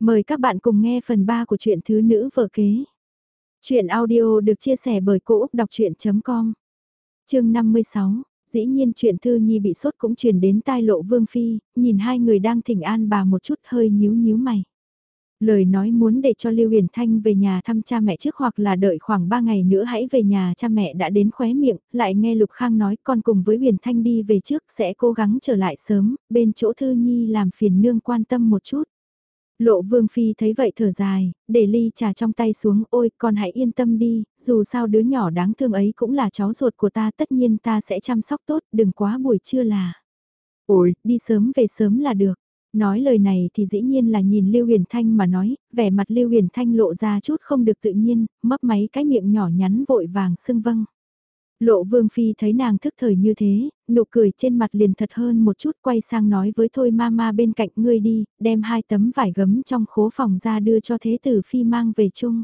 Mời các bạn cùng nghe phần 3 của truyện Thứ Nữ Vợ Kế. Chuyện audio được chia sẻ bởi Cô Úc Đọc Chuyện.com Chương 56 Dĩ nhiên chuyện Thư Nhi bị sốt cũng truyền đến tai lộ Vương Phi, nhìn hai người đang thỉnh an bà một chút hơi nhíu nhíu mày. Lời nói muốn để cho Lưu Huyền Thanh về nhà thăm cha mẹ trước hoặc là đợi khoảng 3 ngày nữa hãy về nhà cha mẹ đã đến khóe miệng, lại nghe Lục Khang nói con cùng với Huyền Thanh đi về trước sẽ cố gắng trở lại sớm, bên chỗ Thư Nhi làm phiền nương quan tâm một chút. Lộ Vương Phi thấy vậy thở dài, để ly trà trong tay xuống, ôi con hãy yên tâm đi, dù sao đứa nhỏ đáng thương ấy cũng là cháu ruột của ta tất nhiên ta sẽ chăm sóc tốt, đừng quá buổi trưa là. Ôi, đi sớm về sớm là được. Nói lời này thì dĩ nhiên là nhìn Lưu Huyền Thanh mà nói, vẻ mặt Lưu Huyền Thanh lộ ra chút không được tự nhiên, mấp máy cái miệng nhỏ nhắn vội vàng sưng vâng. Lộ Vương Phi thấy nàng thức thời như thế, nụ cười trên mặt liền thật hơn một chút quay sang nói với Thôi Mama bên cạnh ngươi đi, đem hai tấm vải gấm trong khố phòng ra đưa cho Thế Tử Phi mang về chung.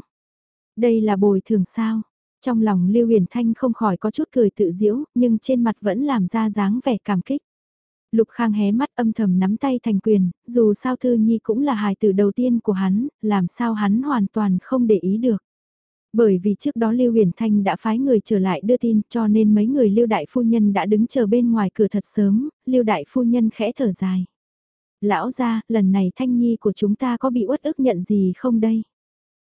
Đây là bồi thường sao? Trong lòng Lưu Huyền Thanh không khỏi có chút cười tự diễu, nhưng trên mặt vẫn làm ra dáng vẻ cảm kích. Lục Khang hé mắt âm thầm nắm tay thành quyền, dù sao Thư Nhi cũng là hài tử đầu tiên của hắn, làm sao hắn hoàn toàn không để ý được. Bởi vì trước đó Lưu Huyền Thanh đã phái người trở lại đưa tin cho nên mấy người Lưu Đại Phu Nhân đã đứng chờ bên ngoài cửa thật sớm, Lưu Đại Phu Nhân khẽ thở dài. Lão gia, lần này Thanh Nhi của chúng ta có bị uất ức nhận gì không đây?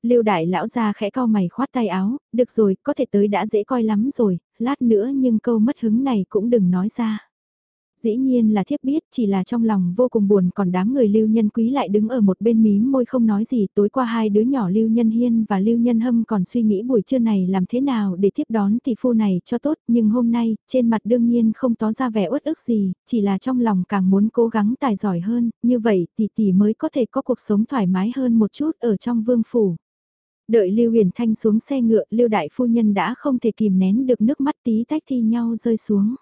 Lưu Đại Lão gia khẽ cau mày khoát tay áo, được rồi, có thể tới đã dễ coi lắm rồi, lát nữa nhưng câu mất hứng này cũng đừng nói ra dĩ nhiên là thiếp biết chỉ là trong lòng vô cùng buồn còn đám người lưu nhân quý lại đứng ở một bên mím môi không nói gì tối qua hai đứa nhỏ lưu nhân hiên và lưu nhân hâm còn suy nghĩ buổi trưa này làm thế nào để tiếp đón tỷ phu này cho tốt nhưng hôm nay trên mặt đương nhiên không tỏ ra vẻ uất ức gì chỉ là trong lòng càng muốn cố gắng tài giỏi hơn như vậy tỷ tỷ mới có thể có cuộc sống thoải mái hơn một chút ở trong vương phủ. Đợi Lưu Huyền Thanh xuống xe ngựa, Lưu Đại Phu Nhân đã không thể kìm nén được nước mắt tí tách thi nhau rơi xuống.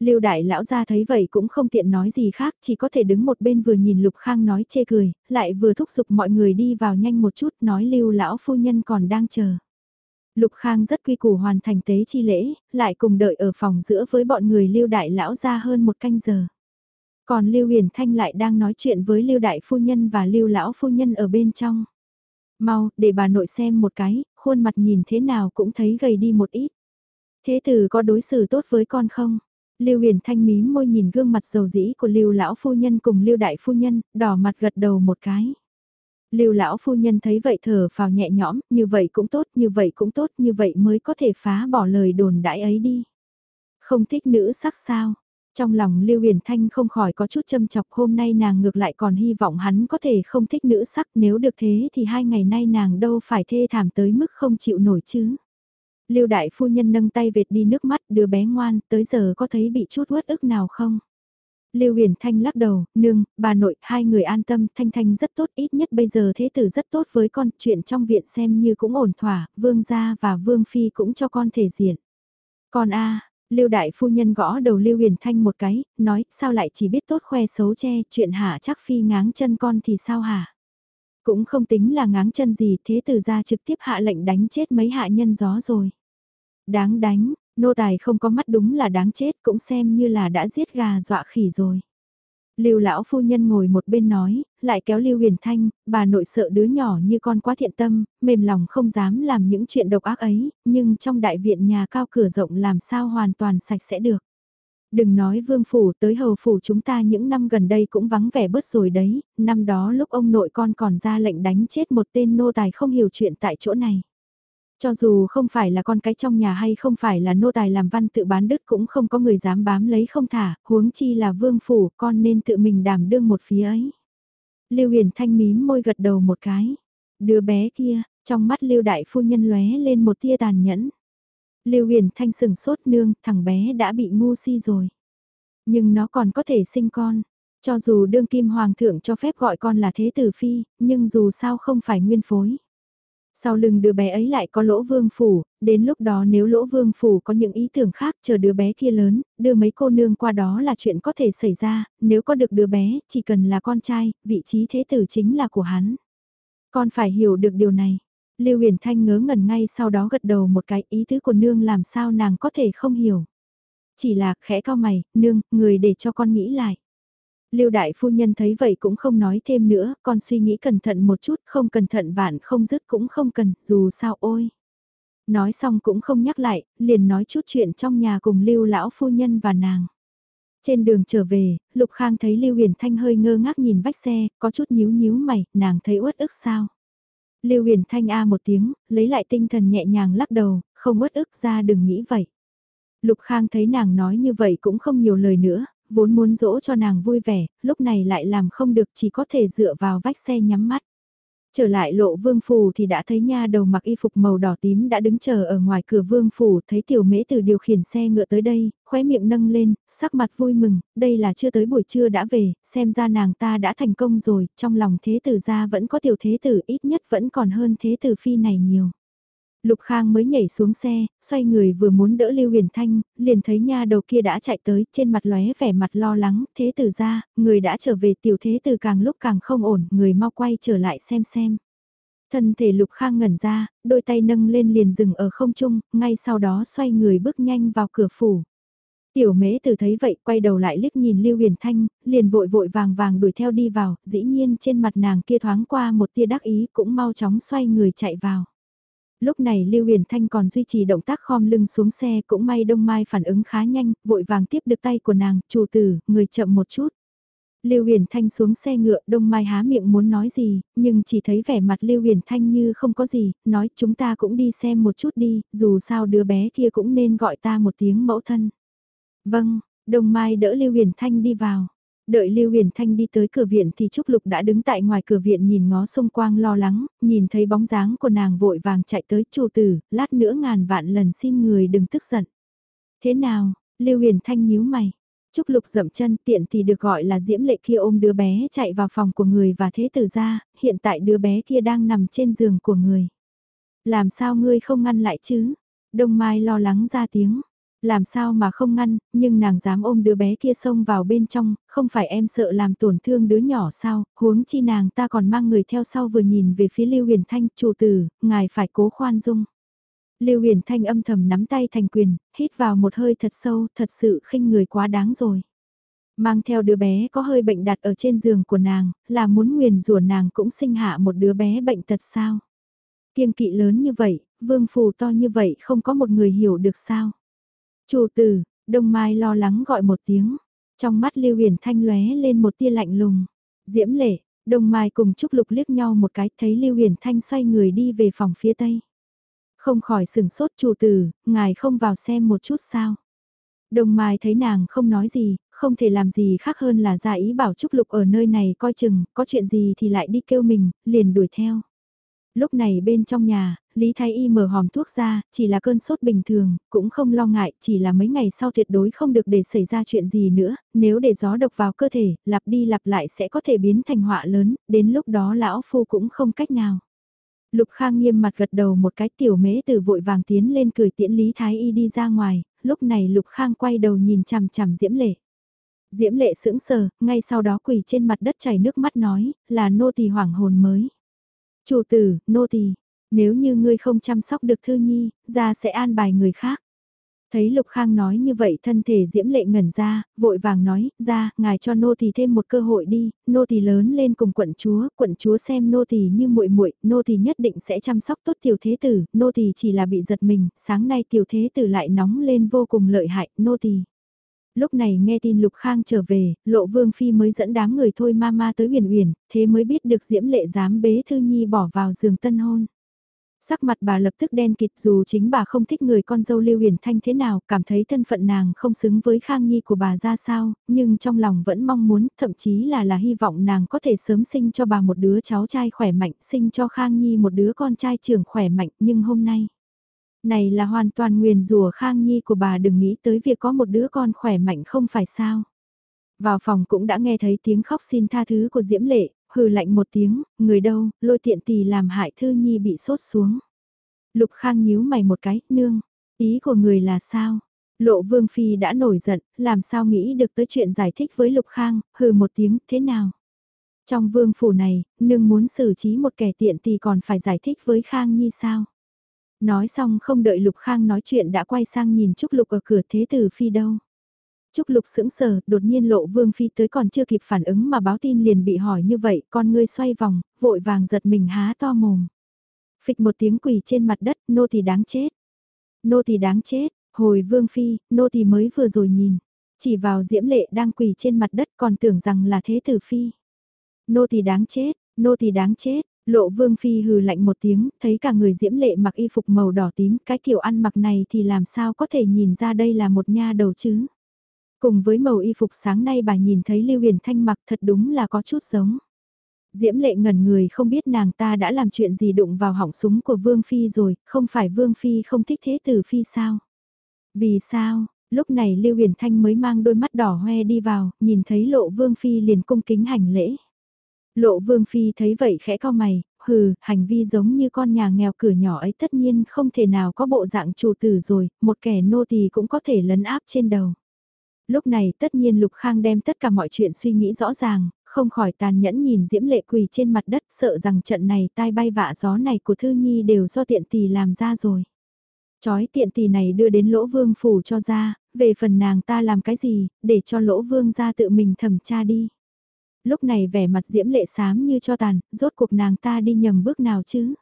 Lưu đại lão ra thấy vậy cũng không tiện nói gì khác, chỉ có thể đứng một bên vừa nhìn Lục Khang nói chê cười, lại vừa thúc giục mọi người đi vào nhanh một chút nói Lưu lão phu nhân còn đang chờ. Lục Khang rất quy củ hoàn thành tế chi lễ, lại cùng đợi ở phòng giữa với bọn người Lưu đại lão ra hơn một canh giờ. Còn Lưu Huyền Thanh lại đang nói chuyện với Lưu đại phu nhân và Lưu lão phu nhân ở bên trong. Mau, để bà nội xem một cái, khuôn mặt nhìn thế nào cũng thấy gầy đi một ít. Thế tử có đối xử tốt với con không? Lưu Huyền Thanh mí môi nhìn gương mặt dầu dĩ của Lưu lão phu nhân cùng Lưu đại phu nhân, đỏ mặt gật đầu một cái. Lưu lão phu nhân thấy vậy thở vào nhẹ nhõm, như vậy cũng tốt, như vậy cũng tốt, như vậy mới có thể phá bỏ lời đồn đãi ấy đi. Không thích nữ sắc sao? Trong lòng Lưu Huyền Thanh không khỏi có chút châm chọc hôm nay nàng ngược lại còn hy vọng hắn có thể không thích nữ sắc nếu được thế thì hai ngày nay nàng đâu phải thê thảm tới mức không chịu nổi chứ. Lưu đại phu nhân nâng tay vệt đi nước mắt, đứa bé ngoan, tới giờ có thấy bị chút uất ức nào không? Lưu Huyền Thanh lắc đầu, nương, bà nội, hai người an tâm, Thanh Thanh rất tốt, ít nhất bây giờ thế tử rất tốt với con, chuyện trong viện xem như cũng ổn thỏa, vương gia và vương phi cũng cho con thể diện. Con a, Lưu đại phu nhân gõ đầu Lưu Huyền Thanh một cái, nói, sao lại chỉ biết tốt khoe xấu che, chuyện hả chắc phi ngáng chân con thì sao hả? Cũng không tính là ngáng chân gì, thế tử ra trực tiếp hạ lệnh đánh chết mấy hạ nhân gió rồi. Đáng đánh, nô tài không có mắt đúng là đáng chết cũng xem như là đã giết gà dọa khỉ rồi. Lưu lão phu nhân ngồi một bên nói, lại kéo Lưu Huyền Thanh, bà nội sợ đứa nhỏ như con quá thiện tâm, mềm lòng không dám làm những chuyện độc ác ấy, nhưng trong đại viện nhà cao cửa rộng làm sao hoàn toàn sạch sẽ được. Đừng nói vương phủ tới hầu phủ chúng ta những năm gần đây cũng vắng vẻ bớt rồi đấy, năm đó lúc ông nội con còn ra lệnh đánh chết một tên nô tài không hiểu chuyện tại chỗ này. Cho dù không phải là con cái trong nhà hay không phải là nô tài làm văn tự bán đứt cũng không có người dám bám lấy không thả, huống chi là vương phủ, con nên tự mình đảm đương một phía ấy. Lưu Huyền Thanh mím môi gật đầu một cái. Đứa bé kia, trong mắt Lưu Đại Phu Nhân lóe lên một tia tàn nhẫn. Lưu Huyền Thanh sừng sốt nương, thằng bé đã bị ngu si rồi. Nhưng nó còn có thể sinh con. Cho dù đương kim hoàng thượng cho phép gọi con là thế tử phi, nhưng dù sao không phải nguyên phối. Sau lưng đứa bé ấy lại có lỗ vương phủ, đến lúc đó nếu lỗ vương phủ có những ý tưởng khác chờ đứa bé kia lớn, đưa mấy cô nương qua đó là chuyện có thể xảy ra, nếu có được đứa bé, chỉ cần là con trai, vị trí thế tử chính là của hắn. Con phải hiểu được điều này. Lưu Huyền Thanh ngớ ngẩn ngay sau đó gật đầu một cái ý tứ của nương làm sao nàng có thể không hiểu. Chỉ là khẽ cao mày, nương, người để cho con nghĩ lại. Lưu đại phu nhân thấy vậy cũng không nói thêm nữa, con suy nghĩ cẩn thận một chút, không cẩn thận vạn không dứt cũng không cần, dù sao ôi. Nói xong cũng không nhắc lại, liền nói chút chuyện trong nhà cùng Lưu lão phu nhân và nàng. Trên đường trở về, Lục Khang thấy Lưu Huyền Thanh hơi ngơ ngác nhìn vách xe, có chút nhíu nhíu mày, nàng thấy uất ức sao. Lưu Huyền Thanh a một tiếng, lấy lại tinh thần nhẹ nhàng lắc đầu, không uất ức ra đừng nghĩ vậy. Lục Khang thấy nàng nói như vậy cũng không nhiều lời nữa, vốn muốn dỗ cho nàng vui vẻ, lúc này lại làm không được chỉ có thể dựa vào vách xe nhắm mắt. Trở lại lộ vương phủ thì đã thấy nha đầu mặc y phục màu đỏ tím đã đứng chờ ở ngoài cửa vương phủ thấy tiểu mễ từ điều khiển xe ngựa tới đây, khóe miệng nâng lên, sắc mặt vui mừng, đây là chưa tới buổi trưa đã về, xem ra nàng ta đã thành công rồi, trong lòng thế tử gia vẫn có tiểu thế tử ít nhất vẫn còn hơn thế tử phi này nhiều. Lục Khang mới nhảy xuống xe, xoay người vừa muốn đỡ Lưu Huyền Thanh, liền thấy nha đầu kia đã chạy tới, trên mặt lóe vẻ mặt lo lắng, thế tử ra, người đã trở về tiểu thế tử càng lúc càng không ổn, người mau quay trở lại xem xem. Thân thể Lục Khang ngẩn ra, đôi tay nâng lên liền dừng ở không trung, ngay sau đó xoay người bước nhanh vào cửa phủ. Tiểu mễ tử thấy vậy quay đầu lại liếc nhìn Lưu Huyền Thanh, liền vội vội vàng vàng đuổi theo đi vào, dĩ nhiên trên mặt nàng kia thoáng qua một tia đắc ý cũng mau chóng xoay người chạy vào lúc này Lưu Huyền Thanh còn duy trì động tác khom lưng xuống xe cũng may Đông Mai phản ứng khá nhanh, vội vàng tiếp được tay của nàng, chủ tử, người chậm một chút. Lưu Huyền Thanh xuống xe ngựa, Đông Mai há miệng muốn nói gì, nhưng chỉ thấy vẻ mặt Lưu Huyền Thanh như không có gì, nói chúng ta cũng đi xem một chút đi, dù sao đứa bé kia cũng nên gọi ta một tiếng mẫu thân. Vâng, Đông Mai đỡ Lưu Huyền Thanh đi vào. Đợi Lưu Huyền Thanh đi tới cửa viện thì Trúc Lục đã đứng tại ngoài cửa viện nhìn ngó xung quanh lo lắng, nhìn thấy bóng dáng của nàng vội vàng chạy tới chủ tử, lát nữa ngàn vạn lần xin người đừng tức giận. Thế nào, Lưu Huyền Thanh nhíu mày. Trúc Lục dậm chân tiện thì được gọi là diễm lệ kia ôm đứa bé chạy vào phòng của người và thế tử ra, hiện tại đứa bé kia đang nằm trên giường của người. Làm sao ngươi không ngăn lại chứ? Đông Mai lo lắng ra tiếng. Làm sao mà không ngăn, nhưng nàng dám ôm đứa bé kia xông vào bên trong, không phải em sợ làm tổn thương đứa nhỏ sao, huống chi nàng ta còn mang người theo sau vừa nhìn về phía Lưu Huyền Thanh, chủ tử, ngài phải cố khoan dung. Lưu Huyền Thanh âm thầm nắm tay thành quyền, hít vào một hơi thật sâu, thật sự khinh người quá đáng rồi. Mang theo đứa bé có hơi bệnh đặt ở trên giường của nàng, là muốn nguyền rủa nàng cũng sinh hạ một đứa bé bệnh tật sao. Kiêng kỵ lớn như vậy, vương phù to như vậy không có một người hiểu được sao. Chủ tử, Đông Mai lo lắng gọi một tiếng. Trong mắt Lưu Huyền Thanh lóe lên một tia lạnh lùng. Diễm lệ, Đông Mai cùng Trúc Lục liếc nhau một cái thấy Lưu Huyền Thanh xoay người đi về phòng phía tây. Không khỏi sừng sốt chủ tử, ngài không vào xem một chút sao. Đông Mai thấy nàng không nói gì, không thể làm gì khác hơn là ra ý bảo Trúc Lục ở nơi này coi chừng, có chuyện gì thì lại đi kêu mình, liền đuổi theo. Lúc này bên trong nhà, Lý Thái Y mở hòm thuốc ra, chỉ là cơn sốt bình thường, cũng không lo ngại, chỉ là mấy ngày sau tuyệt đối không được để xảy ra chuyện gì nữa, nếu để gió độc vào cơ thể, lặp đi lặp lại sẽ có thể biến thành họa lớn, đến lúc đó lão phu cũng không cách nào. Lục Khang nghiêm mặt gật đầu một cái tiểu mễ từ vội vàng tiến lên cười tiễn Lý Thái Y đi ra ngoài, lúc này Lục Khang quay đầu nhìn chằm chằm Diễm Lệ. Diễm Lệ sững sờ, ngay sau đó quỳ trên mặt đất chảy nước mắt nói, là nô tỳ hoảng hồn mới. Chủ tử, nô tỳ, nếu như ngươi không chăm sóc được Thư Nhi, ra sẽ an bài người khác. Thấy Lục Khang nói như vậy thân thể diễm lệ ngẩn ra, vội vàng nói, ra, ngài cho nô tỳ thêm một cơ hội đi, nô tỳ lớn lên cùng quận chúa, quận chúa xem nô tỳ như muội muội, nô tỳ nhất định sẽ chăm sóc tốt tiểu thế tử, nô tỳ chỉ là bị giật mình, sáng nay tiểu thế tử lại nóng lên vô cùng lợi hại, nô tỳ. Lúc này nghe tin Lục Khang trở về, Lộ Vương Phi mới dẫn đám người thôi ma ma tới huyền huyền, thế mới biết được Diễm Lệ dám bế Thư Nhi bỏ vào giường tân hôn. Sắc mặt bà lập tức đen kịt dù chính bà không thích người con dâu Lưu Huyền Thanh thế nào, cảm thấy thân phận nàng không xứng với Khang Nhi của bà ra sao, nhưng trong lòng vẫn mong muốn, thậm chí là là hy vọng nàng có thể sớm sinh cho bà một đứa cháu trai khỏe mạnh, sinh cho Khang Nhi một đứa con trai trưởng khỏe mạnh, nhưng hôm nay này là hoàn toàn nguyền rủa Khang Nhi của bà đừng nghĩ tới việc có một đứa con khỏe mạnh không phải sao. Vào phòng cũng đã nghe thấy tiếng khóc xin tha thứ của Diễm Lệ, hừ lạnh một tiếng, người đâu, lôi tiện tì làm hại Thư Nhi bị sốt xuống. Lục Khang nhíu mày một cái, nương, ý của người là sao? Lộ Vương Phi đã nổi giận, làm sao nghĩ được tới chuyện giải thích với Lục Khang, hừ một tiếng, thế nào? Trong vương phủ này, nương muốn xử trí một kẻ tiện thì còn phải giải thích với Khang Nhi sao? Nói xong không đợi Lục Khang nói chuyện đã quay sang nhìn Trúc Lục ở cửa thế tử phi đâu. Trúc Lục sững sờ, đột nhiên lộ Vương Phi tới còn chưa kịp phản ứng mà báo tin liền bị hỏi như vậy, con ngươi xoay vòng, vội vàng giật mình há to mồm. Phịch một tiếng quỳ trên mặt đất, nô thì đáng chết. Nô thì đáng chết, hồi Vương Phi, nô thì mới vừa rồi nhìn. Chỉ vào diễm lệ đang quỳ trên mặt đất còn tưởng rằng là thế tử Phi. Nô thì đáng chết, nô thì đáng chết, Lộ vương phi hừ lạnh một tiếng, thấy cả người diễm lệ mặc y phục màu đỏ tím, cái kiểu ăn mặc này thì làm sao có thể nhìn ra đây là một nha đầu chứ. Cùng với màu y phục sáng nay bà nhìn thấy Lưu Huyền Thanh mặc thật đúng là có chút giống. Diễm lệ ngẩn người không biết nàng ta đã làm chuyện gì đụng vào hỏng súng của Vương Phi rồi, không phải Vương Phi không thích thế tử Phi sao? Vì sao, lúc này Lưu Huyền Thanh mới mang đôi mắt đỏ hoe đi vào, nhìn thấy lộ Vương Phi liền cung kính hành lễ. Lộ Vương Phi thấy vậy khẽ cao mày, hừ, hành vi giống như con nhà nghèo cửa nhỏ ấy tất nhiên không thể nào có bộ dạng chủ tử rồi, một kẻ nô tỳ cũng có thể lấn áp trên đầu. Lúc này tất nhiên Lục Khang đem tất cả mọi chuyện suy nghĩ rõ ràng, không khỏi tàn nhẫn nhìn Diễm Lệ quỳ trên mặt đất sợ rằng trận này tai bay vạ gió này của Thư Nhi đều do tiện tỳ làm ra rồi. Chói tiện tỳ này đưa đến lỗ vương phủ cho ra, về phần nàng ta làm cái gì, để cho lỗ vương ra tự mình thẩm tra đi. Lúc này vẻ mặt diễm lệ xám như cho tàn, rốt cuộc nàng ta đi nhầm bước nào chứ?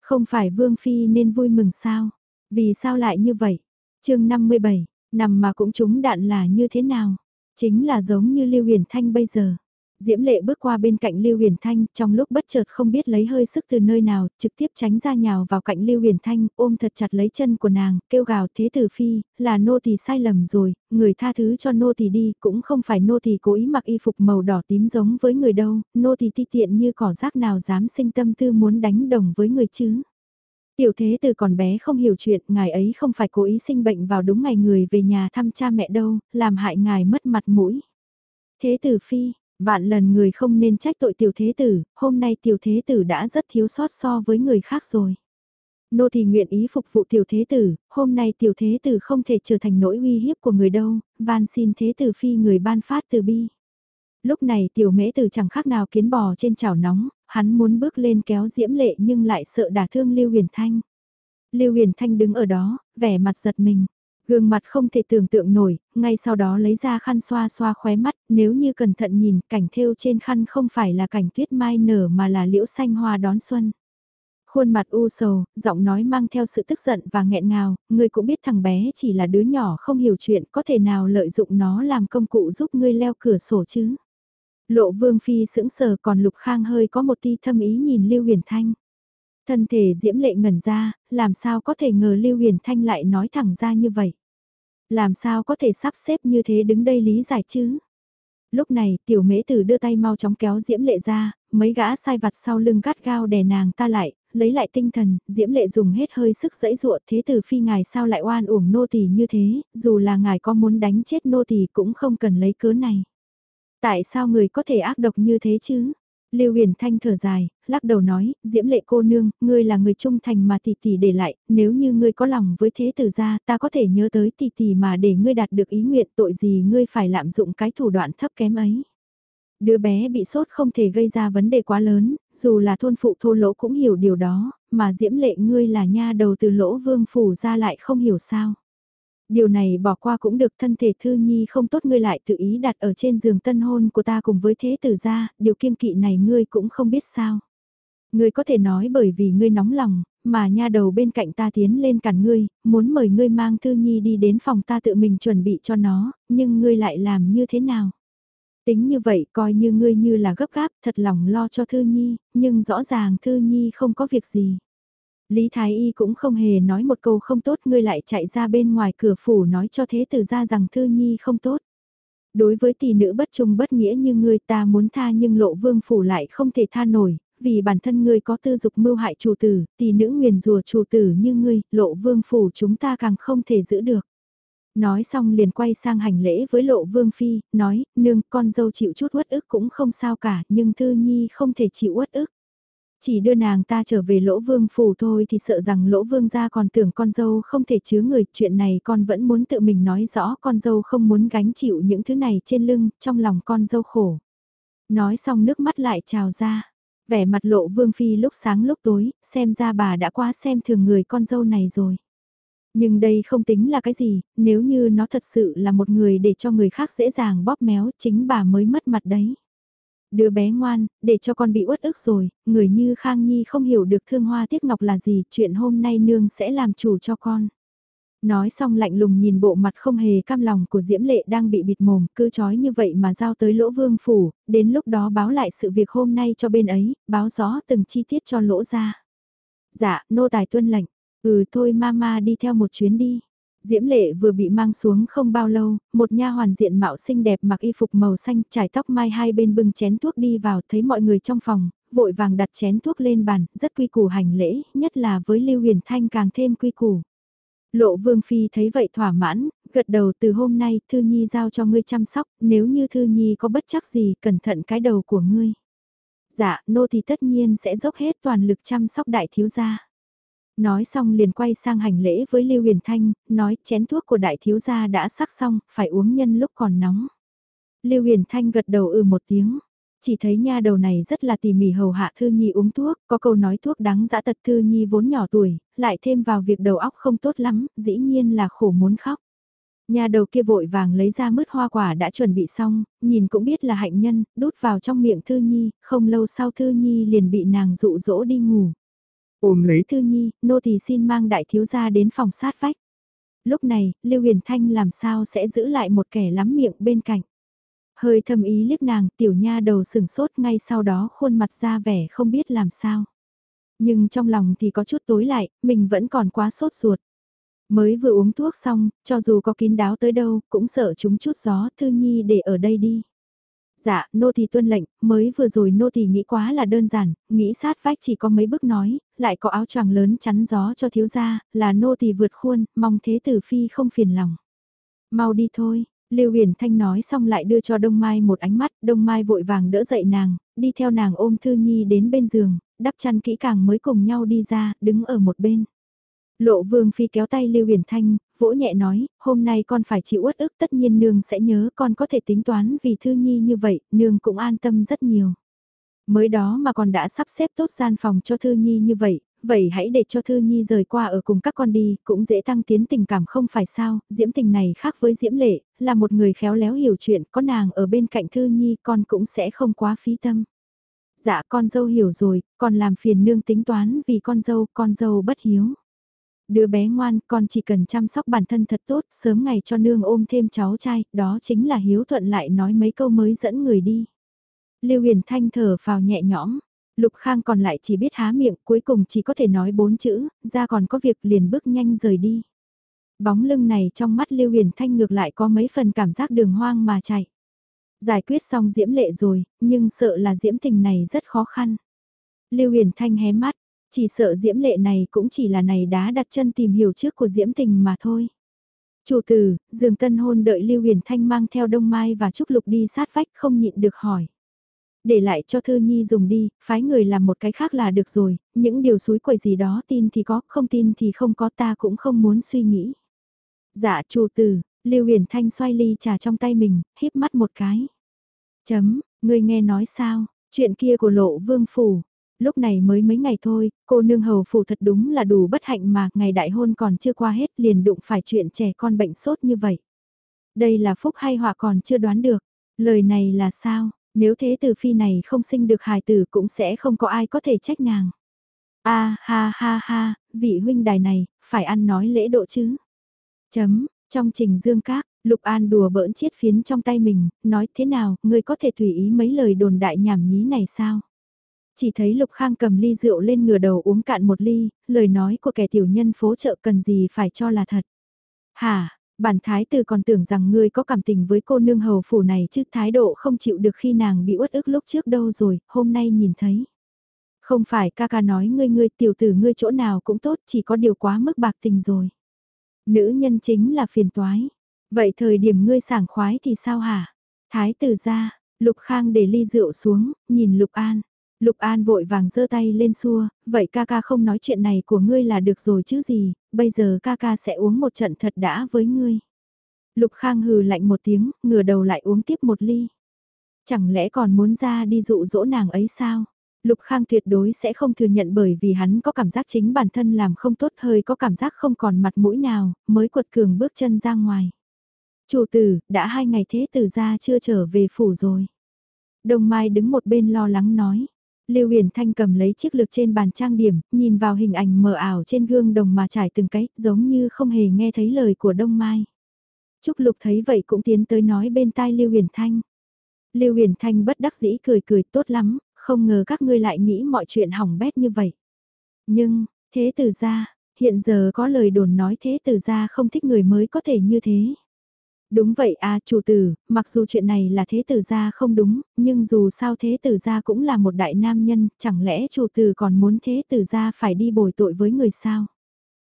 Không phải Vương Phi nên vui mừng sao? Vì sao lại như vậy? chương 57, nằm mà cũng trúng đạn là như thế nào? Chính là giống như Lưu Huyền Thanh bây giờ. Diễm Lệ bước qua bên cạnh Lưu Huyền Thanh, trong lúc bất chợt không biết lấy hơi sức từ nơi nào, trực tiếp tránh ra nhào vào cạnh Lưu Huyền Thanh, ôm thật chặt lấy chân của nàng, kêu gào thế tử phi, là nô tỳ sai lầm rồi, người tha thứ cho nô tỳ đi, cũng không phải nô tỳ cố ý mặc y phục màu đỏ tím giống với người đâu, nô tỳ ti tiện như cỏ rác nào dám sinh tâm tư muốn đánh đồng với người chứ. Tiểu thế từ còn bé không hiểu chuyện, ngài ấy không phải cố ý sinh bệnh vào đúng ngày người về nhà thăm cha mẹ đâu, làm hại ngài mất mặt mũi. Thế tử phi, Vạn lần người không nên trách tội tiểu thế tử, hôm nay tiểu thế tử đã rất thiếu sót so với người khác rồi. Nô thì nguyện ý phục vụ tiểu thế tử, hôm nay tiểu thế tử không thể trở thành nỗi uy hiếp của người đâu, van xin thế tử phi người ban phát từ bi. Lúc này tiểu mễ tử chẳng khác nào kiến bò trên chảo nóng, hắn muốn bước lên kéo diễm lệ nhưng lại sợ đả thương Lưu Huyền Thanh. Lưu Huyền Thanh đứng ở đó, vẻ mặt giật mình. Gương mặt không thể tưởng tượng nổi, ngay sau đó lấy ra khăn xoa xoa khóe mắt, nếu như cẩn thận nhìn, cảnh thêu trên khăn không phải là cảnh tuyết mai nở mà là liễu xanh hoa đón xuân. Khuôn mặt u sầu, giọng nói mang theo sự tức giận và nghẹn ngào, ngươi cũng biết thằng bé chỉ là đứa nhỏ không hiểu chuyện, có thể nào lợi dụng nó làm công cụ giúp ngươi leo cửa sổ chứ. Lộ vương phi sững sờ còn lục khang hơi có một ti thâm ý nhìn Lưu Huyền Thanh. Thân thể diễm lệ ngẩn ra, làm sao có thể ngờ Lưu Huyền Thanh lại nói thẳng ra như vậy. Làm sao có thể sắp xếp như thế đứng đây lý giải chứ? Lúc này, tiểu mễ tử đưa tay mau chóng kéo diễm lệ ra, mấy gã sai vặt sau lưng gắt gao đè nàng ta lại, lấy lại tinh thần, diễm lệ dùng hết hơi sức dẫy dụa thế tử phi ngài sao lại oan uổng nô tỳ như thế, dù là ngài có muốn đánh chết nô tỳ cũng không cần lấy cớ này. Tại sao người có thể ác độc như thế chứ? Lưu Huyền Thanh thở dài, lắc đầu nói, Diễm Lệ cô nương, ngươi là người trung thành mà tỷ tỷ để lại, nếu như ngươi có lòng với thế tử gia, ta có thể nhớ tới tỷ tỷ mà để ngươi đạt được ý nguyện tội gì ngươi phải lạm dụng cái thủ đoạn thấp kém ấy. Đứa bé bị sốt không thể gây ra vấn đề quá lớn, dù là thôn phụ thô lỗ cũng hiểu điều đó, mà Diễm Lệ ngươi là nha đầu từ lỗ vương phủ ra lại không hiểu sao. Điều này bỏ qua cũng được thân thể thư nhi không tốt ngươi lại tự ý đặt ở trên giường tân hôn của ta cùng với thế tử gia, điều kiêng kỵ này ngươi cũng không biết sao. Ngươi có thể nói bởi vì ngươi nóng lòng, mà nha đầu bên cạnh ta tiến lên cản ngươi, muốn mời ngươi mang thư nhi đi đến phòng ta tự mình chuẩn bị cho nó, nhưng ngươi lại làm như thế nào? Tính như vậy coi như ngươi như là gấp gáp, thật lòng lo cho Thư Nhi, nhưng rõ ràng Thư Nhi không có việc gì. Lý Thái Y cũng không hề nói một câu không tốt ngươi lại chạy ra bên ngoài cửa phủ nói cho thế tử ra rằng Thư Nhi không tốt. Đối với tỷ nữ bất trung bất nghĩa như ngươi ta muốn tha nhưng lộ vương phủ lại không thể tha nổi, vì bản thân ngươi có tư dục mưu hại chủ tử, tỷ nữ nguyền rùa chủ tử như ngươi, lộ vương phủ chúng ta càng không thể giữ được. Nói xong liền quay sang hành lễ với lộ vương phi, nói, nương con dâu chịu chút uất ức cũng không sao cả, nhưng thư nhi không thể chịu uất ức. Chỉ đưa nàng ta trở về lỗ vương phủ thôi thì sợ rằng lỗ vương gia còn tưởng con dâu không thể chứa người, chuyện này con vẫn muốn tự mình nói rõ con dâu không muốn gánh chịu những thứ này trên lưng, trong lòng con dâu khổ. Nói xong nước mắt lại trào ra, vẻ mặt lộ vương phi lúc sáng lúc tối, xem ra bà đã quá xem thường người con dâu này rồi. Nhưng đây không tính là cái gì, nếu như nó thật sự là một người để cho người khác dễ dàng bóp méo chính bà mới mất mặt đấy. Đứa bé ngoan, để cho con bị uất ức rồi, người như Khang Nhi không hiểu được thương hoa tiếc ngọc là gì, chuyện hôm nay nương sẽ làm chủ cho con. Nói xong lạnh lùng nhìn bộ mặt không hề cam lòng của Diễm Lệ đang bị bịt mồm, cứ chói như vậy mà giao tới lỗ vương phủ, đến lúc đó báo lại sự việc hôm nay cho bên ấy, báo rõ từng chi tiết cho lỗ ra. Dạ, nô tài tuân lệnh, ừ thôi mama đi theo một chuyến đi. Diễm Lệ vừa bị mang xuống không bao lâu, một nha hoàn diện mạo xinh đẹp mặc y phục màu xanh trải tóc mai hai bên bưng chén thuốc đi vào thấy mọi người trong phòng, vội vàng đặt chén thuốc lên bàn, rất quy củ hành lễ, nhất là với Lưu Huyền Thanh càng thêm quy củ. Lộ Vương Phi thấy vậy thỏa mãn, gật đầu từ hôm nay Thư Nhi giao cho ngươi chăm sóc, nếu như Thư Nhi có bất chắc gì cẩn thận cái đầu của ngươi. Dạ, nô thì tất nhiên sẽ dốc hết toàn lực chăm sóc đại thiếu gia. Nói xong liền quay sang hành lễ với Lưu Huyền Thanh, nói chén thuốc của đại thiếu gia đã sắc xong, phải uống nhân lúc còn nóng. Lưu Huyền Thanh gật đầu ừ một tiếng. Chỉ thấy nha đầu này rất là tỉ mỉ hầu hạ Thư Nhi uống thuốc, có câu nói thuốc đắng dã tật Thư Nhi vốn nhỏ tuổi, lại thêm vào việc đầu óc không tốt lắm, dĩ nhiên là khổ muốn khóc. Nhà đầu kia vội vàng lấy ra mứt hoa quả đã chuẩn bị xong, nhìn cũng biết là hạnh nhân, đút vào trong miệng Thư Nhi, không lâu sau Thư Nhi liền bị nàng dụ dỗ đi ngủ. Ôm lấy Thư Nhi, nô tỳ xin mang đại thiếu gia đến phòng sát vách. Lúc này, Lưu Huyền Thanh làm sao sẽ giữ lại một kẻ lắm miệng bên cạnh. Hơi thầm ý liếc nàng, tiểu nha đầu sừng sốt ngay sau đó khuôn mặt ra vẻ không biết làm sao. Nhưng trong lòng thì có chút tối lại, mình vẫn còn quá sốt ruột. Mới vừa uống thuốc xong, cho dù có kín đáo tới đâu, cũng sợ chúng chút gió, Thư Nhi để ở đây đi. Dạ, nô thì tuân lệnh, mới vừa rồi nô thì nghĩ quá là đơn giản, nghĩ sát vách chỉ có mấy bước nói, lại có áo choàng lớn chắn gió cho thiếu gia, là nô thì vượt khuôn, mong thế tử phi không phiền lòng. Mau đi thôi, Lưu Huyền Thanh nói xong lại đưa cho Đông Mai một ánh mắt, Đông Mai vội vàng đỡ dậy nàng, đi theo nàng ôm Thư Nhi đến bên giường, đắp chăn kỹ càng mới cùng nhau đi ra, đứng ở một bên. Lộ Vương Phi kéo tay Lưu Huyền Thanh, vỗ nhẹ nói, hôm nay con phải chịu uất ức tất nhiên nương sẽ nhớ con có thể tính toán vì Thư Nhi như vậy, nương cũng an tâm rất nhiều. Mới đó mà con đã sắp xếp tốt gian phòng cho Thư Nhi như vậy, vậy hãy để cho Thư Nhi rời qua ở cùng các con đi, cũng dễ tăng tiến tình cảm không phải sao, Diễm tình này khác với Diễm lệ, là một người khéo léo hiểu chuyện, có nàng ở bên cạnh Thư Nhi con cũng sẽ không quá phí tâm. Dạ con dâu hiểu rồi, con làm phiền nương tính toán vì con dâu, con dâu bất hiếu. Đứa bé ngoan, con chỉ cần chăm sóc bản thân thật tốt, sớm ngày cho nương ôm thêm cháu trai, đó chính là hiếu thuận lại nói mấy câu mới dẫn người đi. Lưu Huyền Thanh thở vào nhẹ nhõm, Lục Khang còn lại chỉ biết há miệng, cuối cùng chỉ có thể nói bốn chữ, ra còn có việc liền bước nhanh rời đi. Bóng lưng này trong mắt Lưu Huyền Thanh ngược lại có mấy phần cảm giác đường hoang mà chạy. Giải quyết xong diễm lệ rồi, nhưng sợ là diễm tình này rất khó khăn. Lưu Huyền Thanh hé mắt, chỉ sợ diễm lệ này cũng chỉ là này đá đặt chân tìm hiểu trước của diễm tình mà thôi. Chủ tử, dương tân hôn đợi Lưu Huyền Thanh mang theo Đông Mai và Trúc Lục đi sát vách không nhịn được hỏi. Để lại cho Thư Nhi dùng đi, phái người làm một cái khác là được rồi, những điều suối quẩy gì đó tin thì có, không tin thì không có ta cũng không muốn suy nghĩ. Dạ chủ tử, Lưu Huyền Thanh xoay ly trà trong tay mình, híp mắt một cái. Chấm, ngươi nghe nói sao, chuyện kia của lộ vương phủ. Lúc này mới mấy ngày thôi, cô nương hầu phủ thật đúng là đủ bất hạnh mà ngày đại hôn còn chưa qua hết liền đụng phải chuyện trẻ con bệnh sốt như vậy. Đây là phúc hay họa còn chưa đoán được. Lời này là sao, nếu thế tử phi này không sinh được hài tử cũng sẽ không có ai có thể trách nàng. a ha ha ha, vị huynh đài này, phải ăn nói lễ độ chứ. Chấm, trong trình dương các, Lục An đùa bỡn chiết phiến trong tay mình, nói thế nào, ngươi có thể tùy ý mấy lời đồn đại nhảm nhí này sao? Chỉ thấy Lục Khang cầm ly rượu lên ngửa đầu uống cạn một ly, lời nói của kẻ tiểu nhân phố chợ cần gì phải cho là thật. Hả, bản thái tử còn tưởng rằng ngươi có cảm tình với cô nương hầu phủ này chứ thái độ không chịu được khi nàng bị uất ức lúc trước đâu rồi, hôm nay nhìn thấy. Không phải ca ca nói ngươi ngươi tiểu tử ngươi chỗ nào cũng tốt chỉ có điều quá mức bạc tình rồi. Nữ nhân chính là phiền toái. Vậy thời điểm ngươi sảng khoái thì sao hả? Thái tử ra, Lục Khang để ly rượu xuống, nhìn Lục An. Lục An vội vàng giơ tay lên xua, vậy ca ca không nói chuyện này của ngươi là được rồi chứ gì, bây giờ ca ca sẽ uống một trận thật đã với ngươi. Lục Khang hừ lạnh một tiếng, ngửa đầu lại uống tiếp một ly. Chẳng lẽ còn muốn ra đi dụ dỗ nàng ấy sao? Lục Khang tuyệt đối sẽ không thừa nhận bởi vì hắn có cảm giác chính bản thân làm không tốt hơi có cảm giác không còn mặt mũi nào, mới quật cường bước chân ra ngoài. Chủ tử, đã hai ngày thế tử ra chưa trở về phủ rồi. Đồng Mai đứng một bên lo lắng nói. Lưu Huyền Thanh cầm lấy chiếc lược trên bàn trang điểm, nhìn vào hình ảnh mờ ảo trên gương đồng mà trải từng cái, giống như không hề nghe thấy lời của Đông Mai. Trúc Lục thấy vậy cũng tiến tới nói bên tai Lưu Huyền Thanh. Lưu Huyền Thanh bất đắc dĩ cười cười tốt lắm, không ngờ các ngươi lại nghĩ mọi chuyện hỏng bét như vậy. Nhưng, thế từ ra, hiện giờ có lời đồn nói thế từ ra không thích người mới có thể như thế. Đúng vậy à chủ tử, mặc dù chuyện này là thế tử gia không đúng, nhưng dù sao thế tử gia cũng là một đại nam nhân, chẳng lẽ chủ tử còn muốn thế tử gia phải đi bồi tội với người sao?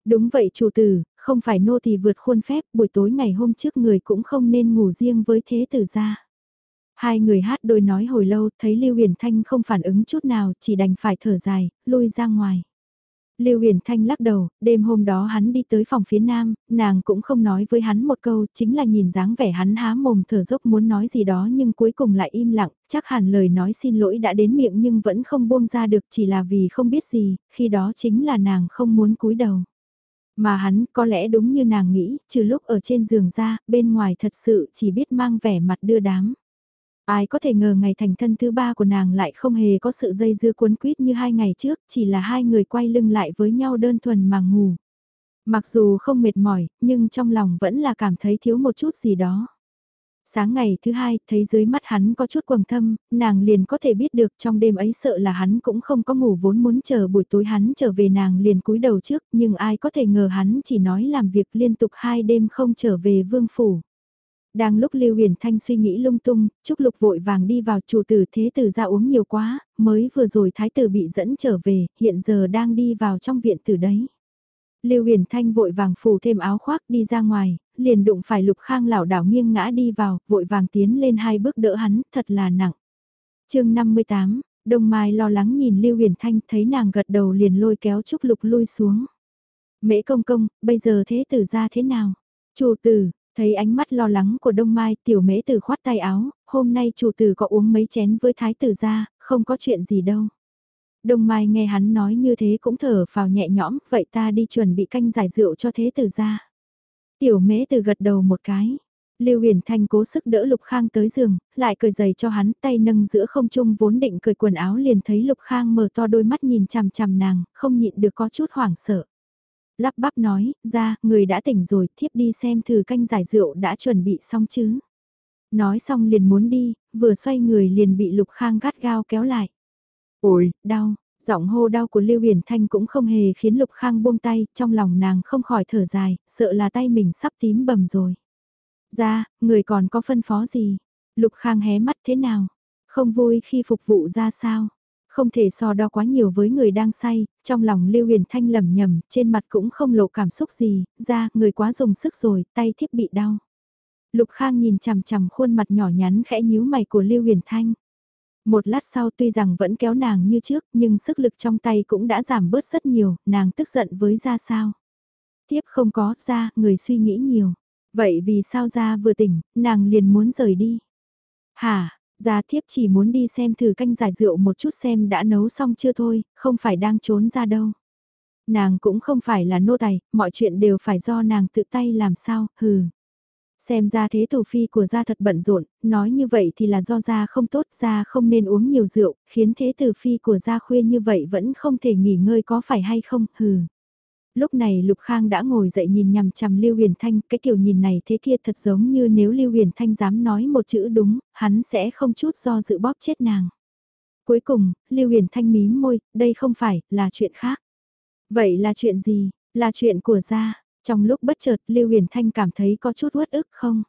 Đúng vậy chủ tử, không phải nô thì vượt khuôn phép, buổi tối ngày hôm trước người cũng không nên ngủ riêng với thế tử gia. Hai người hát đôi nói hồi lâu, thấy Lưu Huyền Thanh không phản ứng chút nào, chỉ đành phải thở dài, lui ra ngoài. Lưu Huyền Thanh lắc đầu, đêm hôm đó hắn đi tới phòng phía nam, nàng cũng không nói với hắn một câu, chính là nhìn dáng vẻ hắn há mồm thở dốc muốn nói gì đó nhưng cuối cùng lại im lặng, chắc hẳn lời nói xin lỗi đã đến miệng nhưng vẫn không buông ra được chỉ là vì không biết gì, khi đó chính là nàng không muốn cúi đầu. Mà hắn có lẽ đúng như nàng nghĩ, trừ lúc ở trên giường ra, bên ngoài thật sự chỉ biết mang vẻ mặt đưa đám. Ai có thể ngờ ngày thành thân thứ ba của nàng lại không hề có sự dây dưa cuốn quýt như hai ngày trước, chỉ là hai người quay lưng lại với nhau đơn thuần mà ngủ. Mặc dù không mệt mỏi, nhưng trong lòng vẫn là cảm thấy thiếu một chút gì đó. Sáng ngày thứ hai, thấy dưới mắt hắn có chút quầng thâm, nàng liền có thể biết được trong đêm ấy sợ là hắn cũng không có ngủ vốn muốn chờ buổi tối hắn trở về nàng liền cúi đầu trước, nhưng ai có thể ngờ hắn chỉ nói làm việc liên tục hai đêm không trở về vương phủ. Đang lúc Lưu Huyền Thanh suy nghĩ lung tung, Trúc Lục vội vàng đi vào chủ tử thế tử ra uống nhiều quá, mới vừa rồi thái tử bị dẫn trở về, hiện giờ đang đi vào trong viện tử đấy. Lưu Huyền Thanh vội vàng phủ thêm áo khoác đi ra ngoài, liền đụng phải Lục Khang lảo đảo nghiêng ngã đi vào, vội vàng tiến lên hai bước đỡ hắn, thật là nặng. chương 58, Đông Mai lo lắng nhìn Lưu Huyền Thanh thấy nàng gật đầu liền lôi kéo Trúc Lục lui xuống. Mễ công công, bây giờ thế tử ra thế nào? Chủ tử, Thấy ánh mắt lo lắng của Đông Mai, tiểu mễ tử khoát tay áo, hôm nay chủ tử có uống mấy chén với thái tử ra, không có chuyện gì đâu. Đông Mai nghe hắn nói như thế cũng thở vào nhẹ nhõm, vậy ta đi chuẩn bị canh giải rượu cho thế tử ra. Tiểu mễ từ gật đầu một cái. Lưu Huyền Thanh cố sức đỡ Lục Khang tới giường, lại cười giày cho hắn, tay nâng giữa không trung vốn định cười quần áo liền thấy Lục Khang mở to đôi mắt nhìn chằm chằm nàng, không nhịn được có chút hoảng sợ lắp bắp nói, ra, người đã tỉnh rồi, thiếp đi xem thử canh giải rượu đã chuẩn bị xong chứ. Nói xong liền muốn đi, vừa xoay người liền bị Lục Khang gắt gao kéo lại. Ôi, đau, giọng hô đau của Lưu Huyền Thanh cũng không hề khiến Lục Khang buông tay, trong lòng nàng không khỏi thở dài, sợ là tay mình sắp tím bầm rồi. Ra, người còn có phân phó gì? Lục Khang hé mắt thế nào? Không vui khi phục vụ ra sao? Không thể so đo quá nhiều với người đang say, trong lòng Lưu Huyền Thanh lầm nhầm, trên mặt cũng không lộ cảm xúc gì, ra, người quá dùng sức rồi, tay thiếp bị đau. Lục Khang nhìn chằm chằm khuôn mặt nhỏ nhắn khẽ nhíu mày của Lưu Huyền Thanh. Một lát sau tuy rằng vẫn kéo nàng như trước, nhưng sức lực trong tay cũng đã giảm bớt rất nhiều, nàng tức giận với ra sao. Tiếp không có, ra, người suy nghĩ nhiều. Vậy vì sao ra vừa tỉnh, nàng liền muốn rời đi. Hả, Gia thiếp chỉ muốn đi xem thử canh giải rượu một chút xem đã nấu xong chưa thôi, không phải đang trốn ra đâu. Nàng cũng không phải là nô tài, mọi chuyện đều phải do nàng tự tay làm sao, hừ. Xem ra thế tù phi của gia thật bận rộn, nói như vậy thì là do gia không tốt, gia không nên uống nhiều rượu, khiến thế tử phi của gia khuya như vậy vẫn không thể nghỉ ngơi có phải hay không, hừ lúc này Lục Khang đã ngồi dậy nhìn nhằm chằm Lưu Huyền Thanh, cái kiểu nhìn này thế kia thật giống như nếu Lưu Huyền Thanh dám nói một chữ đúng, hắn sẽ không chút do dự bóp chết nàng. Cuối cùng, Lưu Huyền Thanh mím môi, đây không phải, là chuyện khác. Vậy là chuyện gì, là chuyện của gia, trong lúc bất chợt Lưu Huyền Thanh cảm thấy có chút uất ức không?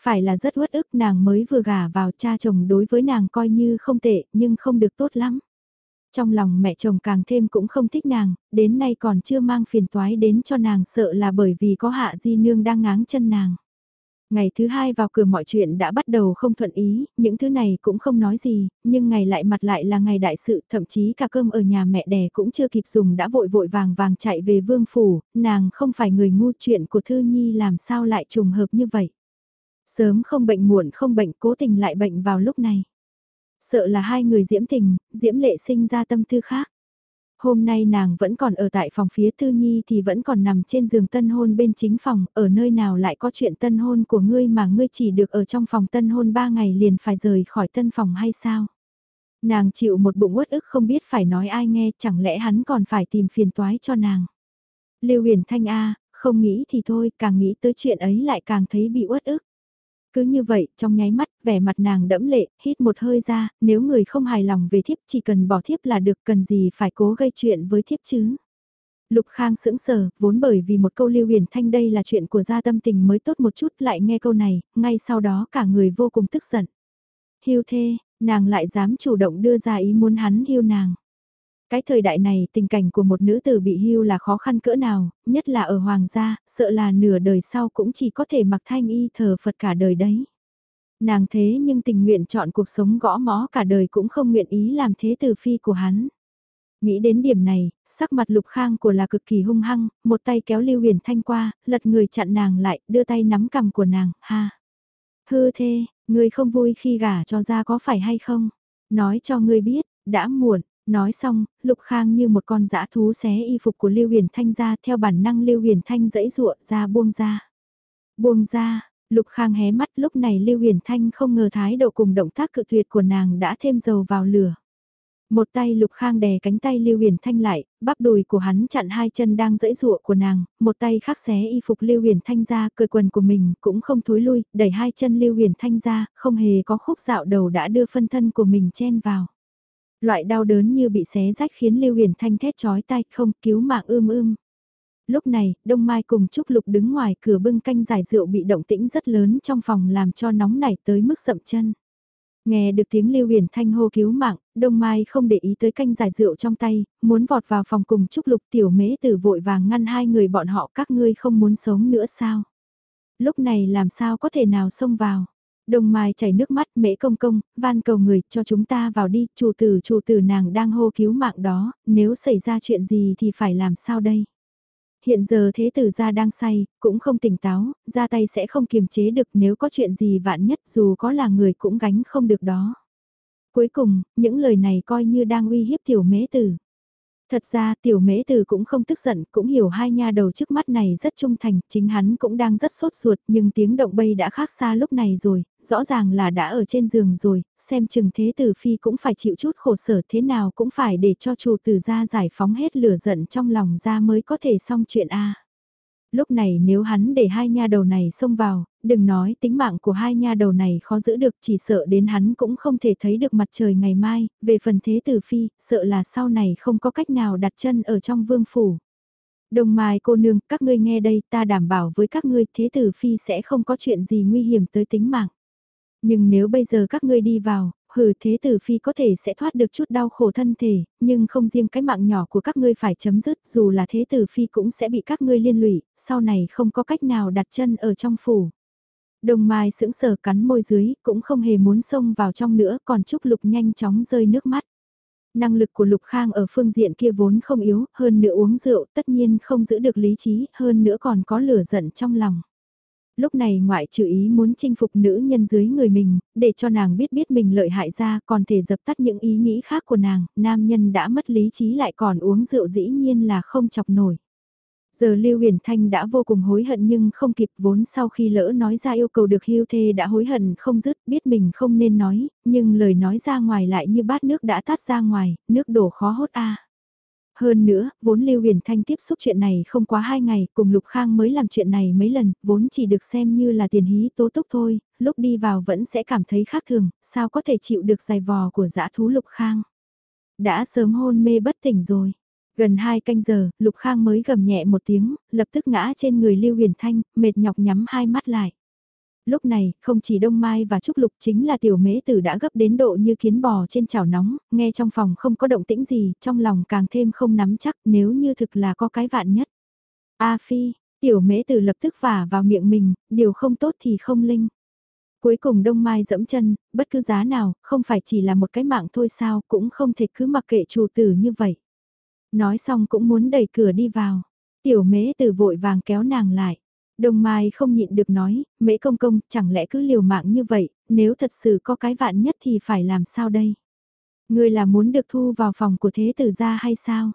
Phải là rất uất ức nàng mới vừa gả vào cha chồng đối với nàng coi như không tệ nhưng không được tốt lắm. Trong lòng mẹ chồng càng thêm cũng không thích nàng, đến nay còn chưa mang phiền toái đến cho nàng sợ là bởi vì có hạ di nương đang ngáng chân nàng. Ngày thứ hai vào cửa mọi chuyện đã bắt đầu không thuận ý, những thứ này cũng không nói gì, nhưng ngày lại mặt lại là ngày đại sự, thậm chí cả cơm ở nhà mẹ đẻ cũng chưa kịp dùng đã vội vội vàng vàng chạy về vương phủ, nàng không phải người ngu chuyện của Thư Nhi làm sao lại trùng hợp như vậy. Sớm không bệnh muộn không bệnh cố tình lại bệnh vào lúc này. Sợ là hai người diễm tình, diễm lệ sinh ra tâm tư khác. Hôm nay nàng vẫn còn ở tại phòng phía Tư Nhi thì vẫn còn nằm trên giường tân hôn bên chính phòng, ở nơi nào lại có chuyện tân hôn của ngươi mà ngươi chỉ được ở trong phòng tân hôn ba ngày liền phải rời khỏi tân phòng hay sao? Nàng chịu một bụng uất ức không biết phải nói ai nghe, chẳng lẽ hắn còn phải tìm phiền toái cho nàng. Lưu Huyền Thanh A, không nghĩ thì thôi, càng nghĩ tới chuyện ấy lại càng thấy bị uất ức. Cứ như vậy, trong nháy mắt, vẻ mặt nàng đẫm lệ, hít một hơi ra, nếu người không hài lòng về thiếp chỉ cần bỏ thiếp là được, cần gì phải cố gây chuyện với thiếp chứ. Lục Khang sững sờ, vốn bởi vì một câu lưu huyền thanh đây là chuyện của gia tâm tình mới tốt một chút lại nghe câu này, ngay sau đó cả người vô cùng tức giận. Hiu thê, nàng lại dám chủ động đưa ra ý muốn hắn hiu nàng. Cái thời đại này tình cảnh của một nữ tử bị hưu là khó khăn cỡ nào, nhất là ở hoàng gia, sợ là nửa đời sau cũng chỉ có thể mặc thanh y thờ Phật cả đời đấy. Nàng thế nhưng tình nguyện chọn cuộc sống gõ mõ cả đời cũng không nguyện ý làm thế từ phi của hắn. Nghĩ đến điểm này, sắc mặt lục khang của là cực kỳ hung hăng, một tay kéo Lưu Huyền Thanh qua, lật người chặn nàng lại, đưa tay nắm cầm của nàng, ha. Hư thê, ngươi không vui khi gả cho ra có phải hay không? Nói cho ngươi biết, đã muộn, Nói xong, Lục Khang như một con dã thú xé y phục của Lưu Huyền Thanh ra theo bản năng Lưu Huyền Thanh dẫy dụa ra buông ra. Buông ra, Lục Khang hé mắt lúc này Lưu Huyền Thanh không ngờ thái độ cùng động tác cự tuyệt của nàng đã thêm dầu vào lửa. Một tay Lục Khang đè cánh tay Lưu Huyền Thanh lại, bắp đùi của hắn chặn hai chân đang dẫy dụa của nàng, một tay khắc xé y phục Lưu Huyền Thanh ra, cởi quần của mình cũng không thối lui, đẩy hai chân Lưu Huyền Thanh ra, không hề có khúc dạo đầu đã đưa phân thân của mình chen vào. Loại đau đớn như bị xé rách khiến Lưu Huyền Thanh thét chói tai không cứu mạng ưm ưm. Lúc này, Đông Mai cùng Trúc Lục đứng ngoài cửa bưng canh giải rượu bị động tĩnh rất lớn trong phòng làm cho nóng nảy tới mức sậm chân. Nghe được tiếng Lưu Huyền Thanh hô cứu mạng, Đông Mai không để ý tới canh giải rượu trong tay, muốn vọt vào phòng cùng Trúc Lục tiểu mễ tử vội vàng ngăn hai người bọn họ các ngươi không muốn sống nữa sao. Lúc này làm sao có thể nào xông vào. Đồng Mai chảy nước mắt mễ công công, van cầu người cho chúng ta vào đi, chủ tử chủ tử nàng đang hô cứu mạng đó, nếu xảy ra chuyện gì thì phải làm sao đây? Hiện giờ thế tử gia đang say, cũng không tỉnh táo, ra tay sẽ không kiềm chế được nếu có chuyện gì vạn nhất dù có là người cũng gánh không được đó. Cuối cùng, những lời này coi như đang uy hiếp tiểu mễ tử. Thật ra tiểu mễ từ cũng không tức giận, cũng hiểu hai nha đầu trước mắt này rất trung thành, chính hắn cũng đang rất sốt ruột, nhưng tiếng động bay đã khác xa lúc này rồi, rõ ràng là đã ở trên giường rồi, xem chừng thế tử phi cũng phải chịu chút khổ sở thế nào cũng phải để cho chủ tử ra giải phóng hết lửa giận trong lòng ra mới có thể xong chuyện A lúc này nếu hắn để hai nha đầu này xông vào, đừng nói tính mạng của hai nha đầu này khó giữ được chỉ sợ đến hắn cũng không thể thấy được mặt trời ngày mai, về phần thế tử phi, sợ là sau này không có cách nào đặt chân ở trong vương phủ. Đồng mai cô nương, các ngươi nghe đây, ta đảm bảo với các ngươi thế tử phi sẽ không có chuyện gì nguy hiểm tới tính mạng. Nhưng nếu bây giờ các ngươi đi vào, hừ thế tử phi có thể sẽ thoát được chút đau khổ thân thể, nhưng không riêng cái mạng nhỏ của các ngươi phải chấm dứt, dù là thế tử phi cũng sẽ bị các ngươi liên lụy, sau này không có cách nào đặt chân ở trong phủ. Đồng Mai sững sờ cắn môi dưới, cũng không hề muốn xông vào trong nữa, còn Trúc Lục nhanh chóng rơi nước mắt. Năng lực của Lục Khang ở phương diện kia vốn không yếu, hơn nữa uống rượu tất nhiên không giữ được lý trí, hơn nữa còn có lửa giận trong lòng lúc này ngoại trừ ý muốn chinh phục nữ nhân dưới người mình, để cho nàng biết biết mình lợi hại ra còn thể dập tắt những ý nghĩ khác của nàng, nam nhân đã mất lý trí lại còn uống rượu dĩ nhiên là không chọc nổi. Giờ Lưu Huyền Thanh đã vô cùng hối hận nhưng không kịp vốn sau khi lỡ nói ra yêu cầu được hưu thê đã hối hận không dứt biết mình không nên nói, nhưng lời nói ra ngoài lại như bát nước đã tát ra ngoài, nước đổ khó hốt a. Hơn nữa, vốn Lưu Huyền Thanh tiếp xúc chuyện này không quá hai ngày, cùng Lục Khang mới làm chuyện này mấy lần, vốn chỉ được xem như là tiền hí tố túc thôi, lúc đi vào vẫn sẽ cảm thấy khác thường, sao có thể chịu được giày vò của dã thú Lục Khang. Đã sớm hôn mê bất tỉnh rồi. Gần hai canh giờ, Lục Khang mới gầm nhẹ một tiếng, lập tức ngã trên người Lưu Huyền Thanh, mệt nhọc nhắm hai mắt lại lúc này, không chỉ Đông Mai và Trúc Lục chính là tiểu mễ tử đã gấp đến độ như kiến bò trên chảo nóng, nghe trong phòng không có động tĩnh gì, trong lòng càng thêm không nắm chắc nếu như thực là có cái vạn nhất. A Phi, tiểu mễ tử lập tức vả vào miệng mình, điều không tốt thì không linh. Cuối cùng Đông Mai dẫm chân, bất cứ giá nào, không phải chỉ là một cái mạng thôi sao, cũng không thể cứ mặc kệ chủ tử như vậy. Nói xong cũng muốn đẩy cửa đi vào. Tiểu mễ tử vội vàng kéo nàng lại. Đông Mai không nhịn được nói, mễ công công, chẳng lẽ cứ liều mạng như vậy, nếu thật sự có cái vạn nhất thì phải làm sao đây? Ngươi là muốn được thu vào phòng của thế tử gia hay sao?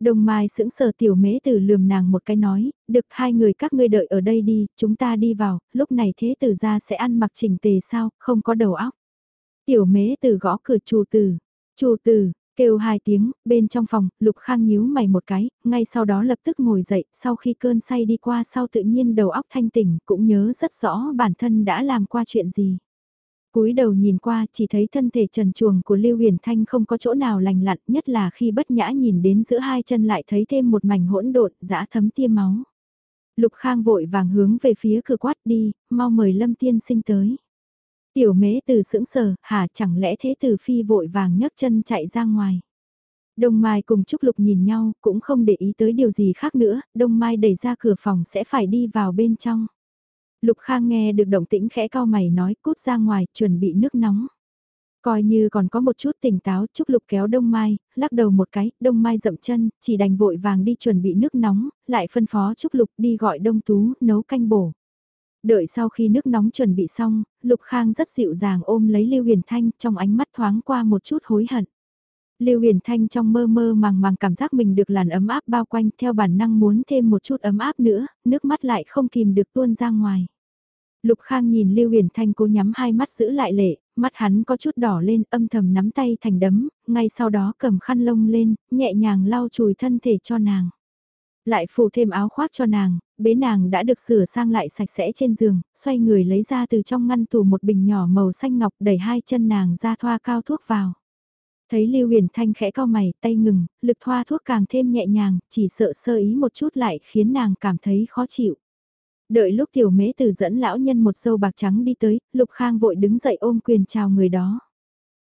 đồng Mai sững sờ tiểu mễ tử lườm nàng một cái nói, được hai người các ngươi đợi ở đây đi, chúng ta đi vào, lúc này thế tử gia sẽ ăn mặc chỉnh tề sao, không có đầu óc. Tiểu mễ tử gõ cửa chủ tử, chủ tử, kêu hai tiếng, bên trong phòng, Lục Khang nhíu mày một cái, ngay sau đó lập tức ngồi dậy, sau khi cơn say đi qua sau tự nhiên đầu óc thanh tỉnh, cũng nhớ rất rõ bản thân đã làm qua chuyện gì cúi đầu nhìn qua chỉ thấy thân thể trần chuồng của Lưu Huyền Thanh không có chỗ nào lành lặn nhất là khi bất nhã nhìn đến giữa hai chân lại thấy thêm một mảnh hỗn độn dã thấm tia máu. Lục Khang vội vàng hướng về phía cửa quát đi, mau mời Lâm Tiên sinh tới. Tiểu mế từ sững sờ, hả chẳng lẽ thế từ phi vội vàng nhấc chân chạy ra ngoài. Đông Mai cùng Trúc Lục nhìn nhau, cũng không để ý tới điều gì khác nữa, Đông Mai đẩy ra cửa phòng sẽ phải đi vào bên trong. Lục Khang nghe được động tĩnh khẽ cao mày nói cút ra ngoài, chuẩn bị nước nóng. Coi như còn có một chút tỉnh táo, Trúc Lục kéo Đông Mai, lắc đầu một cái, Đông Mai dậm chân, chỉ đành vội vàng đi chuẩn bị nước nóng, lại phân phó Trúc Lục đi gọi Đông Tú, nấu canh bổ. Đợi sau khi nước nóng chuẩn bị xong, Lục Khang rất dịu dàng ôm lấy Lưu Huyền Thanh trong ánh mắt thoáng qua một chút hối hận. Lưu Huyền Thanh trong mơ mơ màng màng cảm giác mình được làn ấm áp bao quanh theo bản năng muốn thêm một chút ấm áp nữa, nước mắt lại không kìm được tuôn ra ngoài. Lục Khang nhìn Lưu Huyền Thanh cố nhắm hai mắt giữ lại lệ, mắt hắn có chút đỏ lên âm thầm nắm tay thành đấm, ngay sau đó cầm khăn lông lên, nhẹ nhàng lau chùi thân thể cho nàng. Lại phủ thêm áo khoác cho nàng, bế nàng đã được sửa sang lại sạch sẽ trên giường, xoay người lấy ra từ trong ngăn tủ một bình nhỏ màu xanh ngọc đẩy hai chân nàng ra thoa cao thuốc vào. Thấy Lưu Huyền Thanh khẽ cao mày, tay ngừng, lực thoa thuốc càng thêm nhẹ nhàng, chỉ sợ sơ ý một chút lại khiến nàng cảm thấy khó chịu. Đợi lúc tiểu mế từ dẫn lão nhân một sâu bạc trắng đi tới, Lục Khang vội đứng dậy ôm quyền chào người đó.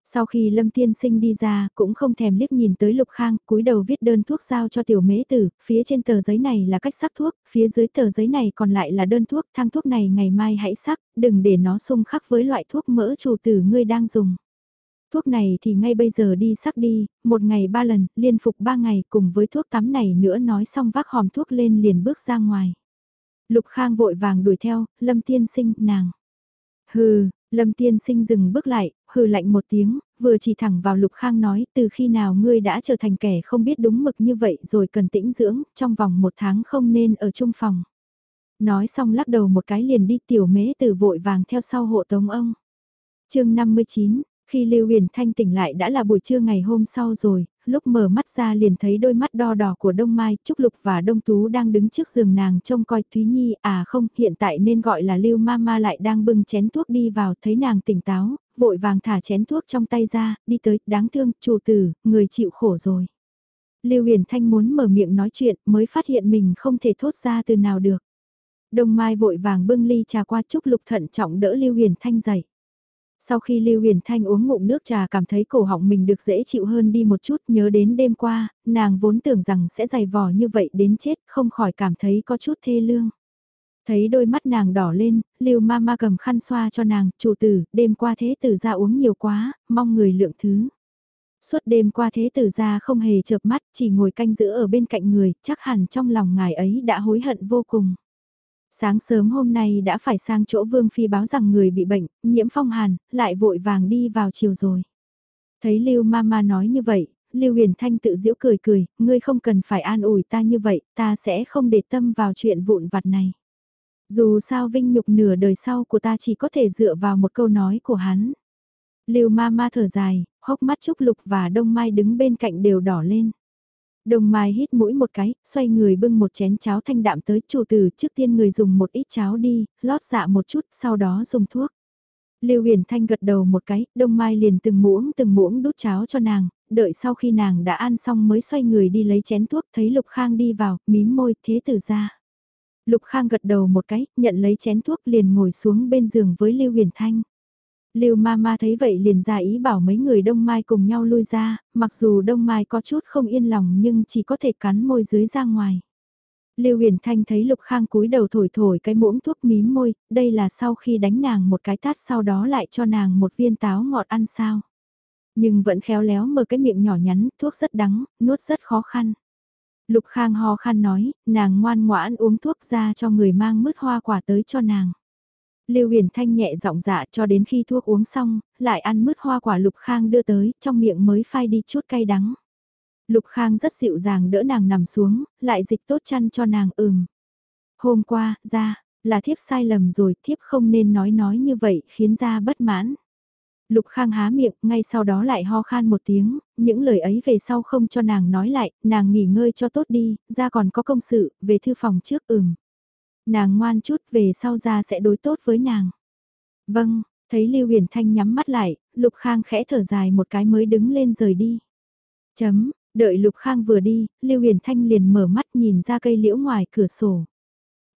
Sau khi Lâm Tiên Sinh đi ra, cũng không thèm liếc nhìn tới Lục Khang, cúi đầu viết đơn thuốc giao cho tiểu mễ tử, phía trên tờ giấy này là cách sắc thuốc, phía dưới tờ giấy này còn lại là đơn thuốc, thang thuốc này ngày mai hãy sắc, đừng để nó xung khắc với loại thuốc mỡ chủ tử ngươi đang dùng. Thuốc này thì ngay bây giờ đi sắc đi, một ngày ba lần, liên phục ba ngày cùng với thuốc tắm này nữa nói xong vác hòm thuốc lên liền bước ra ngoài. Lục Khang vội vàng đuổi theo, Lâm Tiên Sinh, nàng. Hừ, Lâm Tiên Sinh dừng bước lại, hừ lạnh một tiếng, vừa chỉ thẳng vào Lục Khang nói, từ khi nào ngươi đã trở thành kẻ không biết đúng mực như vậy rồi cần tĩnh dưỡng, trong vòng một tháng không nên ở chung phòng. Nói xong lắc đầu một cái liền đi tiểu mế từ vội vàng theo sau hộ tống ông. chương 59, khi Lưu Huyền Thanh tỉnh lại đã là buổi trưa ngày hôm sau rồi, lúc mở mắt ra liền thấy đôi mắt đo đỏ của Đông Mai, Trúc Lục và Đông Tú đang đứng trước giường nàng trông coi Thúy Nhi, à không, hiện tại nên gọi là Lưu Mama lại đang bưng chén thuốc đi vào, thấy nàng tỉnh táo, vội vàng thả chén thuốc trong tay ra, đi tới, đáng thương, chủ tử, người chịu khổ rồi. Lưu Huyền Thanh muốn mở miệng nói chuyện mới phát hiện mình không thể thốt ra từ nào được. Đông Mai vội vàng bưng ly trà qua Trúc Lục thận trọng đỡ Lưu Huyền Thanh dậy. Sau khi Lưu Huyền Thanh uống ngụm nước trà cảm thấy cổ họng mình được dễ chịu hơn đi một chút nhớ đến đêm qua, nàng vốn tưởng rằng sẽ dày vò như vậy đến chết không khỏi cảm thấy có chút thê lương. Thấy đôi mắt nàng đỏ lên, Lưu Mama cầm khăn xoa cho nàng, chủ tử, đêm qua thế tử ra uống nhiều quá, mong người lượng thứ. Suốt đêm qua thế tử ra không hề chợp mắt, chỉ ngồi canh giữ ở bên cạnh người, chắc hẳn trong lòng ngài ấy đã hối hận vô cùng. Sáng sớm hôm nay đã phải sang chỗ Vương Phi báo rằng người bị bệnh, nhiễm phong hàn, lại vội vàng đi vào chiều rồi. Thấy Lưu Mama nói như vậy, Lưu Huyền Thanh tự giễu cười cười, ngươi không cần phải an ủi ta như vậy, ta sẽ không để tâm vào chuyện vụn vặt này. Dù sao vinh nhục nửa đời sau của ta chỉ có thể dựa vào một câu nói của hắn. Lưu Mama thở dài, hốc mắt Trúc Lục và Đông Mai đứng bên cạnh đều đỏ lên. Đồng Mai hít mũi một cái, xoay người bưng một chén cháo thanh đạm tới chủ tử trước tiên người dùng một ít cháo đi, lót dạ một chút, sau đó dùng thuốc. Lưu Huyền Thanh gật đầu một cái, Đông Mai liền từng muỗng từng muỗng đút cháo cho nàng, đợi sau khi nàng đã ăn xong mới xoay người đi lấy chén thuốc, thấy Lục Khang đi vào, mím môi, thế tử ra. Lục Khang gật đầu một cái, nhận lấy chén thuốc liền ngồi xuống bên giường với Lưu Huyền Thanh. Lưu Mama thấy vậy liền ra ý bảo mấy người Đông Mai cùng nhau lui ra, mặc dù Đông Mai có chút không yên lòng nhưng chỉ có thể cắn môi dưới ra ngoài. Lưu Huyền Thanh thấy Lục Khang cúi đầu thổi thổi cái muỗng thuốc mím môi, đây là sau khi đánh nàng một cái tát sau đó lại cho nàng một viên táo ngọt ăn sao. Nhưng vẫn khéo léo mở cái miệng nhỏ nhắn, thuốc rất đắng, nuốt rất khó khăn. Lục Khang ho khan nói, nàng ngoan ngoãn uống thuốc ra cho người mang mứt hoa quả tới cho nàng. Lưu Huyền Thanh nhẹ giọng dạ cho đến khi thuốc uống xong, lại ăn mứt hoa quả Lục Khang đưa tới, trong miệng mới phai đi chút cay đắng. Lục Khang rất dịu dàng đỡ nàng nằm xuống, lại dịch tốt chăn cho nàng ừm. Hôm qua, ra, là thiếp sai lầm rồi, thiếp không nên nói nói như vậy, khiến ra bất mãn. Lục Khang há miệng, ngay sau đó lại ho khan một tiếng, những lời ấy về sau không cho nàng nói lại, nàng nghỉ ngơi cho tốt đi, ra còn có công sự, về thư phòng trước ừm. Nàng ngoan chút về sau ra sẽ đối tốt với nàng. Vâng, thấy Lưu Huyền Thanh nhắm mắt lại, Lục Khang khẽ thở dài một cái mới đứng lên rời đi. Chấm, đợi Lục Khang vừa đi, Lưu Huyền Thanh liền mở mắt nhìn ra cây liễu ngoài cửa sổ.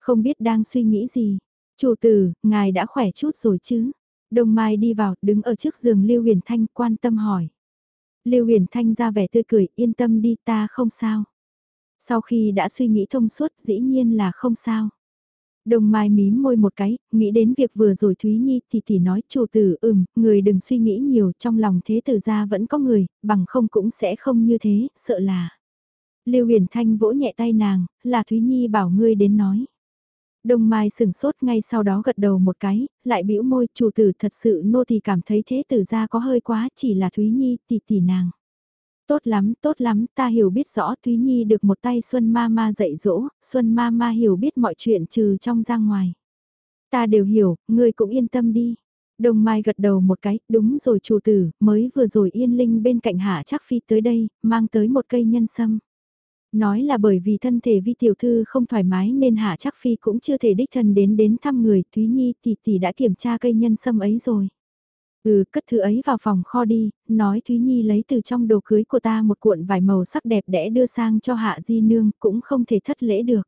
Không biết đang suy nghĩ gì. Chủ tử, ngài đã khỏe chút rồi chứ? Đông Mai đi vào, đứng ở trước giường Lưu Huyền Thanh quan tâm hỏi. Lưu Huyền Thanh ra vẻ tươi cười, yên tâm đi ta không sao. Sau khi đã suy nghĩ thông suốt dĩ nhiên là không sao. Đồng Mai mím môi một cái, nghĩ đến việc vừa rồi Thúy Nhi thì tỷ nói chủ tử ừm, người đừng suy nghĩ nhiều trong lòng thế tử ra vẫn có người, bằng không cũng sẽ không như thế, sợ là. Lưu Huyền Thanh vỗ nhẹ tay nàng, là Thúy Nhi bảo ngươi đến nói. Đông Mai sừng sốt ngay sau đó gật đầu một cái, lại bĩu môi chủ tử thật sự nô thì cảm thấy thế tử ra có hơi quá chỉ là Thúy Nhi tỷ tỷ nàng. Tốt lắm, tốt lắm, ta hiểu biết rõ Thúy Nhi được một tay Xuân Ma Ma dạy dỗ, Xuân Ma Ma hiểu biết mọi chuyện trừ trong ra ngoài. Ta đều hiểu, ngươi cũng yên tâm đi. đồng Mai gật đầu một cái, đúng rồi chủ tử, mới vừa rồi yên linh bên cạnh hạ chắc phi tới đây, mang tới một cây nhân sâm. Nói là bởi vì thân thể vi tiểu thư không thoải mái nên hạ chắc phi cũng chưa thể đích thân đến đến thăm người, Thúy Nhi tỷ tỷ đã kiểm tra cây nhân sâm ấy rồi. Ừ, cất thứ ấy vào phòng kho đi, nói Thúy Nhi lấy từ trong đồ cưới của ta một cuộn vải màu sắc đẹp đẽ đưa sang cho Hạ Di Nương, cũng không thể thất lễ được.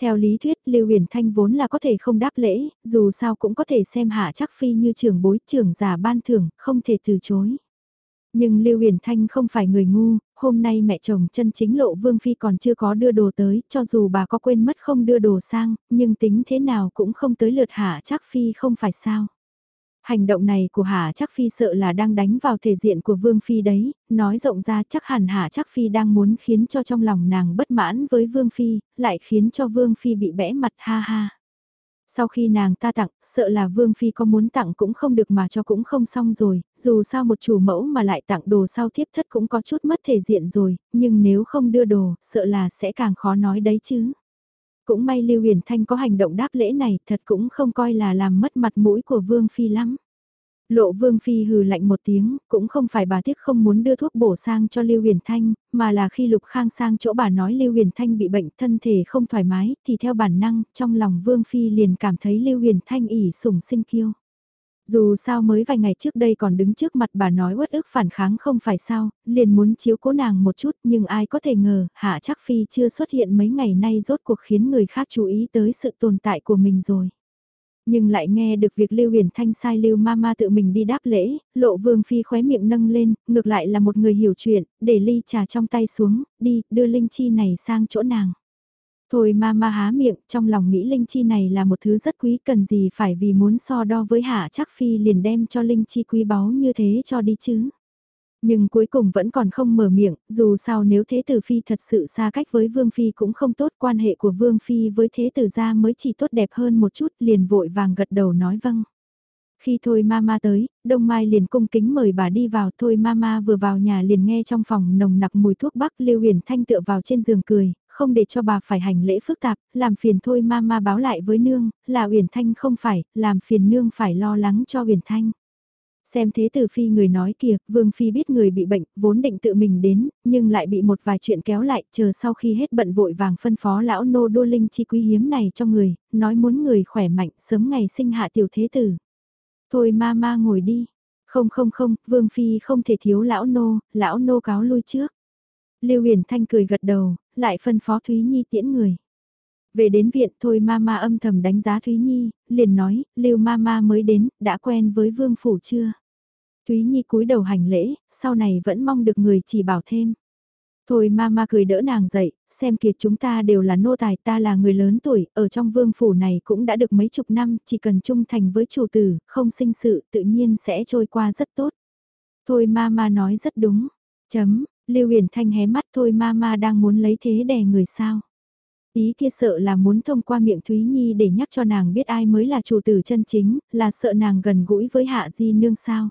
Theo lý thuyết, Lưu Huyền Thanh vốn là có thể không đáp lễ, dù sao cũng có thể xem Hạ trắc Phi như trưởng bối trưởng giả ban thưởng, không thể từ chối. Nhưng Lưu Huyền Thanh không phải người ngu, hôm nay mẹ chồng chân chính lộ Vương Phi còn chưa có đưa đồ tới, cho dù bà có quên mất không đưa đồ sang, nhưng tính thế nào cũng không tới lượt Hạ trắc Phi không phải sao. Hành động này của Hà Chắc Phi sợ là đang đánh vào thể diện của Vương Phi đấy, nói rộng ra chắc hẳn Hà Chắc Phi đang muốn khiến cho trong lòng nàng bất mãn với Vương Phi, lại khiến cho Vương Phi bị bẽ mặt ha ha. Sau khi nàng ta tặng, sợ là Vương Phi có muốn tặng cũng không được mà cho cũng không xong rồi, dù sao một chủ mẫu mà lại tặng đồ sau thiếp thất cũng có chút mất thể diện rồi, nhưng nếu không đưa đồ, sợ là sẽ càng khó nói đấy chứ. Cũng may Lưu Huyền Thanh có hành động đáp lễ này thật cũng không coi là làm mất mặt mũi của Vương Phi lắm. Lộ Vương Phi hừ lạnh một tiếng, cũng không phải bà tiếc không muốn đưa thuốc bổ sang cho Lưu Huyền Thanh, mà là khi Lục Khang sang chỗ bà nói Lưu Huyền Thanh bị bệnh thân thể không thoải mái, thì theo bản năng, trong lòng Vương Phi liền cảm thấy Lưu Huyền Thanh ỉ sủng sinh kiêu. Dù sao mới vài ngày trước đây còn đứng trước mặt bà nói uất ức phản kháng không phải sao, liền muốn chiếu cố nàng một chút nhưng ai có thể ngờ Hạ Chắc Phi chưa xuất hiện mấy ngày nay rốt cuộc khiến người khác chú ý tới sự tồn tại của mình rồi. Nhưng lại nghe được việc Lưu Huyền Thanh sai Lưu Mama tự mình đi đáp lễ, lộ vương phi khóe miệng nâng lên, ngược lại là một người hiểu chuyện, để ly trà trong tay xuống, đi, đưa linh chi này sang chỗ nàng. Thôi ma ma há miệng, trong lòng nghĩ linh chi này là một thứ rất quý cần gì phải vì muốn so đo với hạ chắc phi liền đem cho linh chi quý báu như thế cho đi chứ. Nhưng cuối cùng vẫn còn không mở miệng, dù sao nếu thế tử phi thật sự xa cách với vương phi cũng không tốt quan hệ của vương phi với thế tử gia mới chỉ tốt đẹp hơn một chút liền vội vàng gật đầu nói vâng. Khi Thôi Mama tới, Đông Mai liền cung kính mời bà đi vào. Thôi Mama vừa vào nhà liền nghe trong phòng nồng nặc mùi thuốc bắc Lưu Huyền Thanh tựa vào trên giường cười, không để cho bà phải hành lễ phức tạp, làm phiền Thôi Mama báo lại với nương, là uyển Thanh không phải, làm phiền nương phải lo lắng cho uyển Thanh. Xem thế tử phi người nói kìa, Vương Phi biết người bị bệnh, vốn định tự mình đến, nhưng lại bị một vài chuyện kéo lại, chờ sau khi hết bận vội vàng phân phó lão nô đô linh chi quý hiếm này cho người, nói muốn người khỏe mạnh, sớm ngày sinh hạ tiểu thế tử. Thôi ma ma ngồi đi. Không không không, Vương Phi không thể thiếu lão nô, lão nô cáo lui trước. Lưu Huyền Thanh cười gật đầu, lại phân phó Thúy Nhi tiễn người. Về đến viện thôi mama âm thầm đánh giá Thúy Nhi, liền nói, Lưu mama mới đến, đã quen với vương phủ chưa? Thúy Nhi cúi đầu hành lễ, sau này vẫn mong được người chỉ bảo thêm. Thôi mama cười đỡ nàng dậy, xem kìa chúng ta đều là nô tài ta là người lớn tuổi, ở trong vương phủ này cũng đã được mấy chục năm, chỉ cần trung thành với chủ tử, không sinh sự, tự nhiên sẽ trôi qua rất tốt. Thôi mama nói rất đúng. Chấm, Lưu Huyền Thanh hé mắt thôi mama đang muốn lấy thế đè người sao. Ý kia sợ là muốn thông qua miệng Thúy Nhi để nhắc cho nàng biết ai mới là chủ tử chân chính, là sợ nàng gần gũi với Hạ Di Nương sao.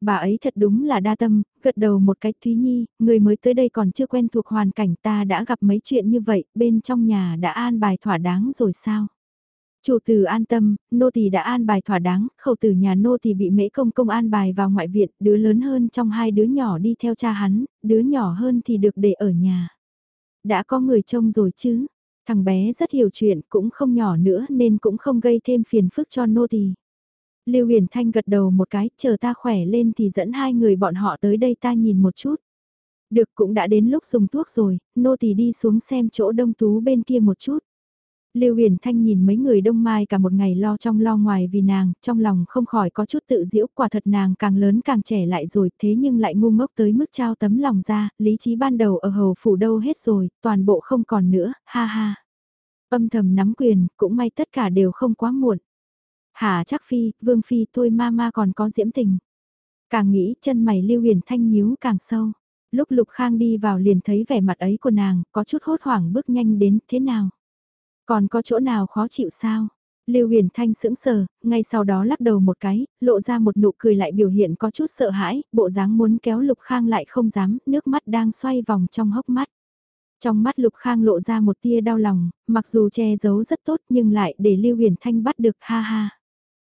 Bà ấy thật đúng là đa tâm, gật đầu một cái Thúy Nhi, người mới tới đây còn chưa quen thuộc hoàn cảnh ta đã gặp mấy chuyện như vậy, bên trong nhà đã an bài thỏa đáng rồi sao? Chủ tử an tâm, nô tỳ đã an bài thỏa đáng, khẩu tử nhà nô tỳ bị mễ công công an bài vào ngoại viện, đứa lớn hơn trong hai đứa nhỏ đi theo cha hắn, đứa nhỏ hơn thì được để ở nhà. Đã có người trông rồi chứ, thằng bé rất hiểu chuyện cũng không nhỏ nữa nên cũng không gây thêm phiền phức cho nô tỳ. Lưu Huyền Thanh gật đầu một cái, chờ ta khỏe lên thì dẫn hai người bọn họ tới đây ta nhìn một chút. Được cũng đã đến lúc dùng thuốc rồi, nô tỳ đi xuống xem chỗ đông tú bên kia một chút. Lưu Huyền Thanh nhìn mấy người đông mai cả một ngày lo trong lo ngoài vì nàng, trong lòng không khỏi có chút tự diễu, quả thật nàng càng lớn càng trẻ lại rồi, thế nhưng lại ngu ngốc tới mức trao tấm lòng ra, lý trí ban đầu ở hầu phủ đâu hết rồi, toàn bộ không còn nữa, ha ha. Âm thầm nắm quyền, cũng may tất cả đều không quá muộn. Hà chắc phi, vương phi thôi ma ma còn có diễm tình. Càng nghĩ chân mày Lưu Huyền Thanh nhíu càng sâu. Lúc Lục Khang đi vào liền thấy vẻ mặt ấy của nàng, có chút hốt hoảng bước nhanh đến, thế nào? Còn có chỗ nào khó chịu sao? Lưu Huyền Thanh sững sờ, ngay sau đó lắc đầu một cái, lộ ra một nụ cười lại biểu hiện có chút sợ hãi, bộ dáng muốn kéo Lục Khang lại không dám, nước mắt đang xoay vòng trong hốc mắt. Trong mắt Lục Khang lộ ra một tia đau lòng, mặc dù che giấu rất tốt nhưng lại để Lưu Huyền Thanh bắt được ha ha.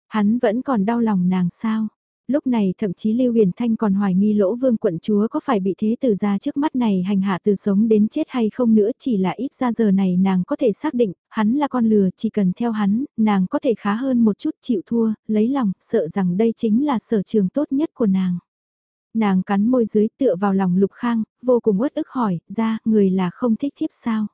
Hắn vẫn còn đau lòng nàng sao? Lúc này thậm chí Lưu Huyền Thanh còn hoài nghi lỗ vương quận chúa có phải bị thế tử ra trước mắt này hành hạ từ sống đến chết hay không nữa chỉ là ít ra giờ này nàng có thể xác định, hắn là con lừa chỉ cần theo hắn, nàng có thể khá hơn một chút chịu thua, lấy lòng, sợ rằng đây chính là sở trường tốt nhất của nàng. Nàng cắn môi dưới tựa vào lòng lục khang, vô cùng uất ức hỏi, ra, người là không thích thiếp sao?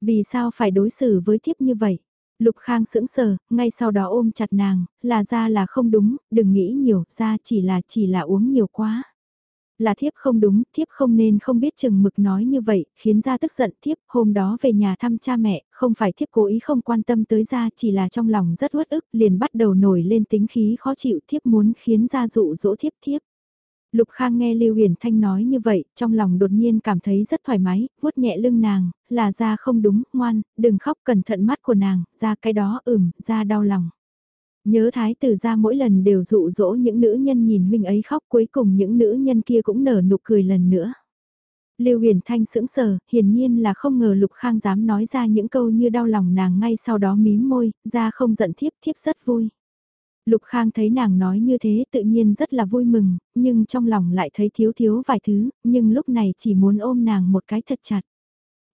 Vì sao phải đối xử với thiếp như vậy? Lục Khang sững sờ, ngay sau đó ôm chặt nàng, là ra là không đúng, đừng nghĩ nhiều, ra chỉ là chỉ là uống nhiều quá. Là thiếp không đúng, thiếp không nên không biết chừng mực nói như vậy, khiến ra tức giận thiếp, hôm đó về nhà thăm cha mẹ, không phải thiếp cố ý không quan tâm tới ra, chỉ là trong lòng rất uất ức, liền bắt đầu nổi lên tính khí khó chịu thiếp muốn khiến ra dụ dỗ thiếp thiếp. Lục Khang nghe Lưu Huyền Thanh nói như vậy, trong lòng đột nhiên cảm thấy rất thoải mái, vuốt nhẹ lưng nàng, là ra không đúng, ngoan, đừng khóc cẩn thận mắt của nàng, ra cái đó ửm, ra đau lòng. Nhớ thái tử ra mỗi lần đều dụ dỗ những nữ nhân nhìn huynh ấy khóc cuối cùng những nữ nhân kia cũng nở nụ cười lần nữa. Lưu Huyền Thanh sững sờ, hiển nhiên là không ngờ Lục Khang dám nói ra những câu như đau lòng nàng ngay sau đó mím môi, ra không giận thiếp, thiếp rất vui. Lục Khang thấy nàng nói như thế tự nhiên rất là vui mừng, nhưng trong lòng lại thấy thiếu thiếu vài thứ, nhưng lúc này chỉ muốn ôm nàng một cái thật chặt.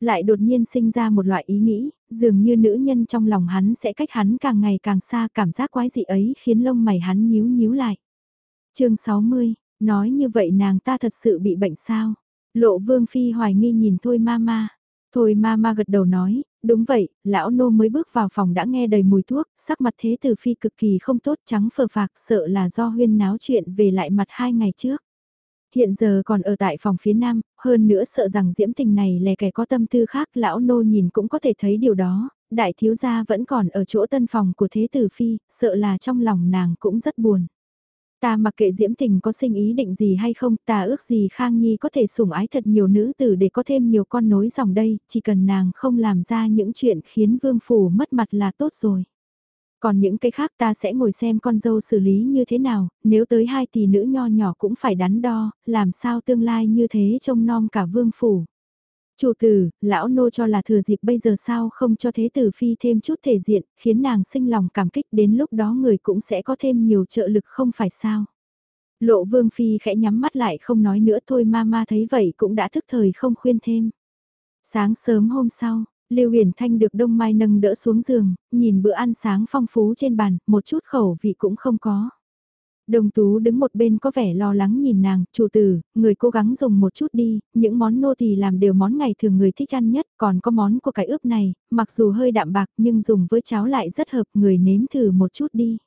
Lại đột nhiên sinh ra một loại ý nghĩ, dường như nữ nhân trong lòng hắn sẽ cách hắn càng ngày càng xa cảm giác quái dị ấy khiến lông mày hắn nhíu nhíu lại. chương 60, nói như vậy nàng ta thật sự bị bệnh sao? Lộ vương phi hoài nghi nhìn thôi ma ma. Thôi ma ma gật đầu nói, đúng vậy, lão nô mới bước vào phòng đã nghe đầy mùi thuốc, sắc mặt thế tử phi cực kỳ không tốt trắng phờ phạc sợ là do huyên náo chuyện về lại mặt hai ngày trước. Hiện giờ còn ở tại phòng phía nam, hơn nữa sợ rằng diễm tình này lè kẻ có tâm tư khác lão nô nhìn cũng có thể thấy điều đó, đại thiếu gia vẫn còn ở chỗ tân phòng của thế tử phi, sợ là trong lòng nàng cũng rất buồn. Ta mặc kệ diễm tình có sinh ý định gì hay không, ta ước gì Khang Nhi có thể sủng ái thật nhiều nữ tử để có thêm nhiều con nối dòng đây, chỉ cần nàng không làm ra những chuyện khiến vương phủ mất mặt là tốt rồi. Còn những cái khác ta sẽ ngồi xem con dâu xử lý như thế nào, nếu tới hai tỷ nữ nho nhỏ cũng phải đắn đo, làm sao tương lai như thế trông nom cả vương phủ. Chủ tử, lão nô cho là thừa dịp bây giờ sao không cho thế tử phi thêm chút thể diện, khiến nàng sinh lòng cảm kích đến lúc đó người cũng sẽ có thêm nhiều trợ lực không phải sao. Lộ vương phi khẽ nhắm mắt lại không nói nữa thôi ma ma thấy vậy cũng đã thức thời không khuyên thêm. Sáng sớm hôm sau, Lưu Huyền Thanh được Đông Mai nâng đỡ xuống giường, nhìn bữa ăn sáng phong phú trên bàn, một chút khẩu vị cũng không có. Đồng tú đứng một bên có vẻ lo lắng nhìn nàng, chủ tử, người cố gắng dùng một chút đi, những món nô tỳ làm đều món ngày thường người thích ăn nhất, còn có món của cái ướp này, mặc dù hơi đạm bạc nhưng dùng với cháo lại rất hợp, người nếm thử một chút đi.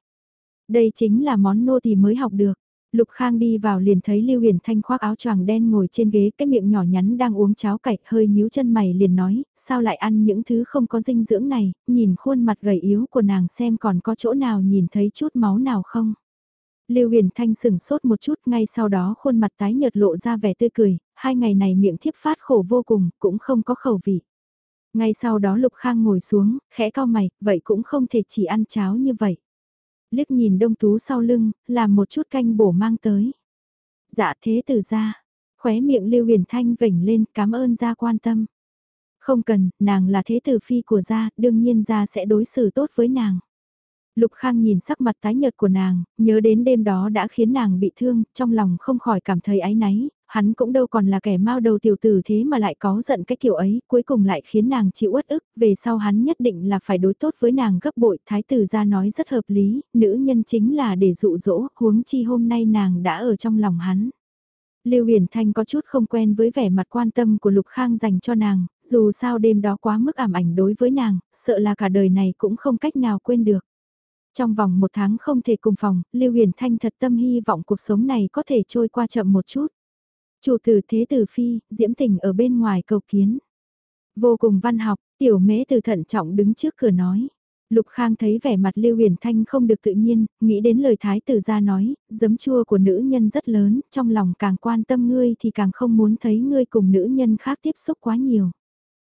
Đây chính là món nô tỳ mới học được. Lục Khang đi vào liền thấy Lưu Huyền Thanh khoác áo choàng đen ngồi trên ghế, cái miệng nhỏ nhắn đang uống cháo cạch, hơi nhíu chân mày liền nói, sao lại ăn những thứ không có dinh dưỡng này, nhìn khuôn mặt gầy yếu của nàng xem còn có chỗ nào nhìn thấy chút máu nào không. Lưu Huyền Thanh sừng sốt một chút ngay sau đó khuôn mặt tái nhợt lộ ra vẻ tươi cười, hai ngày này miệng thiếp phát khổ vô cùng, cũng không có khẩu vị. Ngay sau đó Lục Khang ngồi xuống, khẽ cao mày, vậy cũng không thể chỉ ăn cháo như vậy. Liếc nhìn đông tú sau lưng, làm một chút canh bổ mang tới. Dạ thế từ ra, khóe miệng Lưu Huyền Thanh vểnh lên, cảm ơn gia quan tâm. Không cần, nàng là thế tử phi của gia, đương nhiên gia sẽ đối xử tốt với nàng. Lục Khang nhìn sắc mặt tái nhợt của nàng, nhớ đến đêm đó đã khiến nàng bị thương, trong lòng không khỏi cảm thấy áy náy, hắn cũng đâu còn là kẻ mau đầu tiểu tử thế mà lại có giận cái kiểu ấy, cuối cùng lại khiến nàng chịu uất ức, về sau hắn nhất định là phải đối tốt với nàng gấp bội, thái tử ra nói rất hợp lý, nữ nhân chính là để dụ dỗ, huống chi hôm nay nàng đã ở trong lòng hắn. Lưu Huyền Thanh có chút không quen với vẻ mặt quan tâm của Lục Khang dành cho nàng, dù sao đêm đó quá mức ảm ảnh đối với nàng, sợ là cả đời này cũng không cách nào quên được. Trong vòng một tháng không thể cùng phòng, Lưu Huyền Thanh thật tâm hy vọng cuộc sống này có thể trôi qua chậm một chút. Chủ tử thế tử phi, diễm tình ở bên ngoài cầu kiến. Vô cùng văn học, tiểu mễ từ thận trọng đứng trước cửa nói. Lục Khang thấy vẻ mặt Lưu Huyền Thanh không được tự nhiên, nghĩ đến lời thái tử ra nói, giấm chua của nữ nhân rất lớn, trong lòng càng quan tâm ngươi thì càng không muốn thấy ngươi cùng nữ nhân khác tiếp xúc quá nhiều.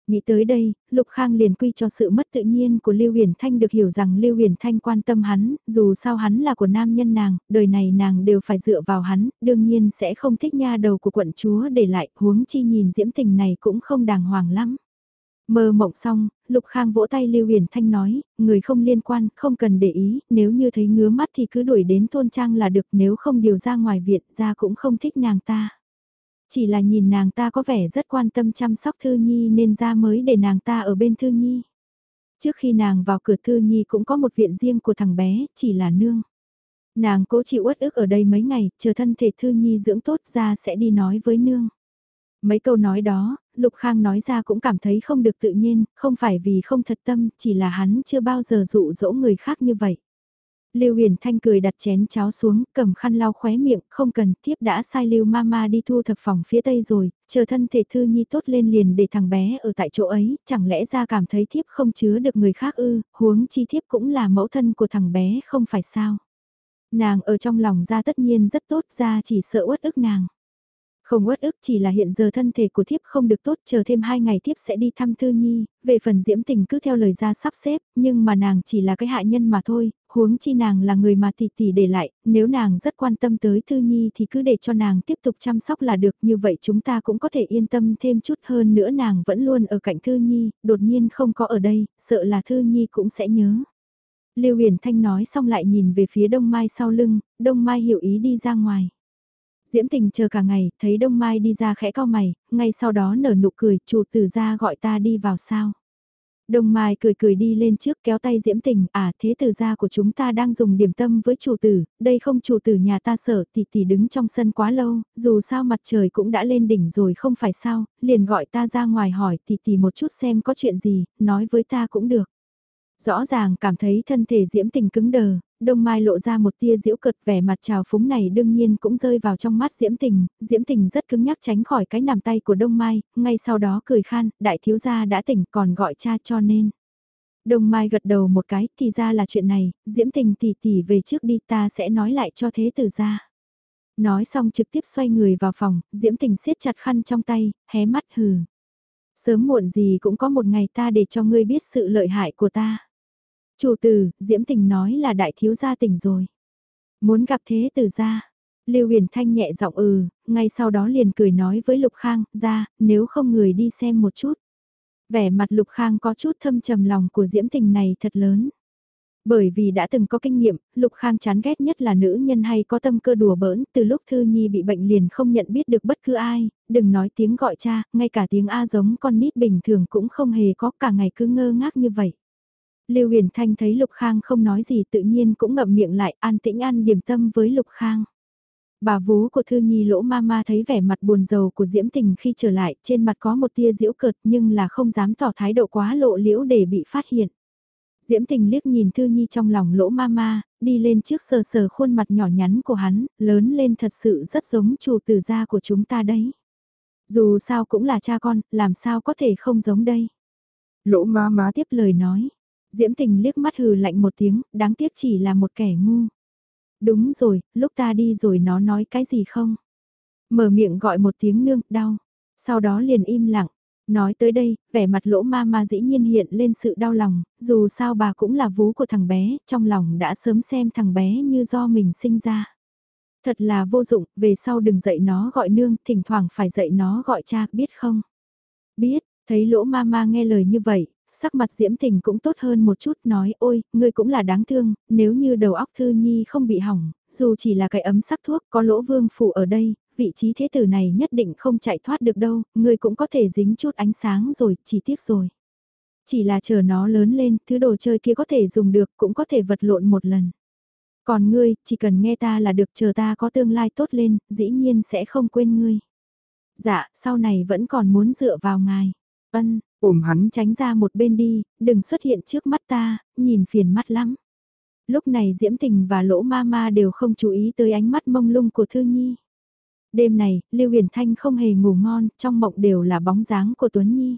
Nghĩ tới đây, Lục Khang liền quy cho sự mất tự nhiên của Lưu Huyền Thanh được hiểu rằng Lưu Huyền Thanh quan tâm hắn, dù sao hắn là của nam nhân nàng, đời này nàng đều phải dựa vào hắn, đương nhiên sẽ không thích nha đầu của quận chúa để lại, huống chi nhìn diễm tình này cũng không đàng hoàng lắm. Mơ mộng xong, Lục Khang vỗ tay Lưu Huyền Thanh nói, người không liên quan, không cần để ý, nếu như thấy ngứa mắt thì cứ đuổi đến thôn trang là được, nếu không điều ra ngoài viện ra cũng không thích nàng ta. Chỉ là nhìn nàng ta có vẻ rất quan tâm chăm sóc Thư Nhi nên ra mới để nàng ta ở bên Thư Nhi. Trước khi nàng vào cửa Thư Nhi cũng có một viện riêng của thằng bé, chỉ là nương. Nàng cố chịu uất ức ở đây mấy ngày, chờ thân thể Thư Nhi dưỡng tốt ra sẽ đi nói với nương. Mấy câu nói đó, Lục Khang nói ra cũng cảm thấy không được tự nhiên, không phải vì không thật tâm, chỉ là hắn chưa bao giờ dụ dỗ người khác như vậy. Lưu Huyền Thanh cười đặt chén cháo xuống, cầm khăn lau khóe miệng, không cần, tiếp đã sai Lưu Mama đi thu thập phòng phía tây rồi, chờ thân thể Thư Nhi tốt lên liền để thằng bé ở tại chỗ ấy, chẳng lẽ ra cảm thấy thiếp không chứa được người khác ư, huống chi thiếp cũng là mẫu thân của thằng bé không phải sao. Nàng ở trong lòng ra tất nhiên rất tốt ra chỉ sợ uất ức nàng. Không uất ức chỉ là hiện giờ thân thể của thiếp không được tốt chờ thêm hai ngày thiếp sẽ đi thăm Thư Nhi, về phần diễm tình cứ theo lời ra sắp xếp, nhưng mà nàng chỉ là cái hạ nhân mà thôi, huống chi nàng là người mà tỷ tỷ để lại, nếu nàng rất quan tâm tới Thư Nhi thì cứ để cho nàng tiếp tục chăm sóc là được như vậy chúng ta cũng có thể yên tâm thêm chút hơn nữa nàng vẫn luôn ở cạnh Thư Nhi, đột nhiên không có ở đây, sợ là Thư Nhi cũng sẽ nhớ. Lưu Huyền Thanh nói xong lại nhìn về phía Đông Mai sau lưng, Đông Mai hiểu ý đi ra ngoài. Diễm tình chờ cả ngày, thấy Đông Mai đi ra khẽ cao mày, ngay sau đó nở nụ cười, chủ tử ra gọi ta đi vào sao. Đông Mai cười cười đi lên trước kéo tay Diễm Tình, à thế tử gia của chúng ta đang dùng điểm tâm với chủ tử, đây không chủ tử nhà ta sợ thì tỷ đứng trong sân quá lâu, dù sao mặt trời cũng đã lên đỉnh rồi không phải sao, liền gọi ta ra ngoài hỏi thì tỷ một chút xem có chuyện gì, nói với ta cũng được. Rõ ràng cảm thấy thân thể Diễm Tình cứng đờ, Đông Mai lộ ra một tia diễu cợt vẻ mặt trào phúng này đương nhiên cũng rơi vào trong mắt Diễm Tình, Diễm Tình rất cứng nhắc tránh khỏi cái nằm tay của Đông Mai, ngay sau đó cười khan, đại thiếu gia đã tỉnh còn gọi cha cho nên. Đông Mai gật đầu một cái, thì ra là chuyện này, Diễm Tình tỉ tỉ về trước đi ta sẽ nói lại cho thế tử ra. Nói xong trực tiếp xoay người vào phòng, Diễm Tình siết chặt khăn trong tay, hé mắt hừ. Sớm muộn gì cũng có một ngày ta để cho ngươi biết sự lợi hại của ta. Chủ tử, Diễm Tình nói là đại thiếu gia tỉnh rồi. Muốn gặp thế tử gia. Lưu Huyền Thanh nhẹ giọng ừ, ngay sau đó liền cười nói với Lục Khang, ra, nếu không người đi xem một chút. Vẻ mặt Lục Khang có chút thâm trầm lòng của Diễm Tình này thật lớn. Bởi vì đã từng có kinh nghiệm, Lục Khang chán ghét nhất là nữ nhân hay có tâm cơ đùa bỡn, từ lúc Thư Nhi bị bệnh liền không nhận biết được bất cứ ai, đừng nói tiếng gọi cha, ngay cả tiếng A giống con nít bình thường cũng không hề có cả ngày cứ ngơ ngác như vậy. Lưu Huyền Thanh thấy Lục Khang không nói gì tự nhiên cũng ngậm miệng lại an tĩnh ăn điểm tâm với Lục Khang. Bà vú của Thư Nhi lỗ ma thấy vẻ mặt buồn rầu của Diễm Tình khi trở lại trên mặt có một tia diễu cợt nhưng là không dám tỏ thái độ quá lộ liễu để bị phát hiện. Diễm Tình liếc nhìn Thư Nhi trong lòng lỗ ma đi lên trước sờ sờ khuôn mặt nhỏ nhắn của hắn, lớn lên thật sự rất giống chủ tử gia của chúng ta đấy. Dù sao cũng là cha con, làm sao có thể không giống đây. Lỗ ma má tiếp lời nói, Diễm Tình liếc mắt hừ lạnh một tiếng, đáng tiếc chỉ là một kẻ ngu. Đúng rồi, lúc ta đi rồi nó nói cái gì không? Mở miệng gọi một tiếng nương, đau. Sau đó liền im lặng. Nói tới đây, vẻ mặt lỗ ma ma dĩ nhiên hiện lên sự đau lòng, dù sao bà cũng là vú của thằng bé, trong lòng đã sớm xem thằng bé như do mình sinh ra. Thật là vô dụng, về sau đừng dạy nó gọi nương, thỉnh thoảng phải dạy nó gọi cha, biết không? Biết, thấy lỗ ma ma nghe lời như vậy, sắc mặt diễm tình cũng tốt hơn một chút nói ôi, ngươi cũng là đáng thương, nếu như đầu óc thư nhi không bị hỏng, dù chỉ là cái ấm sắc thuốc có lỗ vương phủ ở đây, vị trí thế tử này nhất định không chạy thoát được đâu, ngươi cũng có thể dính chút ánh sáng rồi, chỉ tiếc rồi. Chỉ là chờ nó lớn lên, thứ đồ chơi kia có thể dùng được, cũng có thể vật lộn một lần. Còn ngươi, chỉ cần nghe ta là được chờ ta có tương lai tốt lên, dĩ nhiên sẽ không quên ngươi. Dạ, sau này vẫn còn muốn dựa vào ngài. Ân, ôm hắn tránh ra một bên đi, đừng xuất hiện trước mắt ta, nhìn phiền mắt lắm. Lúc này Diễm Tình và Lỗ Ma Ma đều không chú ý tới ánh mắt mông lung của Thư Nhi. Đêm này, Lưu Huyền Thanh không hề ngủ ngon, trong mộng đều là bóng dáng của Tuấn Nhi.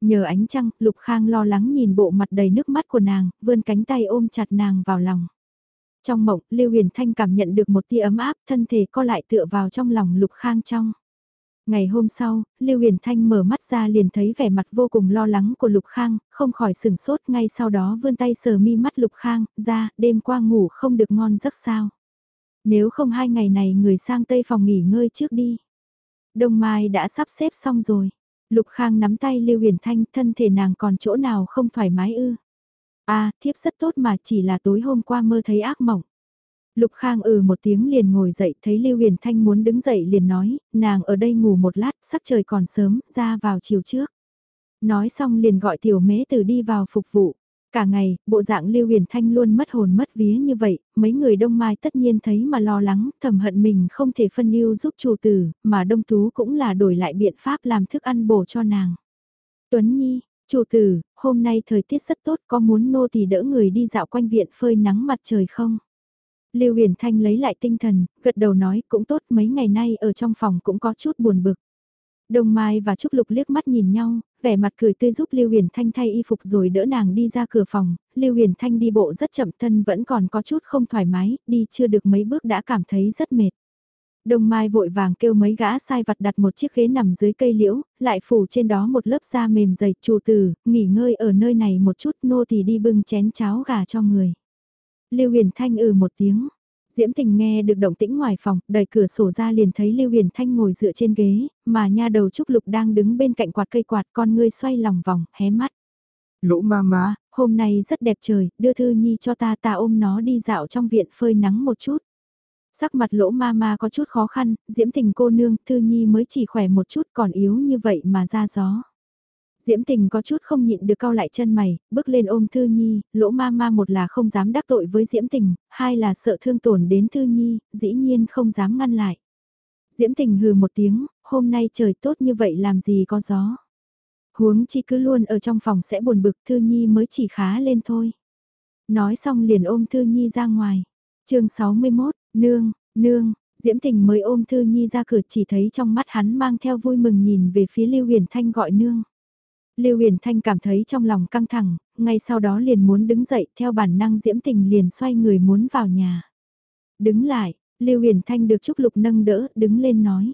Nhờ ánh trăng, Lục Khang lo lắng nhìn bộ mặt đầy nước mắt của nàng, vươn cánh tay ôm chặt nàng vào lòng. Trong mộng, Lưu Huyền Thanh cảm nhận được một tia ấm áp, thân thể co lại tựa vào trong lòng Lục Khang trong. Ngày hôm sau, Lưu Huyền Thanh mở mắt ra liền thấy vẻ mặt vô cùng lo lắng của Lục Khang, không khỏi sừng sốt ngay sau đó vươn tay sờ mi mắt Lục Khang, ra, đêm qua ngủ không được ngon giấc sao. Nếu không hai ngày này người sang tây phòng nghỉ ngơi trước đi. Đông Mai đã sắp xếp xong rồi. Lục Khang nắm tay Lưu Huyền Thanh thân thể nàng còn chỗ nào không thoải mái ư. À, thiếp rất tốt mà chỉ là tối hôm qua mơ thấy ác mộng. Lục Khang ừ một tiếng liền ngồi dậy thấy Lưu Huyền Thanh muốn đứng dậy liền nói, nàng ở đây ngủ một lát, sắc trời còn sớm, ra vào chiều trước. Nói xong liền gọi tiểu mế từ đi vào phục vụ. Cả ngày, bộ dạng Lưu Huyền Thanh luôn mất hồn mất vía như vậy, mấy người Đông Mai tất nhiên thấy mà lo lắng, thầm hận mình không thể phân lưu giúp chủ tử, mà Đông Tú cũng là đổi lại biện pháp làm thức ăn bổ cho nàng. Tuấn Nhi, chủ tử, hôm nay thời tiết rất tốt, có muốn nô thì đỡ người đi dạo quanh viện phơi nắng mặt trời không? Lưu Huyền Thanh lấy lại tinh thần, gật đầu nói cũng tốt mấy ngày nay ở trong phòng cũng có chút buồn bực. Đông Mai và Trúc Lục liếc mắt nhìn nhau, vẻ mặt cười tươi giúp Lưu Huyền Thanh thay y phục rồi đỡ nàng đi ra cửa phòng, Lưu Huyền Thanh đi bộ rất chậm thân vẫn còn có chút không thoải mái, đi chưa được mấy bước đã cảm thấy rất mệt. Đông Mai vội vàng kêu mấy gã sai vặt đặt một chiếc ghế nằm dưới cây liễu, lại phủ trên đó một lớp da mềm dày, chủ tử, nghỉ ngơi ở nơi này một chút nô thì đi bưng chén cháo gà cho người. Lưu Huyền Thanh ừ một tiếng. Diễm Tình nghe được động tĩnh ngoài phòng, đẩy cửa sổ ra liền thấy Lưu Huyền Thanh ngồi dựa trên ghế, mà nha đầu Trúc Lục đang đứng bên cạnh quạt cây quạt con ngươi xoay lòng vòng, hé mắt. Lỗ ma má, hôm nay rất đẹp trời, đưa Thư Nhi cho ta ta ôm nó đi dạo trong viện phơi nắng một chút. Sắc mặt lỗ ma ma có chút khó khăn, Diễm Tình cô nương, Thư Nhi mới chỉ khỏe một chút còn yếu như vậy mà ra gió. Diễm tình có chút không nhịn được cau lại chân mày, bước lên ôm Thư Nhi, lỗ ma ma một là không dám đắc tội với Diễm tình, hai là sợ thương tổn đến Thư Nhi, dĩ nhiên không dám ngăn lại. Diễm tình hừ một tiếng, hôm nay trời tốt như vậy làm gì có gió. Huống chi cứ luôn ở trong phòng sẽ buồn bực Thư Nhi mới chỉ khá lên thôi. Nói xong liền ôm Thư Nhi ra ngoài. chương 61, nương, nương, Diễm Tình mới ôm Thư Nhi ra cửa chỉ thấy trong mắt hắn mang theo vui mừng nhìn về phía Lưu Huyền Thanh gọi nương. Lưu Huyền Thanh cảm thấy trong lòng căng thẳng, ngay sau đó liền muốn đứng dậy theo bản năng Diễm Tình liền xoay người muốn vào nhà. Đứng lại, Lưu Huyền Thanh được Trúc Lục nâng đỡ, đứng lên nói.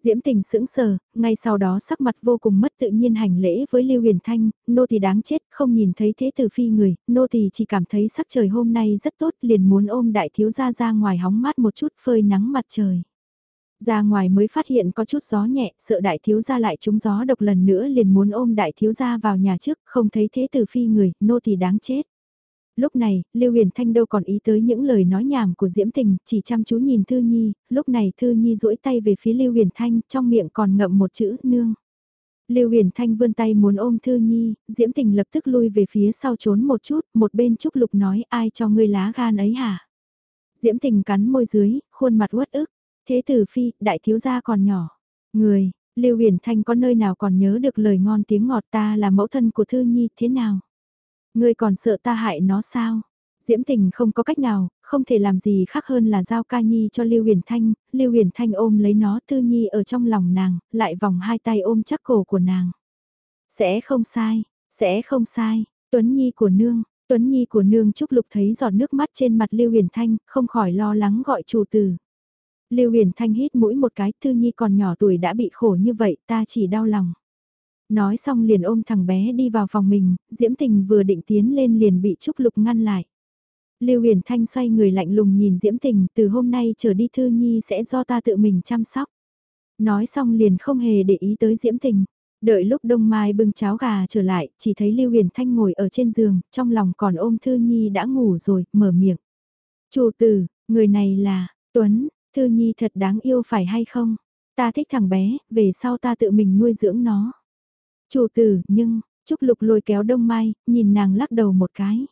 Diễm Tình sững sờ, ngay sau đó sắc mặt vô cùng mất tự nhiên hành lễ với Lưu Huyền Thanh, nô tỳ đáng chết, không nhìn thấy thế tử phi người, nô tỳ chỉ cảm thấy sắc trời hôm nay rất tốt, liền muốn ôm đại thiếu gia ra ngoài hóng mát một chút phơi nắng mặt trời. Ra ngoài mới phát hiện có chút gió nhẹ, sợ đại thiếu gia lại trúng gió độc lần nữa liền muốn ôm đại thiếu gia vào nhà trước, không thấy thế tử phi người, nô thì đáng chết. Lúc này, Lưu Huyền Thanh đâu còn ý tới những lời nói nhảm của Diễm Tình, chỉ chăm chú nhìn Thư Nhi, lúc này Thư Nhi duỗi tay về phía Lưu Huyền Thanh, trong miệng còn ngậm một chữ nương. Lưu Huyền Thanh vươn tay muốn ôm Thư Nhi, Diễm Tình lập tức lui về phía sau trốn một chút, một bên Trúc Lục nói ai cho ngươi lá gan ấy hả? Diễm Tình cắn môi dưới, khuôn mặt uất ức. Thế tử phi, đại thiếu gia còn nhỏ. Người, Lưu Huyền Thanh có nơi nào còn nhớ được lời ngon tiếng ngọt ta là mẫu thân của Thư Nhi thế nào? Người còn sợ ta hại nó sao? Diễm Tình không có cách nào, không thể làm gì khác hơn là giao ca nhi cho Lưu Huyền Thanh, Lưu Huyền Thanh ôm lấy nó Thư Nhi ở trong lòng nàng, lại vòng hai tay ôm chắc cổ của nàng. Sẽ không sai, sẽ không sai, Tuấn Nhi của nương, Tuấn Nhi của nương Trúc Lục thấy giọt nước mắt trên mặt Lưu Huyền Thanh, không khỏi lo lắng gọi chủ tử. Lưu Huyền Thanh hít mũi một cái, Thư Nhi còn nhỏ tuổi đã bị khổ như vậy, ta chỉ đau lòng. Nói xong liền ôm thằng bé đi vào phòng mình, Diễm Tình vừa định tiến lên liền bị Trúc Lục ngăn lại. Lưu Huyền Thanh xoay người lạnh lùng nhìn Diễm Tình, từ hôm nay trở đi Thư Nhi sẽ do ta tự mình chăm sóc. Nói xong liền không hề để ý tới Diễm Tình. Đợi lúc Đông Mai bưng cháo gà trở lại, chỉ thấy Lưu Huyền Thanh ngồi ở trên giường, trong lòng còn ôm Thư Nhi đã ngủ rồi, mở miệng. Chủ tử, người này là, Tuấn, Thư Nhi thật đáng yêu phải hay không? Ta thích thằng bé, về sau ta tự mình nuôi dưỡng nó. Chủ tử, nhưng, Trúc Lục lôi kéo Đông Mai, nhìn nàng lắc đầu một cái.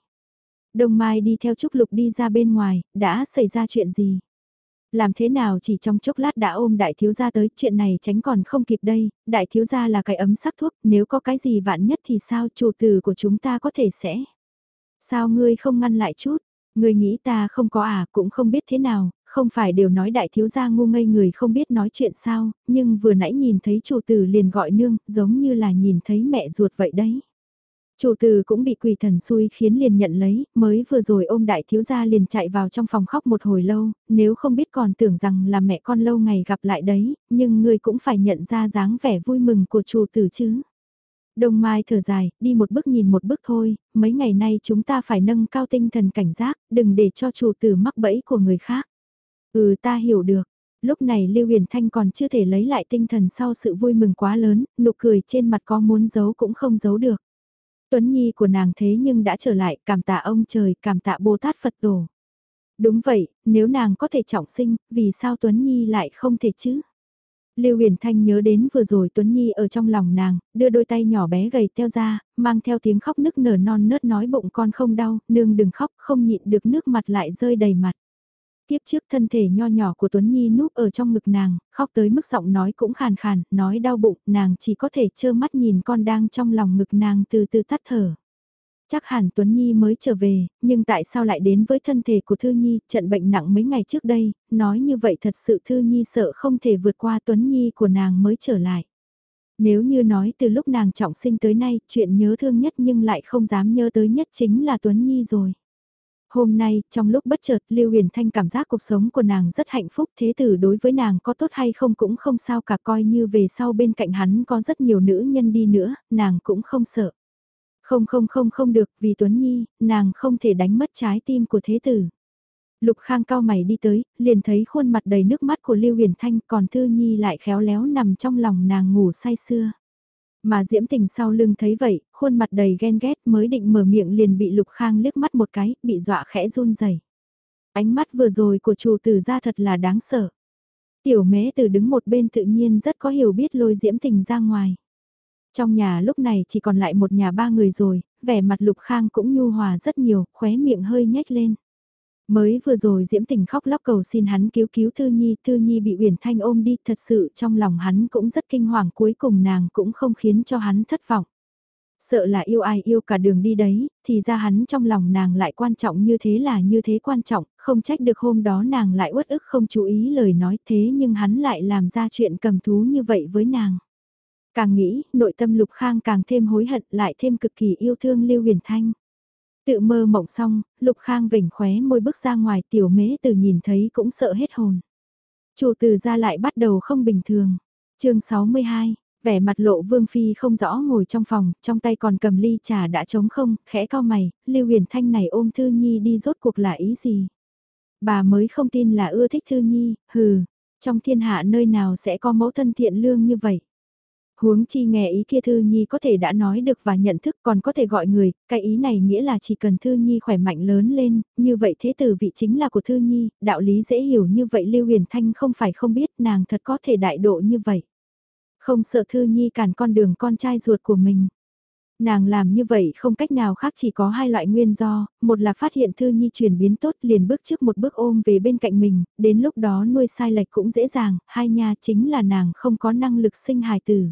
Đông Mai đi theo Trúc Lục đi ra bên ngoài, đã xảy ra chuyện gì? Làm thế nào chỉ trong chốc lát đã ôm đại thiếu gia tới, chuyện này tránh còn không kịp đây, đại thiếu gia là cái ấm sắc thuốc, nếu có cái gì vạn nhất thì sao chủ tử của chúng ta có thể sẽ. Sao ngươi không ngăn lại chút, ngươi nghĩ ta không có à, cũng không biết thế nào, không phải đều nói đại thiếu gia ngu ngây người không biết nói chuyện sao, nhưng vừa nãy nhìn thấy chủ tử liền gọi nương, giống như là nhìn thấy mẹ ruột vậy đấy. Chủ tử cũng bị quỷ thần xui khiến liền nhận lấy, mới vừa rồi ôm đại thiếu gia liền chạy vào trong phòng khóc một hồi lâu, nếu không biết còn tưởng rằng là mẹ con lâu ngày gặp lại đấy, nhưng người cũng phải nhận ra dáng vẻ vui mừng của chủ tử chứ. Đông Mai thở dài, đi một bước nhìn một bước thôi, mấy ngày nay chúng ta phải nâng cao tinh thần cảnh giác, đừng để cho chủ tử mắc bẫy của người khác. Ừ ta hiểu được. Lúc này Lưu Huyền Thanh còn chưa thể lấy lại tinh thần sau sự vui mừng quá lớn, nụ cười trên mặt có muốn giấu cũng không giấu được. Tuấn Nhi của nàng thế nhưng đã trở lại, cảm tạ ông trời, cảm tạ Bồ Tát Phật Tổ. Đúng vậy, nếu nàng có thể trọng sinh, vì sao Tuấn Nhi lại không thể chứ? Lưu Huyền Thanh nhớ đến vừa rồi Tuấn Nhi ở trong lòng nàng, đưa đôi tay nhỏ bé gầy teo ra, mang theo tiếng khóc nức nở non nớt nói bụng con không đau, nương đừng khóc, không nhịn được nước mặt lại rơi đầy mặt. Tiếp trước thân thể nho nhỏ của Tuấn Nhi núp ở trong ngực nàng, khóc tới mức giọng nói cũng khàn khàn, nói đau bụng, nàng chỉ có thể trơ mắt nhìn con đang trong lòng ngực nàng từ từ tắt thở. Chắc hẳn Tuấn Nhi mới trở về, nhưng tại sao lại đến với thân thể của Thư Nhi, trận bệnh nặng mấy ngày trước đây, nói như vậy thật sự Thư Nhi sợ không thể vượt qua Tuấn Nhi của nàng mới trở lại. Nếu như nói từ lúc nàng trọng sinh tới nay, chuyện nhớ thương nhất nhưng lại không dám nhớ tới nhất chính là Tuấn Nhi rồi. Hôm nay, trong lúc bất chợt, Lưu Huyền Thanh cảm giác cuộc sống của nàng rất hạnh phúc, thế tử đối với nàng có tốt hay không cũng không sao cả coi như về sau bên cạnh hắn có rất nhiều nữ nhân đi nữa, nàng cũng không sợ. Không không không không được, vì Tuấn Nhi, nàng không thể đánh mất trái tim của thế tử. Lục Khang cao mày đi tới, liền thấy khuôn mặt đầy nước mắt của Lưu Huyền Thanh còn Thư Nhi lại khéo léo nằm trong lòng nàng ngủ say sưa. Mà Diễm Tình sau lưng thấy vậy, khuôn mặt đầy ghen ghét mới định mở miệng liền bị Lục Khang liếc mắt một cái, bị dọa khẽ run rẩy. Ánh mắt vừa rồi của chủ tử ra thật là đáng sợ. Tiểu mế từ đứng một bên tự nhiên rất có hiểu biết lôi Diễm Tình ra ngoài. Trong nhà lúc này chỉ còn lại một nhà ba người rồi, vẻ mặt Lục Khang cũng nhu hòa rất nhiều, khóe miệng hơi nhếch lên. Mới vừa rồi Diễm Tình khóc lóc cầu xin hắn cứu cứu Thư Nhi, Thư Nhi bị Uyển Thanh ôm đi, thật sự trong lòng hắn cũng rất kinh hoàng cuối cùng nàng cũng không khiến cho hắn thất vọng. Sợ là yêu ai yêu cả đường đi đấy, thì ra hắn trong lòng nàng lại quan trọng như thế là như thế quan trọng, không trách được hôm đó nàng lại uất ức không chú ý lời nói thế nhưng hắn lại làm ra chuyện cầm thú như vậy với nàng. Càng nghĩ, nội tâm Lục Khang càng thêm hối hận lại thêm cực kỳ yêu thương Lưu Huyền Thanh. Tự mơ mộng xong, Lục Khang vểnh khóe môi bước ra ngoài tiểu mế từ nhìn thấy cũng sợ hết hồn. Chủ từ ra lại bắt đầu không bình thường. chương 62, vẻ mặt lộ vương phi không rõ ngồi trong phòng, trong tay còn cầm ly trà đã trống không, khẽ cao mày, Lưu Huyền Thanh này ôm Thư Nhi đi rốt cuộc là ý gì? Bà mới không tin là ưa thích Thư Nhi, hừ, trong thiên hạ nơi nào sẽ có mẫu thân thiện lương như vậy? Huống chi nghe ý kia Thư Nhi có thể đã nói được và nhận thức còn có thể gọi người, cái ý này nghĩa là chỉ cần Thư Nhi khỏe mạnh lớn lên, như vậy thế tử vị chính là của Thư Nhi, đạo lý dễ hiểu như vậy Lưu Huyền Thanh không phải không biết nàng thật có thể đại độ như vậy. Không sợ Thư Nhi cản con đường con trai ruột của mình. Nàng làm như vậy không cách nào khác chỉ có hai loại nguyên do, một là phát hiện Thư Nhi chuyển biến tốt liền bước trước một bước ôm về bên cạnh mình, đến lúc đó nuôi sai lệch cũng dễ dàng, hai nha chính là nàng không có năng lực sinh hài tử.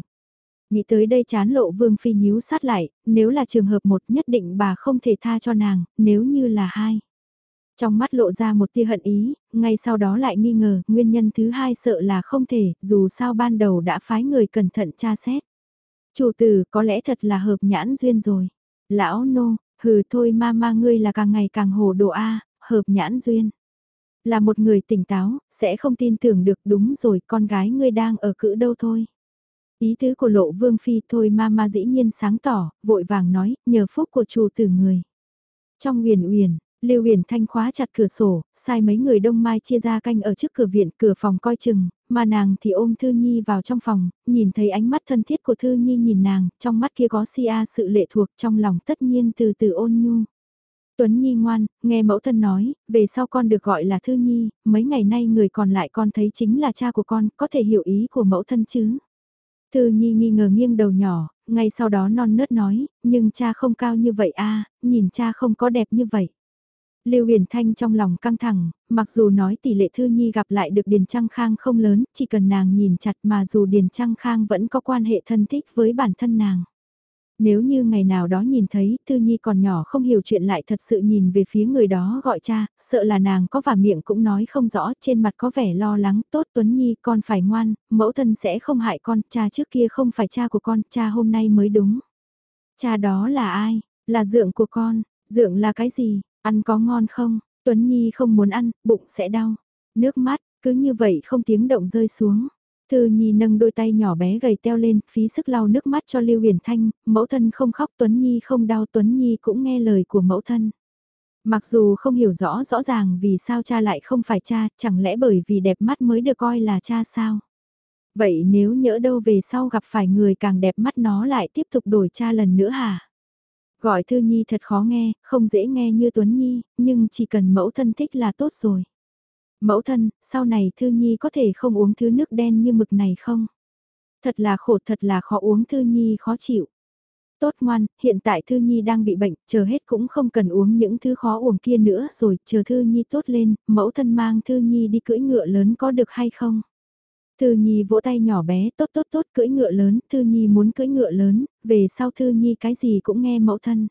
Nghĩ tới đây chán lộ vương phi nhíu sát lại, nếu là trường hợp một nhất định bà không thể tha cho nàng, nếu như là hai. Trong mắt lộ ra một tia hận ý, ngay sau đó lại nghi ngờ, nguyên nhân thứ hai sợ là không thể, dù sao ban đầu đã phái người cẩn thận tra xét. Chủ tử có lẽ thật là hợp nhãn duyên rồi. Lão nô, Hừ thôi ma ma ngươi là càng ngày càng hồ đồ A, hợp nhãn duyên. Là một người tỉnh táo, sẽ không tin tưởng được đúng rồi con gái ngươi đang ở cữ đâu thôi. Ý tứ của lộ vương phi thôi ma ma dĩ nhiên sáng tỏ, vội vàng nói, nhờ phúc của chủ tử người. Trong huyền uyển Lưu Huyền Thanh khóa chặt cửa sổ, sai mấy người đông mai chia ra canh ở trước cửa viện, cửa phòng coi chừng, mà nàng thì ôm Thư Nhi vào trong phòng, nhìn thấy ánh mắt thân thiết của Thư Nhi nhìn nàng, trong mắt kia có si a sự lệ thuộc trong lòng tất nhiên từ từ ôn nhu. Tuấn Nhi ngoan, nghe mẫu thân nói, về sau con được gọi là Thư Nhi, mấy ngày nay người còn lại con thấy chính là cha của con, có thể hiểu ý của mẫu thân chứ. Thư Nhi nghi ngờ nghiêng đầu nhỏ, ngay sau đó non nớt nói, nhưng cha không cao như vậy a nhìn cha không có đẹp như vậy. Lưu Huyền Thanh trong lòng căng thẳng, mặc dù nói tỷ lệ Thư Nhi gặp lại được Điền Trăng Khang không lớn, chỉ cần nàng nhìn chặt mà dù Điền Trăng Khang vẫn có quan hệ thân thích với bản thân nàng. Nếu như ngày nào đó nhìn thấy Thư Nhi còn nhỏ không hiểu chuyện lại thật sự nhìn về phía người đó gọi cha, sợ là nàng có và miệng cũng nói không rõ, trên mặt có vẻ lo lắng, tốt Tuấn Nhi con phải ngoan, mẫu thân sẽ không hại con, cha trước kia không phải cha của con, cha hôm nay mới đúng. Cha đó là ai? Là dượng của con, dượng là cái gì? Ăn có ngon không? Tuấn Nhi không muốn ăn, bụng sẽ đau. Nước mắt, cứ như vậy không tiếng động rơi xuống. Thư Nhi nâng đôi tay nhỏ bé gầy teo lên, phí sức lau nước mắt cho Lưu Huyền Thanh, mẫu thân không khóc Tuấn Nhi không đau Tuấn Nhi cũng nghe lời của mẫu thân. Mặc dù không hiểu rõ rõ ràng vì sao cha lại không phải cha, chẳng lẽ bởi vì đẹp mắt mới được coi là cha sao? Vậy nếu nhỡ đâu về sau gặp phải người càng đẹp mắt nó lại tiếp tục đổi cha lần nữa hả? Gọi Thư Nhi thật khó nghe, không dễ nghe như Tuấn Nhi, nhưng chỉ cần mẫu thân thích là tốt rồi. Mẫu thân, sau này Thư Nhi có thể không uống thứ nước đen như mực này không? Thật là khổ thật là khó uống Thư Nhi khó chịu. Tốt ngoan, hiện tại Thư Nhi đang bị bệnh, chờ hết cũng không cần uống những thứ khó uống kia nữa rồi, chờ Thư Nhi tốt lên, mẫu thân mang Thư Nhi đi cưỡi ngựa lớn có được hay không? Thư Nhi vỗ tay nhỏ bé, tốt tốt tốt, cưỡi ngựa lớn, Thư Nhi muốn cưỡi ngựa lớn, về sau Thư Nhi cái gì cũng nghe mẫu thân.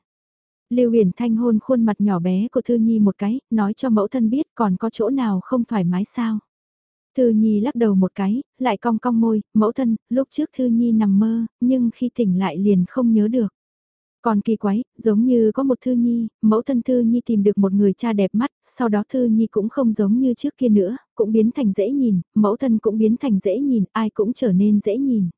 Lưu Huyền Thanh hôn khuôn mặt nhỏ bé của Thư Nhi một cái, nói cho mẫu thân biết còn có chỗ nào không thoải mái sao. Thư Nhi lắc đầu một cái, lại cong cong môi, mẫu thân, lúc trước Thư Nhi nằm mơ, nhưng khi tỉnh lại liền không nhớ được. Còn kỳ quái, giống như có một Thư Nhi, mẫu thân Thư Nhi tìm được một người cha đẹp mắt, sau đó Thư Nhi cũng không giống như trước kia nữa, cũng biến thành dễ nhìn, mẫu thân cũng biến thành dễ nhìn, ai cũng trở nên dễ nhìn.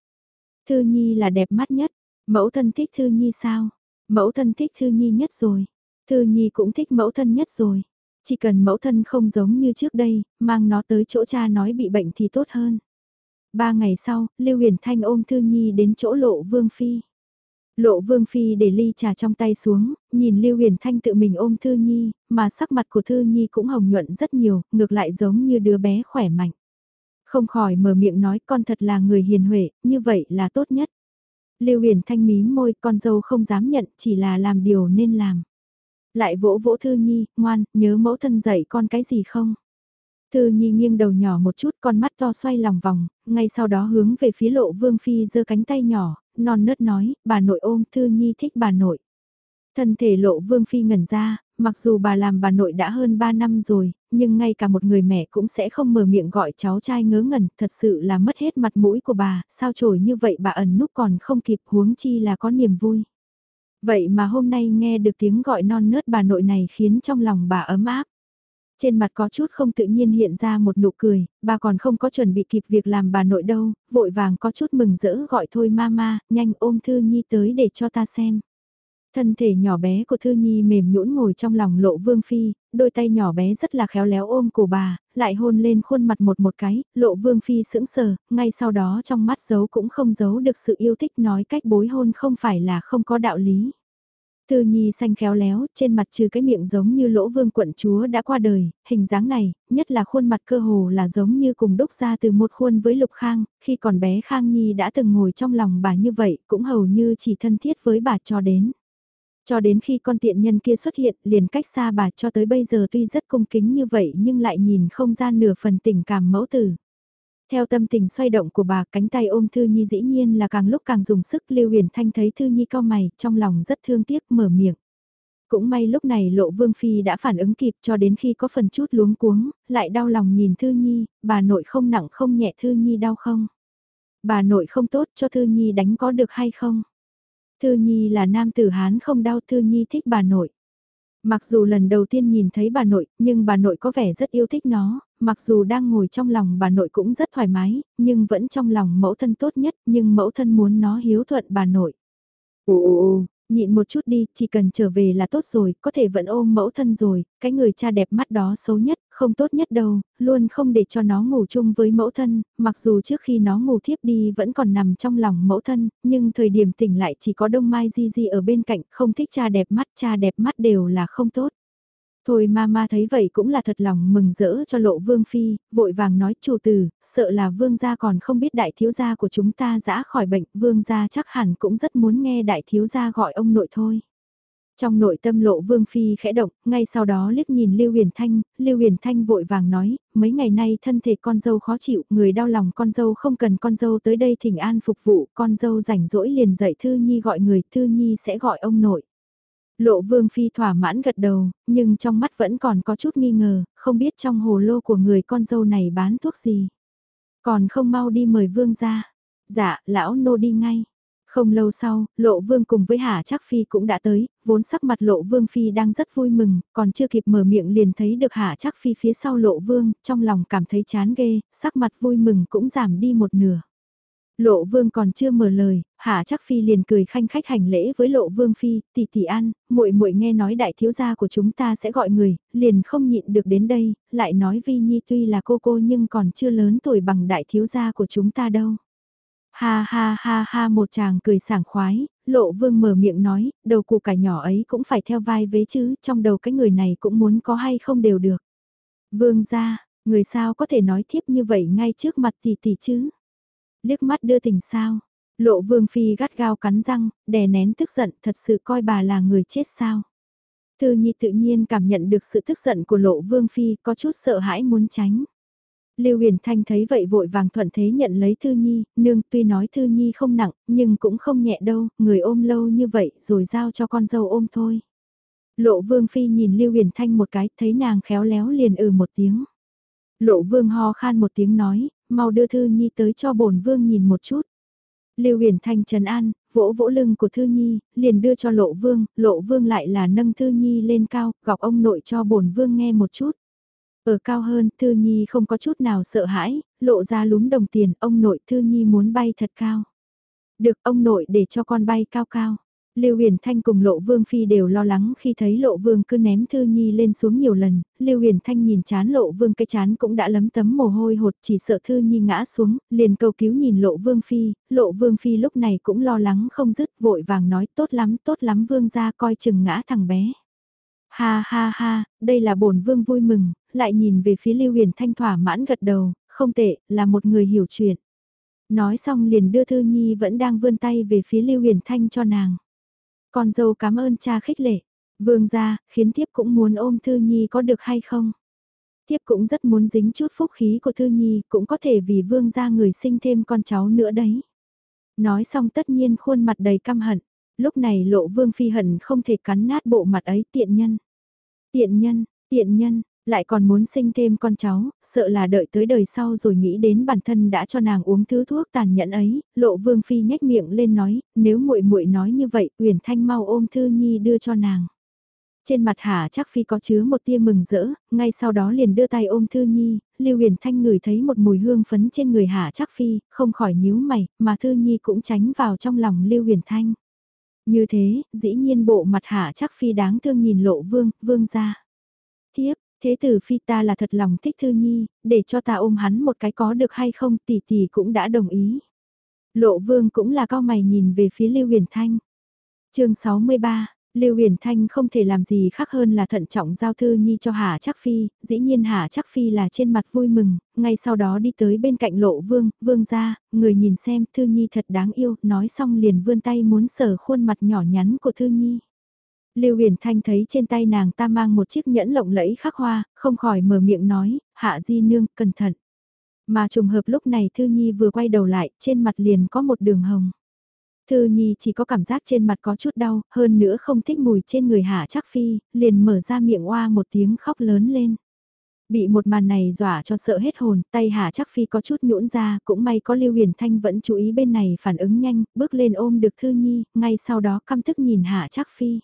Thư Nhi là đẹp mắt nhất, mẫu thân thích Thư Nhi sao? Mẫu thân thích Thư Nhi nhất rồi, Thư Nhi cũng thích mẫu thân nhất rồi. Chỉ cần mẫu thân không giống như trước đây, mang nó tới chỗ cha nói bị bệnh thì tốt hơn. Ba ngày sau, Lưu Huyền Thanh ôm Thư Nhi đến chỗ lộ Vương Phi. Lộ Vương Phi để ly trà trong tay xuống, nhìn Lưu Huyền Thanh tự mình ôm Thư Nhi, mà sắc mặt của Thư Nhi cũng hồng nhuận rất nhiều, ngược lại giống như đứa bé khỏe mạnh. Không khỏi mở miệng nói con thật là người hiền huệ, như vậy là tốt nhất. Lưu Huyền Thanh mím môi, con dâu không dám nhận, chỉ là làm điều nên làm. Lại vỗ vỗ Thư Nhi, ngoan, nhớ mẫu thân dạy con cái gì không? Thư Nhi nghiêng đầu nhỏ một chút, con mắt to xoay lòng vòng, ngay sau đó hướng về phía lộ Vương Phi giơ cánh tay nhỏ, non nớt nói, bà nội ôm Thư Nhi thích bà nội. Thân thể lộ Vương Phi ngẩn ra, mặc dù bà làm bà nội đã hơn 3 năm rồi, nhưng ngay cả một người mẹ cũng sẽ không mở miệng gọi cháu trai ngớ ngẩn, thật sự là mất hết mặt mũi của bà, sao trổi như vậy bà ẩn núp còn không kịp huống chi là có niềm vui. Vậy mà hôm nay nghe được tiếng gọi non nớt bà nội này khiến trong lòng bà ấm áp. Trên mặt có chút không tự nhiên hiện ra một nụ cười, bà còn không có chuẩn bị kịp việc làm bà nội đâu, vội vàng có chút mừng rỡ gọi thôi mama, nhanh ôm Thư Nhi tới để cho ta xem. Thân thể nhỏ bé của Thư Nhi mềm nhũn ngồi trong lòng lộ vương phi, đôi tay nhỏ bé rất là khéo léo ôm cổ bà, lại hôn lên khuôn mặt một một cái, lộ vương phi sững sờ, ngay sau đó trong mắt giấu cũng không giấu được sự yêu thích nói cách bối hôn không phải là không có đạo lý. Thư Nhi xanh khéo léo, trên mặt trừ cái miệng giống như lỗ vương quận chúa đã qua đời, hình dáng này, nhất là khuôn mặt cơ hồ là giống như cùng đúc ra từ một khuôn với Lục Khang, khi còn bé Khang Nhi đã từng ngồi trong lòng bà như vậy, cũng hầu như chỉ thân thiết với bà cho đến. Cho đến khi con tiện nhân kia xuất hiện, liền cách xa bà cho tới bây giờ tuy rất cung kính như vậy nhưng lại nhìn không ra nửa phần tình cảm mẫu tử. Theo tâm tình xoay động của bà, cánh tay ôm Thư Nhi dĩ nhiên là càng lúc càng dùng sức Lưu Huyền Thanh thấy Thư Nhi cao mày, trong lòng rất thương tiếc mở miệng. Cũng may lúc này lộ Vương Phi đã phản ứng kịp cho đến khi có phần chút luống cuống, lại đau lòng nhìn Thư Nhi, bà nội không nặng không nhẹ Thư Nhi đau không? Bà nội không tốt cho Thư Nhi đánh có được hay không? Thư Nhi là nam tử Hán không đau Thư Nhi thích bà nội. Mặc dù lần đầu tiên nhìn thấy bà nội, nhưng bà nội có vẻ rất yêu thích nó, mặc dù đang ngồi trong lòng bà nội cũng rất thoải mái, nhưng vẫn trong lòng mẫu thân tốt nhất, nhưng mẫu thân muốn nó hiếu thuận bà nội. Ồ Nhịn một chút đi, chỉ cần trở về là tốt rồi, có thể vẫn ôm mẫu thân rồi, cái người cha đẹp mắt đó xấu nhất, không tốt nhất đâu, luôn không để cho nó ngủ chung với mẫu thân, mặc dù trước khi nó ngủ thiếp đi vẫn còn nằm trong lòng mẫu thân, nhưng thời điểm tỉnh lại chỉ có đông mai di di ở bên cạnh, không thích cha đẹp mắt, cha đẹp mắt đều là không tốt. Thôi mama thấy vậy cũng là thật lòng mừng rỡ cho lộ vương phi, vội vàng nói chủ tử, sợ là vương gia còn không biết đại thiếu gia của chúng ta dã khỏi bệnh, vương gia chắc hẳn cũng rất muốn nghe đại thiếu gia gọi ông nội thôi. Trong nội tâm lộ vương phi khẽ động, ngay sau đó liếc nhìn Lưu Huyền Thanh, Lưu Huyền Thanh vội vàng nói, mấy ngày nay thân thể con dâu khó chịu, người đau lòng con dâu không cần con dâu tới đây thỉnh an phục vụ, con dâu rảnh rỗi liền dạy Thư Nhi gọi người, Thư Nhi sẽ gọi ông nội. Lộ vương phi thỏa mãn gật đầu, nhưng trong mắt vẫn còn có chút nghi ngờ, không biết trong hồ lô của người con dâu này bán thuốc gì. Còn không mau đi mời vương ra. Dạ, lão nô đi ngay. Không lâu sau, Lộ Vương cùng với Hà Trác Phi cũng đã tới, vốn sắc mặt Lộ Vương Phi đang rất vui mừng, còn chưa kịp mở miệng liền thấy được Hà Trác Phi phía sau Lộ Vương, trong lòng cảm thấy chán ghê, sắc mặt vui mừng cũng giảm đi một nửa. Lộ Vương còn chưa mở lời, Hạ trác Phi liền cười khanh khách hành lễ với Lộ Vương phi, "Tỷ tỷ An, muội muội nghe nói đại thiếu gia của chúng ta sẽ gọi người, liền không nhịn được đến đây, lại nói Vi Nhi tuy là cô cô nhưng còn chưa lớn tuổi bằng đại thiếu gia của chúng ta đâu." Ha ha ha ha một chàng cười sảng khoái, Lộ Vương mở miệng nói, đầu cụ cải nhỏ ấy cũng phải theo vai vế chứ, trong đầu cái người này cũng muốn có hay không đều được. Vương gia, người sao có thể nói thiếp như vậy ngay trước mặt tỷ tỷ chứ? liếc mắt đưa tình sao. Lộ vương phi gắt gao cắn răng, đè nén tức giận, thật sự coi bà là người chết sao. Thư Nhi tự nhiên cảm nhận được sự tức giận của lộ vương phi, có chút sợ hãi muốn tránh. Lưu Huyền Thanh thấy vậy vội vàng thuận thế nhận lấy Thư Nhi, nương tuy nói Thư Nhi không nặng, nhưng cũng không nhẹ đâu, người ôm lâu như vậy rồi giao cho con dâu ôm thôi. Lộ Vương Phi nhìn Lưu Huyền Thanh một cái, thấy nàng khéo léo liền ừ một tiếng. Lộ Vương ho khan một tiếng nói, mau đưa Thư Nhi tới cho bổn vương nhìn một chút. Lưu Huyền Thanh trấn an, vỗ vỗ lưng của Thư Nhi, liền đưa cho Lộ Vương, Lộ Vương lại là nâng Thư Nhi lên cao, gọc ông nội cho bổn vương nghe một chút. Ở cao hơn, Thư Nhi không có chút nào sợ hãi, lộ ra lúm đồng tiền, ông nội Thư Nhi muốn bay thật cao. Được ông nội để cho con bay cao cao. Lưu Huyền Thanh cùng Lộ Vương Phi đều lo lắng khi thấy Lộ Vương cứ ném Thư Nhi lên xuống nhiều lần, Lưu Huyền Thanh nhìn chán Lộ Vương cái chán cũng đã lấm tấm mồ hôi hột chỉ sợ Thư Nhi ngã xuống, liền cầu cứu nhìn Lộ Vương Phi, Lộ Vương Phi lúc này cũng lo lắng không dứt vội vàng nói tốt lắm tốt lắm Vương ra coi chừng ngã thằng bé. Ha ha ha, đây là bổn Vương vui mừng, lại nhìn về phía Lưu Huyền Thanh thỏa mãn gật đầu, không tệ, là một người hiểu chuyện. Nói xong liền đưa Thư Nhi vẫn đang vươn tay về phía Lưu Huyền Thanh cho nàng. Con dâu cảm ơn cha khích lệ. Vương gia, khiến thiếp cũng muốn ôm Thư Nhi có được hay không? Thiếp cũng rất muốn dính chút phúc khí của Thư Nhi, cũng có thể vì vương gia người sinh thêm con cháu nữa đấy. Nói xong tất nhiên khuôn mặt đầy căm hận. Lúc này lộ vương phi hận không thể cắn nát bộ mặt ấy tiện nhân. Tiện nhân, tiện nhân, lại còn muốn sinh thêm con cháu, sợ là đợi tới đời sau rồi nghĩ đến bản thân đã cho nàng uống thứ thuốc tàn nhẫn ấy, lộ vương phi nhếch miệng lên nói, nếu muội muội nói như vậy, uyển thanh mau ôm thư nhi đưa cho nàng. Trên mặt Hà chắc phi có chứa một tia mừng rỡ, ngay sau đó liền đưa tay ôm Thư Nhi, Lưu Huyền Thanh ngửi thấy một mùi hương phấn trên người Hà chắc phi, không khỏi nhíu mày, mà Thư Nhi cũng tránh vào trong lòng Lưu Huyền Thanh. Như thế, dĩ nhiên bộ mặt hạ chắc phi đáng thương nhìn lộ vương, vương ra. Tiếp, Thế tử phi ta là thật lòng thích Thư Nhi, để cho ta ôm hắn một cái có được hay không tỷ tỷ cũng đã đồng ý. Lộ vương cũng là cao mày nhìn về phía Lưu Huyền Thanh. chương 63, Lưu Huyền Thanh không thể làm gì khác hơn là thận trọng giao Thư Nhi cho Hà Trác Phi, dĩ nhiên Hà Trác Phi là trên mặt vui mừng, ngay sau đó đi tới bên cạnh lộ vương, vương ra, người nhìn xem Thư Nhi thật đáng yêu, nói xong liền vươn tay muốn sờ khuôn mặt nhỏ nhắn của Thư Nhi. Lưu Huyền Thanh thấy trên tay nàng ta mang một chiếc nhẫn lộng lẫy khắc hoa, không khỏi mở miệng nói, hạ di nương, cẩn thận. Mà trùng hợp lúc này Thư Nhi vừa quay đầu lại, trên mặt liền có một đường hồng. Thư Nhi chỉ có cảm giác trên mặt có chút đau, hơn nữa không thích mùi trên người hạ Trác phi, liền mở ra miệng oa một tiếng khóc lớn lên. Bị một màn này dọa cho sợ hết hồn, tay Hạ Trác Phi có chút nhũn ra, cũng may có Lưu Huyền Thanh vẫn chú ý bên này phản ứng nhanh, bước lên ôm được Thư Nhi, ngay sau đó căm tức nhìn Hạ Trác Phi.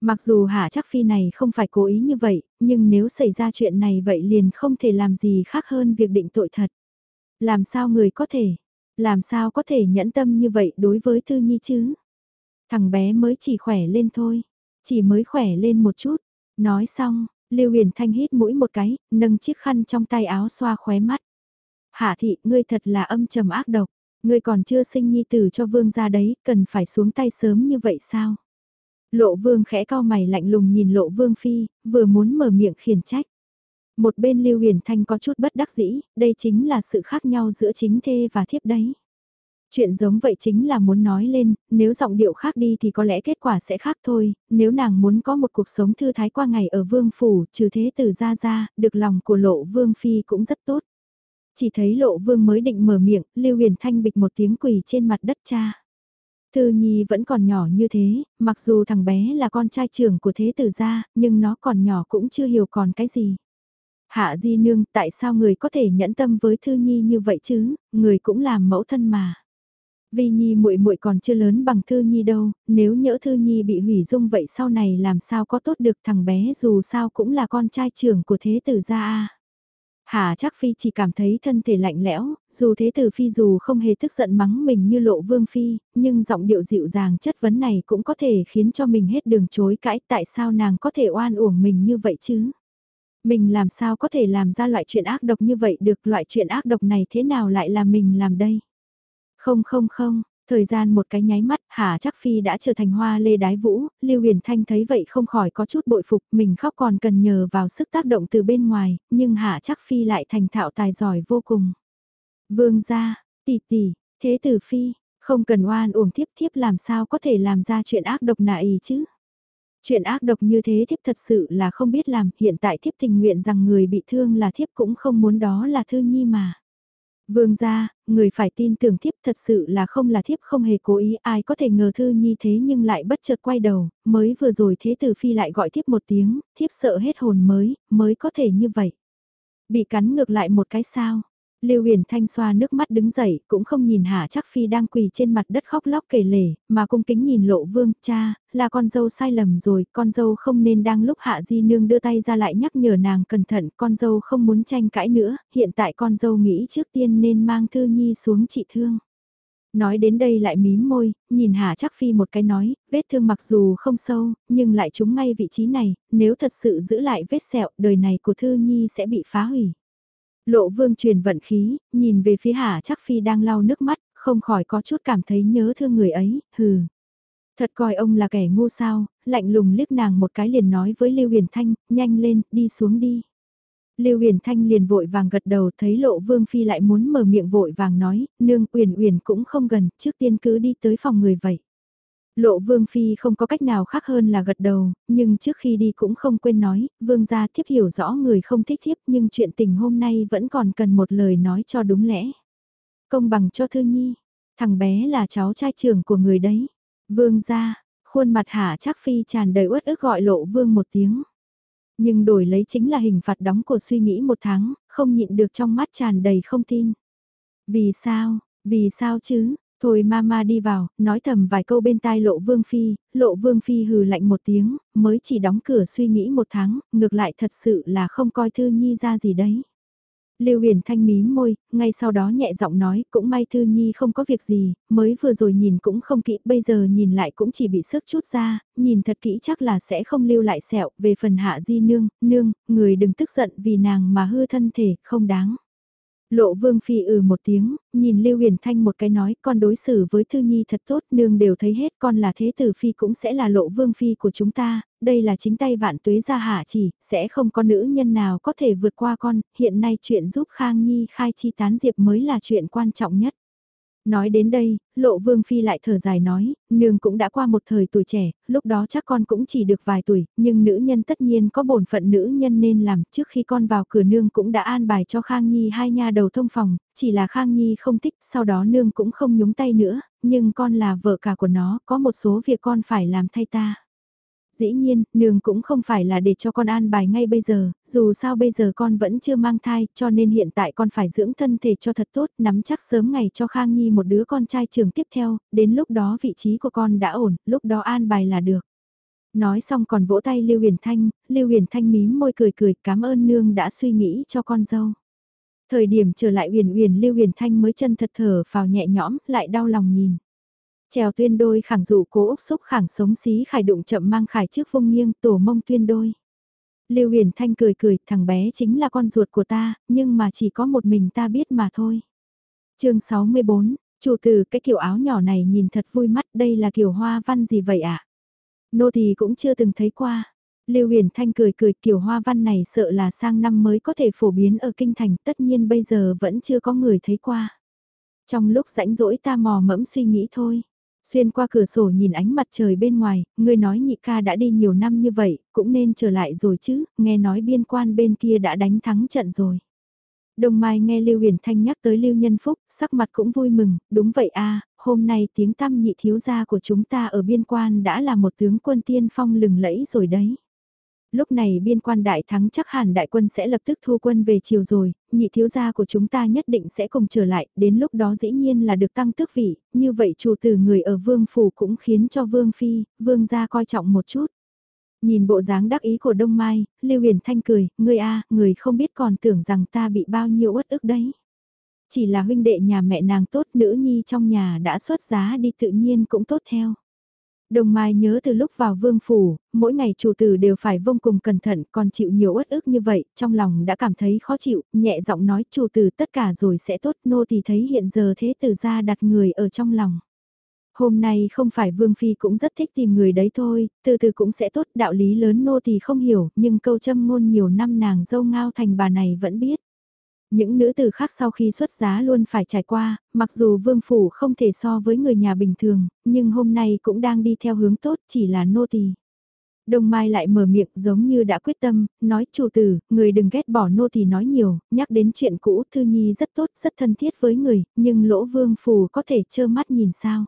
Mặc dù Hạ Trác Phi này không phải cố ý như vậy, nhưng nếu xảy ra chuyện này vậy liền không thể làm gì khác hơn việc định tội thật. Làm sao người có thể, làm sao có thể nhẫn tâm như vậy đối với Thư Nhi chứ? Thằng bé mới chỉ khỏe lên thôi, chỉ mới khỏe lên một chút. Nói xong, Lưu Huyền Thanh hít mũi một cái, nâng chiếc khăn trong tay áo xoa khóe mắt. Hạ thị, ngươi thật là âm trầm ác độc, ngươi còn chưa sinh nhi tử cho vương gia đấy, cần phải xuống tay sớm như vậy sao? Lộ vương khẽ cao mày lạnh lùng nhìn lộ vương phi, vừa muốn mở miệng khiển trách. Một bên Lưu Huyền Thanh có chút bất đắc dĩ, đây chính là sự khác nhau giữa chính thê và thiếp đấy. Chuyện giống vậy chính là muốn nói lên, nếu giọng điệu khác đi thì có lẽ kết quả sẽ khác thôi, nếu nàng muốn có một cuộc sống thư thái qua ngày ở vương phủ, trừ thế tử ra ra, được lòng của lộ vương phi cũng rất tốt. Chỉ thấy lộ vương mới định mở miệng, Lưu Huyền Thanh bịch một tiếng quỳ trên mặt đất cha. Thư Nhi vẫn còn nhỏ như thế, mặc dù thằng bé là con trai trưởng của thế tử gia, nhưng nó còn nhỏ cũng chưa hiểu còn cái gì. Hạ Di Nương, tại sao người có thể nhẫn tâm với Thư Nhi như vậy chứ, người cũng làm mẫu thân mà. Vi Nhi muội muội còn chưa lớn bằng Thư Nhi đâu, nếu nhỡ Thư Nhi bị hủy dung vậy sau này làm sao có tốt được thằng bé dù sao cũng là con trai trưởng của thế tử gia a. Hà chắc Phi chỉ cảm thấy thân thể lạnh lẽo, dù thế tử Phi dù không hề tức giận mắng mình như lộ vương Phi, nhưng giọng điệu dịu dàng chất vấn này cũng có thể khiến cho mình hết đường chối cãi tại sao nàng có thể oan uổng mình như vậy chứ. Mình làm sao có thể làm ra loại chuyện ác độc như vậy được loại chuyện ác độc này thế nào lại là mình làm đây. Không không không, Thời gian một cái nháy mắt, Hà Trác Phi đã trở thành hoa lê đái vũ, Lưu Huyền Thanh thấy vậy không khỏi có chút bội phục, mình khóc còn cần nhờ vào sức tác động từ bên ngoài, nhưng Hà Trác Phi lại thành thạo tài giỏi vô cùng. Vương gia, tỷ tỷ, thế tử Phi, không cần oan uổng thiếp thiếp làm sao có thể làm ra chuyện ác độc nạ ý chứ. Chuyện ác độc như thế thiếp thật sự là không biết làm, hiện tại thiếp tình nguyện rằng người bị thương là thiếp cũng không muốn đó là thư nhi mà. Vương gia, người phải tin tưởng thiếp thật sự là không là thiếp không hề cố ý ai có thể ngờ thư nhi thế nhưng lại bất chợt quay đầu, mới vừa rồi thế tử phi lại gọi thiếp một tiếng, thiếp sợ hết hồn mới, mới có thể như vậy. Bị cắn ngược lại một cái sao, Lưu Huyền Thanh xoa nước mắt đứng dậy, cũng không nhìn Hạ Trác Phi đang quỳ trên mặt đất khóc lóc kể lể, mà cung kính nhìn Lộ Vương, cha, là con dâu sai lầm rồi, con dâu không nên đang lúc Hạ Di Nương đưa tay ra lại nhắc nhở nàng cẩn thận, con dâu không muốn tranh cãi nữa, hiện tại con dâu nghĩ trước tiên nên mang Thư Nhi xuống trị thương. Nói đến đây lại mím môi, nhìn Hà Trác Phi một cái nói, vết thương mặc dù không sâu, nhưng lại trúng ngay vị trí này, nếu thật sự giữ lại vết sẹo, đời này của Thư Nhi sẽ bị phá hủy. Lộ vương truyền vận khí, nhìn về phía Hà chắc phi đang lau nước mắt, không khỏi có chút cảm thấy nhớ thương người ấy, hừ. Thật coi ông là kẻ ngu sao, lạnh lùng liếc nàng một cái liền nói với Lưu Huyền Thanh, nhanh lên, đi xuống đi. Lưu Huyền Thanh liền vội vàng gật đầu thấy Lộ Vương Phi lại muốn mở miệng vội vàng nói, nương Uyển Uyển cũng không gần, trước tiên cứ đi tới phòng người vậy. Lộ Vương Phi không có cách nào khác hơn là gật đầu, nhưng trước khi đi cũng không quên nói, Vương gia thiếp hiểu rõ người không thích thiếp nhưng chuyện tình hôm nay vẫn còn cần một lời nói cho đúng lẽ. Công bằng cho Thư Nhi, thằng bé là cháu trai trưởng của người đấy. Vương gia, khuôn mặt hạ chắc Phi tràn đầy uất ức gọi Lộ Vương một tiếng. Nhưng đổi lấy chính là hình phạt đóng của suy nghĩ một tháng, không nhịn được trong mắt tràn đầy không tin. Vì sao, vì sao chứ, Thôi mama đi vào, nói thầm vài câu bên tai lộ vương phi, lộ vương phi hừ lạnh một tiếng, mới chỉ đóng cửa suy nghĩ một tháng, ngược lại thật sự là không coi thư nhi ra gì đấy. Lưu Huyền Thanh mí môi, ngay sau đó nhẹ giọng nói, cũng may Thư Nhi không có việc gì, mới vừa rồi nhìn cũng không kỹ, bây giờ nhìn lại cũng chỉ bị sức chút ra, nhìn thật kỹ chắc là sẽ không lưu lại sẹo, về phần hạ di nương, nương, người đừng tức giận vì nàng mà hư thân thể, không đáng. Lộ vương phi ừ một tiếng, nhìn Lưu Huyền Thanh một cái nói con đối xử với Thư Nhi thật tốt nương đều thấy hết con là thế tử phi cũng sẽ là lộ vương phi của chúng ta, đây là chính tay vạn tuế ra hạ chỉ, sẽ không có nữ nhân nào có thể vượt qua con, hiện nay chuyện giúp Khang Nhi khai chi tán diệp mới là chuyện quan trọng nhất. Nói đến đây, lộ vương phi lại thở dài nói, nương cũng đã qua một thời tuổi trẻ, lúc đó chắc con cũng chỉ được vài tuổi, nhưng nữ nhân tất nhiên có bổn phận nữ nhân nên làm, trước khi con vào cửa nương cũng đã an bài cho Khang Nhi hai nha đầu thông phòng, chỉ là Khang Nhi không thích, sau đó nương cũng không nhúng tay nữa, nhưng con là vợ cả của nó, có một số việc con phải làm thay ta. Dĩ nhiên, nương cũng không phải là để cho con an bài ngay bây giờ, dù sao bây giờ con vẫn chưa mang thai, cho nên hiện tại con phải dưỡng thân thể cho thật tốt, nắm chắc sớm ngày cho Khang Nhi một đứa con trai trường tiếp theo, đến lúc đó vị trí của con đã ổn, lúc đó an bài là được. Nói xong còn vỗ tay Lưu Huyền Thanh, Lưu Huyền Thanh mím môi cười cười cảm ơn nương đã suy nghĩ cho con dâu. Thời điểm trở lại Huyền Huyền Lưu Huyền Thanh mới chân thật thở vào nhẹ nhõm, lại đau lòng nhìn. Trèo tuyên đôi khẳng dụ cố Úc xúc khẳng sống xí khải đụng chậm mang khải trước vung nghiêng tổ mông tuyên đôi. Lưu Huyền Thanh cười cười, thằng bé chính là con ruột của ta, nhưng mà chỉ có một mình ta biết mà thôi. chương 64, chủ tử cái kiểu áo nhỏ này nhìn thật vui mắt, đây là kiểu hoa văn gì vậy ạ? À? Nô thì cũng chưa từng thấy qua. Lưu Huyền Thanh cười cười kiểu hoa văn này sợ là sang năm mới có thể phổ biến ở kinh thành, tất nhiên bây giờ vẫn chưa có người thấy qua. Trong lúc rãnh rỗi ta mò mẫm suy nghĩ thôi. Xuyên qua cửa sổ nhìn ánh mặt trời bên ngoài, ngươi nói nhị ca đã đi nhiều năm như vậy, cũng nên trở lại rồi chứ, nghe nói biên quan bên kia đã đánh thắng trận rồi. Đồng Mai nghe Lưu Huyền Thanh nhắc tới Lưu Nhân Phúc, sắc mặt cũng vui mừng, đúng vậy a, hôm nay tiếng tăm nhị thiếu gia của chúng ta ở biên quan đã là một tướng quân tiên phong lừng lẫy rồi đấy. Lúc này biên quan đại thắng chắc hẳn đại quân sẽ lập tức thu quân về chiều rồi, nhị thiếu gia của chúng ta nhất định sẽ cùng trở lại, đến lúc đó dĩ nhiên là được tăng tước vị, như vậy chủ tử người ở vương phủ cũng khiến cho vương phi, vương gia coi trọng một chút. Nhìn bộ dáng đắc ý của Đông Mai, Lưu Huyền Thanh cười, người a, người không biết còn tưởng rằng ta bị bao nhiêu uất ức đấy. Chỉ là huynh đệ nhà mẹ nàng tốt nữ nhi trong nhà đã xuất giá đi tự nhiên cũng tốt theo. Đồng Mai nhớ từ lúc vào vương phủ, mỗi ngày chủ tử đều phải vô cùng cẩn thận còn chịu nhiều uất ức như vậy, trong lòng đã cảm thấy khó chịu, nhẹ giọng nói chủ tử tất cả rồi sẽ tốt nô thì thấy hiện giờ thế tử ra đặt người ở trong lòng. Hôm nay không phải Vương Phi cũng rất thích tìm người đấy thôi, từ từ cũng sẽ tốt, đạo lý lớn nô thì không hiểu, nhưng câu châm ngôn nhiều năm nàng dâu ngao thành bà này vẫn biết. Những nữ tử khác sau khi xuất giá luôn phải trải qua, mặc dù vương phủ không thể so với người nhà bình thường, nhưng hôm nay cũng đang đi theo hướng tốt chỉ là nô tỳ. Đông Mai lại mở miệng giống như đã quyết tâm, nói chủ tử, người đừng ghét bỏ nô tỳ nói nhiều, nhắc đến chuyện cũ Thư Nhi rất tốt, rất thân thiết với người, nhưng lỗ vương phủ có thể trơ mắt nhìn sao.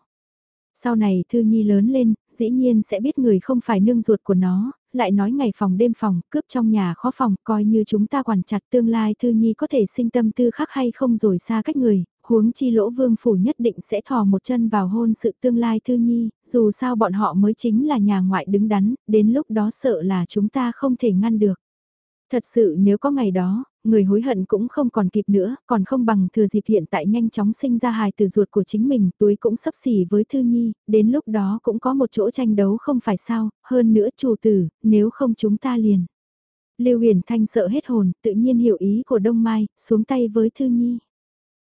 Sau này Thư Nhi lớn lên, dĩ nhiên sẽ biết người không phải nương ruột của nó, lại nói ngày phòng đêm phòng, cướp trong nhà khó phòng, coi như chúng ta quản chặt tương lai Thư Nhi có thể sinh tâm tư khác hay không rồi xa cách người, huống chi lỗ vương phủ nhất định sẽ thò một chân vào hôn sự tương lai Thư Nhi, dù sao bọn họ mới chính là nhà ngoại đứng đắn, đến lúc đó sợ là chúng ta không thể ngăn được. Thật sự nếu có ngày đó, người hối hận cũng không còn kịp nữa, còn không bằng thừa dịp hiện tại nhanh chóng sinh ra hài từ ruột của chính mình, túi cũng sắp xỉ với Thư Nhi, đến lúc đó cũng có một chỗ tranh đấu không phải sao, hơn nữa chủ tử, nếu không chúng ta liền. Lưu Huyền Thanh sợ hết hồn, tự nhiên hiểu ý của Đông Mai, xuống tay với Thư Nhi.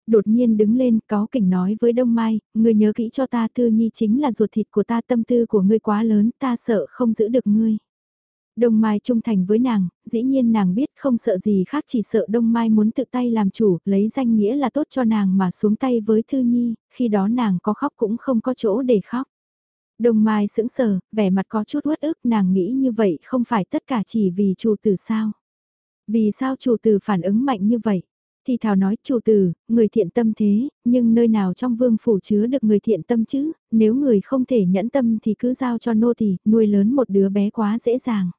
Đột nhiên đứng lên, có kỉnh nói với Đông Mai, ngươi nhớ kỹ cho ta Thư Nhi chính là ruột thịt của ta tâm tư của ngươi quá lớn, ta sợ không giữ được ngươi. Đông Mai trung thành với nàng, dĩ nhiên nàng biết không sợ gì khác chỉ sợ Đông Mai muốn tự tay làm chủ, lấy danh nghĩa là tốt cho nàng mà xuống tay với Thư Nhi, khi đó nàng có khóc cũng không có chỗ để khóc. Đông Mai sững sờ, vẻ mặt có chút uất ức nàng nghĩ như vậy không phải tất cả chỉ vì chủ tử sao. Vì sao chủ tử phản ứng mạnh như vậy? Thì Thảo nói chủ tử, người thiện tâm thế, nhưng nơi nào trong vương phủ chứa được người thiện tâm chứ, nếu người không thể nhẫn tâm thì cứ giao cho nô tỳ nuôi lớn một đứa bé quá dễ dàng.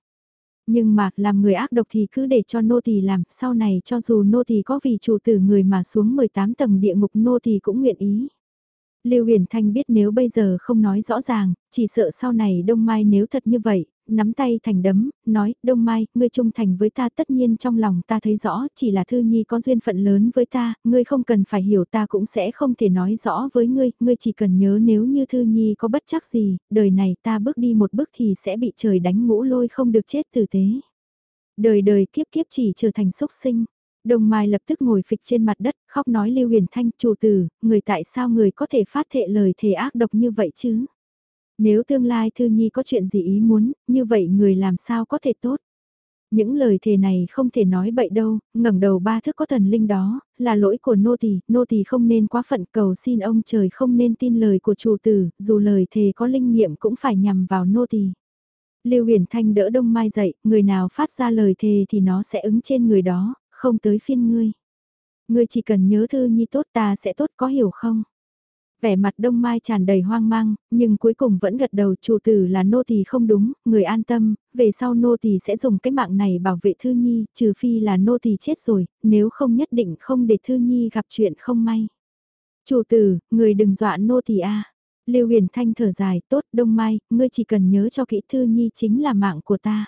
Nhưng mà, làm người ác độc thì cứ để cho nô tỳ làm, sau này cho dù nô tỳ có vì chủ tử người mà xuống 18 tầng địa ngục nô tỳ cũng nguyện ý. Lưu Huyền Thanh biết nếu bây giờ không nói rõ ràng, chỉ sợ sau này Đông Mai nếu thật như vậy, nắm tay thành đấm, nói, Đông Mai, ngươi trung thành với ta tất nhiên trong lòng ta thấy rõ, chỉ là Thư Nhi có duyên phận lớn với ta, ngươi không cần phải hiểu ta cũng sẽ không thể nói rõ với ngươi, ngươi chỉ cần nhớ nếu như Thư Nhi có bất chắc gì, đời này ta bước đi một bước thì sẽ bị trời đánh ngũ lôi không được chết tử tế. Đời đời kiếp kiếp chỉ trở thành xúc sinh. Đồng Mai lập tức ngồi phịch trên mặt đất, khóc nói Lưu Huyền Thanh, chủ tử, người tại sao người có thể phát thệ lời thề ác độc như vậy chứ? Nếu tương lai Thư Nhi có chuyện gì ý muốn, như vậy người làm sao có thể tốt? Những lời thề này không thể nói bậy đâu, ngẩng đầu ba thước có thần linh đó, là lỗi của nô tỳ, nô tỳ không nên quá phận cầu xin ông trời không nên tin lời của chủ tử, dù lời thề có linh nghiệm cũng phải nhằm vào nô tỳ. Lưu Huyền Thanh đỡ Đông Mai dậy, người nào phát ra lời thề thì nó sẽ ứng trên người đó, không tới phiên ngươi. Ngươi chỉ cần nhớ thư nhi tốt ta sẽ tốt có hiểu không? Vẻ mặt đông mai tràn đầy hoang mang, nhưng cuối cùng vẫn gật đầu chủ tử là nô tỳ không đúng, người an tâm, về sau nô tỳ sẽ dùng cái mạng này bảo vệ Thư Nhi, trừ phi là nô tỳ chết rồi, nếu không nhất định không để Thư Nhi gặp chuyện không may. Chủ tử, người đừng dọa nô tỳ a. Lưu Huyền Thanh thở dài, tốt, Đông Mai, ngươi chỉ cần nhớ cho kỹ Thư Nhi chính là mạng của ta.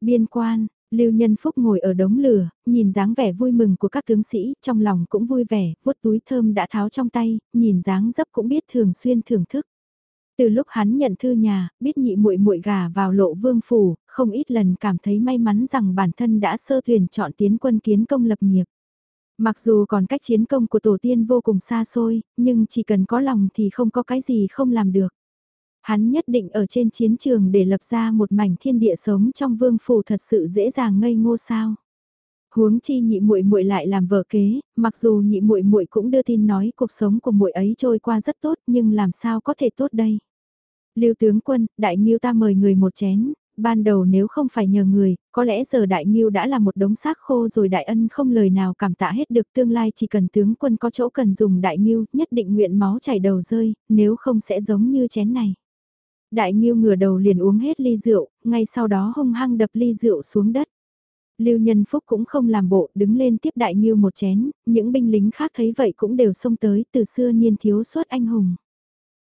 Biên quan, Lưu Nhân Phúc ngồi ở đống lửa, nhìn dáng vẻ vui mừng của các tướng sĩ, trong lòng cũng vui vẻ, vuốt túi thơm đã tháo trong tay, nhìn dáng dấp cũng biết thường xuyên thưởng thức. Từ lúc hắn nhận thư nhà, biết nhị muội muội gà vào lộ vương phủ, không ít lần cảm thấy may mắn rằng bản thân đã sơ thuyền chọn tiến quân kiến công lập nghiệp. Mặc dù còn cách chiến công của tổ tiên vô cùng xa xôi, nhưng chỉ cần có lòng thì không có cái gì không làm được. Hắn nhất định ở trên chiến trường để lập ra một mảnh thiên địa sống trong vương phủ thật sự dễ dàng ngây ngô sao. Huống chi nhị muội muội lại làm vợ kế, mặc dù nhị muội muội cũng đưa tin nói cuộc sống của muội ấy trôi qua rất tốt, nhưng làm sao có thể tốt đây? Lưu tướng quân, đại nghiêu ta mời người một chén, ban đầu nếu không phải nhờ người, có lẽ giờ đại nghiêu đã là một đống xác khô rồi đại ân không lời nào cảm tạ hết được tương lai chỉ cần tướng quân có chỗ cần dùng đại nghiêu, nhất định nguyện máu chảy đầu rơi, nếu không sẽ giống như chén này. Đại Nghiêu ngửa đầu liền uống hết ly rượu, ngay sau đó hung hăng đập ly rượu xuống đất. Lưu Nhân Phúc cũng không làm bộ, đứng lên tiếp Đại Nghiêu một chén, những binh lính khác thấy vậy cũng đều xông tới, từ xưa niên thiếu suốt anh hùng.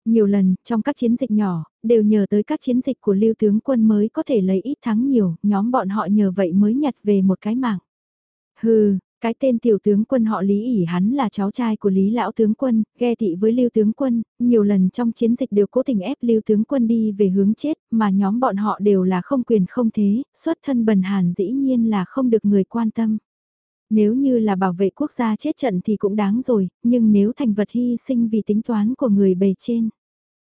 Nhiều lần, trong các chiến dịch nhỏ, đều nhờ tới các chiến dịch của lưu tướng quân mới có thể lấy ít thắng nhiều, nhóm bọn họ nhờ vậy mới nhặt về một cái mạng. Hừ, cái tên tiểu tướng quân họ Lý ỉ hắn là cháu trai của Lý lão tướng quân, ghe tị với Lưu tướng quân, nhiều lần trong chiến dịch đều cố tình ép Lưu tướng quân đi về hướng chết, mà nhóm bọn họ đều là không quyền không thế, xuất thân bần hàn dĩ nhiên là không được người quan tâm. Nếu như là bảo vệ quốc gia chết trận thì cũng đáng rồi, nhưng nếu thành vật hy sinh vì tính toán của người bề trên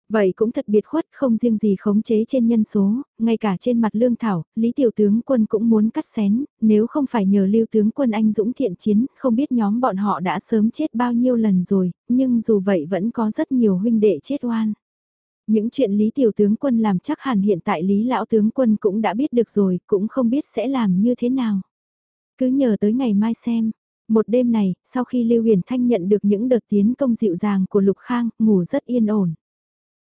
Vậy cũng thật biệt khuất không riêng gì khống chế trên nhân số, ngay cả trên mặt lương thảo, Lý Tiểu Tướng quân cũng muốn cắt xén, nếu không phải nhờ Lưu Tướng quân anh dũng thiện chiến, không biết nhóm bọn họ đã sớm chết bao nhiêu lần rồi, nhưng dù vậy vẫn có rất nhiều huynh đệ chết oan. Những chuyện Lý Tiểu Tướng quân làm chắc hẳn hiện tại Lý Lão Tướng quân cũng đã biết được rồi, cũng không biết sẽ làm như thế nào. Cứ nhờ tới ngày mai xem, một đêm này, sau khi Lưu Huyền Thanh nhận được những đợt tiến công dịu dàng của Lục Khang, ngủ rất yên ổn.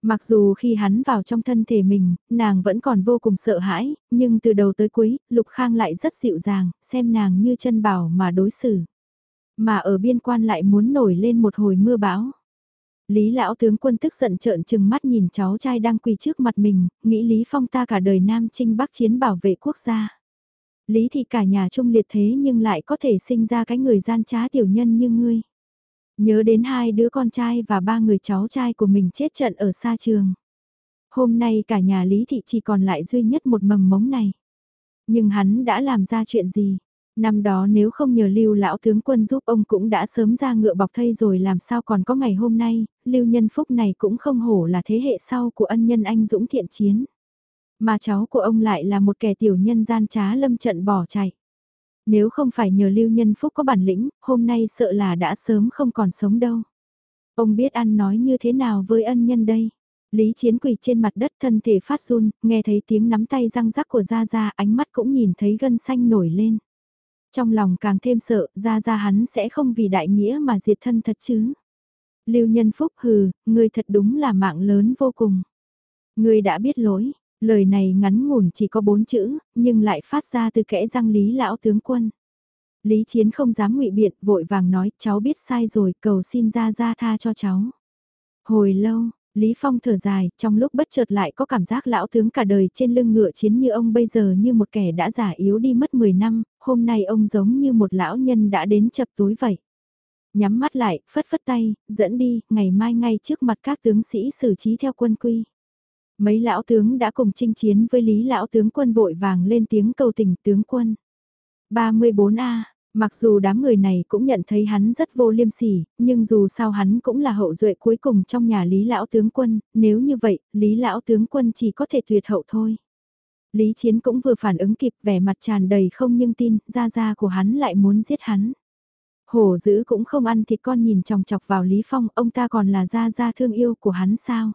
Mặc dù khi hắn vào trong thân thể mình, nàng vẫn còn vô cùng sợ hãi, nhưng từ đầu tới cuối, Lục Khang lại rất dịu dàng, xem nàng như chân bảo mà đối xử. Mà ở biên quan lại muốn nổi lên một hồi mưa bão. Lý lão tướng quân tức giận trợn trừng mắt nhìn cháu trai đang quỳ trước mặt mình, nghĩ Lý Phong ta cả đời Nam Trinh Bắc chiến bảo vệ quốc gia. Lý thì cả nhà trung liệt thế nhưng lại có thể sinh ra cái người gian trá tiểu nhân như ngươi. Nhớ đến hai đứa con trai và ba người cháu trai của mình chết trận ở xa trường. Hôm nay cả nhà Lý Thị chỉ còn lại duy nhất một mầm mống này. Nhưng hắn đã làm ra chuyện gì? Năm đó nếu không nhờ lưu lão tướng quân giúp ông cũng đã sớm ra ngựa bọc thây rồi làm sao còn có ngày hôm nay, lưu nhân phúc này cũng không hổ là thế hệ sau của ân nhân anh dũng thiện chiến. Mà cháu của ông lại là một kẻ tiểu nhân gian trá lâm trận bỏ chạy. Nếu không phải nhờ Lưu Nhân Phúc có bản lĩnh, hôm nay sợ là đã sớm không còn sống đâu. Ông biết ăn nói như thế nào với ân nhân đây? Lý Chiến quỳ trên mặt đất thân thể phát run, nghe thấy tiếng nắm tay răng rắc của Gia Gia ánh mắt cũng nhìn thấy gân xanh nổi lên. Trong lòng càng thêm sợ, Gia Gia hắn sẽ không vì đại nghĩa mà diệt thân thật chứ. Lưu Nhân Phúc hừ, người thật đúng là mạng lớn vô cùng. Người đã biết lỗi, Lời này ngắn ngủn chỉ có bốn chữ, nhưng lại phát ra từ kẽ răng Lý lão tướng quân. Lý Chiến không dám ngụy biện, vội vàng nói, cháu biết sai rồi, cầu xin ra ra tha cho cháu. Hồi lâu, Lý Phong thở dài, trong lúc bất chợt lại có cảm giác lão tướng cả đời trên lưng ngựa chiến như ông bây giờ như một kẻ đã giả yếu đi mất 10 năm, hôm nay ông giống như một lão nhân đã đến chập tối vậy. Nhắm mắt lại, phất phất tay, dẫn đi, ngày mai ngay trước mặt các tướng sĩ xử trí theo quân quy. Mấy lão tướng đã cùng chinh chiến với Lý lão tướng quân vội vàng lên tiếng cầu tình tướng quân. 34A, mặc dù đám người này cũng nhận thấy hắn rất vô liêm sỉ, nhưng dù sao hắn cũng là hậu duệ cuối cùng trong nhà Lý lão tướng quân, nếu như vậy, Lý lão tướng quân chỉ có thể tuyệt hậu thôi. Lý Chiến cũng vừa phản ứng kịp vẻ mặt tràn đầy không nhưng tin, ra ra của hắn lại muốn giết hắn. Hổ dữ cũng không ăn thịt con nhìn chòng chọc vào Lý Phong, ông ta còn là gia gia thương yêu của hắn sao?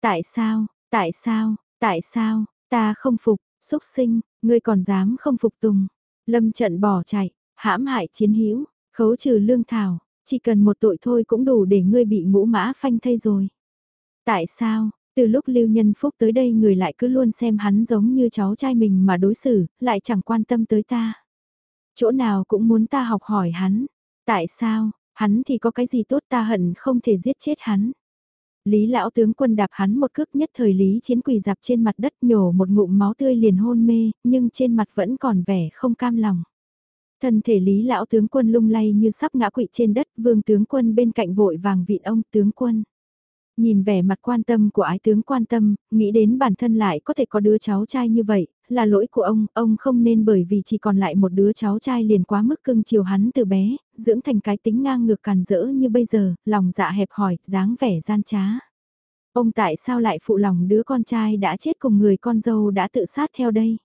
Tại sao, Tại sao, tại sao, ta không phục, xúc sinh, ngươi còn dám không phục tùng. Lâm trận bỏ chạy, hãm hại chiến hữu khấu trừ lương thảo, Chỉ cần một tội thôi cũng đủ để ngươi bị ngũ mã phanh thây rồi. Tại sao, từ lúc Lưu Nhân Phúc tới đây người lại cứ luôn xem hắn giống như cháu trai mình mà đối xử, lại chẳng quan tâm tới ta. Chỗ nào cũng muốn ta học hỏi hắn. Tại sao, hắn thì có cái gì tốt ta hận không thể giết chết hắn. Lý lão tướng quân đạp hắn một cước nhất thời Lý chiến quỳ dạp trên mặt đất nhổ một ngụm máu tươi liền hôn mê, nhưng trên mặt vẫn còn vẻ không cam lòng. Thân thể Lý lão tướng quân lung lay như sắp ngã quỵ trên đất, vương tướng quân bên cạnh vội vàng vị ông tướng quân. Nhìn vẻ mặt quan tâm của ái tướng quan tâm, nghĩ đến bản thân lại có thể có đứa cháu trai như vậy, là lỗi của ông, ông không nên bởi vì chỉ còn lại một đứa cháu trai liền quá mức cưng chiều hắn từ bé, dưỡng thành cái tính ngang ngược càn rỡ như bây giờ, lòng dạ hẹp hòi, dáng vẻ gian trá. Ông tại sao lại phụ lòng đứa con trai đã chết cùng người con dâu đã tự sát theo đây?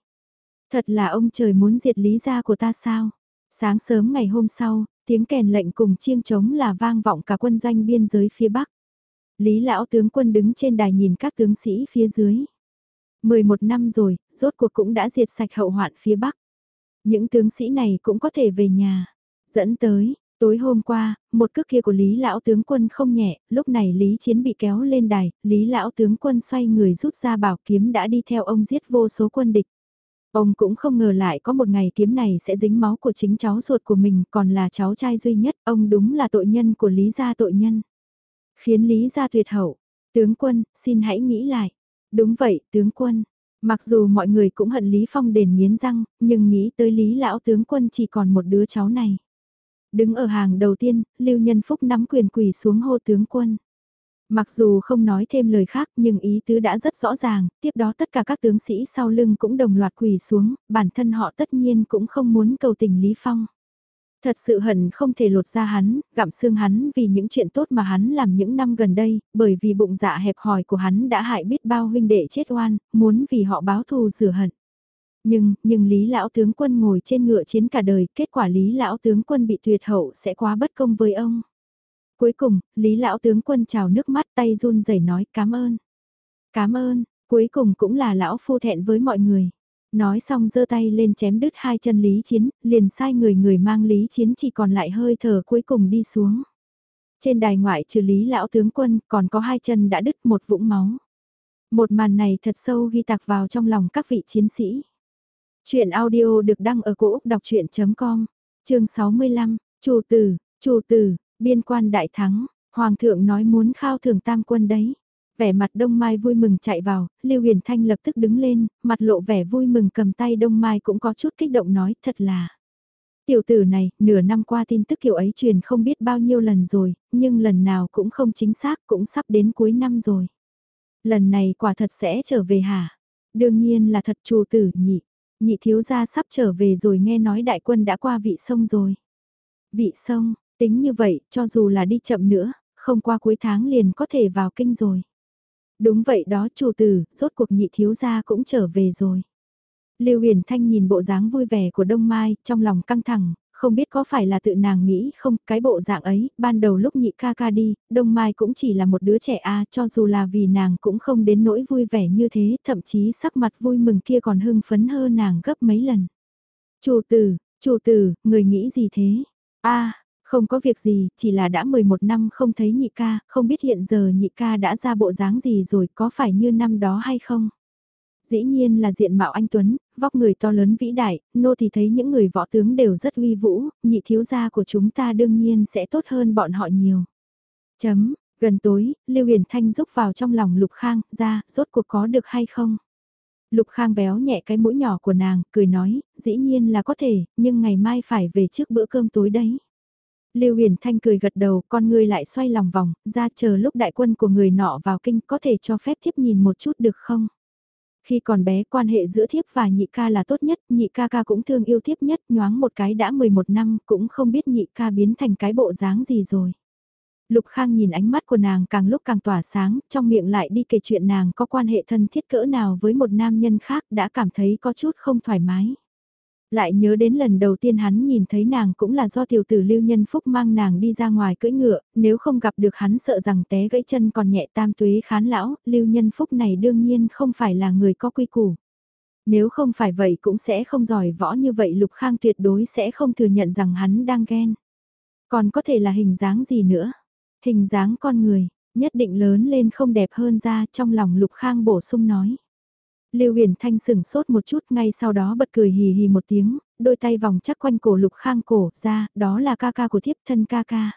Thật là ông trời muốn diệt lý gia của ta sao? Sáng sớm ngày hôm sau, tiếng kèn lệnh cùng chiêng trống là vang vọng cả quân doanh biên giới phía Bắc. Lý lão tướng quân đứng trên đài nhìn các tướng sĩ phía dưới. 11 năm rồi, rốt cuộc cũng đã diệt sạch hậu hoạn phía Bắc. Những tướng sĩ này cũng có thể về nhà. Dẫn tới, tối hôm qua, một cước kia của Lý lão tướng quân không nhẹ, lúc này Lý Chiến bị kéo lên đài, Lý lão tướng quân xoay người rút ra bảo kiếm đã đi theo ông giết vô số quân địch. Ông cũng không ngờ lại có một ngày kiếm này sẽ dính máu của chính cháu ruột của mình còn là cháu trai duy nhất, ông đúng là tội nhân của Lý gia tội nhân. Khiến Lý gia tuyệt hậu, tướng quân, xin hãy nghĩ lại. Đúng vậy, tướng quân. Mặc dù mọi người cũng hận Lý Phong đền nghiến răng, nhưng nghĩ tới Lý lão tướng quân chỉ còn một đứa cháu này. Đứng ở hàng đầu tiên, Lưu Nhân Phúc nắm quyền quỳ xuống hô tướng quân. Mặc dù không nói thêm lời khác nhưng ý tứ đã rất rõ ràng, tiếp đó tất cả các tướng sĩ sau lưng cũng đồng loạt quỳ xuống, bản thân họ tất nhiên cũng không muốn cầu tình Lý Phong. Thật sự hận không thể lột ra hắn, gặm xương hắn vì những chuyện tốt mà hắn làm những năm gần đây, bởi vì bụng dạ hẹp hòi của hắn đã hại biết bao huynh đệ chết oan, muốn vì họ báo thù rửa hận. Nhưng, nhưng Lý Lão Tướng Quân ngồi trên ngựa chiến cả đời, kết quả Lý Lão Tướng Quân bị tuyệt hậu sẽ quá bất công với ông. Cuối cùng, Lý Lão Tướng Quân trào nước mắt tay run rẩy nói cảm ơn. Cảm ơn, cuối cùng cũng là Lão Phu thẹn với mọi người. Nói xong giơ tay lên chém đứt hai chân Lý Chiến, liền sai người người mang Lý Chiến chỉ còn lại hơi thở cuối cùng đi xuống. Trên đài ngoại trừ Lý Lão Tướng Quân còn có hai chân đã đứt một vũng máu. Một màn này thật sâu ghi tạc vào trong lòng các vị chiến sĩ. Chuyện audio được đăng ở cổ Úc đọc chuyện.com, chương 65, chủ tử, chủ tử, biên quan đại thắng, Hoàng thượng nói muốn khao thưởng tam quân đấy. Vẻ mặt Đông Mai vui mừng chạy vào, Lưu Huyền Thanh lập tức đứng lên, mặt lộ vẻ vui mừng cầm tay Đông Mai cũng có chút kích động nói thật là. Tiểu tử này, nửa năm qua tin tức kiểu ấy truyền không biết bao nhiêu lần rồi, nhưng lần nào cũng không chính xác cũng sắp đến cuối năm rồi. Lần này quả thật sẽ trở về hả? Đương nhiên là thật chủ tử nhị. Nhị thiếu gia sắp trở về rồi nghe nói đại quân đã qua vị sông rồi. Vị sông, tính như vậy, cho dù là đi chậm nữa, không qua cuối tháng liền có thể vào kinh rồi. Đúng vậy đó chủ tử, rốt cuộc nhị thiếu gia cũng trở về rồi. Lưu Huyền Thanh nhìn bộ dáng vui vẻ của Đông Mai, trong lòng căng thẳng, không biết có phải là tự nàng nghĩ không, cái bộ dạng ấy, ban đầu lúc nhị ca ca đi, Đông Mai cũng chỉ là một đứa trẻ a, cho dù là vì nàng cũng không đến nỗi vui vẻ như thế, thậm chí sắc mặt vui mừng kia còn hưng phấn hơn nàng gấp mấy lần. Chủ tử, chủ tử, người nghĩ gì thế? A, không có việc gì, chỉ là đã 11 năm không thấy nhị ca, không biết hiện giờ nhị ca đã ra bộ dáng gì rồi, có phải như năm đó hay không? Dĩ nhiên là diện mạo anh Tuấn, vóc người to lớn vĩ đại, nô thì thấy những người võ tướng đều rất uy vũ, nhị thiếu gia của chúng ta đương nhiên sẽ tốt hơn bọn họ nhiều. Chấm, gần tối, Lưu Huyền Thanh rúc vào trong lòng Lục Khang, ra, rốt cuộc có được hay không? Lục Khang béo nhẹ cái mũi nhỏ của nàng, cười nói, dĩ nhiên là có thể, nhưng ngày mai phải về trước bữa cơm tối đấy. Lưu Huyền Thanh cười gật đầu, con ngươi lại xoay lòng vòng, ra chờ lúc đại quân của người nọ vào kinh có thể cho phép thiếp nhìn một chút được không? Khi còn bé quan hệ giữa thiếp và nhị ca là tốt nhất, nhị ca ca cũng thương yêu thiếp nhất, nhoáng một cái đã 11 năm, cũng không biết nhị ca biến thành cái bộ dáng gì rồi. Lục Khang nhìn ánh mắt của nàng càng lúc càng tỏa sáng, trong miệng lại đi kể chuyện nàng có quan hệ thân thiết cỡ nào với một nam nhân khác đã cảm thấy có chút không thoải mái. Lại nhớ đến lần đầu tiên hắn nhìn thấy nàng cũng là do tiểu tử lưu nhân phúc mang nàng đi ra ngoài cưỡi ngựa, nếu không gặp được hắn sợ rằng té gãy chân còn nhẹ tam tuế khán lão, lưu nhân phúc này đương nhiên không phải là người có quy củ. Nếu không phải vậy cũng sẽ không giỏi võ như vậy Lục Khang tuyệt đối sẽ không thừa nhận rằng hắn đang ghen. Còn có thể là hình dáng gì nữa? Hình dáng con người, nhất định lớn lên không đẹp hơn ra trong lòng Lục Khang bổ sung nói. Lưu Huyền Thanh sừng sốt một chút ngay sau đó bật cười hì hì một tiếng, đôi tay vòng chắc quanh cổ Lục Khang cổ ra, đó là ca ca của thiếp thân ca ca.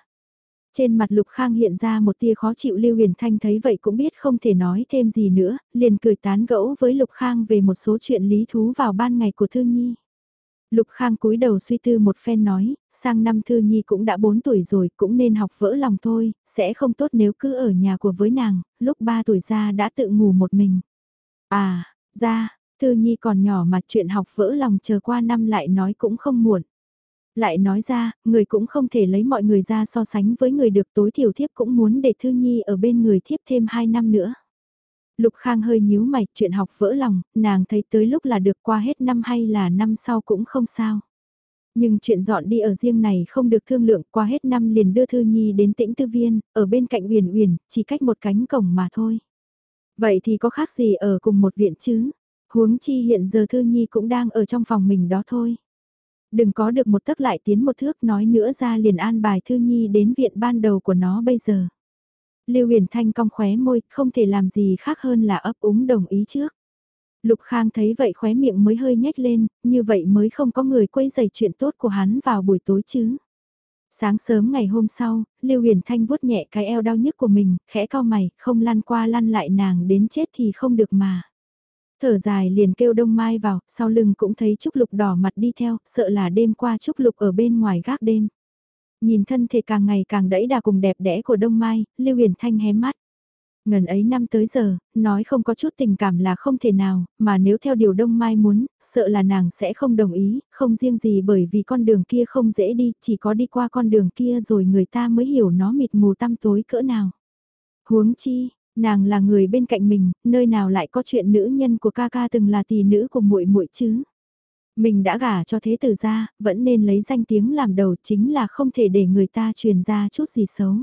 Trên mặt Lục Khang hiện ra một tia khó chịu Lưu Huyền Thanh thấy vậy cũng biết không thể nói thêm gì nữa, liền cười tán gẫu với Lục Khang về một số chuyện lý thú vào ban ngày của Thương Nhi. Lục Khang cúi đầu suy tư một phen nói, sang năm Thư Nhi cũng đã 4 tuổi rồi, cũng nên học vỡ lòng thôi, sẽ không tốt nếu cứ ở nhà của với nàng, lúc 3 tuổi ra đã tự ngủ một mình. À, ra, Thư Nhi còn nhỏ mà chuyện học vỡ lòng chờ qua năm lại nói cũng không muộn. Lại nói ra, người cũng không thể lấy mọi người ra so sánh với người được tối thiểu thiếp cũng muốn để Thư Nhi ở bên người thiếp thêm 2 năm nữa. Lục Khang hơi nhíu mày, chuyện học vỡ lòng, nàng thấy tới lúc là được qua hết năm hay là năm sau cũng không sao. Nhưng chuyện dọn đi ở riêng này không được thương lượng qua hết năm liền đưa Thư Nhi đến tĩnh tư viên, ở bên cạnh Uyển Uyển, chỉ cách một cánh cổng mà thôi. Vậy thì có khác gì ở cùng một viện chứ? Huống chi hiện giờ Thư Nhi cũng đang ở trong phòng mình đó thôi. Đừng có được một tấc lại tiến một thước nói nữa ra liền an bài Thư Nhi đến viện ban đầu của nó bây giờ. Lưu Huyền Thanh cong khóe môi, không thể làm gì khác hơn là ấp úng đồng ý trước. Lục Khang thấy vậy khóe miệng mới hơi nhếch lên, như vậy mới không có người quấy rầy chuyện tốt của hắn vào buổi tối chứ. Sáng sớm ngày hôm sau, Lưu Huyền Thanh vuốt nhẹ cái eo đau nhức của mình, khẽ cao mày, không lăn qua lăn lại nàng đến chết thì không được mà. Thở dài liền kêu Đông Mai vào, sau lưng cũng thấy Trúc Lục đỏ mặt đi theo, sợ là đêm qua Trúc Lục ở bên ngoài gác đêm. Nhìn thân thể càng ngày càng đẫy đà cùng đẹp đẽ của Đông Mai, Lưu Huyền Thanh hé mắt. Ngần ấy năm tới giờ, nói không có chút tình cảm là không thể nào, mà nếu theo điều Đông Mai muốn, sợ là nàng sẽ không đồng ý, không riêng gì bởi vì con đường kia không dễ đi, chỉ có đi qua con đường kia rồi người ta mới hiểu nó mịt mù tăm tối cỡ nào. Huống chi, nàng là người bên cạnh mình, nơi nào lại có chuyện nữ nhân của ca ca từng là tỷ nữ của muội muội chứ? Mình đã gả cho thế tử ra, vẫn nên lấy danh tiếng làm đầu chính là không thể để người ta truyền ra chút gì xấu.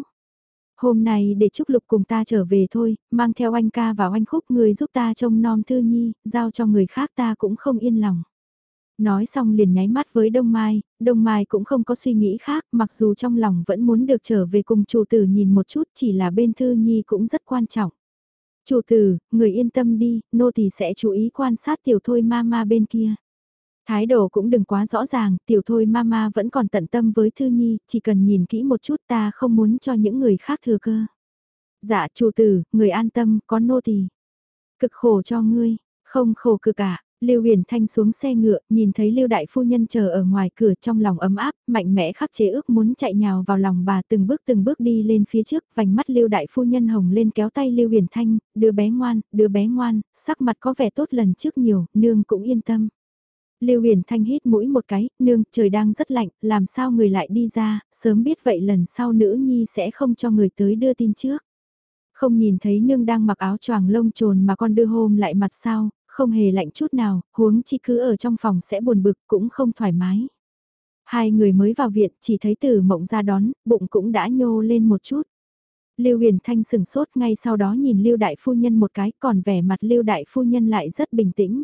Hôm nay để Trúc Lục cùng ta trở về thôi, mang theo anh ca vào anh khúc người giúp ta trông nom thư nhi, giao cho người khác ta cũng không yên lòng. Nói xong liền nháy mắt với Đông Mai, Đông Mai cũng không có suy nghĩ khác, mặc dù trong lòng vẫn muốn được trở về cùng chủ tử nhìn một chút chỉ là bên Thư Nhi cũng rất quan trọng. Chủ tử, người yên tâm đi, nô tỳ sẽ chú ý quan sát tiểu thôi ma ma bên kia. Thái độ cũng đừng quá rõ ràng, tiểu thôi mama vẫn còn tận tâm với Thư Nhi, chỉ cần nhìn kỹ một chút ta không muốn cho những người khác thừa cơ. Dạ chủ tử, người an tâm, có nô tỳ. Cực khổ cho ngươi, không khổ cực cả. Lưu Huyền Thanh xuống xe ngựa, nhìn thấy Lưu Đại Phu Nhân chờ ở ngoài cửa trong lòng ấm áp, mạnh mẽ khắc chế ước muốn chạy nhào vào lòng bà từng bước từng bước đi lên phía trước, vành mắt Lưu Đại Phu Nhân hồng lên kéo tay Lưu Huyền Thanh, đứa bé ngoan, đứa bé ngoan, sắc mặt có vẻ tốt lần trước nhiều, nương cũng yên tâm. Lưu Huyền Thanh hít mũi một cái, nương, trời đang rất lạnh, làm sao người lại đi ra, sớm biết vậy lần sau nữ nhi sẽ không cho người tới đưa tin trước. Không nhìn thấy nương đang mặc áo choàng lông trồn mà con đưa hôm lại mặt sao, không hề lạnh chút nào, huống chi cứ ở trong phòng sẽ buồn bực cũng không thoải mái. Hai người mới vào viện chỉ thấy từ mộng ra đón, bụng cũng đã nhô lên một chút. Lưu Huyền Thanh sừng sốt ngay sau đó nhìn Lưu Đại Phu Nhân một cái còn vẻ mặt Lưu Đại Phu Nhân lại rất bình tĩnh.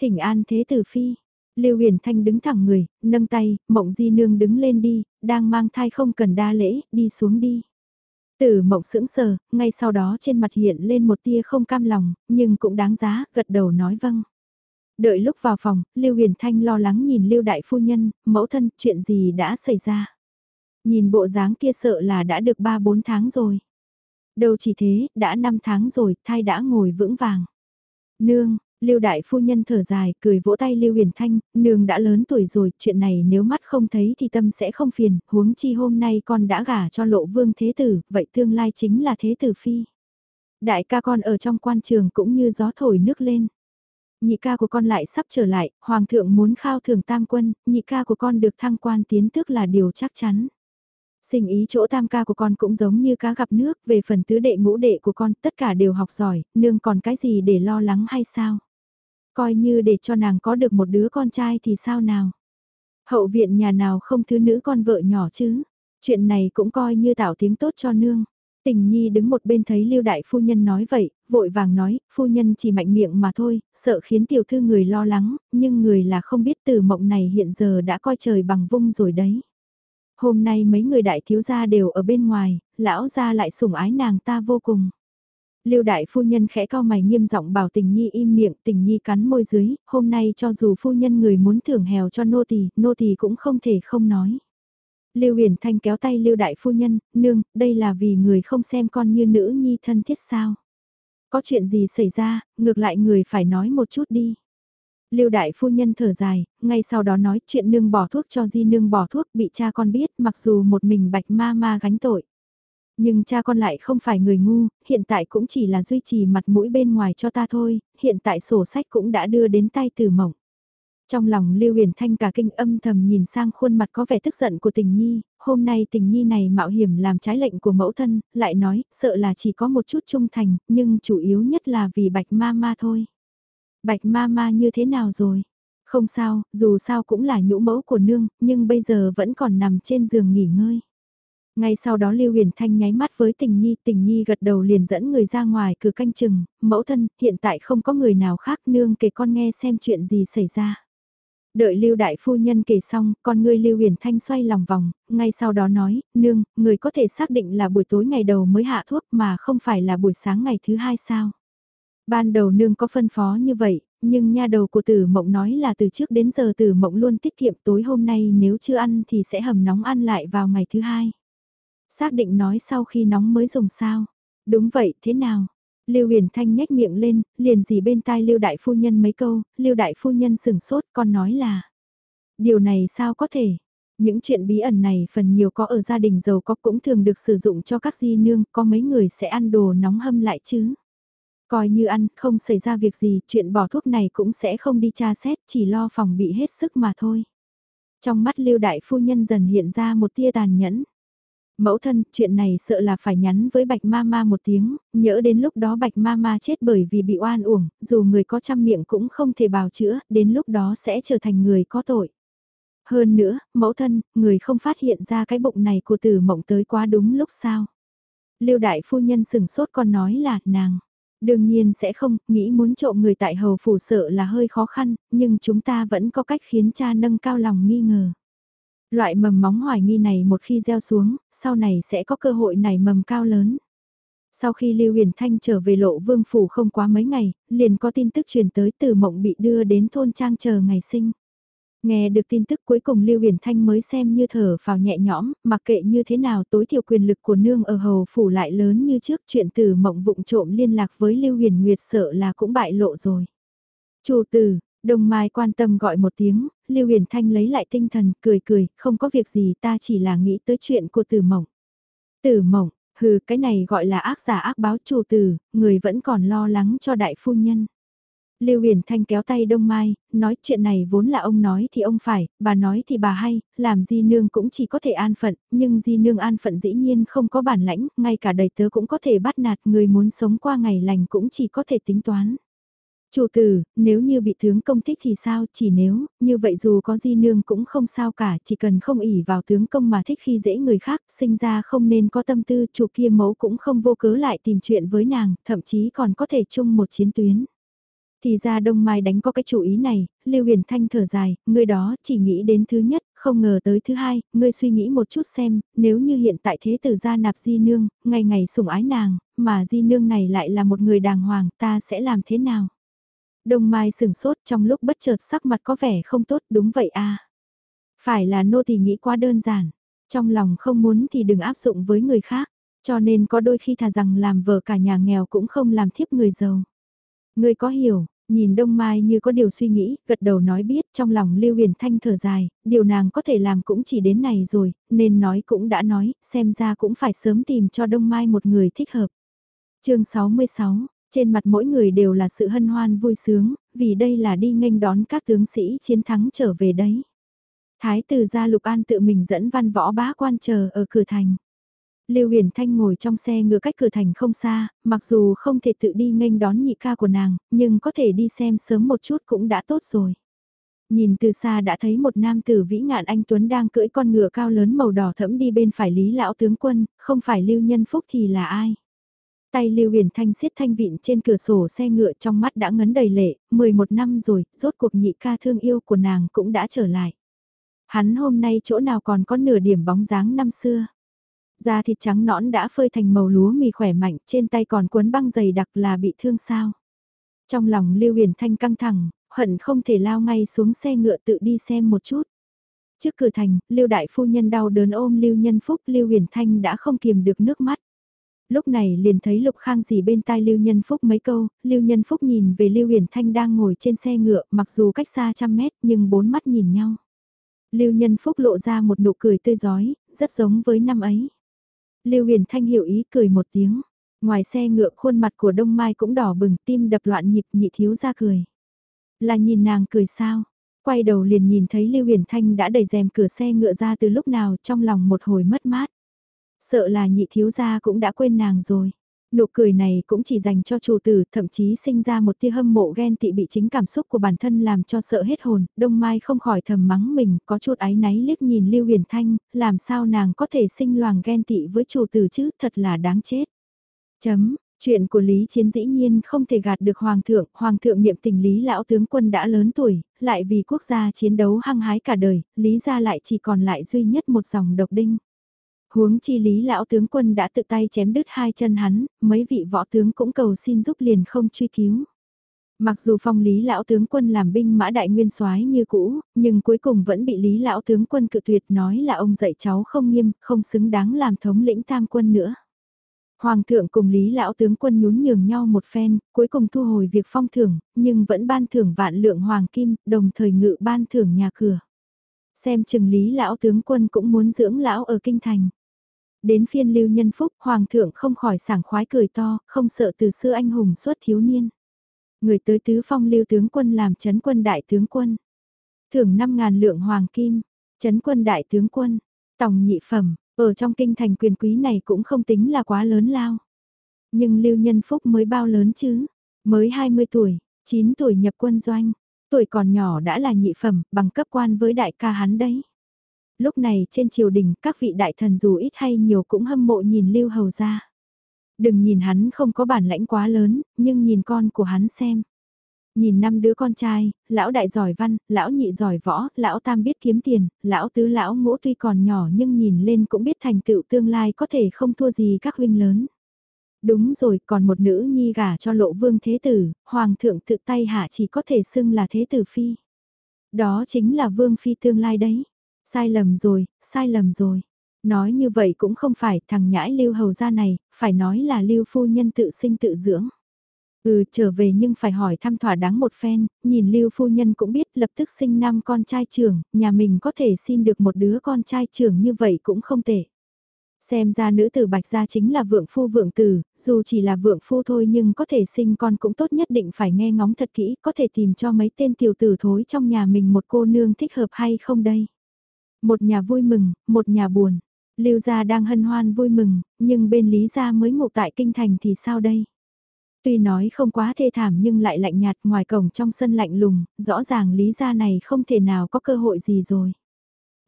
Thỉnh an thế tử phi. Lưu Huyền Thanh đứng thẳng người, nâng tay, Mộng Di Nương đứng lên đi, đang mang thai không cần đa lễ, đi xuống đi. Tử Mộng sững sờ, ngay sau đó trên mặt hiện lên một tia không cam lòng, nhưng cũng đáng giá, gật đầu nói vâng. Đợi lúc vào phòng, Lưu Huyền Thanh lo lắng nhìn Lưu Đại Phu Nhân, mẫu thân, chuyện gì đã xảy ra. Nhìn bộ dáng kia sợ là đã được 3-4 tháng rồi. Đâu chỉ thế, đã 5 tháng rồi, thai đã ngồi vững vàng. Nương, Lưu đại phu nhân thở dài, cười vỗ tay Lưu Huyền Thanh, nương đã lớn tuổi rồi, chuyện này nếu mắt không thấy thì tâm sẽ không phiền, huống chi hôm nay con đã gả cho lộ vương thế tử, vậy tương lai chính là thế tử phi. Đại ca con ở trong quan trường cũng như gió thổi nước lên. Nhị ca của con lại sắp trở lại, hoàng thượng muốn khao thưởng tam quân, nhị ca của con được thăng quan tiến tước là điều chắc chắn. Sinh ý chỗ tam ca của con cũng giống như cá gặp nước, về phần tứ đệ ngũ đệ của con tất cả đều học giỏi, nương còn cái gì để lo lắng hay sao? Coi như để cho nàng có được một đứa con trai thì sao nào? Hậu viện nhà nào không thứ nữ con vợ nhỏ chứ? Chuyện này cũng coi như tạo tiếng tốt cho nương. Tình Nhi đứng một bên thấy Lưu Đại Phu Nhân nói vậy, vội vàng nói, Phu Nhân chỉ mạnh miệng mà thôi, sợ khiến tiểu thư người lo lắng, nhưng người là không biết từ mộng này hiện giờ đã coi trời bằng vung rồi đấy. Hôm nay mấy người đại thiếu gia đều ở bên ngoài, lão gia lại sủng ái nàng ta vô cùng. Lưu đại phu nhân khẽ cao mày nghiêm giọng bảo tình nhi im miệng, tình nhi cắn môi dưới, hôm nay cho dù phu nhân người muốn thưởng hèo cho nô tỳ, nô tỳ cũng không thể không nói. Lưu Huyền Thanh kéo tay Lưu đại phu nhân, nương, đây là vì người không xem con như nữ nhi thân thiết sao? Có chuyện gì xảy ra, ngược lại người phải nói một chút đi. Lưu đại phu nhân thở dài, ngay sau đó nói chuyện nương bỏ thuốc cho di nương bỏ thuốc bị cha con biết mặc dù một mình bạch ma ma gánh tội. Nhưng cha con lại không phải người ngu, hiện tại cũng chỉ là duy trì mặt mũi bên ngoài cho ta thôi, hiện tại sổ sách cũng đã đưa đến tay từ mộng. Trong lòng Lưu Huyền Thanh cả kinh âm thầm nhìn sang khuôn mặt có vẻ tức giận của tình nhi, hôm nay tình nhi này mạo hiểm làm trái lệnh của mẫu thân, lại nói, sợ là chỉ có một chút trung thành, nhưng chủ yếu nhất là vì bạch ma ma thôi. Bạch ma ma như thế nào rồi? Không sao, dù sao cũng là nhũ mẫu của nương, nhưng bây giờ vẫn còn nằm trên giường nghỉ ngơi. Ngay sau đó Lưu Huyền Thanh nháy mắt với tình nhi, tình nhi gật đầu liền dẫn người ra ngoài cửa canh chừng, mẫu thân, hiện tại không có người nào khác nương kể con nghe xem chuyện gì xảy ra. Đợi Lưu Đại Phu Nhân kể xong, con ngươi Lưu Huyền Thanh xoay lòng vòng, ngay sau đó nói, nương, người có thể xác định là buổi tối ngày đầu mới hạ thuốc mà không phải là buổi sáng ngày thứ hai sao. Ban đầu nương có phân phó như vậy, nhưng nha đầu của tử mộng nói là từ trước đến giờ tử mộng luôn tiết kiệm tối hôm nay nếu chưa ăn thì sẽ hầm nóng ăn lại vào ngày thứ hai. Xác định nói sau khi nóng mới dùng sao. Đúng vậy, thế nào? Lưu Huyền Thanh nhếch miệng lên, liền gì bên tai Lưu Đại Phu Nhân mấy câu, Lưu Đại Phu Nhân sừng sốt con nói là. Điều này sao có thể? Những chuyện bí ẩn này phần nhiều có ở gia đình giàu có cũng thường được sử dụng cho các di nương, có mấy người sẽ ăn đồ nóng hâm lại chứ. Coi như ăn, không xảy ra việc gì, chuyện bỏ thuốc này cũng sẽ không đi tra xét, chỉ lo phòng bị hết sức mà thôi. Trong mắt Lưu Đại Phu Nhân dần hiện ra một tia tàn nhẫn. Mẫu thân, chuyện này sợ là phải nhắn với Bạch Mama một tiếng, nhỡ đến lúc đó Bạch Mama chết bởi vì bị oan uổng, dù người có trăm miệng cũng không thể bào chữa, đến lúc đó sẽ trở thành người có tội. Hơn nữa, mẫu thân, người không phát hiện ra cái bụng này của tử mộng tới quá đúng lúc sao. Lưu đại phu nhân sừng sốt còn nói là nàng. Đương nhiên sẽ không, nghĩ muốn trộm người tại hầu phủ sợ là hơi khó khăn, nhưng chúng ta vẫn có cách khiến cha nâng cao lòng nghi ngờ. Loại mầm móng hoài nghi này một khi gieo xuống, sau này sẽ có cơ hội nảy mầm cao lớn. Sau khi Lưu Huyền Thanh trở về lộ vương phủ không quá mấy ngày, liền có tin tức truyền tới từ mộng bị đưa đến thôn trang chờ ngày sinh. Nghe được tin tức cuối cùng Lưu Huyền Thanh mới xem như thở vào nhẹ nhõm, mặc kệ như thế nào tối thiểu quyền lực của nương ở hầu phủ lại lớn như trước chuyện từ mộng vụng trộm liên lạc với Lưu Huyền Nguyệt sợ là cũng bại lộ rồi. Chủ tử, Đồng Mai quan tâm gọi một tiếng, Lưu Huyền Thanh lấy lại tinh thần, cười cười, không có việc gì ta chỉ là nghĩ tới chuyện của tử mộng. Tử mộng, hừ cái này gọi là ác giả ác báo chủ tử, người vẫn còn lo lắng cho đại phu nhân. Lưu Huyền Thanh kéo tay Đông Mai, nói chuyện này vốn là ông nói thì ông phải, bà nói thì bà hay, làm di nương cũng chỉ có thể an phận, nhưng di nương an phận dĩ nhiên không có bản lãnh, ngay cả đầy tớ cũng có thể bắt nạt người muốn sống qua ngày lành cũng chỉ có thể tính toán. Chủ tử, nếu như bị tướng công thích thì sao, chỉ nếu, như vậy dù có di nương cũng không sao cả, chỉ cần không ỉ vào tướng công mà thích khi dễ người khác, sinh ra không nên có tâm tư, chủ kia mẫu cũng không vô cớ lại tìm chuyện với nàng, thậm chí còn có thể chung một chiến tuyến. Thì ra Đông Mai đánh có cái chủ ý này, Lưu Huyền Thanh thở dài, người đó chỉ nghĩ đến thứ nhất, không ngờ tới thứ hai, ngươi suy nghĩ một chút xem, nếu như hiện tại thế tử gia nạp di nương, ngày ngày sủng ái nàng, mà di nương này lại là một người đàng hoàng, ta sẽ làm thế nào? Đông Mai sừng sốt trong lúc bất chợt sắc mặt có vẻ không tốt đúng vậy à. Phải là nô thì nghĩ quá đơn giản, trong lòng không muốn thì đừng áp dụng với người khác, cho nên có đôi khi thà rằng làm vợ cả nhà nghèo cũng không làm thiếp người giàu. Người có hiểu, nhìn Đông Mai như có điều suy nghĩ, gật đầu nói biết trong lòng Lưu Huyền Thanh thở dài, điều nàng có thể làm cũng chỉ đến này rồi, nên nói cũng đã nói, xem ra cũng phải sớm tìm cho Đông Mai một người thích hợp. chương 66, trên mặt mỗi người đều là sự hân hoan vui sướng, vì đây là đi nghênh đón các tướng sĩ chiến thắng trở về đấy. Thái tử gia Lục An tự mình dẫn văn võ bá quan chờ ở cửa thành. Lưu Huyền Thanh ngồi trong xe ngựa cách cửa thành không xa, mặc dù không thể tự đi nghênh đón nhị ca của nàng, nhưng có thể đi xem sớm một chút cũng đã tốt rồi. Nhìn từ xa đã thấy một nam tử vĩ ngạn anh Tuấn đang cưỡi con ngựa cao lớn màu đỏ thẫm đi bên phải Lý Lão Tướng Quân, không phải Lưu Nhân Phúc thì là ai? Tay Lưu Huyền Thanh siết thanh vịn trên cửa sổ xe ngựa trong mắt đã ngấn đầy lệ, 11 năm rồi, rốt cuộc nhị ca thương yêu của nàng cũng đã trở lại. Hắn hôm nay chỗ nào còn có nửa điểm bóng dáng năm xưa. Da thịt trắng nõn đã phơi thành màu lúa mì khỏe mạnh, trên tay còn cuốn băng dày đặc là bị thương sao. Trong lòng Lưu Huyền Thanh căng thẳng, hận không thể lao ngay xuống xe ngựa tự đi xem một chút. Trước cửa thành, Lưu Đại Phu Nhân đau đớn ôm Lưu Nhân Phúc, Lưu Huyền Thanh đã không kiềm được nước mắt. Lúc này liền thấy Lục Khang gì bên tai Lưu Nhân Phúc mấy câu, Lưu Nhân Phúc nhìn về Lưu Huyền Thanh đang ngồi trên xe ngựa, mặc dù cách xa trăm mét nhưng bốn mắt nhìn nhau. Lưu Nhân Phúc lộ ra một nụ cười tươi giói, rất giống với năm ấy. Lưu Huyền Thanh hiểu ý cười một tiếng. Ngoài xe ngựa khuôn mặt của Đông Mai cũng đỏ bừng tim đập loạn nhịp nhị thiếu ra cười. Là nhìn nàng cười sao? Quay đầu liền nhìn thấy Lưu Huyền Thanh đã đẩy rèm cửa xe ngựa ra từ lúc nào trong lòng một hồi mất mát. Sợ là nhị thiếu gia cũng đã quên nàng rồi. Nụ cười này cũng chỉ dành cho chủ tử, thậm chí sinh ra một tia hâm mộ ghen tị bị chính cảm xúc của bản thân làm cho sợ hết hồn, Đông Mai không khỏi thầm mắng mình, có chút áy náy liếc nhìn Lưu Huyền Thanh, làm sao nàng có thể sinh loàng ghen tị với chủ tử chứ, thật là đáng chết. Chấm, chuyện của Lý Chiến dĩ nhiên không thể gạt được Hoàng thượng, Hoàng thượng niệm tình Lý lão tướng quân đã lớn tuổi, lại vì quốc gia chiến đấu hăng hái cả đời, Lý gia lại chỉ còn lại duy nhất một dòng độc đinh huống chi lý lão tướng quân đã tự tay chém đứt hai chân hắn, mấy vị võ tướng cũng cầu xin giúp liền không truy cứu. Mặc dù phong lý lão tướng quân làm binh mã đại nguyên soái như cũ, nhưng cuối cùng vẫn bị lý lão tướng quân cự tuyệt nói là ông dạy cháu không nghiêm, không xứng đáng làm thống lĩnh tam quân nữa. Hoàng thượng cùng lý lão tướng quân nhún nhường nhau một phen, cuối cùng thu hồi việc phong thưởng, nhưng vẫn ban thưởng vạn lượng hoàng kim, đồng thời ngự ban thưởng nhà cửa. Xem chừng lý lão tướng quân cũng muốn dưỡng lão ở kinh thành. Đến phiên lưu nhân phúc, hoàng thượng không khỏi sảng khoái cười to, không sợ từ xưa anh hùng xuất thiếu niên. Người tới tứ phong lưu tướng quân làm chấn quân đại tướng quân. Thưởng 5.000 lượng hoàng kim, chấn quân đại tướng quân, tòng nhị phẩm, ở trong kinh thành quyền quý này cũng không tính là quá lớn lao. Nhưng lưu nhân phúc mới bao lớn chứ, mới 20 tuổi, 9 tuổi nhập quân doanh, tuổi còn nhỏ đã là nhị phẩm, bằng cấp quan với đại ca hắn đấy lúc này trên triều đình các vị đại thần dù ít hay nhiều cũng hâm mộ nhìn Lưu Hầu ra. Đừng nhìn hắn không có bản lãnh quá lớn, nhưng nhìn con của hắn xem. Nhìn năm đứa con trai, lão đại giỏi văn, lão nhị giỏi võ, lão tam biết kiếm tiền, lão tứ lão ngũ tuy còn nhỏ nhưng nhìn lên cũng biết thành tựu tương lai có thể không thua gì các huynh lớn. Đúng rồi, còn một nữ nhi gả cho lộ vương thế tử, hoàng thượng tự tay hạ chỉ có thể xưng là thế tử phi. Đó chính là vương phi tương lai đấy. Sai lầm rồi, sai lầm rồi. Nói như vậy cũng không phải thằng nhãi lưu hầu gia này, phải nói là lưu phu nhân tự sinh tự dưỡng. Ừ trở về nhưng phải hỏi thăm thỏa đáng một phen, nhìn lưu phu nhân cũng biết lập tức sinh năm con trai trưởng, nhà mình có thể xin được một đứa con trai trưởng như vậy cũng không tệ. Xem ra nữ tử bạch gia chính là vượng phu vượng tử, dù chỉ là vượng phu thôi nhưng có thể sinh con cũng tốt nhất định phải nghe ngóng thật kỹ, có thể tìm cho mấy tên tiểu tử thối trong nhà mình một cô nương thích hợp hay không đây. Một nhà vui mừng, một nhà buồn. Lưu gia đang hân hoan vui mừng, nhưng bên Lý gia mới ngủ tại kinh thành thì sao đây? Tuy nói không quá thê thảm nhưng lại lạnh nhạt ngoài cổng trong sân lạnh lùng, rõ ràng Lý gia này không thể nào có cơ hội gì rồi.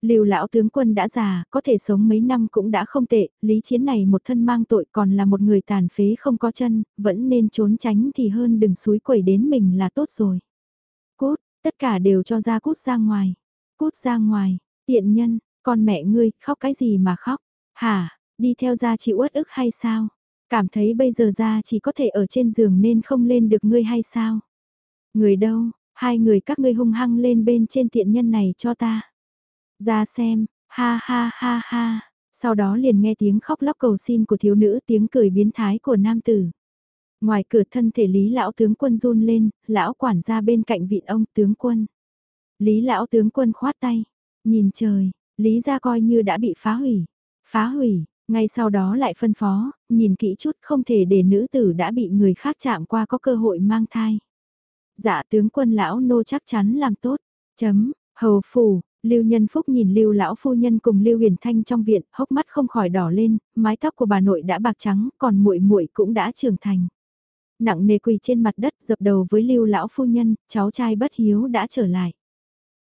Lưu lão tướng quân đã già, có thể sống mấy năm cũng đã không tệ, lý chiến này một thân mang tội còn là một người tàn phế không có chân, vẫn nên trốn tránh thì hơn đừng suối quẩy đến mình là tốt rồi. Cút, tất cả đều cho ra cút ra ngoài. Cút ra ngoài, Tiện nhân, con mẹ ngươi, khóc cái gì mà khóc? Hả, đi theo gia chị uất ức hay sao? Cảm thấy bây giờ gia chỉ có thể ở trên giường nên không lên được ngươi hay sao? Người đâu, hai người các ngươi hung hăng lên bên trên tiện nhân này cho ta. Ra xem, ha ha ha ha. Sau đó liền nghe tiếng khóc lóc cầu xin của thiếu nữ tiếng cười biến thái của nam tử. Ngoài cửa thân thể lý lão tướng quân run lên, lão quản gia bên cạnh vị ông tướng quân. Lý lão tướng quân khoát tay, Nhìn trời, Lý ra coi như đã bị phá hủy. Phá hủy, ngay sau đó lại phân phó, nhìn kỹ chút không thể để nữ tử đã bị người khác chạm qua có cơ hội mang thai. Dạ tướng quân lão nô chắc chắn làm tốt. Chấm, hầu phủ, Lưu Nhân Phúc nhìn Lưu lão phu nhân cùng Lưu Huyền Thanh trong viện, hốc mắt không khỏi đỏ lên, mái tóc của bà nội đã bạc trắng, còn muội muội cũng đã trưởng thành. Nặng nề quỳ trên mặt đất dập đầu với Lưu lão phu nhân, cháu trai bất hiếu đã trở lại.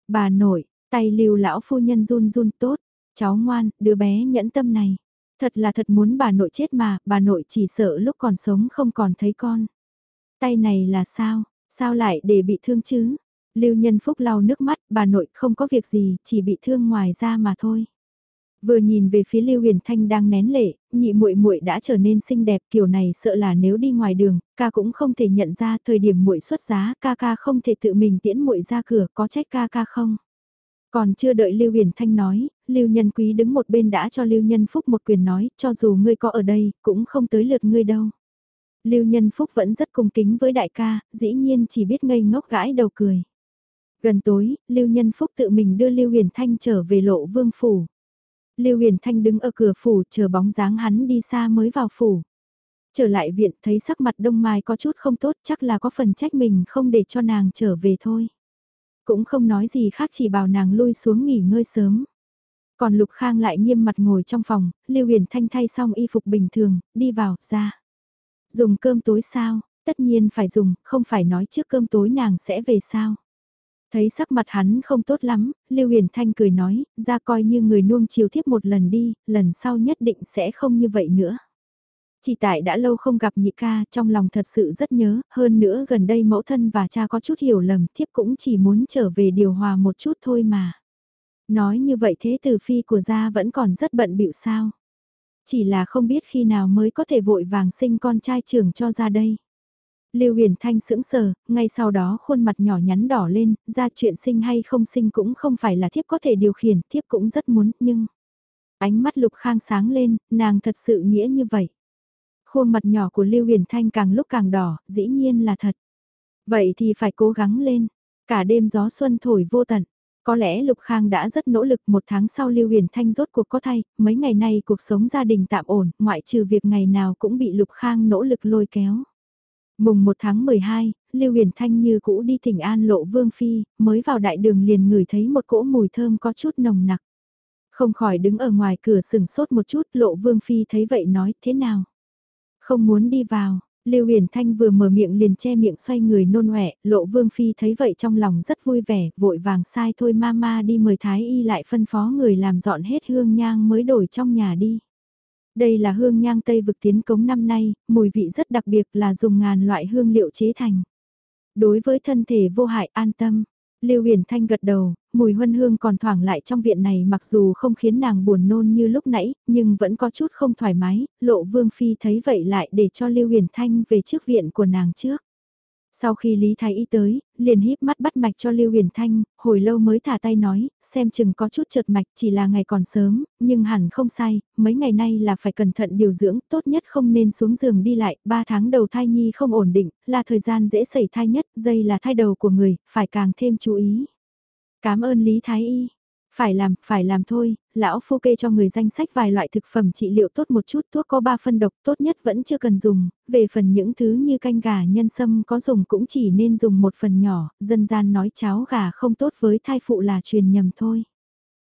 Bà nội, Tay lưu lão phu nhân run run tốt, cháu ngoan, đứa bé nhẫn tâm này. Thật là thật muốn bà nội chết mà, bà nội chỉ sợ lúc còn sống không còn thấy con. Tay này là sao, sao lại để bị thương chứ? Lưu Nhân Phúc lau nước mắt, bà nội không có việc gì, chỉ bị thương ngoài da mà thôi. Vừa nhìn về phía Lưu Huyền Thanh đang nén lệ, nhị muội muội đã trở nên xinh đẹp, kiểu này sợ là nếu đi ngoài đường, ca cũng không thể nhận ra thời điểm muội xuất giá, ca ca không thể tự mình tiễn muội ra cửa, có trách ca ca không? Còn chưa đợi Lưu Huyền Thanh nói, Lưu Nhân Quý đứng một bên đã cho Lưu Nhân Phúc một quyền nói, cho dù ngươi có ở đây, cũng không tới lượt ngươi đâu. Lưu Nhân Phúc vẫn rất cung kính với đại ca, dĩ nhiên chỉ biết ngây ngốc gãi đầu cười. Gần tối, Lưu Nhân Phúc tự mình đưa Lưu Huyền Thanh trở về lộ vương phủ. Lưu Huyền Thanh đứng ở cửa phủ chờ bóng dáng hắn đi xa mới vào phủ. Trở lại viện thấy sắc mặt đông mai có chút không tốt chắc là có phần trách mình không để cho nàng trở về thôi. Cũng không nói gì khác chỉ bảo nàng lui xuống nghỉ ngơi sớm. Còn Lục Khang lại nghiêm mặt ngồi trong phòng, Lưu Huyền Thanh thay xong y phục bình thường, đi vào, ra. Dùng cơm tối sao? Tất nhiên phải dùng, không phải nói trước cơm tối nàng sẽ về sao? Thấy sắc mặt hắn không tốt lắm, Lưu Huyền Thanh cười nói, ra coi như người nuông chiều thiếp một lần đi, lần sau nhất định sẽ không như vậy nữa. Chỉ tại đã lâu không gặp nhị ca, trong lòng thật sự rất nhớ, hơn nữa gần đây mẫu thân và cha có chút hiểu lầm, thiếp cũng chỉ muốn trở về điều hòa một chút thôi mà. Nói như vậy thế từ phi của gia vẫn còn rất bận bịu sao. Chỉ là không biết khi nào mới có thể vội vàng sinh con trai trưởng cho ra đây. Lưu Huyền Thanh sững sờ, ngay sau đó khuôn mặt nhỏ nhắn đỏ lên, ra chuyện sinh hay không sinh cũng không phải là thiếp có thể điều khiển, thiếp cũng rất muốn, nhưng... Ánh mắt Lục Khang sáng lên, nàng thật sự nghĩa như vậy. Khuôn mặt nhỏ của Lưu Huyền Thanh càng lúc càng đỏ, dĩ nhiên là thật. Vậy thì phải cố gắng lên, cả đêm gió xuân thổi vô tận. Có lẽ Lục Khang đã rất nỗ lực một tháng sau Lưu Huyền Thanh rốt cuộc có thay, mấy ngày nay cuộc sống gia đình tạm ổn, ngoại trừ việc ngày nào cũng bị Lục Khang nỗ lực lôi kéo. Mùng 1 tháng 12, Lưu Huyền Thanh như cũ đi thỉnh an lộ Vương Phi, mới vào đại đường liền ngửi thấy một cỗ mùi thơm có chút nồng nặc. Không khỏi đứng ở ngoài cửa sừng sốt một chút, lộ Vương Phi thấy vậy nói thế nào? Không muốn đi vào, Lưu Huyền Thanh vừa mở miệng liền che miệng xoay người nôn ọe, Lộ Vương phi thấy vậy trong lòng rất vui vẻ, vội vàng sai thôi mama đi mời thái y lại phân phó người làm dọn hết hương nhang mới đổi trong nhà đi. Đây là hương nhang Tây vực tiến cống năm nay, mùi vị rất đặc biệt là dùng ngàn loại hương liệu chế thành. Đối với thân thể vô hại an tâm, Lưu Huyền Thanh gật đầu, mùi huân hương còn thoảng lại trong viện này mặc dù không khiến nàng buồn nôn như lúc nãy, nhưng vẫn có chút không thoải mái, lộ vương phi thấy vậy lại để cho Lưu Huyền Thanh về trước viện của nàng trước. Sau khi Lý Thái Y tới, liền híp mắt bắt mạch cho Lưu Huyền Thanh, hồi lâu mới thả tay nói, xem chừng có chút trượt mạch chỉ là ngày còn sớm, nhưng hẳn không sai, mấy ngày nay là phải cẩn thận điều dưỡng, tốt nhất không nên xuống giường đi lại, 3 tháng đầu thai nhi không ổn định, là thời gian dễ xảy thai nhất, dây là thai đầu của người, phải càng thêm chú ý. Cảm ơn Lý Thái Y. Phải làm, phải làm thôi, lão phu kê cho người danh sách vài loại thực phẩm trị liệu tốt một chút, thuốc có 3 phân độc tốt nhất vẫn chưa cần dùng, về phần những thứ như canh gà nhân sâm có dùng cũng chỉ nên dùng một phần nhỏ, dân gian nói cháo gà không tốt với thai phụ là truyền nhầm thôi.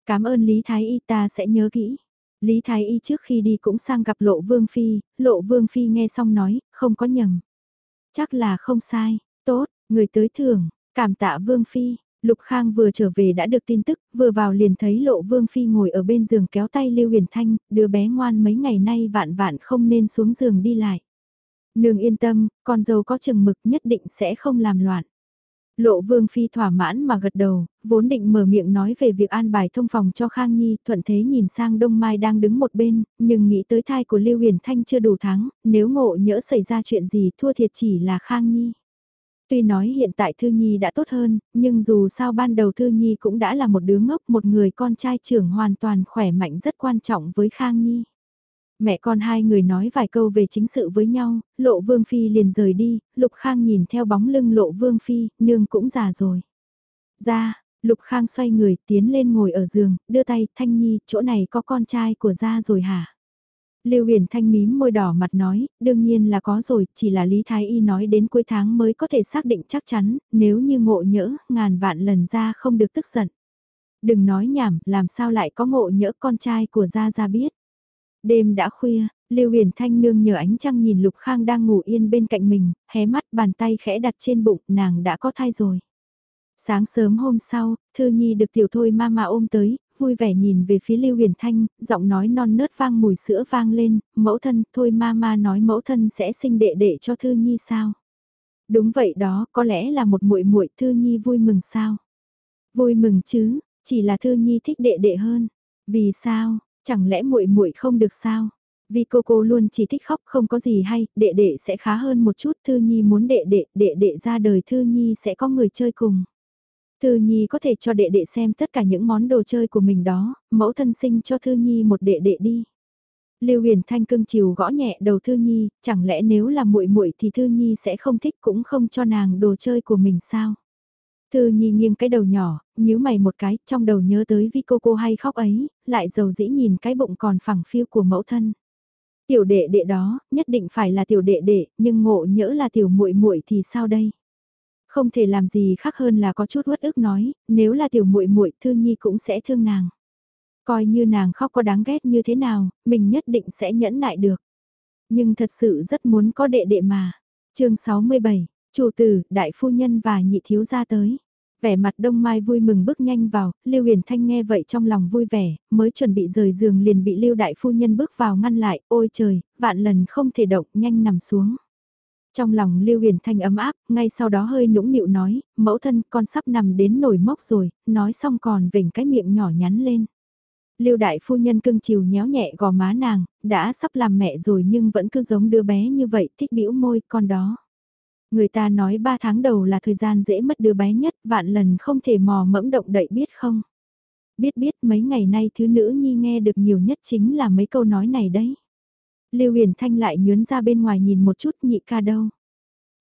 Cảm ơn Lý Thái Y ta sẽ nhớ kỹ. Lý Thái Y trước khi đi cũng sang gặp Lộ Vương Phi, Lộ Vương Phi nghe xong nói, không có nhầm. Chắc là không sai, tốt, người tới thưởng, cảm tạ Vương Phi, Lục Khang vừa trở về đã được tin tức, vừa vào liền thấy Lộ Vương Phi ngồi ở bên giường kéo tay Lưu Huyền Thanh, đứa bé ngoan mấy ngày nay vạn vạn không nên xuống giường đi lại. Nương yên tâm, con dâu có chừng mực nhất định sẽ không làm loạn. Lộ Vương Phi thỏa mãn mà gật đầu, vốn định mở miệng nói về việc an bài thông phòng cho Khang Nhi, thuận thế nhìn sang Đông Mai đang đứng một bên, nhưng nghĩ tới thai của Lưu Huyền Thanh chưa đủ tháng, nếu ngộ nhỡ xảy ra chuyện gì thua thiệt chỉ là Khang Nhi. Tuy nói hiện tại Thư Nhi đã tốt hơn, nhưng dù sao ban đầu Thư Nhi cũng đã là một đứa ngốc, một người con trai trưởng hoàn toàn khỏe mạnh rất quan trọng với Khang Nhi. Mẹ con hai người nói vài câu về chính sự với nhau, Lộ Vương Phi liền rời đi, Lục Khang nhìn theo bóng lưng Lộ Vương Phi, nương cũng già rồi. Ra, Lục Khang xoay người tiến lên ngồi ở giường, đưa tay, Thanh Nhi, chỗ này có con trai của gia rồi hả? Lưu Huyền Thanh mím môi đỏ mặt nói, đương nhiên là có rồi, chỉ là Lý Thái Y nói đến cuối tháng mới có thể xác định chắc chắn, nếu như ngộ nhỡ, ngàn vạn lần ra không được tức giận. Đừng nói nhảm, làm sao lại có ngộ nhỡ con trai của Gia Gia biết. Đêm đã khuya, Lưu Huyền Thanh nương nhờ ánh trăng nhìn Lục Khang đang ngủ yên bên cạnh mình, hé mắt bàn tay khẽ đặt trên bụng, nàng đã có thai rồi. Sáng sớm hôm sau, Thư Nhi được tiểu thôi mama ôm tới, vui vẻ nhìn về phía Lưu Huyền Thanh, giọng nói non nớt vang mùi sữa vang lên, mẫu thân, thôi mama nói mẫu thân sẽ sinh đệ đệ cho Thư Nhi sao. Đúng vậy đó, có lẽ là một muội muội Thư Nhi vui mừng sao? Vui mừng chứ, chỉ là Thư Nhi thích đệ đệ hơn. Vì sao? Chẳng lẽ muội muội không được sao? Vì cô cô luôn chỉ thích khóc không có gì hay, đệ đệ sẽ khá hơn một chút, Thư Nhi muốn đệ đệ, đệ đệ ra đời Thư Nhi sẽ có người chơi cùng. Thư Nhi có thể cho đệ đệ xem tất cả những món đồ chơi của mình đó, mẫu thân sinh cho Thư Nhi một đệ đệ đi. Lưu Huyền Thanh cưng chiều gõ nhẹ đầu Thư Nhi, chẳng lẽ nếu là muội muội thì Thư Nhi sẽ không thích cũng không cho nàng đồ chơi của mình sao? Thư Nhi nghiêng cái đầu nhỏ, nhíu mày một cái, trong đầu nhớ tới vi cô cô hay khóc ấy, lại dầu dĩ nhìn cái bụng còn phẳng phiu của mẫu thân. Tiểu đệ đệ đó, nhất định phải là tiểu đệ đệ, nhưng ngộ nhỡ là tiểu muội muội thì sao đây? Không thể làm gì khác hơn là có chút uất ức nói, nếu là tiểu muội muội, Thư Nhi cũng sẽ thương nàng. Coi như nàng khóc có đáng ghét như thế nào, mình nhất định sẽ nhẫn nại được. Nhưng thật sự rất muốn có đệ đệ mà. chương 67, chủ tử, đại phu nhân và nhị thiếu gia tới. Vẻ mặt đông mai vui mừng bước nhanh vào, Lưu Huyền Thanh nghe vậy trong lòng vui vẻ, mới chuẩn bị rời giường liền bị Lưu Đại Phu Nhân bước vào ngăn lại, ôi trời, vạn lần không thể động, nhanh nằm xuống. Trong lòng Lưu Huyền Thanh ấm áp, ngay sau đó hơi nũng nịu nói, mẫu thân con sắp nằm đến nổi mốc rồi, nói xong còn vểnh cái miệng nhỏ nhắn lên. Lưu đại phu nhân cưng chiều nhéo nhẹ gò má nàng, đã sắp làm mẹ rồi nhưng vẫn cứ giống đứa bé như vậy, thích bĩu môi con đó. Người ta nói 3 tháng đầu là thời gian dễ mất đứa bé nhất, vạn lần không thể mò mẫm động đậy biết không? Biết biết mấy ngày nay thứ nữ nhi nghe được nhiều nhất chính là mấy câu nói này đấy. Lưu Huyền Thanh lại nhướn ra bên ngoài nhìn một chút nhị ca đâu.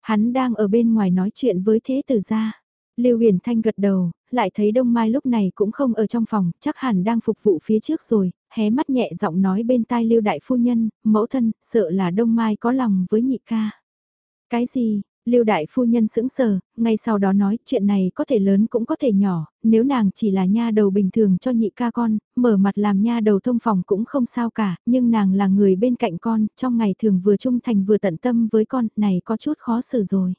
Hắn đang ở bên ngoài nói chuyện với thế tử gia. Lưu Huyền Thanh gật đầu, lại thấy Đông Mai lúc này cũng không ở trong phòng, chắc hẳn đang phục vụ phía trước rồi, hé mắt nhẹ giọng nói bên tai Lưu Đại Phu Nhân, mẫu thân, sợ là Đông Mai có lòng với nhị ca. Cái gì, Lưu đại phu nhân sững sờ, ngay sau đó nói chuyện này có thể lớn cũng có thể nhỏ, nếu nàng chỉ là nha đầu bình thường cho nhị ca con, mở mặt làm nha đầu thông phòng cũng không sao cả, nhưng nàng là người bên cạnh con, trong ngày thường vừa trung thành vừa tận tâm với con, này có chút khó xử rồi.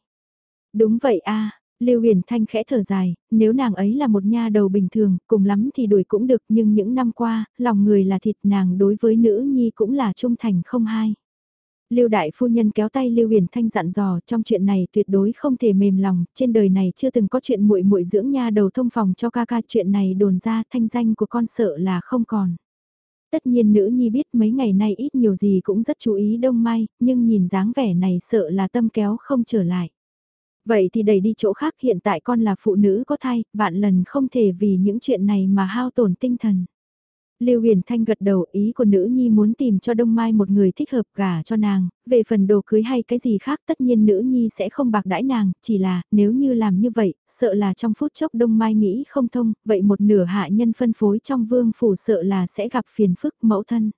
Đúng vậy a Lưu Huyền Thanh khẽ thở dài, nếu nàng ấy là một nha đầu bình thường, cùng lắm thì đuổi cũng được, nhưng những năm qua, lòng người là thịt nàng đối với nữ nhi cũng là trung thành không hai. Lưu đại phu nhân kéo tay Lưu Huyền Thanh dặn dò, trong chuyện này tuyệt đối không thể mềm lòng, trên đời này chưa từng có chuyện muội muội dưỡng nha đầu thông phòng cho ca ca, chuyện này đồn ra, thanh danh của con sợ là không còn. Tất nhiên nữ nhi biết mấy ngày nay ít nhiều gì cũng rất chú ý Đông Mai, nhưng nhìn dáng vẻ này sợ là tâm kéo không trở lại. Vậy thì đẩy đi chỗ khác hiện tại con là phụ nữ có thai, vạn lần không thể vì những chuyện này mà hao tổn tinh thần. Lưu Huyền Thanh gật đầu ý của nữ nhi muốn tìm cho Đông Mai một người thích hợp gả cho nàng, về phần đồ cưới hay cái gì khác tất nhiên nữ nhi sẽ không bạc đãi nàng, chỉ là nếu như làm như vậy, sợ là trong phút chốc Đông Mai nghĩ không thông, vậy một nửa hạ nhân phân phối trong vương phủ sợ là sẽ gặp phiền phức mẫu thân.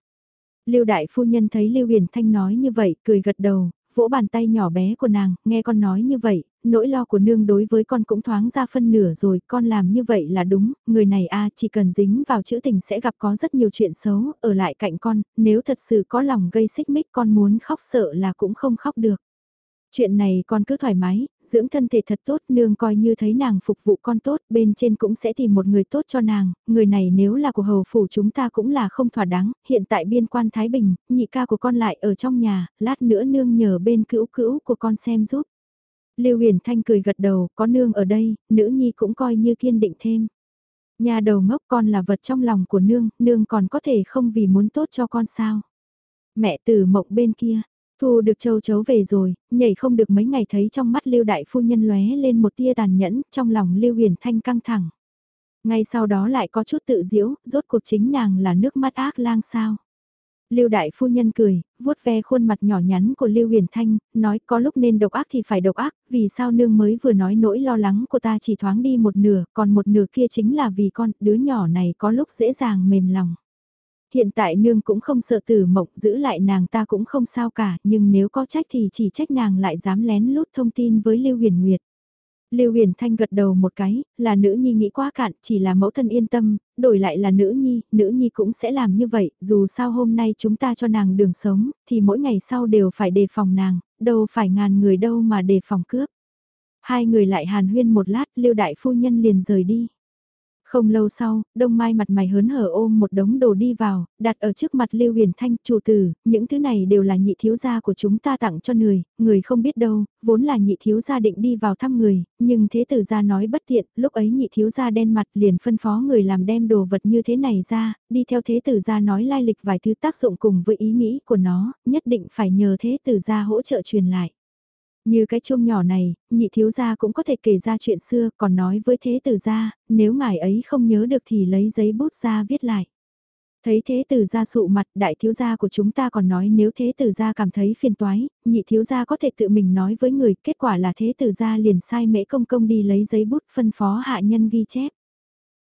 Lưu đại phu nhân thấy Lưu Huyền Thanh nói như vậy, cười gật đầu, vỗ bàn tay nhỏ bé của nàng, nghe con nói như vậy, nỗi lo của nương đối với con cũng thoáng ra phân nửa rồi, con làm như vậy là đúng, người này a chỉ cần dính vào chữ tình sẽ gặp có rất nhiều chuyện xấu, ở lại cạnh con, nếu thật sự có lòng gây xích mích con muốn khóc sợ là cũng không khóc được. Chuyện này con cứ thoải mái, dưỡng thân thể thật tốt, nương coi như thấy nàng phục vụ con tốt, bên trên cũng sẽ tìm một người tốt cho nàng, người này nếu là của hầu phủ chúng ta cũng là không thỏa đáng, hiện tại biên quan Thái Bình, nhị ca của con lại ở trong nhà, lát nữa nương nhờ bên cữu cữu của con xem giúp. Lưu Huyền Thanh cười gật đầu, có nương ở đây, nữ nhi cũng coi như kiên định thêm. Nhà đầu ngốc con là vật trong lòng của nương, nương còn có thể không vì muốn tốt cho con sao. Mẹ từ mộng bên kia, Thu được châu chấu về rồi, nhảy không được mấy ngày thấy trong mắt Lưu Đại Phu Nhân lóe lên một tia tàn nhẫn, trong lòng Lưu Huyền Thanh căng thẳng. Ngay sau đó lại có chút tự diễu, rốt cuộc chính nàng là nước mắt ác lang sao. Lưu Đại Phu Nhân cười, vuốt ve khuôn mặt nhỏ nhắn của Lưu Huyền Thanh, nói có lúc nên độc ác thì phải độc ác, vì sao nương mới vừa nói nỗi lo lắng của ta chỉ thoáng đi một nửa, còn một nửa kia chính là vì con, đứa nhỏ này có lúc dễ dàng mềm lòng hiện tại nương cũng không sợ tử mộng giữ lại nàng ta cũng không sao cả, nhưng nếu có trách thì chỉ trách nàng lại dám lén lút thông tin với Lưu Huyền Nguyệt. Lưu Huyền Thanh gật đầu một cái, là nữ nhi nghĩ quá cạn, chỉ là mẫu thân yên tâm, đổi lại là nữ nhi, nữ nhi cũng sẽ làm như vậy, dù sao hôm nay chúng ta cho nàng đường sống, thì mỗi ngày sau đều phải đề phòng nàng, đâu phải ngàn người đâu mà đề phòng cướp. Hai người lại hàn huyên một lát, Lưu Đại Phu Nhân liền rời đi. Không lâu sau, Đông Mai mặt mày hớn hở ôm một đống đồ đi vào, đặt ở trước mặt Lưu Huyền Thanh, chủ tử, những thứ này đều là nhị thiếu gia của chúng ta tặng cho người, người không biết đâu, vốn là nhị thiếu gia định đi vào thăm người, nhưng thế tử gia nói bất tiện, lúc ấy nhị thiếu gia đen mặt liền phân phó người làm đem đồ vật như thế này ra, đi theo thế tử gia nói lai lịch vài thứ tác dụng cùng với ý nghĩ của nó, nhất định phải nhờ thế tử gia hỗ trợ truyền lại. Như cái chuông nhỏ này, nhị thiếu gia cũng có thể kể ra chuyện xưa, còn nói với thế tử gia, nếu ngài ấy không nhớ được thì lấy giấy bút ra viết lại. Thấy thế tử gia sụ mặt, đại thiếu gia của chúng ta còn nói nếu thế tử gia cảm thấy phiền toái, nhị thiếu gia có thể tự mình nói với người, kết quả là thế tử gia liền sai mễ công công đi lấy giấy bút phân phó hạ nhân ghi chép.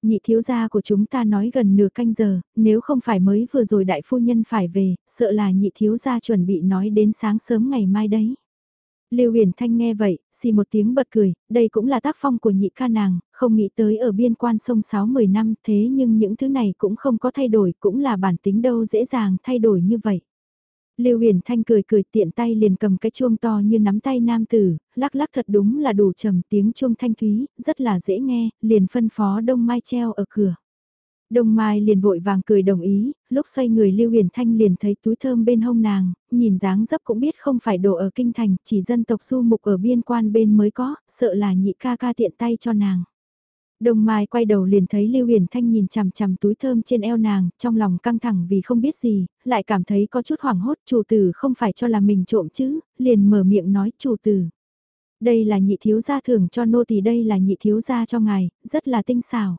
Nhị thiếu gia của chúng ta nói gần nửa canh giờ, nếu không phải mới vừa rồi đại phu nhân phải về, sợ là nhị thiếu gia chuẩn bị nói đến sáng sớm ngày mai đấy. Lưu Huyền Thanh nghe vậy, xì một tiếng bật cười, đây cũng là tác phong của nhị ca nàng, không nghĩ tới ở biên quan sông 6-10 năm thế nhưng những thứ này cũng không có thay đổi, cũng là bản tính đâu dễ dàng thay đổi như vậy. Lưu Huyền Thanh cười cười tiện tay liền cầm cái chuông to như nắm tay nam tử, lắc lắc thật đúng là đủ trầm tiếng chuông thanh thúy, rất là dễ nghe, liền phân phó đông mai treo ở cửa. Đông Mai liền vội vàng cười đồng ý, lúc xoay người Lưu Huyền Thanh liền thấy túi thơm bên hông nàng, nhìn dáng dấp cũng biết không phải đồ ở kinh thành, chỉ dân tộc du mục ở biên quan bên mới có, sợ là nhị ca ca tiện tay cho nàng. Đông Mai quay đầu liền thấy Lưu Huyền Thanh nhìn chằm chằm túi thơm trên eo nàng, trong lòng căng thẳng vì không biết gì, lại cảm thấy có chút hoảng hốt chủ tử không phải cho là mình trộm chứ, liền mở miệng nói chủ tử. Đây là nhị thiếu gia thưởng cho nô tỳ đây là nhị thiếu gia cho ngài, rất là tinh xảo.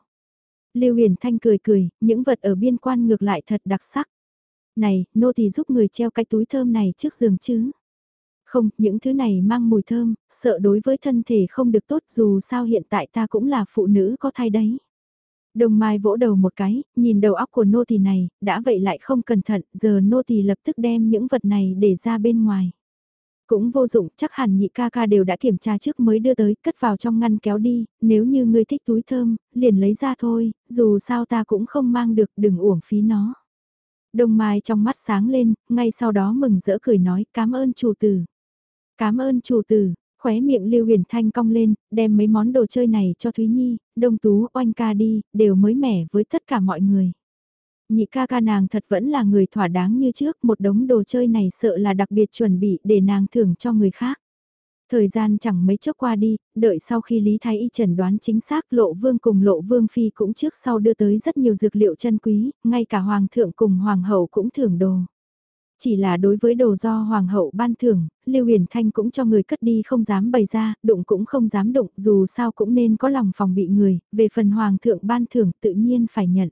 Lưu Huyền Thanh cười cười, những vật ở biên quan ngược lại thật đặc sắc. Này, nô tỳ giúp người treo cái túi thơm này trước giường chứ. Không, những thứ này mang mùi thơm, sợ đối với thân thể không được tốt dù sao hiện tại ta cũng là phụ nữ có thai đấy. Đồng Mai vỗ đầu một cái, nhìn đầu óc của nô tỳ này, đã vậy lại không cẩn thận, giờ nô tỳ lập tức đem những vật này để ra bên ngoài. Cũng vô dụng, chắc hẳn nhị ca ca đều đã kiểm tra trước mới đưa tới, cất vào trong ngăn kéo đi, nếu như ngươi thích túi thơm, liền lấy ra thôi, dù sao ta cũng không mang được, đừng uổng phí nó. Đông Mai trong mắt sáng lên, ngay sau đó mừng rỡ cười nói cảm ơn chủ tử. Cảm ơn chủ tử, khóe miệng Lưu Huyền Thanh cong lên, đem mấy món đồ chơi này cho Thúy Nhi, Đông Tú, Oanh ca đi, đều mới mẻ với tất cả mọi người nhị ca ca nàng thật vẫn là người thỏa đáng như trước, một đống đồ chơi này sợ là đặc biệt chuẩn bị để nàng thưởng cho người khác. Thời gian chẳng mấy chốc qua đi, đợi sau khi Lý Thái Y chẩn đoán chính xác Lộ Vương cùng Lộ Vương Phi cũng trước sau đưa tới rất nhiều dược liệu chân quý, ngay cả Hoàng thượng cùng Hoàng hậu cũng thưởng đồ. Chỉ là đối với đồ do Hoàng hậu ban thưởng, Lưu Huyền Thanh cũng cho người cất đi không dám bày ra, đụng cũng không dám đụng, dù sao cũng nên có lòng phòng bị người, về phần Hoàng thượng ban thưởng tự nhiên phải nhận.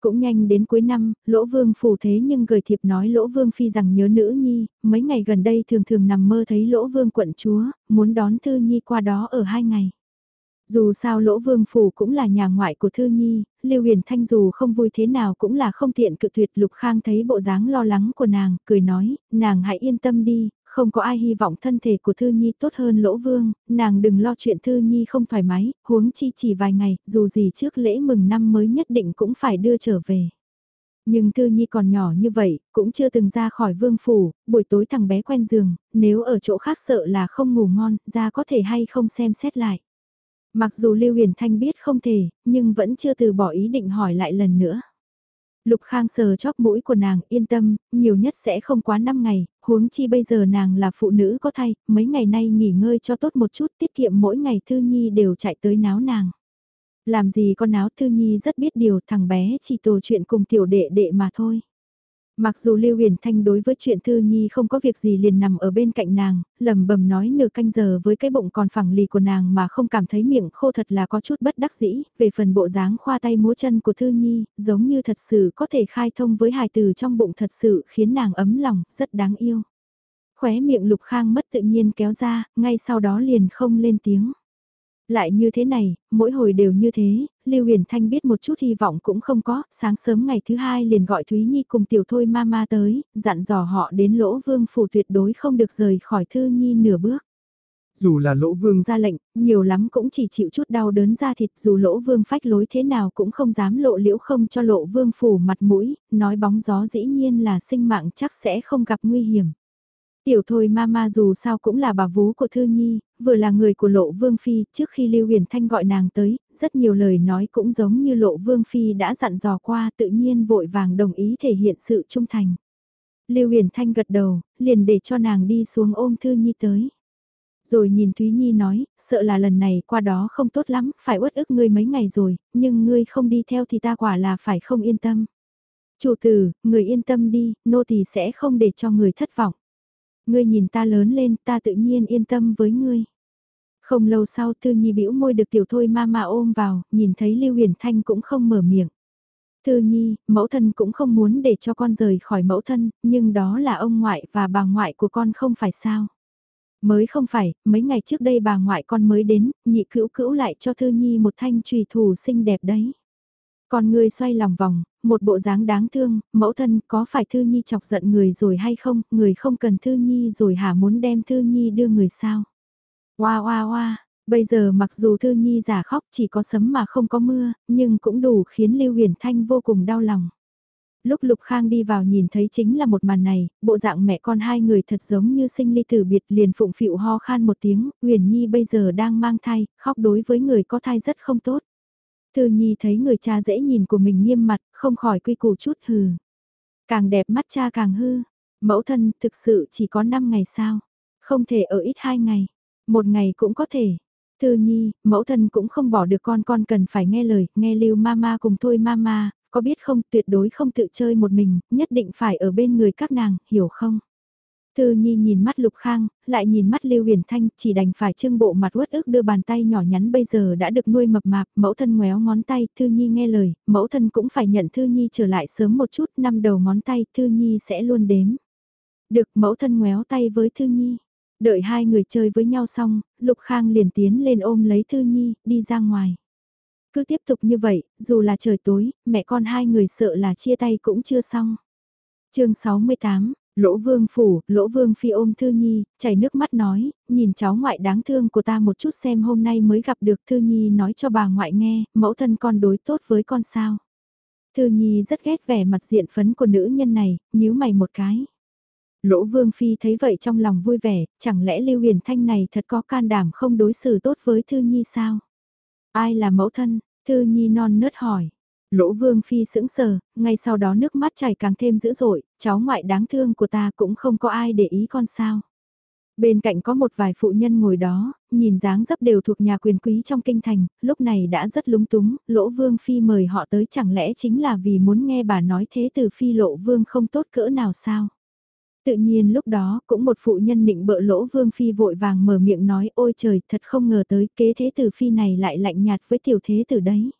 Cũng nhanh đến cuối năm, Lỗ Vương phủ thế nhưng gửi thiệp nói Lỗ Vương phi rằng nhớ nữ nhi, mấy ngày gần đây thường thường nằm mơ thấy Lỗ Vương quận chúa, muốn đón Thư Nhi qua đó ở hai ngày. Dù sao Lỗ Vương phủ cũng là nhà ngoại của Thư Nhi, Lưu Huyền Thanh dù không vui thế nào cũng là không tiện cự tuyệt Lục Khang thấy bộ dáng lo lắng của nàng, cười nói, nàng hãy yên tâm đi, không có ai hy vọng thân thể của Thư Nhi tốt hơn Lỗ Vương, nàng đừng lo chuyện Thư Nhi không thoải mái, huống chi chỉ vài ngày, dù gì trước lễ mừng năm mới nhất định cũng phải đưa trở về. Nhưng Thư Nhi còn nhỏ như vậy, cũng chưa từng ra khỏi vương phủ, buổi tối thằng bé quen giường, nếu ở chỗ khác sợ là không ngủ ngon, ra có thể hay không xem xét lại. Mặc dù Lưu Huyền Thanh biết không thể, nhưng vẫn chưa từ bỏ ý định hỏi lại lần nữa. Lục Khang sờ chóp mũi của nàng, yên tâm, nhiều nhất sẽ không quá 5 ngày, huống chi bây giờ nàng là phụ nữ có thai, mấy ngày nay nghỉ ngơi cho tốt một chút, tiết kiệm mỗi ngày Thư Nhi đều chạy tới náo nàng. Làm gì con náo Thư Nhi rất biết điều, thằng bé chỉ tổ chuyện cùng tiểu đệ đệ mà thôi. Mặc dù Lưu Huyền Thanh đối với chuyện Thư Nhi không có việc gì liền nằm ở bên cạnh nàng, lầm bầm nói nửa canh giờ với cái bụng còn phẳng lì của nàng mà không cảm thấy miệng khô thật là có chút bất đắc dĩ, về phần bộ dáng khoa tay múa chân của Thư Nhi, giống như thật sự có thể khai thông với hài từ trong bụng thật sự khiến nàng ấm lòng, rất đáng yêu. Khóe miệng Lục Khang mất tự nhiên kéo ra, ngay sau đó liền không lên tiếng. Lại như thế này, mỗi hồi đều như thế, Lưu Huyền Thanh biết một chút hy vọng cũng không có, sáng sớm ngày thứ hai liền gọi Thúy Nhi cùng tiểu thôi mama tới, dặn dò họ đến lỗ vương phủ tuyệt đối không được rời khỏi Thư Nhi nửa bước. Dù là lỗ vương ra lệnh, nhiều lắm cũng chỉ chịu chút đau đớn ra thịt dù lỗ vương phách lối thế nào cũng không dám lộ liễu không cho lộ vương phủ mặt mũi, nói bóng gió dĩ nhiên là sinh mạng chắc sẽ không gặp nguy hiểm. Tiểu thôi mama dù sao cũng là bà vú của Thư Nhi, vừa là người của Lộ Vương Phi, trước khi Lưu Huyền Thanh gọi nàng tới, rất nhiều lời nói cũng giống như Lộ Vương Phi đã dặn dò qua tự nhiên vội vàng đồng ý thể hiện sự trung thành. Lưu Huyền Thanh gật đầu, liền để cho nàng đi xuống ôm Thư Nhi tới. Rồi nhìn Thúy Nhi nói, sợ là lần này qua đó không tốt lắm, phải uất ức ngươi mấy ngày rồi, nhưng ngươi không đi theo thì ta quả là phải không yên tâm. Chủ tử, người yên tâm đi, nô tỳ sẽ không để cho người thất vọng. Ngươi nhìn ta lớn lên, ta tự nhiên yên tâm với ngươi. Không lâu sau Thư Nhi bĩu môi được tiểu thôi ma ma ôm vào, nhìn thấy Lưu Huyền Thanh cũng không mở miệng. Thư Nhi, mẫu thân cũng không muốn để cho con rời khỏi mẫu thân, nhưng đó là ông ngoại và bà ngoại của con không phải sao. Mới không phải, mấy ngày trước đây bà ngoại con mới đến, nhị cữu cữu lại cho Thư Nhi một thanh trùy thủ xinh đẹp đấy. Con người xoay lòng vòng, một bộ dáng đáng thương, mẫu thân có phải Thư Nhi chọc giận người rồi hay không, người không cần Thư Nhi rồi hả muốn đem Thư Nhi đưa người sao. Hoa hoa hoa, bây giờ mặc dù Thư Nhi giả khóc chỉ có sấm mà không có mưa, nhưng cũng đủ khiến Lưu Huyền Thanh vô cùng đau lòng. Lúc Lục Khang đi vào nhìn thấy chính là một màn này, bộ dạng mẹ con hai người thật giống như sinh ly tử biệt liền phụng phịu ho khan một tiếng, Huyền Nhi bây giờ đang mang thai, khóc đối với người có thai rất không tốt. Thư Nhi thấy người cha dễ nhìn của mình nghiêm mặt, không khỏi quy củ chút hừ. Càng đẹp mắt cha càng hư, mẫu thân thực sự chỉ có 5 ngày sao, không thể ở ít 2 ngày, một ngày cũng có thể. Thư Nhi, mẫu thân cũng không bỏ được con con cần phải nghe lời, nghe lưu mama cùng thôi mama, có biết không tuyệt đối không tự chơi một mình, nhất định phải ở bên người các nàng, hiểu không? Thư Nhi nhìn mắt Lục Khang, lại nhìn mắt Lưu Huyền Thanh, chỉ đành phải trưng bộ mặt uất ức đưa bàn tay nhỏ nhắn bây giờ đã được nuôi mập mạp, mẫu thân ngoéo ngón tay, Thư Nhi nghe lời, mẫu thân cũng phải nhận Thư Nhi trở lại sớm một chút, năm đầu ngón tay, Thư Nhi sẽ luôn đếm. Được mẫu thân ngoéo tay với Thư Nhi. Đợi hai người chơi với nhau xong, Lục Khang liền tiến lên ôm lấy Thư Nhi, đi ra ngoài. Cứ tiếp tục như vậy, dù là trời tối, mẹ con hai người sợ là chia tay cũng chưa xong. chương 68, Lỗ vương phủ, lỗ vương phi ôm Thư Nhi, chảy nước mắt nói, nhìn cháu ngoại đáng thương của ta một chút xem hôm nay mới gặp được Thư Nhi nói cho bà ngoại nghe, mẫu thân con đối tốt với con sao. Thư Nhi rất ghét vẻ mặt diện phấn của nữ nhân này, nhíu mày một cái. Lỗ vương phi thấy vậy trong lòng vui vẻ, chẳng lẽ Lưu Huyền Thanh này thật có can đảm không đối xử tốt với Thư Nhi sao? Ai là mẫu thân? Thư Nhi non nớt hỏi. Lỗ Vương Phi sững sờ, ngay sau đó nước mắt chảy càng thêm dữ dội, cháu ngoại đáng thương của ta cũng không có ai để ý con sao. Bên cạnh có một vài phụ nhân ngồi đó, nhìn dáng dấp đều thuộc nhà quyền quý trong kinh thành, lúc này đã rất lúng túng, Lỗ Vương Phi mời họ tới chẳng lẽ chính là vì muốn nghe bà nói thế từ Phi Lộ Vương không tốt cỡ nào sao. Tự nhiên lúc đó cũng một phụ nhân định bợ Lỗ Vương Phi vội vàng mở miệng nói ôi trời thật không ngờ tới kế thế tử Phi này lại lạnh nhạt với tiểu thế tử đấy.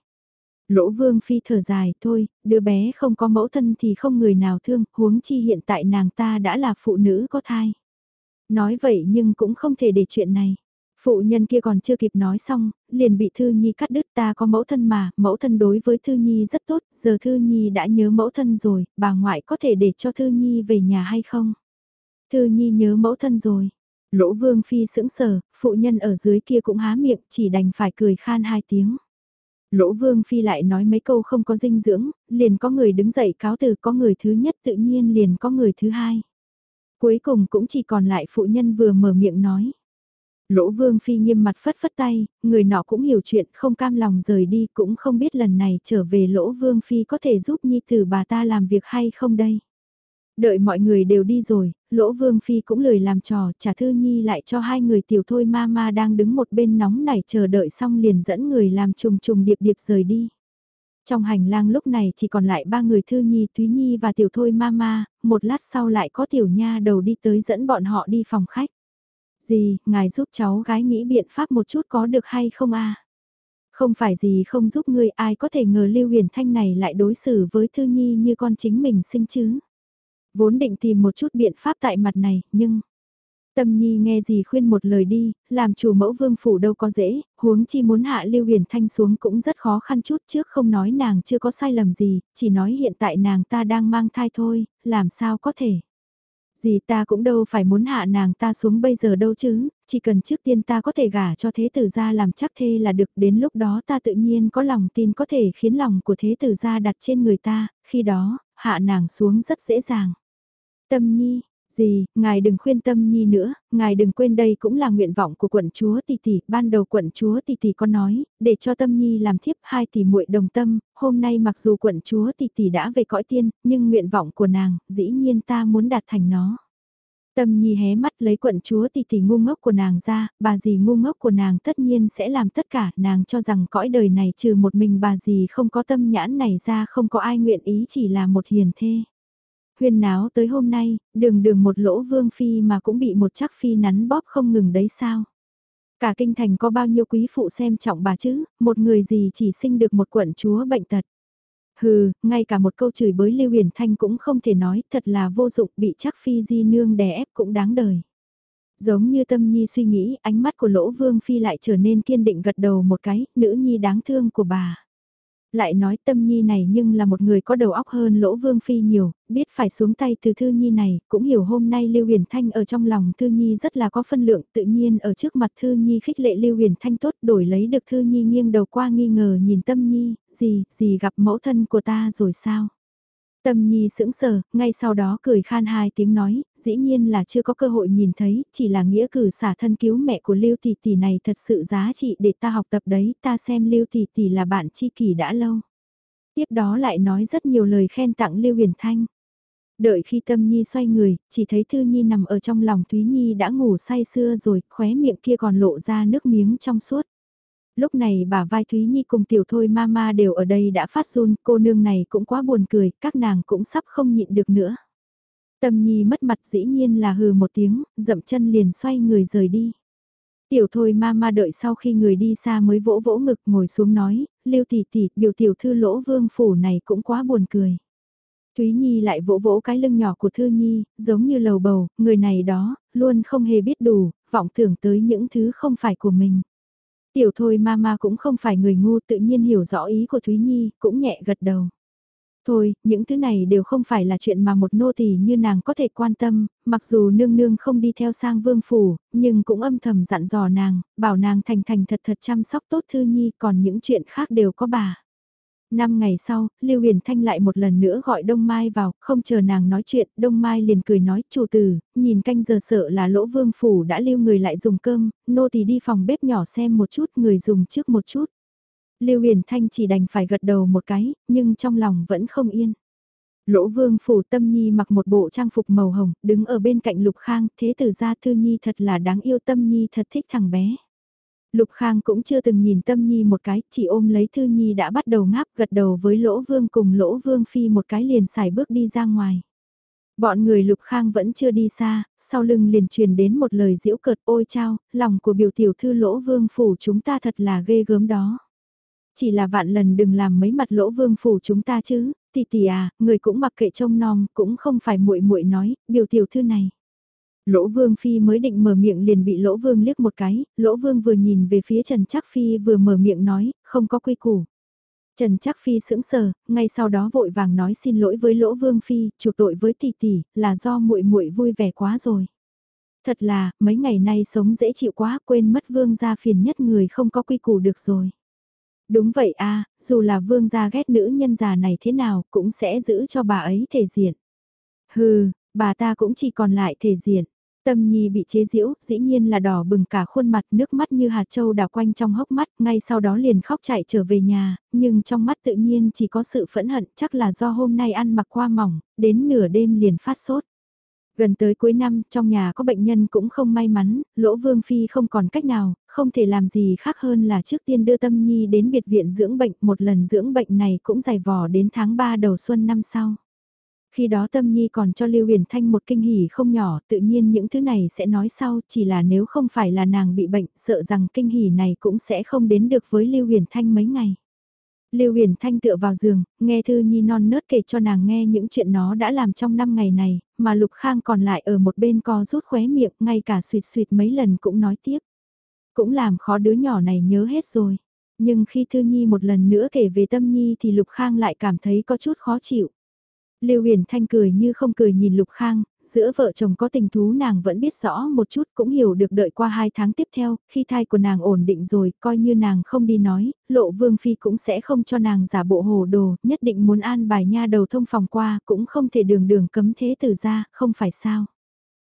Lỗ vương phi thở dài, thôi, đứa bé không có mẫu thân thì không người nào thương, huống chi hiện tại nàng ta đã là phụ nữ có thai. Nói vậy nhưng cũng không thể để chuyện này. Phụ nhân kia còn chưa kịp nói xong, liền bị Thư Nhi cắt đứt ta có mẫu thân mà, mẫu thân đối với Thư Nhi rất tốt, giờ Thư Nhi đã nhớ mẫu thân rồi, bà ngoại có thể để cho Thư Nhi về nhà hay không? Thư Nhi nhớ mẫu thân rồi. Lỗ Vương Phi sững sờ, phụ nhân ở dưới kia cũng há miệng, chỉ đành phải cười khan hai tiếng. Lỗ Vương Phi lại nói mấy câu không có dinh dưỡng, liền có người đứng dậy cáo từ có người thứ nhất tự nhiên liền có người thứ hai. Cuối cùng cũng chỉ còn lại phụ nhân vừa mở miệng nói. Lỗ Vương Phi nghiêm mặt phất phất tay, người nọ cũng hiểu chuyện không cam lòng rời đi cũng không biết lần này trở về Lỗ Vương Phi có thể giúp Nhi Tử bà ta làm việc hay không đây. Đợi mọi người đều đi rồi, Lỗ Vương Phi cũng lười làm trò, trả thư nhi lại cho hai người tiểu thôi ma ma đang đứng một bên nóng nảy chờ đợi xong liền dẫn người làm trùng trùng điệp điệp rời đi. Trong hành lang lúc này chỉ còn lại ba người Thư Nhi, Thúy Nhi và Tiểu Thôi Mama, một lát sau lại có Tiểu Nha đầu đi tới dẫn bọn họ đi phòng khách. Gì, ngài giúp cháu gái nghĩ biện pháp một chút có được hay không a? Không phải gì không giúp ngươi ai có thể ngờ Lưu Huyền Thanh này lại đối xử với Thư Nhi như con chính mình sinh chứ vốn định tìm một chút biện pháp tại mặt này, nhưng... Tâm Nhi nghe gì khuyên một lời đi, làm chủ mẫu vương phủ đâu có dễ, huống chi muốn hạ Lưu Huyền Thanh xuống cũng rất khó khăn chút trước không nói nàng chưa có sai lầm gì, chỉ nói hiện tại nàng ta đang mang thai thôi, làm sao có thể. Gì ta cũng đâu phải muốn hạ nàng ta xuống bây giờ đâu chứ, chỉ cần trước tiên ta có thể gả cho thế tử gia làm chắc thê là được đến lúc đó ta tự nhiên có lòng tin có thể khiến lòng của thế tử gia đặt trên người ta, khi đó, hạ nàng xuống rất dễ dàng. Tâm nhi, Gì, ngài đừng khuyên tâm nhi nữa, ngài đừng quên đây cũng là nguyện vọng của quận chúa tỷ tỷ, ban đầu quận chúa tỷ tỷ có nói, để cho tâm nhi làm thiếp hai tỷ muội đồng tâm, hôm nay mặc dù quận chúa tỷ tỷ đã về cõi tiên, nhưng nguyện vọng của nàng, dĩ nhiên ta muốn đạt thành nó. Tâm nhi hé mắt lấy quận chúa tỷ tỷ ngu ngốc của nàng ra, bà dì ngu ngốc của nàng tất nhiên sẽ làm tất cả, nàng cho rằng cõi đời này trừ một mình bà dì không có tâm nhãn này ra không có ai nguyện ý chỉ là một hiền thê huyên náo tới hôm nay, đường đường một lỗ vương phi mà cũng bị một chắc phi nắn bóp không ngừng đấy sao. Cả kinh thành có bao nhiêu quý phụ xem trọng bà chứ, một người gì chỉ sinh được một quận chúa bệnh tật. Hừ, ngay cả một câu chửi bới Lưu Huyền Thanh cũng không thể nói, thật là vô dụng, bị chắc phi di nương đè ép cũng đáng đời. Giống như tâm nhi suy nghĩ, ánh mắt của lỗ vương phi lại trở nên kiên định gật đầu một cái, nữ nhi đáng thương của bà. Lại nói tâm nhi này nhưng là một người có đầu óc hơn lỗ vương phi nhiều, biết phải xuống tay từ thư nhi này, cũng hiểu hôm nay Lưu Huyền Thanh ở trong lòng thư nhi rất là có phân lượng, tự nhiên ở trước mặt thư nhi khích lệ Lưu Huyền Thanh tốt đổi lấy được thư nhi nghiêng đầu qua nghi ngờ nhìn tâm nhi, gì, gì gặp mẫu thân của ta rồi sao? Tâm Nhi sững sờ, ngay sau đó cười khan hai tiếng nói, dĩ nhiên là chưa có cơ hội nhìn thấy, chỉ là nghĩa cử xả thân cứu mẹ của Lưu Tỷ Tỷ này thật sự giá trị để ta học tập đấy, ta xem Lưu Tỷ Tỷ là bạn tri kỷ đã lâu. Tiếp đó lại nói rất nhiều lời khen tặng Lưu Huyền Thanh. Đợi khi Tâm Nhi xoay người, chỉ thấy Thư Nhi nằm ở trong lòng Thúy Nhi đã ngủ say sưa rồi, khóe miệng kia còn lộ ra nước miếng trong suốt lúc này bà vai Thúy Nhi cùng tiểu thôi mama đều ở đây đã phát run, cô nương này cũng quá buồn cười, các nàng cũng sắp không nhịn được nữa. Tâm Nhi mất mặt dĩ nhiên là hừ một tiếng, dậm chân liền xoay người rời đi. Tiểu thôi mama đợi sau khi người đi xa mới vỗ vỗ ngực ngồi xuống nói, lưu tỷ tỷ, biểu tiểu thư lỗ vương phủ này cũng quá buồn cười. Thúy Nhi lại vỗ vỗ cái lưng nhỏ của Thư Nhi, giống như lầu bầu, người này đó, luôn không hề biết đủ, vọng tưởng tới những thứ không phải của mình. Tiểu thôi mama cũng không phải người ngu tự nhiên hiểu rõ ý của Thúy Nhi, cũng nhẹ gật đầu. Thôi, những thứ này đều không phải là chuyện mà một nô tỳ như nàng có thể quan tâm, mặc dù nương nương không đi theo sang vương phủ, nhưng cũng âm thầm dặn dò nàng, bảo nàng thành thành thật thật chăm sóc tốt Thư Nhi, còn những chuyện khác đều có bà. Năm ngày sau, Lưu Huyền Thanh lại một lần nữa gọi Đông Mai vào, không chờ nàng nói chuyện, Đông Mai liền cười nói, chủ tử, nhìn canh giờ sợ là lỗ vương phủ đã lưu người lại dùng cơm, nô tỳ đi phòng bếp nhỏ xem một chút, người dùng trước một chút. Lưu Huyền Thanh chỉ đành phải gật đầu một cái, nhưng trong lòng vẫn không yên. Lỗ vương phủ tâm nhi mặc một bộ trang phục màu hồng, đứng ở bên cạnh lục khang, thế tử ra thư nhi thật là đáng yêu tâm nhi thật thích thằng bé. Lục Khang cũng chưa từng nhìn Tâm Nhi một cái, chỉ ôm lấy Thư Nhi đã bắt đầu ngáp gật đầu với Lỗ Vương cùng Lỗ Vương Phi một cái liền xài bước đi ra ngoài. Bọn người Lục Khang vẫn chưa đi xa, sau lưng liền truyền đến một lời diễu cợt ôi chao, lòng của biểu tiểu thư Lỗ Vương Phủ chúng ta thật là ghê gớm đó. Chỉ là vạn lần đừng làm mấy mặt Lỗ Vương Phủ chúng ta chứ, tỷ tỷ à, người cũng mặc kệ trông nom, cũng không phải muội muội nói, biểu tiểu thư này. Lỗ Vương Phi mới định mở miệng liền bị Lỗ Vương liếc một cái, Lỗ Vương vừa nhìn về phía Trần Trác Phi vừa mở miệng nói, không có quy củ. Trần Trác Phi sững sờ, ngay sau đó vội vàng nói xin lỗi với Lỗ Vương Phi, chuộc tội với tỷ tỷ, là do muội muội vui vẻ quá rồi. Thật là, mấy ngày nay sống dễ chịu quá, quên mất Vương gia phiền nhất người không có quy củ được rồi. Đúng vậy a, dù là Vương gia ghét nữ nhân già này thế nào, cũng sẽ giữ cho bà ấy thể diện. Hừ, bà ta cũng chỉ còn lại thể diện. Tâm Nhi bị chế giễu, dĩ nhiên là đỏ bừng cả khuôn mặt, nước mắt như hạt châu đảo quanh trong hốc mắt, ngay sau đó liền khóc chạy trở về nhà, nhưng trong mắt tự nhiên chỉ có sự phẫn hận, chắc là do hôm nay ăn mặc qua mỏng, đến nửa đêm liền phát sốt. Gần tới cuối năm, trong nhà có bệnh nhân cũng không may mắn, lỗ vương phi không còn cách nào, không thể làm gì khác hơn là trước tiên đưa tâm nhi đến biệt viện dưỡng bệnh, một lần dưỡng bệnh này cũng dài vò đến tháng 3 đầu xuân năm sau. Khi đó Tâm Nhi còn cho Lưu Huyền Thanh một kinh hỉ không nhỏ, tự nhiên những thứ này sẽ nói sau, chỉ là nếu không phải là nàng bị bệnh, sợ rằng kinh hỉ này cũng sẽ không đến được với Lưu Huyền Thanh mấy ngày. Lưu Huyền Thanh tựa vào giường, nghe Thư Nhi non nớt kể cho nàng nghe những chuyện nó đã làm trong năm ngày này, mà Lục Khang còn lại ở một bên co rút khóe miệng, ngay cả suyệt suyệt mấy lần cũng nói tiếp. Cũng làm khó đứa nhỏ này nhớ hết rồi. Nhưng khi Thư Nhi một lần nữa kể về Tâm Nhi thì Lục Khang lại cảm thấy có chút khó chịu. Lưu Huyền Thanh cười như không cười nhìn Lục Khang, giữa vợ chồng có tình thú nàng vẫn biết rõ một chút cũng hiểu được đợi qua hai tháng tiếp theo, khi thai của nàng ổn định rồi, coi như nàng không đi nói, lộ vương phi cũng sẽ không cho nàng giả bộ hồ đồ, nhất định muốn an bài nha đầu thông phòng qua, cũng không thể đường đường cấm thế từ ra, không phải sao.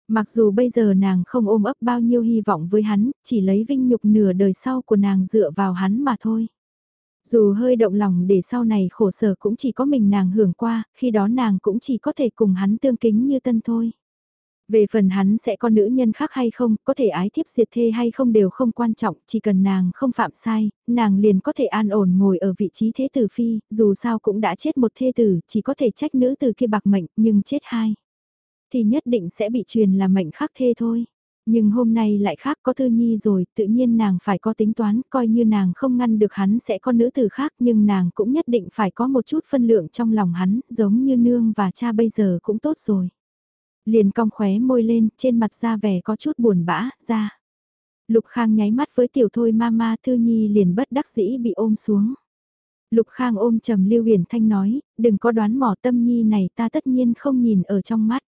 Mặc dù bây giờ nàng không ôm ấp bao nhiêu hy vọng với hắn, chỉ lấy vinh nhục nửa đời sau của nàng dựa vào hắn mà thôi. Dù hơi động lòng để sau này khổ sở cũng chỉ có mình nàng hưởng qua, khi đó nàng cũng chỉ có thể cùng hắn tương kính như tân thôi. Về phần hắn sẽ có nữ nhân khác hay không, có thể ái thiếp diệt thê hay không đều không quan trọng, chỉ cần nàng không phạm sai, nàng liền có thể an ổn ngồi ở vị trí thế tử phi, dù sao cũng đã chết một thê tử, chỉ có thể trách nữ từ kia bạc mệnh, nhưng chết hai. Thì nhất định sẽ bị truyền là mệnh khác thê thôi. Nhưng hôm nay lại khác có thư nhi rồi, tự nhiên nàng phải có tính toán, coi như nàng không ngăn được hắn sẽ có nữ tử khác nhưng nàng cũng nhất định phải có một chút phân lượng trong lòng hắn, giống như nương và cha bây giờ cũng tốt rồi liền cong khóe môi lên, trên mặt ra vẻ có chút buồn bã, ra. Lục Khang nháy mắt với tiểu thôi mama Thư Nhi liền bất đắc dĩ bị ôm xuống. Lục Khang ôm trầm Lưu Huyền Thanh nói, đừng có đoán mò tâm nhi này ta tất nhiên không nhìn ở trong mắt.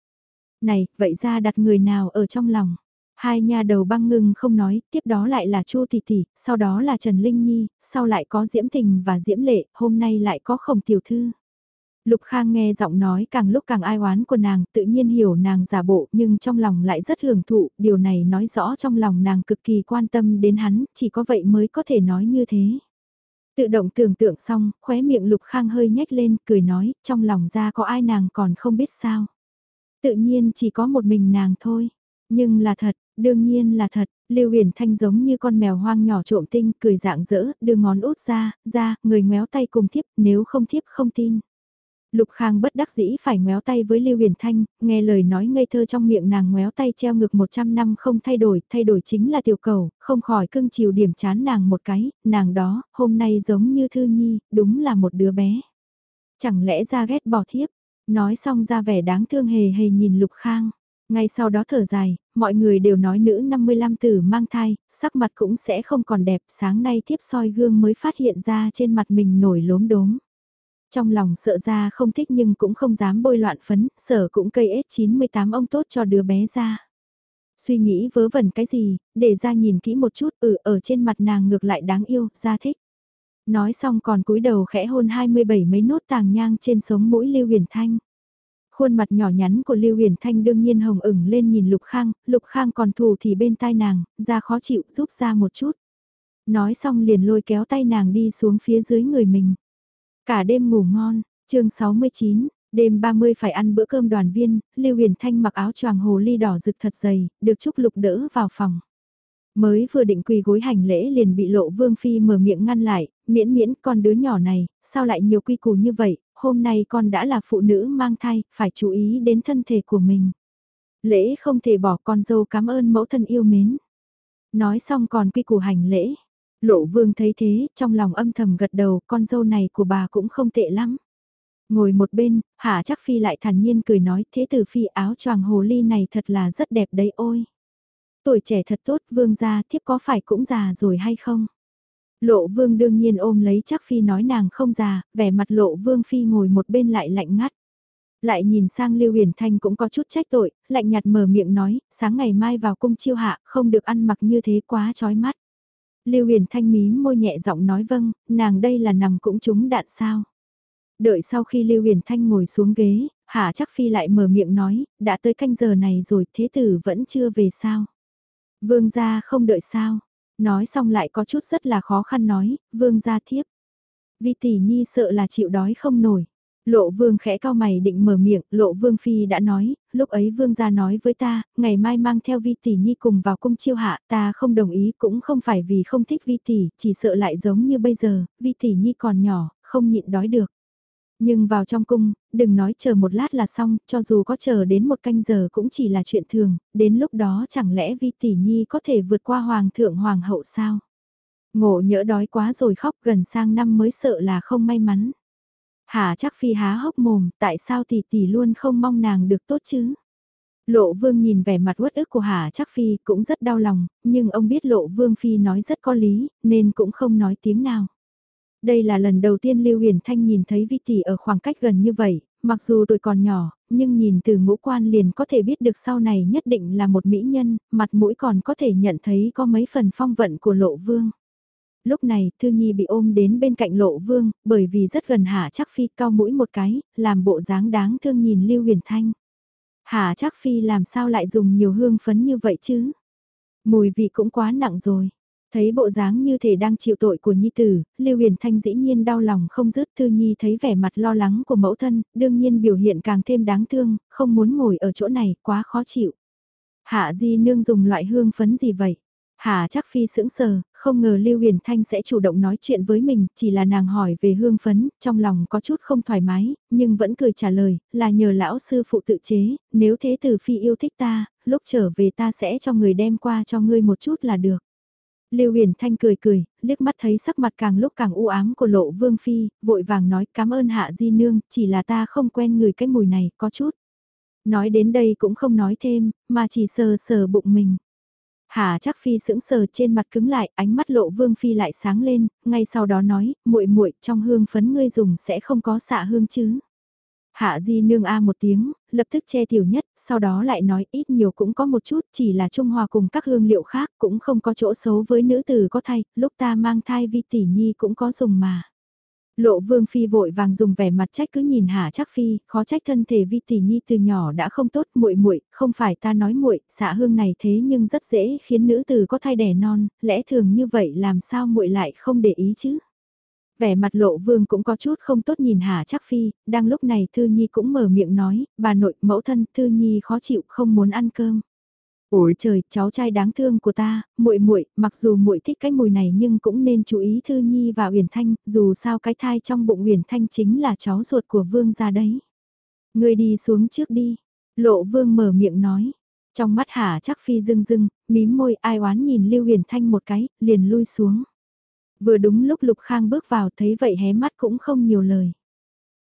Này, vậy ra đặt người nào ở trong lòng? Hai nhà đầu băng ngưng không nói, tiếp đó lại là Chu Tỷ Tỷ, sau đó là Trần Linh Nhi, sau lại có Diễm Tình và Diễm Lệ, hôm nay lại có Khổng Tiểu Thư. Lục Khang nghe giọng nói càng lúc càng ai oán của nàng, tự nhiên hiểu nàng giả bộ nhưng trong lòng lại rất hưởng thụ, điều này nói rõ trong lòng nàng cực kỳ quan tâm đến hắn, chỉ có vậy mới có thể nói như thế. Tự động tưởng tượng xong, khóe miệng Lục Khang hơi nhếch lên, cười nói, trong lòng ra có ai nàng còn không biết sao. Tự nhiên chỉ có một mình nàng thôi, nhưng là thật, đương nhiên là thật, Lưu Huyền Thanh giống như con mèo hoang nhỏ trộm tinh, cười dạng dỡ, đưa ngón út ra, ra, người ngoéo tay cùng thiếp, nếu không thiếp không tin. Lục Khang bất đắc dĩ phải ngoéo tay với Lưu Huyền Thanh, nghe lời nói ngây thơ trong miệng nàng ngoéo tay treo ngược 100 năm không thay đổi, thay đổi chính là tiểu cầu, không khỏi cưng chiều điểm chán nàng một cái, nàng đó, hôm nay giống như Thư Nhi, đúng là một đứa bé. Chẳng lẽ ra ghét bỏ thiếp, nói xong ra vẻ đáng thương hề hề nhìn Lục Khang. Ngay sau đó thở dài, mọi người đều nói nữ 55 tử mang thai, sắc mặt cũng sẽ không còn đẹp, sáng nay tiếp soi gương mới phát hiện ra trên mặt mình nổi lốm đốm. Trong lòng sợ ra không thích nhưng cũng không dám bôi loạn phấn, sở cũng cây S98 ông tốt cho đứa bé ra. Suy nghĩ vớ vẩn cái gì, để ra nhìn kỹ một chút, ừ ở trên mặt nàng ngược lại đáng yêu, ra thích. Nói xong còn cúi đầu khẽ hôn 27 mấy nốt tàng nhang trên sống mũi Lưu Huyền Thanh. Khuôn mặt nhỏ nhắn của Lưu Huyền Thanh đương nhiên hồng ửng lên nhìn Lục Khang, Lục Khang còn thù thì bên tai nàng, ra khó chịu giúp ra một chút. Nói xong liền lôi kéo tay nàng đi xuống phía dưới người mình. Cả đêm ngủ ngon, chương 69, đêm 30 phải ăn bữa cơm đoàn viên, Lưu Huyền Thanh mặc áo choàng hồ ly đỏ rực thật dày, được Trúc Lục đỡ vào phòng. Mới vừa định quỳ gối hành lễ liền bị lộ Vương Phi mở miệng ngăn lại, miễn miễn con đứa nhỏ này, sao lại nhiều quy củ như vậy, hôm nay con đã là phụ nữ mang thai, phải chú ý đến thân thể của mình. Lễ không thể bỏ con dâu cảm ơn mẫu thân yêu mến. Nói xong còn quy củ hành lễ, Lộ vương thấy thế, trong lòng âm thầm gật đầu, con dâu này của bà cũng không tệ lắm. Ngồi một bên, Hạ chắc phi lại thản nhiên cười nói, thế tử phi áo choàng hồ ly này thật là rất đẹp đấy ôi. Tuổi trẻ thật tốt, vương gia thiếp có phải cũng già rồi hay không? Lộ vương đương nhiên ôm lấy chắc phi nói nàng không già, vẻ mặt lộ vương phi ngồi một bên lại lạnh ngắt. Lại nhìn sang Lưu Huyền Thanh cũng có chút trách tội, lạnh nhạt mở miệng nói, sáng ngày mai vào cung chiêu hạ, không được ăn mặc như thế quá chói mắt. Lưu Huyền Thanh mí môi nhẹ giọng nói vâng, nàng đây là nằm cũng trúng đạn sao. Đợi sau khi Lưu Huyền Thanh ngồi xuống ghế, Hạ chắc phi lại mở miệng nói, đã tới canh giờ này rồi thế tử vẫn chưa về sao. Vương gia không đợi sao. Nói xong lại có chút rất là khó khăn nói, vương gia thiếp. Vi tỷ nhi sợ là chịu đói không nổi. Lộ vương khẽ cao mày định mở miệng, lộ vương phi đã nói, lúc ấy vương gia nói với ta, ngày mai mang theo vi tỷ nhi cùng vào cung chiêu hạ, ta không đồng ý cũng không phải vì không thích vi tỷ, chỉ sợ lại giống như bây giờ, vi tỷ nhi còn nhỏ, không nhịn đói được. Nhưng vào trong cung, đừng nói chờ một lát là xong, cho dù có chờ đến một canh giờ cũng chỉ là chuyện thường, đến lúc đó chẳng lẽ vi tỷ nhi có thể vượt qua hoàng thượng hoàng hậu sao? Ngộ nhỡ đói quá rồi khóc gần sang năm mới sợ là không may mắn. Hà chắc phi há hốc mồm, tại sao tỷ tỷ luôn không mong nàng được tốt chứ? Lộ vương nhìn vẻ mặt uất ức của Hà chắc phi cũng rất đau lòng, nhưng ông biết lộ vương phi nói rất có lý, nên cũng không nói tiếng nào. Đây là lần đầu tiên Lưu Huyền Thanh nhìn thấy Vi tỷ ở khoảng cách gần như vậy, mặc dù tuổi còn nhỏ, nhưng nhìn từ ngũ quan liền có thể biết được sau này nhất định là một mỹ nhân, mặt mũi còn có thể nhận thấy có mấy phần phong vận của lộ vương lúc này Thư Nhi bị ôm đến bên cạnh lộ vương, bởi vì rất gần Hạ Trác phi cao mũi một cái, làm bộ dáng đáng thương nhìn Lưu Huyền Thanh. Hạ Trác phi làm sao lại dùng nhiều hương phấn như vậy chứ? Mùi vị cũng quá nặng rồi. Thấy bộ dáng như thể đang chịu tội của Nhi Tử, Lưu Huyền Thanh dĩ nhiên đau lòng không dứt Thư Nhi thấy vẻ mặt lo lắng của mẫu thân, đương nhiên biểu hiện càng thêm đáng thương, không muốn ngồi ở chỗ này, quá khó chịu. Hạ Di Nương dùng loại hương phấn gì vậy? Hà chắc phi sững sờ, không ngờ Lưu Huyền Thanh sẽ chủ động nói chuyện với mình, chỉ là nàng hỏi về hương phấn, trong lòng có chút không thoải mái, nhưng vẫn cười trả lời, là nhờ lão sư phụ tự chế, nếu thế tử phi yêu thích ta, lúc trở về ta sẽ cho người đem qua cho ngươi một chút là được. Lưu Huyền Thanh cười cười, liếc mắt thấy sắc mặt càng lúc càng u ám của lộ vương phi, vội vàng nói cảm ơn hạ di nương, chỉ là ta không quen người cái mùi này, có chút. Nói đến đây cũng không nói thêm, mà chỉ sờ sờ bụng mình. Hà chắc phi sững sờ trên mặt cứng lại, ánh mắt lộ vương phi lại sáng lên, ngay sau đó nói, muội muội trong hương phấn ngươi dùng sẽ không có xạ hương chứ. Hạ di nương a một tiếng, lập tức che tiểu nhất, sau đó lại nói ít nhiều cũng có một chút, chỉ là trung hòa cùng các hương liệu khác cũng không có chỗ xấu với nữ tử có thai, lúc ta mang thai vi tỷ nhi cũng có dùng mà. Lộ vương phi vội vàng dùng vẻ mặt trách cứ nhìn Hạ chắc phi, khó trách thân thể vi tỷ nhi từ nhỏ đã không tốt muội muội không phải ta nói muội xạ hương này thế nhưng rất dễ khiến nữ tử có thai đẻ non, lẽ thường như vậy làm sao muội lại không để ý chứ. Vẻ mặt lộ vương cũng có chút không tốt nhìn Hà chắc phi, đang lúc này Thư Nhi cũng mở miệng nói, bà nội mẫu thân Thư Nhi khó chịu không muốn ăn cơm. Ôi trời, cháu trai đáng thương của ta, muội muội, mặc dù muội thích cái mùi này nhưng cũng nên chú ý Thư Nhi và Uyển Thanh, dù sao cái thai trong bụng Uyển Thanh chính là cháu ruột của Vương gia đấy. Ngươi đi xuống trước đi. Lộ Vương mở miệng nói. Trong mắt Hà chắc phi rưng rưng, mím môi ai oán nhìn Lưu Huyền Thanh một cái, liền lui xuống. Vừa đúng lúc Lục Khang bước vào thấy vậy hé mắt cũng không nhiều lời.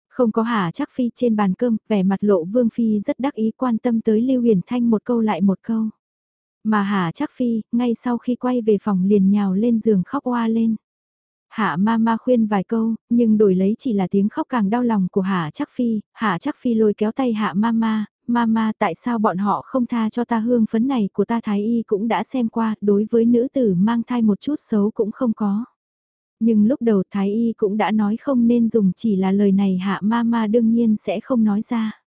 Không có Hà chắc phi trên bàn cơm, vẻ mặt lộ Vương Phi rất đắc ý quan tâm tới Lưu Huyền Thanh một câu lại một câu. Mà Hà chắc phi, ngay sau khi quay về phòng liền nhào lên giường khóc oa lên. Hạ ma ma khuyên vài câu, nhưng đổi lấy chỉ là tiếng khóc càng đau lòng của Hạ chắc phi, Hạ chắc phi lôi kéo tay Hạ ma ma, ma ma tại sao bọn họ không tha cho ta hương phấn này của ta thái y cũng đã xem qua, đối với nữ tử mang thai một chút xấu cũng không có. Nhưng lúc đầu thái y cũng đã nói không nên dùng chỉ là lời này hạ ma ma đương nhiên sẽ không nói ra.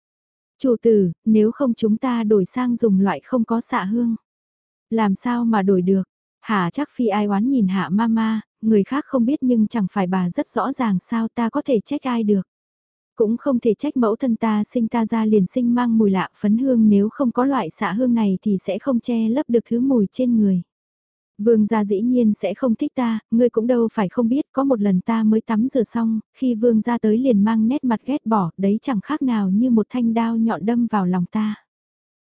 Chủ tử, nếu không chúng ta đổi sang dùng loại không có xạ hương. Làm sao mà đổi được? Hà chắc phi ai oán nhìn hạ mama, người khác không biết nhưng chẳng phải bà rất rõ ràng sao ta có thể trách ai được. Cũng không thể trách mẫu thân ta sinh ta ra liền sinh mang mùi lạ phấn hương nếu không có loại xạ hương này thì sẽ không che lấp được thứ mùi trên người. Vương gia dĩ nhiên sẽ không thích ta, ngươi cũng đâu phải không biết, có một lần ta mới tắm rửa xong, khi vương gia tới liền mang nét mặt ghét bỏ, đấy chẳng khác nào như một thanh đao nhọn đâm vào lòng ta.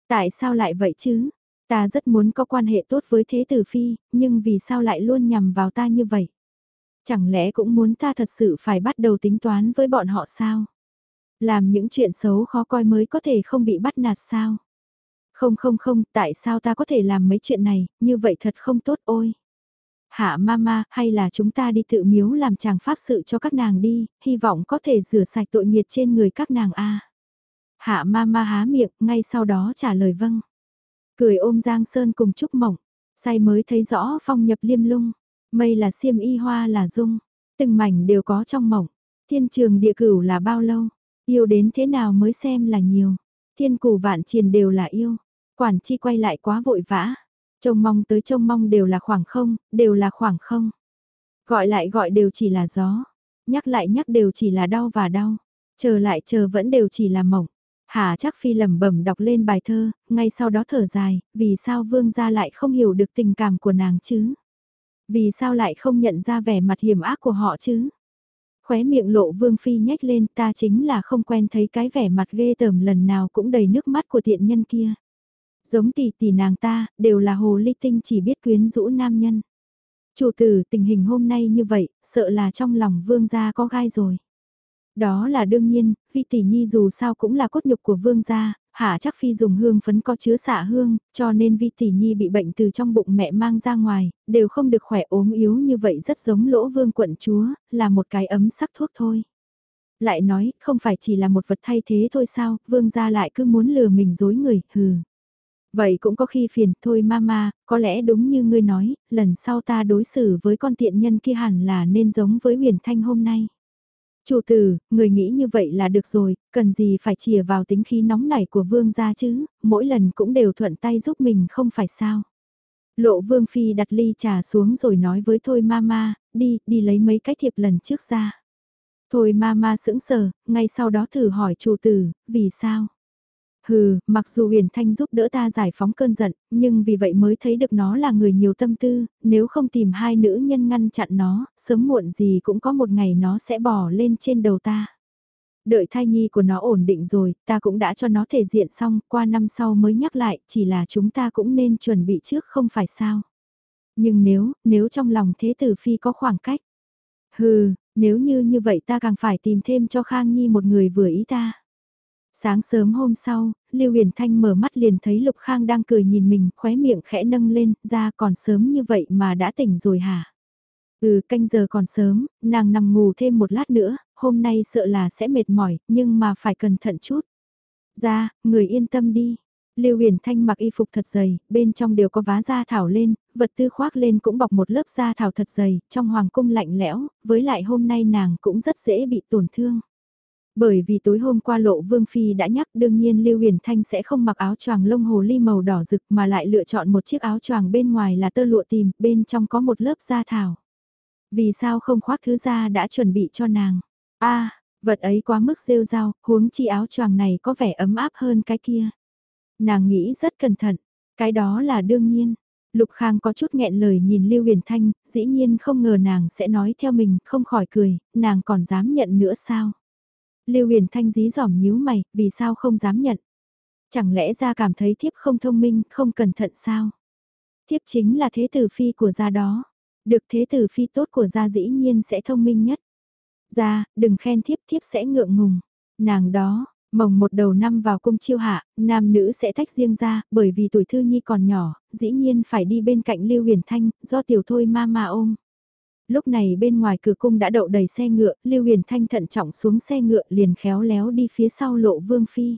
Tại sao lại vậy chứ? Ta rất muốn có quan hệ tốt với thế tử phi, nhưng vì sao lại luôn nhằm vào ta như vậy? Chẳng lẽ cũng muốn ta thật sự phải bắt đầu tính toán với bọn họ sao? Làm những chuyện xấu khó coi mới có thể không bị bắt nạt sao? Không không không, tại sao ta có thể làm mấy chuyện này, như vậy thật không tốt ôi. Hạ mama, hay là chúng ta đi tự miếu làm chàng pháp sự cho các nàng đi, hy vọng có thể rửa sạch tội nghiệt trên người các nàng a. Hạ mama há miệng, ngay sau đó trả lời vâng. Cười ôm Giang Sơn cùng Trúc Mộng, say mới thấy rõ phong nhập liêm lung, mây là xiêm y hoa là dung, từng mảnh đều có trong mộng, thiên trường địa cửu là bao lâu, yêu đến thế nào mới xem là nhiều, thiên củ vạn triền đều là yêu, quản chi quay lại quá vội vã, trông mong tới trông mong đều là khoảng không, đều là khoảng không, gọi lại gọi đều chỉ là gió, nhắc lại nhắc đều chỉ là đau và đau, chờ lại chờ vẫn đều chỉ là mộng. Hà chắc phi lẩm bẩm đọc lên bài thơ, ngay sau đó thở dài, vì sao vương gia lại không hiểu được tình cảm của nàng chứ? Vì sao lại không nhận ra vẻ mặt hiểm ác của họ chứ? Khóe miệng lộ vương phi nhếch lên ta chính là không quen thấy cái vẻ mặt ghê tởm lần nào cũng đầy nước mắt của tiện nhân kia. Giống tỷ tỷ nàng ta, đều là hồ ly tinh chỉ biết quyến rũ nam nhân. Chủ tử tình hình hôm nay như vậy, sợ là trong lòng vương gia có gai rồi. Đó là đương nhiên, vì tỷ nhi dù sao cũng là cốt nhục của vương gia, hạ chắc phi dùng hương phấn có chứa xạ hương, cho nên vi tỷ nhi bị bệnh từ trong bụng mẹ mang ra ngoài, đều không được khỏe ốm yếu như vậy rất giống lỗ vương quận chúa, là một cái ấm sắc thuốc thôi. Lại nói, không phải chỉ là một vật thay thế thôi sao, vương gia lại cứ muốn lừa mình dối người, hừ. Vậy cũng có khi phiền, thôi mama, có lẽ đúng như ngươi nói, lần sau ta đối xử với con tiện nhân kia hẳn là nên giống với huyền thanh hôm nay. Chủ tử, người nghĩ như vậy là được rồi, cần gì phải chìa vào tính khí nóng nảy của vương gia chứ, mỗi lần cũng đều thuận tay giúp mình không phải sao. Lộ vương phi đặt ly trà xuống rồi nói với thôi mama, đi, đi lấy mấy cái thiệp lần trước ra. Thôi mama sững sờ, ngay sau đó thử hỏi chủ tử, vì sao? Hừ, mặc dù Huyền Thanh giúp đỡ ta giải phóng cơn giận, nhưng vì vậy mới thấy được nó là người nhiều tâm tư, nếu không tìm hai nữ nhân ngăn chặn nó, sớm muộn gì cũng có một ngày nó sẽ bỏ lên trên đầu ta. Đợi thai nhi của nó ổn định rồi, ta cũng đã cho nó thể diện xong, qua năm sau mới nhắc lại, chỉ là chúng ta cũng nên chuẩn bị trước không phải sao. Nhưng nếu, nếu trong lòng thế tử phi có khoảng cách, hừ, nếu như như vậy ta càng phải tìm thêm cho Khang Nhi một người vừa ý ta. Sáng sớm hôm sau, Lưu Huyền Thanh mở mắt liền thấy Lục Khang đang cười nhìn mình, khóe miệng khẽ nâng lên, ra còn sớm như vậy mà đã tỉnh rồi hả? Ừ, canh giờ còn sớm, nàng nằm ngủ thêm một lát nữa, hôm nay sợ là sẽ mệt mỏi, nhưng mà phải cẩn thận chút. Ra, người yên tâm đi. Lưu Huyền Thanh mặc y phục thật dày, bên trong đều có vá da thảo lên, vật tư khoác lên cũng bọc một lớp da thảo thật dày, trong hoàng cung lạnh lẽo, với lại hôm nay nàng cũng rất dễ bị tổn thương. Bởi vì tối hôm qua lộ Vương Phi đã nhắc đương nhiên Lưu Huyền Thanh sẽ không mặc áo choàng lông hồ ly màu đỏ rực mà lại lựa chọn một chiếc áo choàng bên ngoài là tơ lụa tìm, bên trong có một lớp da thảo. Vì sao không khoác thứ da đã chuẩn bị cho nàng? a vật ấy quá mức rêu rao, huống chi áo choàng này có vẻ ấm áp hơn cái kia. Nàng nghĩ rất cẩn thận, cái đó là đương nhiên. Lục Khang có chút nghẹn lời nhìn Lưu Huyền Thanh, dĩ nhiên không ngờ nàng sẽ nói theo mình, không khỏi cười, nàng còn dám nhận nữa sao? Lưu Huyền Thanh dí dỏm nhíu mày, vì sao không dám nhận? Chẳng lẽ ra cảm thấy thiếp không thông minh, không cẩn thận sao? Thiếp chính là thế tử phi của gia đó. Được thế tử phi tốt của gia dĩ nhiên sẽ thông minh nhất. Gia, đừng khen thiếp thiếp sẽ ngượng ngùng. Nàng đó, mồng một đầu năm vào cung chiêu hạ, nam nữ sẽ tách riêng ra, bởi vì tuổi thư nhi còn nhỏ, dĩ nhiên phải đi bên cạnh Lưu Huyền Thanh, do tiểu thôi ma ma ôm. Lúc này bên ngoài cửa cung đã đậu đầy xe ngựa, Lưu Huyền Thanh thận trọng xuống xe ngựa liền khéo léo đi phía sau lộ vương phi.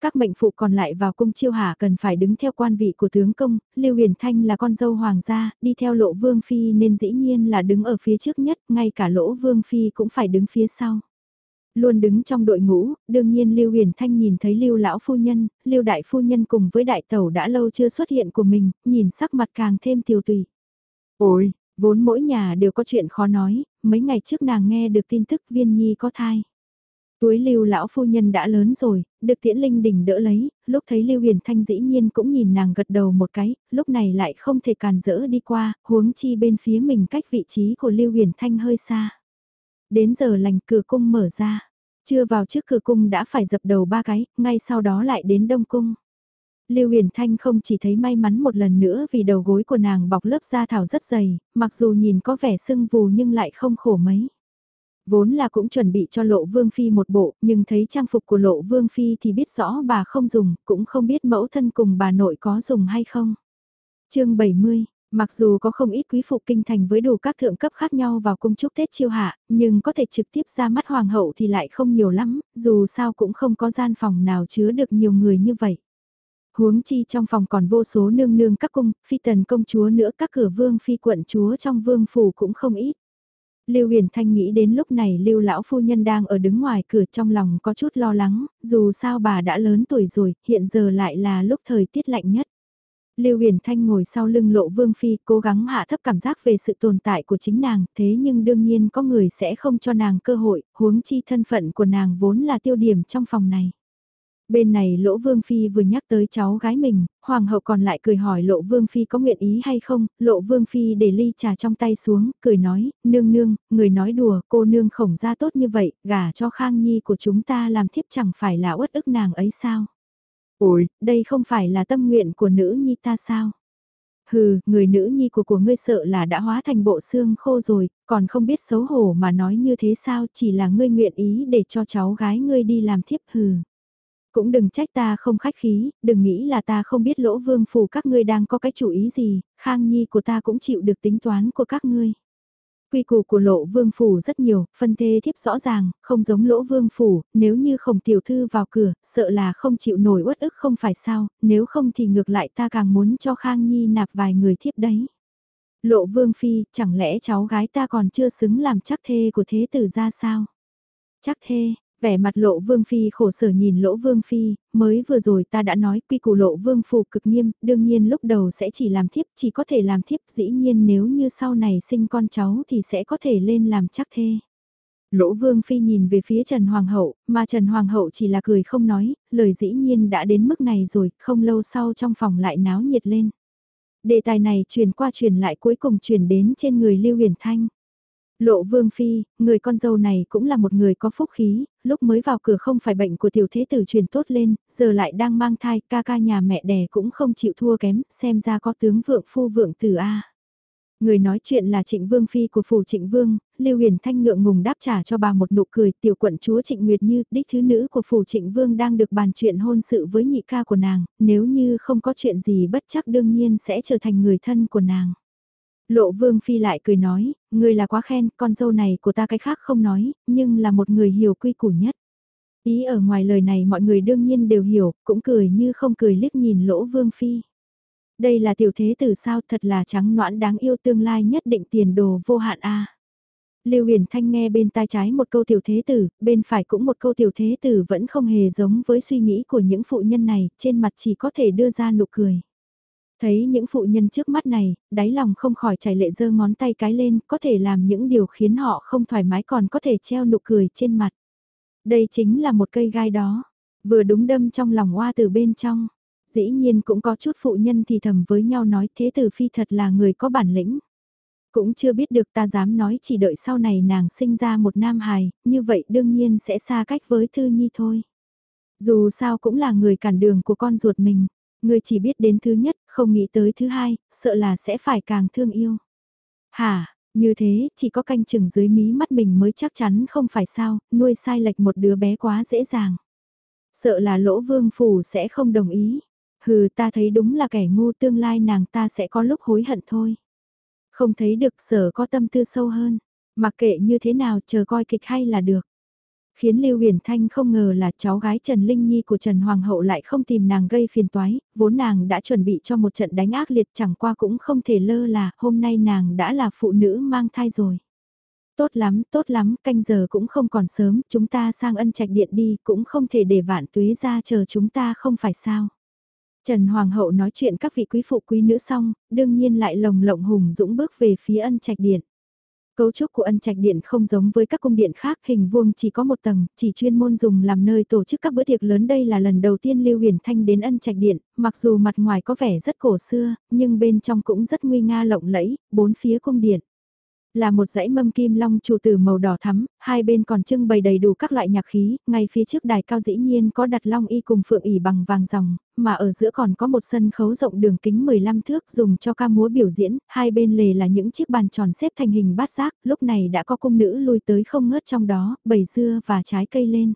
Các mệnh phụ còn lại vào cung chiêu hà cần phải đứng theo quan vị của tướng công, Lưu Huyền Thanh là con dâu hoàng gia, đi theo lộ vương phi nên dĩ nhiên là đứng ở phía trước nhất, ngay cả lỗ vương phi cũng phải đứng phía sau. Luôn đứng trong đội ngũ, đương nhiên Lưu Huyền Thanh nhìn thấy Lưu lão phu nhân, Lưu đại phu nhân cùng với đại tẩu đã lâu chưa xuất hiện của mình, nhìn sắc mặt càng thêm tiêu tùy. Ôi, Vốn mỗi nhà đều có chuyện khó nói, mấy ngày trước nàng nghe được tin tức viên nhi có thai. Túi lưu lão phu nhân đã lớn rồi, được tiễn linh đỉnh đỡ lấy, lúc thấy lưu huyền thanh dĩ nhiên cũng nhìn nàng gật đầu một cái, lúc này lại không thể càn rỡ đi qua, huống chi bên phía mình cách vị trí của lưu huyền thanh hơi xa. Đến giờ lành cửa cung mở ra, chưa vào trước cửa cung đã phải dập đầu ba cái, ngay sau đó lại đến đông cung. Lưu Huyền Thanh không chỉ thấy may mắn một lần nữa vì đầu gối của nàng bọc lớp da thảo rất dày, mặc dù nhìn có vẻ sưng vù nhưng lại không khổ mấy. Vốn là cũng chuẩn bị cho lộ vương phi một bộ, nhưng thấy trang phục của lộ vương phi thì biết rõ bà không dùng, cũng không biết mẫu thân cùng bà nội có dùng hay không. chương 70 Mặc dù có không ít quý phụ kinh thành với đủ các thượng cấp khác nhau vào cung chúc Tết chiêu hạ, nhưng có thể trực tiếp ra mắt hoàng hậu thì lại không nhiều lắm, dù sao cũng không có gian phòng nào chứa được nhiều người như vậy. Huống chi trong phòng còn vô số nương nương các cung, phi tần công chúa nữa các cửa vương phi quận chúa trong vương phủ cũng không ít. Lưu Huyền Thanh nghĩ đến lúc này Lưu lão phu nhân đang ở đứng ngoài cửa trong lòng có chút lo lắng, dù sao bà đã lớn tuổi rồi, hiện giờ lại là lúc thời tiết lạnh nhất. Lưu Huyền Thanh ngồi sau lưng lộ vương phi cố gắng hạ thấp cảm giác về sự tồn tại của chính nàng, thế nhưng đương nhiên có người sẽ không cho nàng cơ hội, huống chi thân phận của nàng vốn là tiêu điểm trong phòng này. Bên này Lỗ Vương Phi vừa nhắc tới cháu gái mình, Hoàng hậu còn lại cười hỏi Lộ Vương Phi có nguyện ý hay không, Lộ Vương Phi để ly trà trong tay xuống, cười nói, nương nương, người nói đùa, cô nương khổng ra tốt như vậy, gả cho Khang Nhi của chúng ta làm thiếp chẳng phải là uất ức nàng ấy sao? Ôi, đây không phải là tâm nguyện của nữ nhi ta sao? Hừ, người nữ nhi của của ngươi sợ là đã hóa thành bộ xương khô rồi, còn không biết xấu hổ mà nói như thế sao, chỉ là ngươi nguyện ý để cho cháu gái ngươi đi làm thiếp hừ. Cũng đừng trách ta không khách khí, đừng nghĩ là ta không biết lỗ vương phủ các ngươi đang có cái chủ ý gì, khang nhi của ta cũng chịu được tính toán của các ngươi. Quy củ của lộ vương phủ rất nhiều, phân thê thiếp rõ ràng, không giống lỗ vương phủ, nếu như không tiểu thư vào cửa, sợ là không chịu nổi uất ức không phải sao, nếu không thì ngược lại ta càng muốn cho Khang Nhi nạp vài người thiếp đấy. Lộ vương phi, chẳng lẽ cháu gái ta còn chưa xứng làm chắc thê của thế tử ra sao? Chắc thê, vẻ mặt lộ vương phi khổ sở nhìn lỗ vương phi, mới vừa rồi ta đã nói quy củ lộ vương phủ cực nghiêm, đương nhiên lúc đầu sẽ chỉ làm thiếp, chỉ có thể làm thiếp, dĩ nhiên nếu như sau này sinh con cháu thì sẽ có thể lên làm chắc thê. Lỗ Vương Phi nhìn về phía Trần Hoàng hậu, mà Trần Hoàng hậu chỉ là cười không nói, lời dĩ nhiên đã đến mức này rồi, không lâu sau trong phòng lại náo nhiệt lên. Đề tài này truyền qua truyền lại cuối cùng truyền đến trên người Lưu Huyền Thanh. Lộ Vương Phi, người con dâu này cũng là một người có phúc khí, lúc mới vào cửa không phải bệnh của tiểu thế tử truyền tốt lên, giờ lại đang mang thai, ca ca nhà mẹ đẻ cũng không chịu thua kém, xem ra có tướng vượng phu vượng tử A. Người nói chuyện là Trịnh Vương Phi của phủ Trịnh Vương, Lưu Huyền Thanh ngượng ngùng đáp trả cho bà một nụ cười, tiểu quận chúa Trịnh Nguyệt Như, đích thứ nữ của phủ Trịnh Vương đang được bàn chuyện hôn sự với nhị ca của nàng, nếu như không có chuyện gì bất chắc đương nhiên sẽ trở thành người thân của nàng. Lộ Vương Phi lại cười nói, người là quá khen, con dâu này của ta cái khác không nói, nhưng là một người hiểu quy củ nhất. Ý ở ngoài lời này mọi người đương nhiên đều hiểu, cũng cười như không cười liếc nhìn Lỗ Vương Phi. Đây là tiểu thế tử sao thật là trắng noãn đáng yêu tương lai nhất định tiền đồ vô hạn a. Lưu Huyền Thanh nghe bên tai trái một câu tiểu thế tử, bên phải cũng một câu tiểu thế tử vẫn không hề giống với suy nghĩ của những phụ nhân này, trên mặt chỉ có thể đưa ra nụ cười. Thấy những phụ nhân trước mắt này, đáy lòng không khỏi chảy lệ giơ ngón tay cái lên, có thể làm những điều khiến họ không thoải mái còn có thể treo nụ cười trên mặt. Đây chính là một cây gai đó, vừa đúng đâm trong lòng hoa từ bên trong dĩ nhiên cũng có chút phụ nhân thì thầm với nhau nói thế tử phi thật là người có bản lĩnh. Cũng chưa biết được ta dám nói chỉ đợi sau này nàng sinh ra một nam hài, như vậy đương nhiên sẽ xa cách với Thư Nhi thôi. Dù sao cũng là người cản đường của con ruột mình, người chỉ biết đến thứ nhất, không nghĩ tới thứ hai, sợ là sẽ phải càng thương yêu. Hả, như thế, chỉ có canh chừng dưới mí mắt mình mới chắc chắn không phải sao, nuôi sai lệch một đứa bé quá dễ dàng. Sợ là lỗ vương phủ sẽ không đồng ý. Hừ ta thấy đúng là kẻ ngu tương lai nàng ta sẽ có lúc hối hận thôi. Không thấy được sở có tâm tư sâu hơn, mặc kệ như thế nào chờ coi kịch hay là được. Khiến Lưu Huyền Thanh không ngờ là cháu gái Trần Linh Nhi của Trần Hoàng hậu lại không tìm nàng gây phiền toái, vốn nàng đã chuẩn bị cho một trận đánh ác liệt chẳng qua cũng không thể lơ là, hôm nay nàng đã là phụ nữ mang thai rồi. Tốt lắm, tốt lắm, canh giờ cũng không còn sớm, chúng ta sang ân trạch điện đi, cũng không thể để vạn tuế ra chờ chúng ta không phải sao. Trần Hoàng hậu nói chuyện các vị quý phụ quý nữ xong, đương nhiên lại lồng lộng hùng dũng bước về phía ân trạch điện. Cấu trúc của ân trạch điện không giống với các cung điện khác, hình vuông chỉ có một tầng, chỉ chuyên môn dùng làm nơi tổ chức các bữa tiệc lớn đây là lần đầu tiên Lưu Huyền Thanh đến ân trạch điện, mặc dù mặt ngoài có vẻ rất cổ xưa, nhưng bên trong cũng rất nguy nga lộng lẫy, bốn phía cung điện. Là một dãy mâm kim long trụ từ màu đỏ thắm, hai bên còn trưng bày đầy đủ các loại nhạc khí, ngay phía trước đài cao dĩ nhiên có đặt long y cùng phượng ỉ bằng vàng ròng, mà ở giữa còn có một sân khấu rộng đường kính 15 thước dùng cho ca múa biểu diễn, hai bên lề là những chiếc bàn tròn xếp thành hình bát giác, lúc này đã có cung nữ lui tới không ngớt trong đó, bầy dưa và trái cây lên.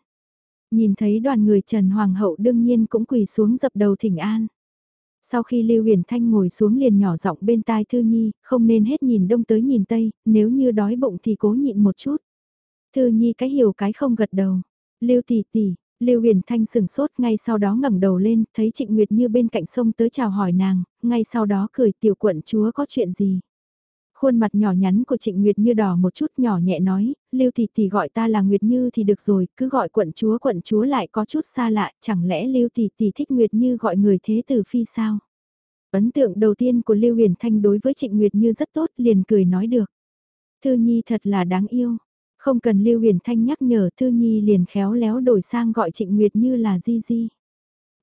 Nhìn thấy đoàn người Trần Hoàng hậu đương nhiên cũng quỳ xuống dập đầu thỉnh an. Sau khi Lưu Huyền Thanh ngồi xuống liền nhỏ giọng bên tai Thư Nhi, không nên hết nhìn đông tới nhìn tây, nếu như đói bụng thì cố nhịn một chút. Thư Nhi cái hiểu cái không gật đầu. Lưu tỷ tỷ, Lưu Huyền Thanh sừng sốt ngay sau đó ngẩng đầu lên, thấy Trịnh Nguyệt Như bên cạnh sông tới chào hỏi nàng, ngay sau đó cười tiểu quận chúa có chuyện gì. Khuôn mặt nhỏ nhắn của Trịnh Nguyệt Như đỏ một chút nhỏ nhẹ nói, Lưu Tỷ Tỷ gọi ta là Nguyệt Như thì được rồi, cứ gọi quận chúa quận chúa lại có chút xa lạ, chẳng lẽ Lưu Tỷ Tỷ thích Nguyệt Như gọi người thế tử phi sao? Ấn tượng đầu tiên của Lưu Huyền Thanh đối với Trịnh Nguyệt Như rất tốt, liền cười nói được. Thư Nhi thật là đáng yêu. Không cần Lưu Huyền Thanh nhắc nhở Thư Nhi liền khéo léo đổi sang gọi Trịnh Nguyệt Như là Di Di.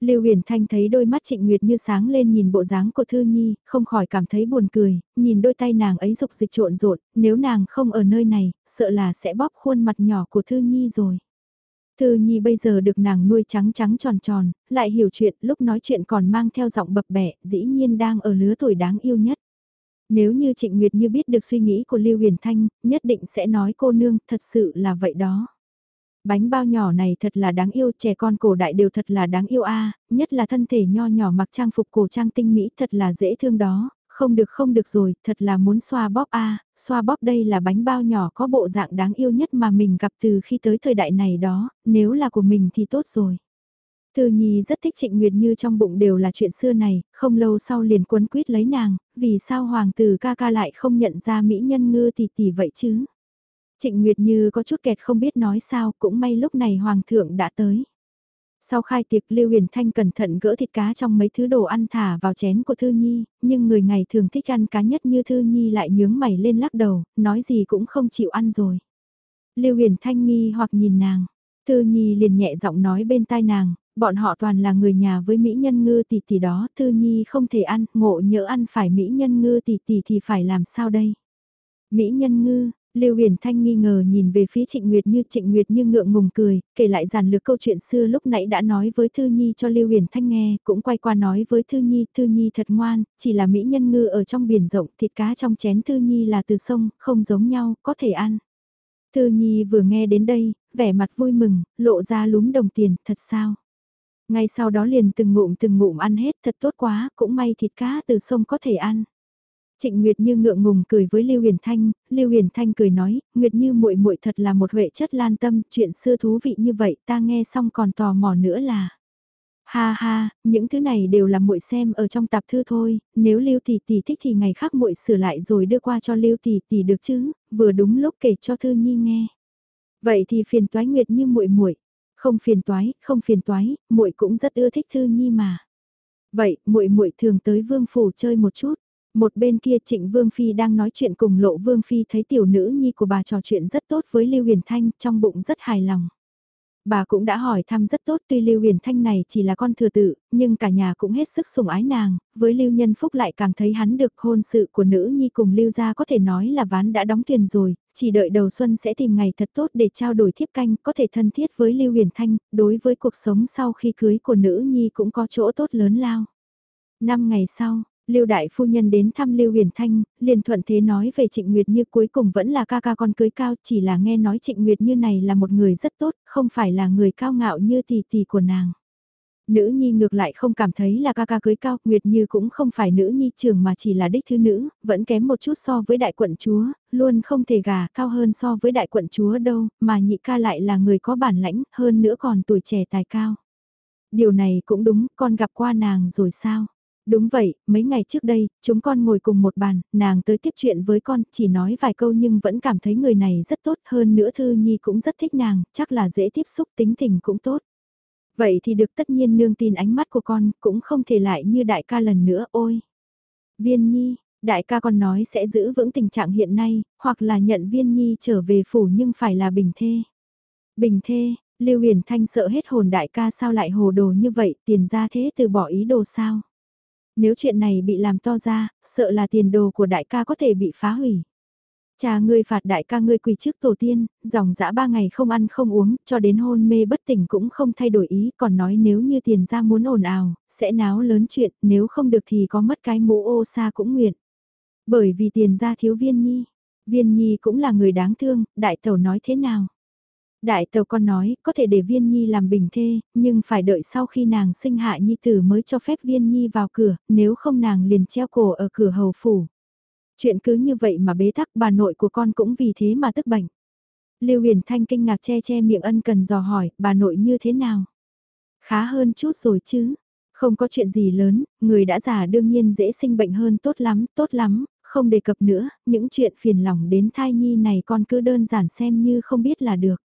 Lưu Huyền Thanh thấy đôi mắt Trịnh Nguyệt như sáng lên nhìn bộ dáng của Thư Nhi, không khỏi cảm thấy buồn cười, nhìn đôi tay nàng ấy dục dịch trộn rộn, nếu nàng không ở nơi này, sợ là sẽ bóp khuôn mặt nhỏ của Thư Nhi rồi. Thư Nhi bây giờ được nàng nuôi trắng trắng tròn tròn, lại hiểu chuyện, lúc nói chuyện còn mang theo giọng bập bẹ, dĩ nhiên đang ở lứa tuổi đáng yêu nhất. Nếu như Trịnh Nguyệt như biết được suy nghĩ của Lưu Huyền Thanh, nhất định sẽ nói cô nương, thật sự là vậy đó. Bánh bao nhỏ này thật là đáng yêu, trẻ con cổ đại đều thật là đáng yêu a nhất là thân thể nho nhỏ mặc trang phục cổ trang tinh mỹ thật là dễ thương đó, không được không được rồi, thật là muốn xoa bóp a xoa bóp đây là bánh bao nhỏ có bộ dạng đáng yêu nhất mà mình gặp từ khi tới thời đại này đó, nếu là của mình thì tốt rồi. từ Nhi rất thích Trịnh Nguyệt Như trong bụng đều là chuyện xưa này, không lâu sau liền quấn quýt lấy nàng, vì sao hoàng tử ca ca lại không nhận ra mỹ nhân ngư tỷ tỷ vậy chứ? Trịnh Nguyệt Như có chút kẹt không biết nói sao, cũng may lúc này Hoàng thượng đã tới. Sau khai tiệc Lưu Huyền Thanh cẩn thận gỡ thịt cá trong mấy thứ đồ ăn thả vào chén của Thư Nhi, nhưng người ngày thường thích ăn cá nhất như Thư Nhi lại nhướng mày lên lắc đầu, nói gì cũng không chịu ăn rồi. Lưu Huyền Thanh nghi hoặc nhìn nàng, Thư Nhi liền nhẹ giọng nói bên tai nàng, bọn họ toàn là người nhà với Mỹ Nhân Ngư tỷ tỷ đó, Thư Nhi không thể ăn, ngộ nhỡ ăn phải Mỹ Nhân Ngư tỷ tỷ thì phải làm sao đây? Mỹ Nhân Ngư, Lưu Huyền Thanh nghi ngờ nhìn về phía Trịnh Nguyệt Như Trịnh Nguyệt Như ngượng ngùng cười, kể lại giản lược câu chuyện xưa lúc nãy đã nói với Thư Nhi cho Lưu Huyền Thanh nghe, cũng quay qua nói với Thư Nhi, Thư Nhi thật ngoan, chỉ là mỹ nhân ngư ở trong biển rộng, thịt cá trong chén Thư Nhi là từ sông, không giống nhau, có thể ăn. Thư Nhi vừa nghe đến đây, vẻ mặt vui mừng, lộ ra lúm đồng tiền, thật sao? Ngay sau đó liền từng ngụm từng ngụm ăn hết thật tốt quá, cũng may thịt cá từ sông có thể ăn. Trịnh Nguyệt Như ngượng ngùng cười với Lưu Huyền Thanh, Lưu Huyền Thanh cười nói, Nguyệt Như muội muội thật là một huệ chất lan tâm, chuyện xưa thú vị như vậy, ta nghe xong còn tò mò nữa là. Ha ha, những thứ này đều là muội xem ở trong tạp thư thôi, nếu Lưu tỷ tỷ thích thì ngày khác muội sửa lại rồi đưa qua cho Lưu tỷ tỷ được chứ, vừa đúng lúc kể cho Thư Nhi nghe. Vậy thì phiền toái Nguyệt Như muội muội, không phiền toái, không phiền toái, muội cũng rất ưa thích Thư Nhi mà. Vậy, muội muội thường tới Vương phủ chơi một chút. Một bên kia Trịnh Vương Phi đang nói chuyện cùng Lộ Vương Phi thấy tiểu nữ nhi của bà trò chuyện rất tốt với Lưu Huyền Thanh, trong bụng rất hài lòng. Bà cũng đã hỏi thăm rất tốt tuy Lưu Huyền Thanh này chỉ là con thừa tự, nhưng cả nhà cũng hết sức sủng ái nàng, với Lưu Nhân Phúc lại càng thấy hắn được hôn sự của nữ nhi cùng Lưu gia có thể nói là ván đã đóng tiền rồi, chỉ đợi đầu xuân sẽ tìm ngày thật tốt để trao đổi thiếp canh, có thể thân thiết với Lưu Huyền Thanh, đối với cuộc sống sau khi cưới của nữ nhi cũng có chỗ tốt lớn lao. Năm ngày sau, Lưu đại phu nhân đến thăm Lưu Huyền Thanh, liền thuận thế nói về Trịnh Nguyệt Như cuối cùng vẫn là ca ca con cưới cao, chỉ là nghe nói Trịnh Nguyệt Như này là một người rất tốt, không phải là người cao ngạo như tỷ tỷ của nàng. Nữ nhi ngược lại không cảm thấy là ca ca cưới cao, Nguyệt Như cũng không phải nữ nhi trường mà chỉ là đích thứ nữ, vẫn kém một chút so với đại quận chúa, luôn không thể gà cao hơn so với đại quận chúa đâu, mà nhị ca lại là người có bản lãnh, hơn nữa còn tuổi trẻ tài cao. Điều này cũng đúng, con gặp qua nàng rồi sao? Đúng vậy, mấy ngày trước đây, chúng con ngồi cùng một bàn, nàng tới tiếp chuyện với con, chỉ nói vài câu nhưng vẫn cảm thấy người này rất tốt hơn nữa Thư Nhi cũng rất thích nàng, chắc là dễ tiếp xúc tính tình cũng tốt. Vậy thì được tất nhiên nương tin ánh mắt của con, cũng không thể lại như đại ca lần nữa, ôi. Viên Nhi, đại ca con nói sẽ giữ vững tình trạng hiện nay, hoặc là nhận Viên Nhi trở về phủ nhưng phải là bình thê. Bình thê, Lưu Huyền Thanh sợ hết hồn đại ca sao lại hồ đồ như vậy, tiền ra thế từ bỏ ý đồ sao. Nếu chuyện này bị làm to ra, sợ là tiền đồ của đại ca có thể bị phá hủy. Cha ngươi phạt đại ca ngươi quỳ trước tổ tiên, dòng dã ba ngày không ăn không uống, cho đến hôn mê bất tỉnh cũng không thay đổi ý, còn nói nếu như tiền ra muốn ồn ào, sẽ náo lớn chuyện, nếu không được thì có mất cái mũ ô xa cũng nguyện. Bởi vì tiền ra thiếu viên nhi, viên nhi cũng là người đáng thương, đại tẩu nói thế nào? Đại tàu con nói, có thể để viên nhi làm bình thê, nhưng phải đợi sau khi nàng sinh hạ nhi tử mới cho phép viên nhi vào cửa, nếu không nàng liền treo cổ ở cửa hầu phủ. Chuyện cứ như vậy mà bế tắc bà nội của con cũng vì thế mà tức bệnh. Lưu Huyền Thanh kinh ngạc che che miệng ân cần dò hỏi, bà nội như thế nào? Khá hơn chút rồi chứ. Không có chuyện gì lớn, người đã già đương nhiên dễ sinh bệnh hơn tốt lắm, tốt lắm, không đề cập nữa, những chuyện phiền lòng đến thai nhi này con cứ đơn giản xem như không biết là được.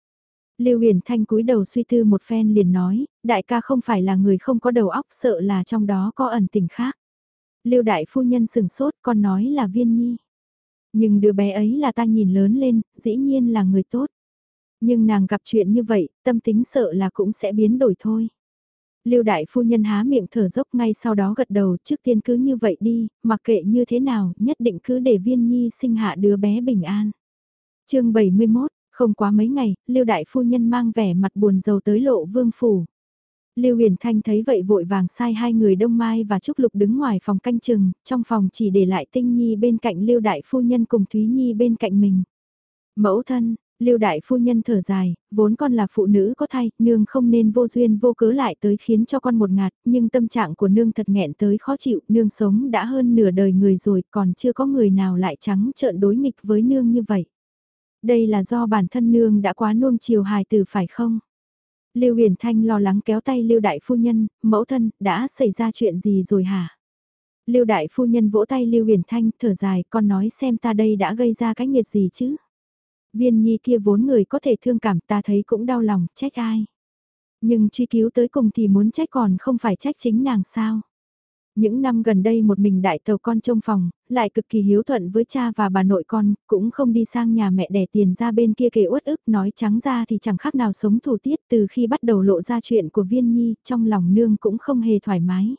Lưu Huyền Thanh cúi đầu suy tư một phen liền nói, đại ca không phải là người không có đầu óc sợ là trong đó có ẩn tình khác. Lưu đại phu nhân sừng sốt con nói là viên nhi. Nhưng đứa bé ấy là ta nhìn lớn lên, dĩ nhiên là người tốt. Nhưng nàng gặp chuyện như vậy, tâm tính sợ là cũng sẽ biến đổi thôi. Lưu đại phu nhân há miệng thở dốc ngay sau đó gật đầu trước tiên cứ như vậy đi, mặc kệ như thế nào, nhất định cứ để viên nhi sinh hạ đứa bé bình an. chương 71, không quá mấy ngày, Lưu đại phu nhân mang vẻ mặt buồn rầu tới lộ vương phủ. Lưu Huyền Thanh thấy vậy vội vàng sai hai người Đông Mai và Trúc Lục đứng ngoài phòng canh chừng, trong phòng chỉ để lại Tinh Nhi bên cạnh Lưu Đại Phu Nhân cùng Thúy Nhi bên cạnh mình. Mẫu thân, Lưu Đại Phu Nhân thở dài, vốn con là phụ nữ có thai, nương không nên vô duyên vô cớ lại tới khiến cho con một ngạt, nhưng tâm trạng của nương thật nghẹn tới khó chịu, nương sống đã hơn nửa đời người rồi còn chưa có người nào lại trắng trợn đối nghịch với nương như vậy. Đây là do bản thân nương đã quá nuông chiều hài tử phải không? Lưu Huyền Thanh lo lắng kéo tay Lưu Đại Phu Nhân, mẫu thân, đã xảy ra chuyện gì rồi hả? Lưu Đại Phu Nhân vỗ tay Lưu Huyền Thanh, thở dài, con nói xem ta đây đã gây ra cái nghiệt gì chứ? Viên nhi kia vốn người có thể thương cảm ta thấy cũng đau lòng, trách ai. Nhưng truy cứu tới cùng thì muốn trách còn không phải trách chính nàng sao. Những năm gần đây một mình đại tàu con trông phòng, lại cực kỳ hiếu thuận với cha và bà nội con, cũng không đi sang nhà mẹ đẻ tiền ra bên kia kể uất ức nói trắng ra thì chẳng khác nào sống thủ tiết từ khi bắt đầu lộ ra chuyện của viên nhi, trong lòng nương cũng không hề thoải mái.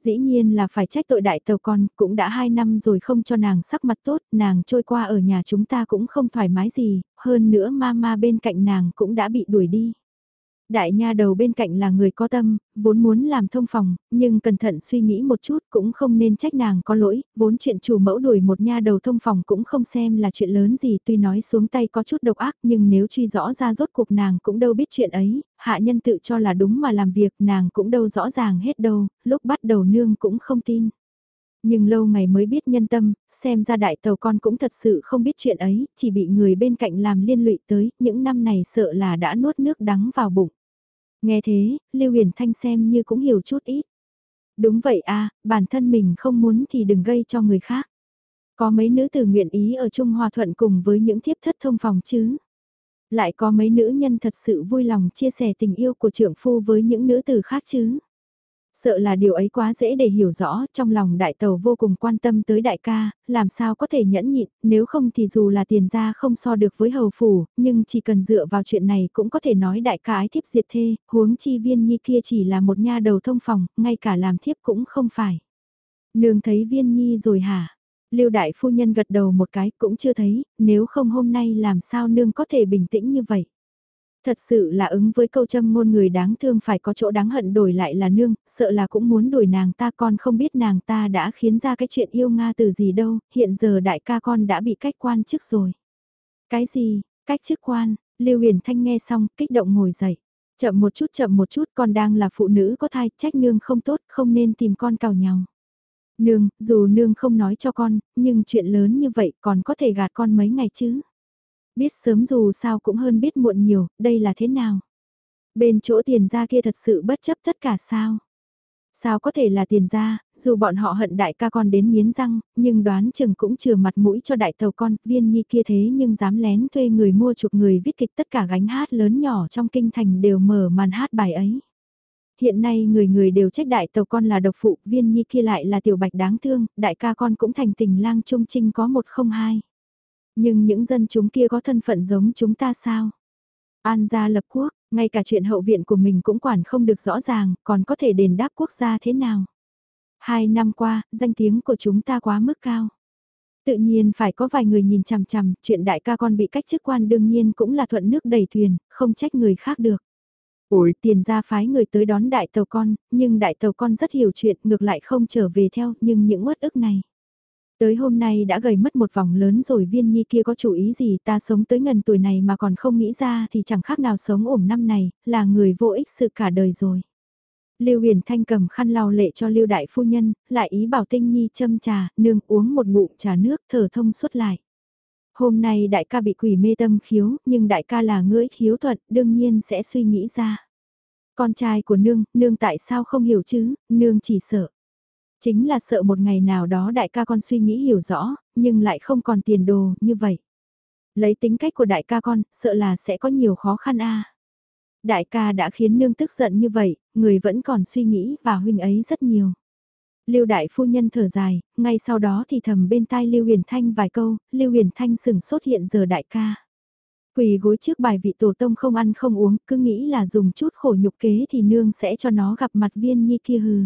Dĩ nhiên là phải trách tội đại tàu con, cũng đã hai năm rồi không cho nàng sắc mặt tốt, nàng trôi qua ở nhà chúng ta cũng không thoải mái gì, hơn nữa mama bên cạnh nàng cũng đã bị đuổi đi. Đại nha đầu bên cạnh là người có tâm, vốn muốn làm thông phòng, nhưng cẩn thận suy nghĩ một chút cũng không nên trách nàng có lỗi, vốn chuyện chủ mẫu đuổi một nha đầu thông phòng cũng không xem là chuyện lớn gì tuy nói xuống tay có chút độc ác nhưng nếu truy rõ ra rốt cuộc nàng cũng đâu biết chuyện ấy, hạ nhân tự cho là đúng mà làm việc nàng cũng đâu rõ ràng hết đâu, lúc bắt đầu nương cũng không tin. Nhưng lâu ngày mới biết nhân tâm, xem ra đại tàu con cũng thật sự không biết chuyện ấy, chỉ bị người bên cạnh làm liên lụy tới, những năm này sợ là đã nuốt nước đắng vào bụng. Nghe thế, Lưu Huyền Thanh xem như cũng hiểu chút ít. Đúng vậy a bản thân mình không muốn thì đừng gây cho người khác. Có mấy nữ tử nguyện ý ở chung hòa thuận cùng với những thiếp thất thông phòng chứ. Lại có mấy nữ nhân thật sự vui lòng chia sẻ tình yêu của trưởng phu với những nữ tử khác chứ. Sợ là điều ấy quá dễ để hiểu rõ, trong lòng đại tàu vô cùng quan tâm tới đại ca, làm sao có thể nhẫn nhịn, nếu không thì dù là tiền ra không so được với hầu phủ, nhưng chỉ cần dựa vào chuyện này cũng có thể nói đại ca ái thiếp diệt thê, huống chi viên nhi kia chỉ là một nha đầu thông phòng, ngay cả làm thiếp cũng không phải. Nương thấy viên nhi rồi hả? Lưu đại phu nhân gật đầu một cái cũng chưa thấy, nếu không hôm nay làm sao nương có thể bình tĩnh như vậy. Thật sự là ứng với câu châm ngôn người đáng thương phải có chỗ đáng hận đổi lại là nương, sợ là cũng muốn đuổi nàng ta con không biết nàng ta đã khiến ra cái chuyện yêu Nga từ gì đâu, hiện giờ đại ca con đã bị cách quan chức rồi. Cái gì, cách chức quan, Lưu Huyền Thanh nghe xong, kích động ngồi dậy. Chậm một chút chậm một chút con đang là phụ nữ có thai, trách nương không tốt, không nên tìm con cào nhau. Nương, dù nương không nói cho con, nhưng chuyện lớn như vậy còn có thể gạt con mấy ngày chứ. Biết sớm dù sao cũng hơn biết muộn nhiều, đây là thế nào? Bên chỗ tiền gia kia thật sự bất chấp tất cả sao? Sao có thể là tiền gia, dù bọn họ hận đại ca con đến miến răng, nhưng đoán chừng cũng chừa mặt mũi cho đại tàu con, viên nhi kia thế nhưng dám lén thuê người mua chục người viết kịch tất cả gánh hát lớn nhỏ trong kinh thành đều mở màn hát bài ấy. Hiện nay người người đều trách đại tàu con là độc phụ, viên nhi kia lại là tiểu bạch đáng thương, đại ca con cũng thành tình lang trung trinh có một không hai. Nhưng những dân chúng kia có thân phận giống chúng ta sao? An gia lập quốc, ngay cả chuyện hậu viện của mình cũng quản không được rõ ràng, còn có thể đền đáp quốc gia thế nào? Hai năm qua, danh tiếng của chúng ta quá mức cao. Tự nhiên phải có vài người nhìn chằm chằm, chuyện đại ca con bị cách chức quan đương nhiên cũng là thuận nước đầy thuyền, không trách người khác được. Ủi tiền ra phái người tới đón đại tàu con, nhưng đại tàu con rất hiểu chuyện ngược lại không trở về theo, nhưng những uất ức này. Tới hôm nay đã gầy mất một vòng lớn rồi viên nhi kia có chủ ý gì ta sống tới ngần tuổi này mà còn không nghĩ ra thì chẳng khác nào sống ổn năm này, là người vô ích sự cả đời rồi. Lưu Huyền Thanh cầm khăn lau lệ cho Lưu Đại Phu Nhân, lại ý bảo Tinh Nhi châm trà, nương uống một ngụm trà nước thở thông suốt lại. Hôm nay đại ca bị quỷ mê tâm khiếu, nhưng đại ca là ngưỡi khiếu thuận, đương nhiên sẽ suy nghĩ ra. Con trai của nương, nương tại sao không hiểu chứ, nương chỉ sợ. Chính là sợ một ngày nào đó đại ca con suy nghĩ hiểu rõ, nhưng lại không còn tiền đồ như vậy. Lấy tính cách của đại ca con, sợ là sẽ có nhiều khó khăn a. Đại ca đã khiến nương tức giận như vậy, người vẫn còn suy nghĩ và huynh ấy rất nhiều. Lưu đại phu nhân thở dài, ngay sau đó thì thầm bên tai Lưu Huyền Thanh vài câu, Lưu Huyền Thanh sừng sốt hiện giờ đại ca. Quỳ gối trước bài vị tổ tông không ăn không uống, cứ nghĩ là dùng chút khổ nhục kế thì nương sẽ cho nó gặp mặt viên nhi kia hừ.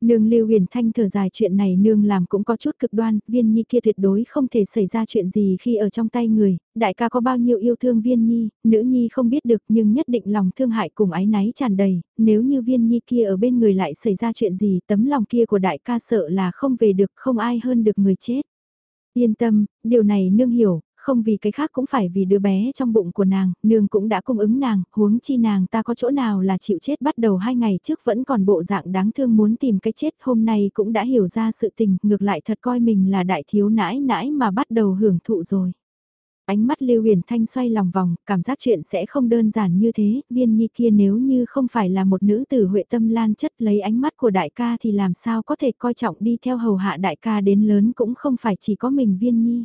Nương Lưu Huyền Thanh thở dài chuyện này nương làm cũng có chút cực đoan, viên nhi kia tuyệt đối không thể xảy ra chuyện gì khi ở trong tay người, đại ca có bao nhiêu yêu thương viên nhi, nữ nhi không biết được nhưng nhất định lòng thương hại cùng ái náy tràn đầy, nếu như viên nhi kia ở bên người lại xảy ra chuyện gì tấm lòng kia của đại ca sợ là không về được không ai hơn được người chết. Yên tâm, điều này nương hiểu, không vì cái khác cũng phải vì đứa bé trong bụng của nàng, nương cũng đã cung ứng nàng, huống chi nàng ta có chỗ nào là chịu chết bắt đầu hai ngày trước vẫn còn bộ dạng đáng thương muốn tìm cái chết hôm nay cũng đã hiểu ra sự tình, ngược lại thật coi mình là đại thiếu nãi nãi mà bắt đầu hưởng thụ rồi. Ánh mắt Lưu Huyền Thanh xoay lòng vòng, cảm giác chuyện sẽ không đơn giản như thế, viên nhi kia nếu như không phải là một nữ tử huệ tâm lan chất lấy ánh mắt của đại ca thì làm sao có thể coi trọng đi theo hầu hạ đại ca đến lớn cũng không phải chỉ có mình viên nhi.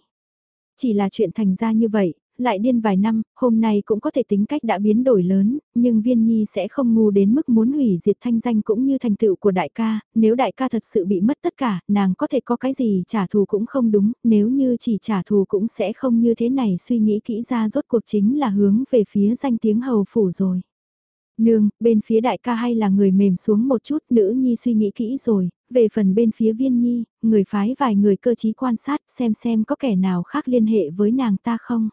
Chỉ là chuyện thành ra như vậy, lại điên vài năm, hôm nay cũng có thể tính cách đã biến đổi lớn, nhưng viên nhi sẽ không ngu đến mức muốn hủy diệt thanh danh cũng như thành tựu của đại ca, nếu đại ca thật sự bị mất tất cả, nàng có thể có cái gì trả thù cũng không đúng, nếu như chỉ trả thù cũng sẽ không như thế này suy nghĩ kỹ ra rốt cuộc chính là hướng về phía danh tiếng hầu phủ rồi. Nương, bên phía đại ca hay là người mềm xuống một chút, nữ nhi suy nghĩ kỹ rồi, về phần bên phía viên nhi, người phái vài người cơ trí quan sát xem xem có kẻ nào khác liên hệ với nàng ta không.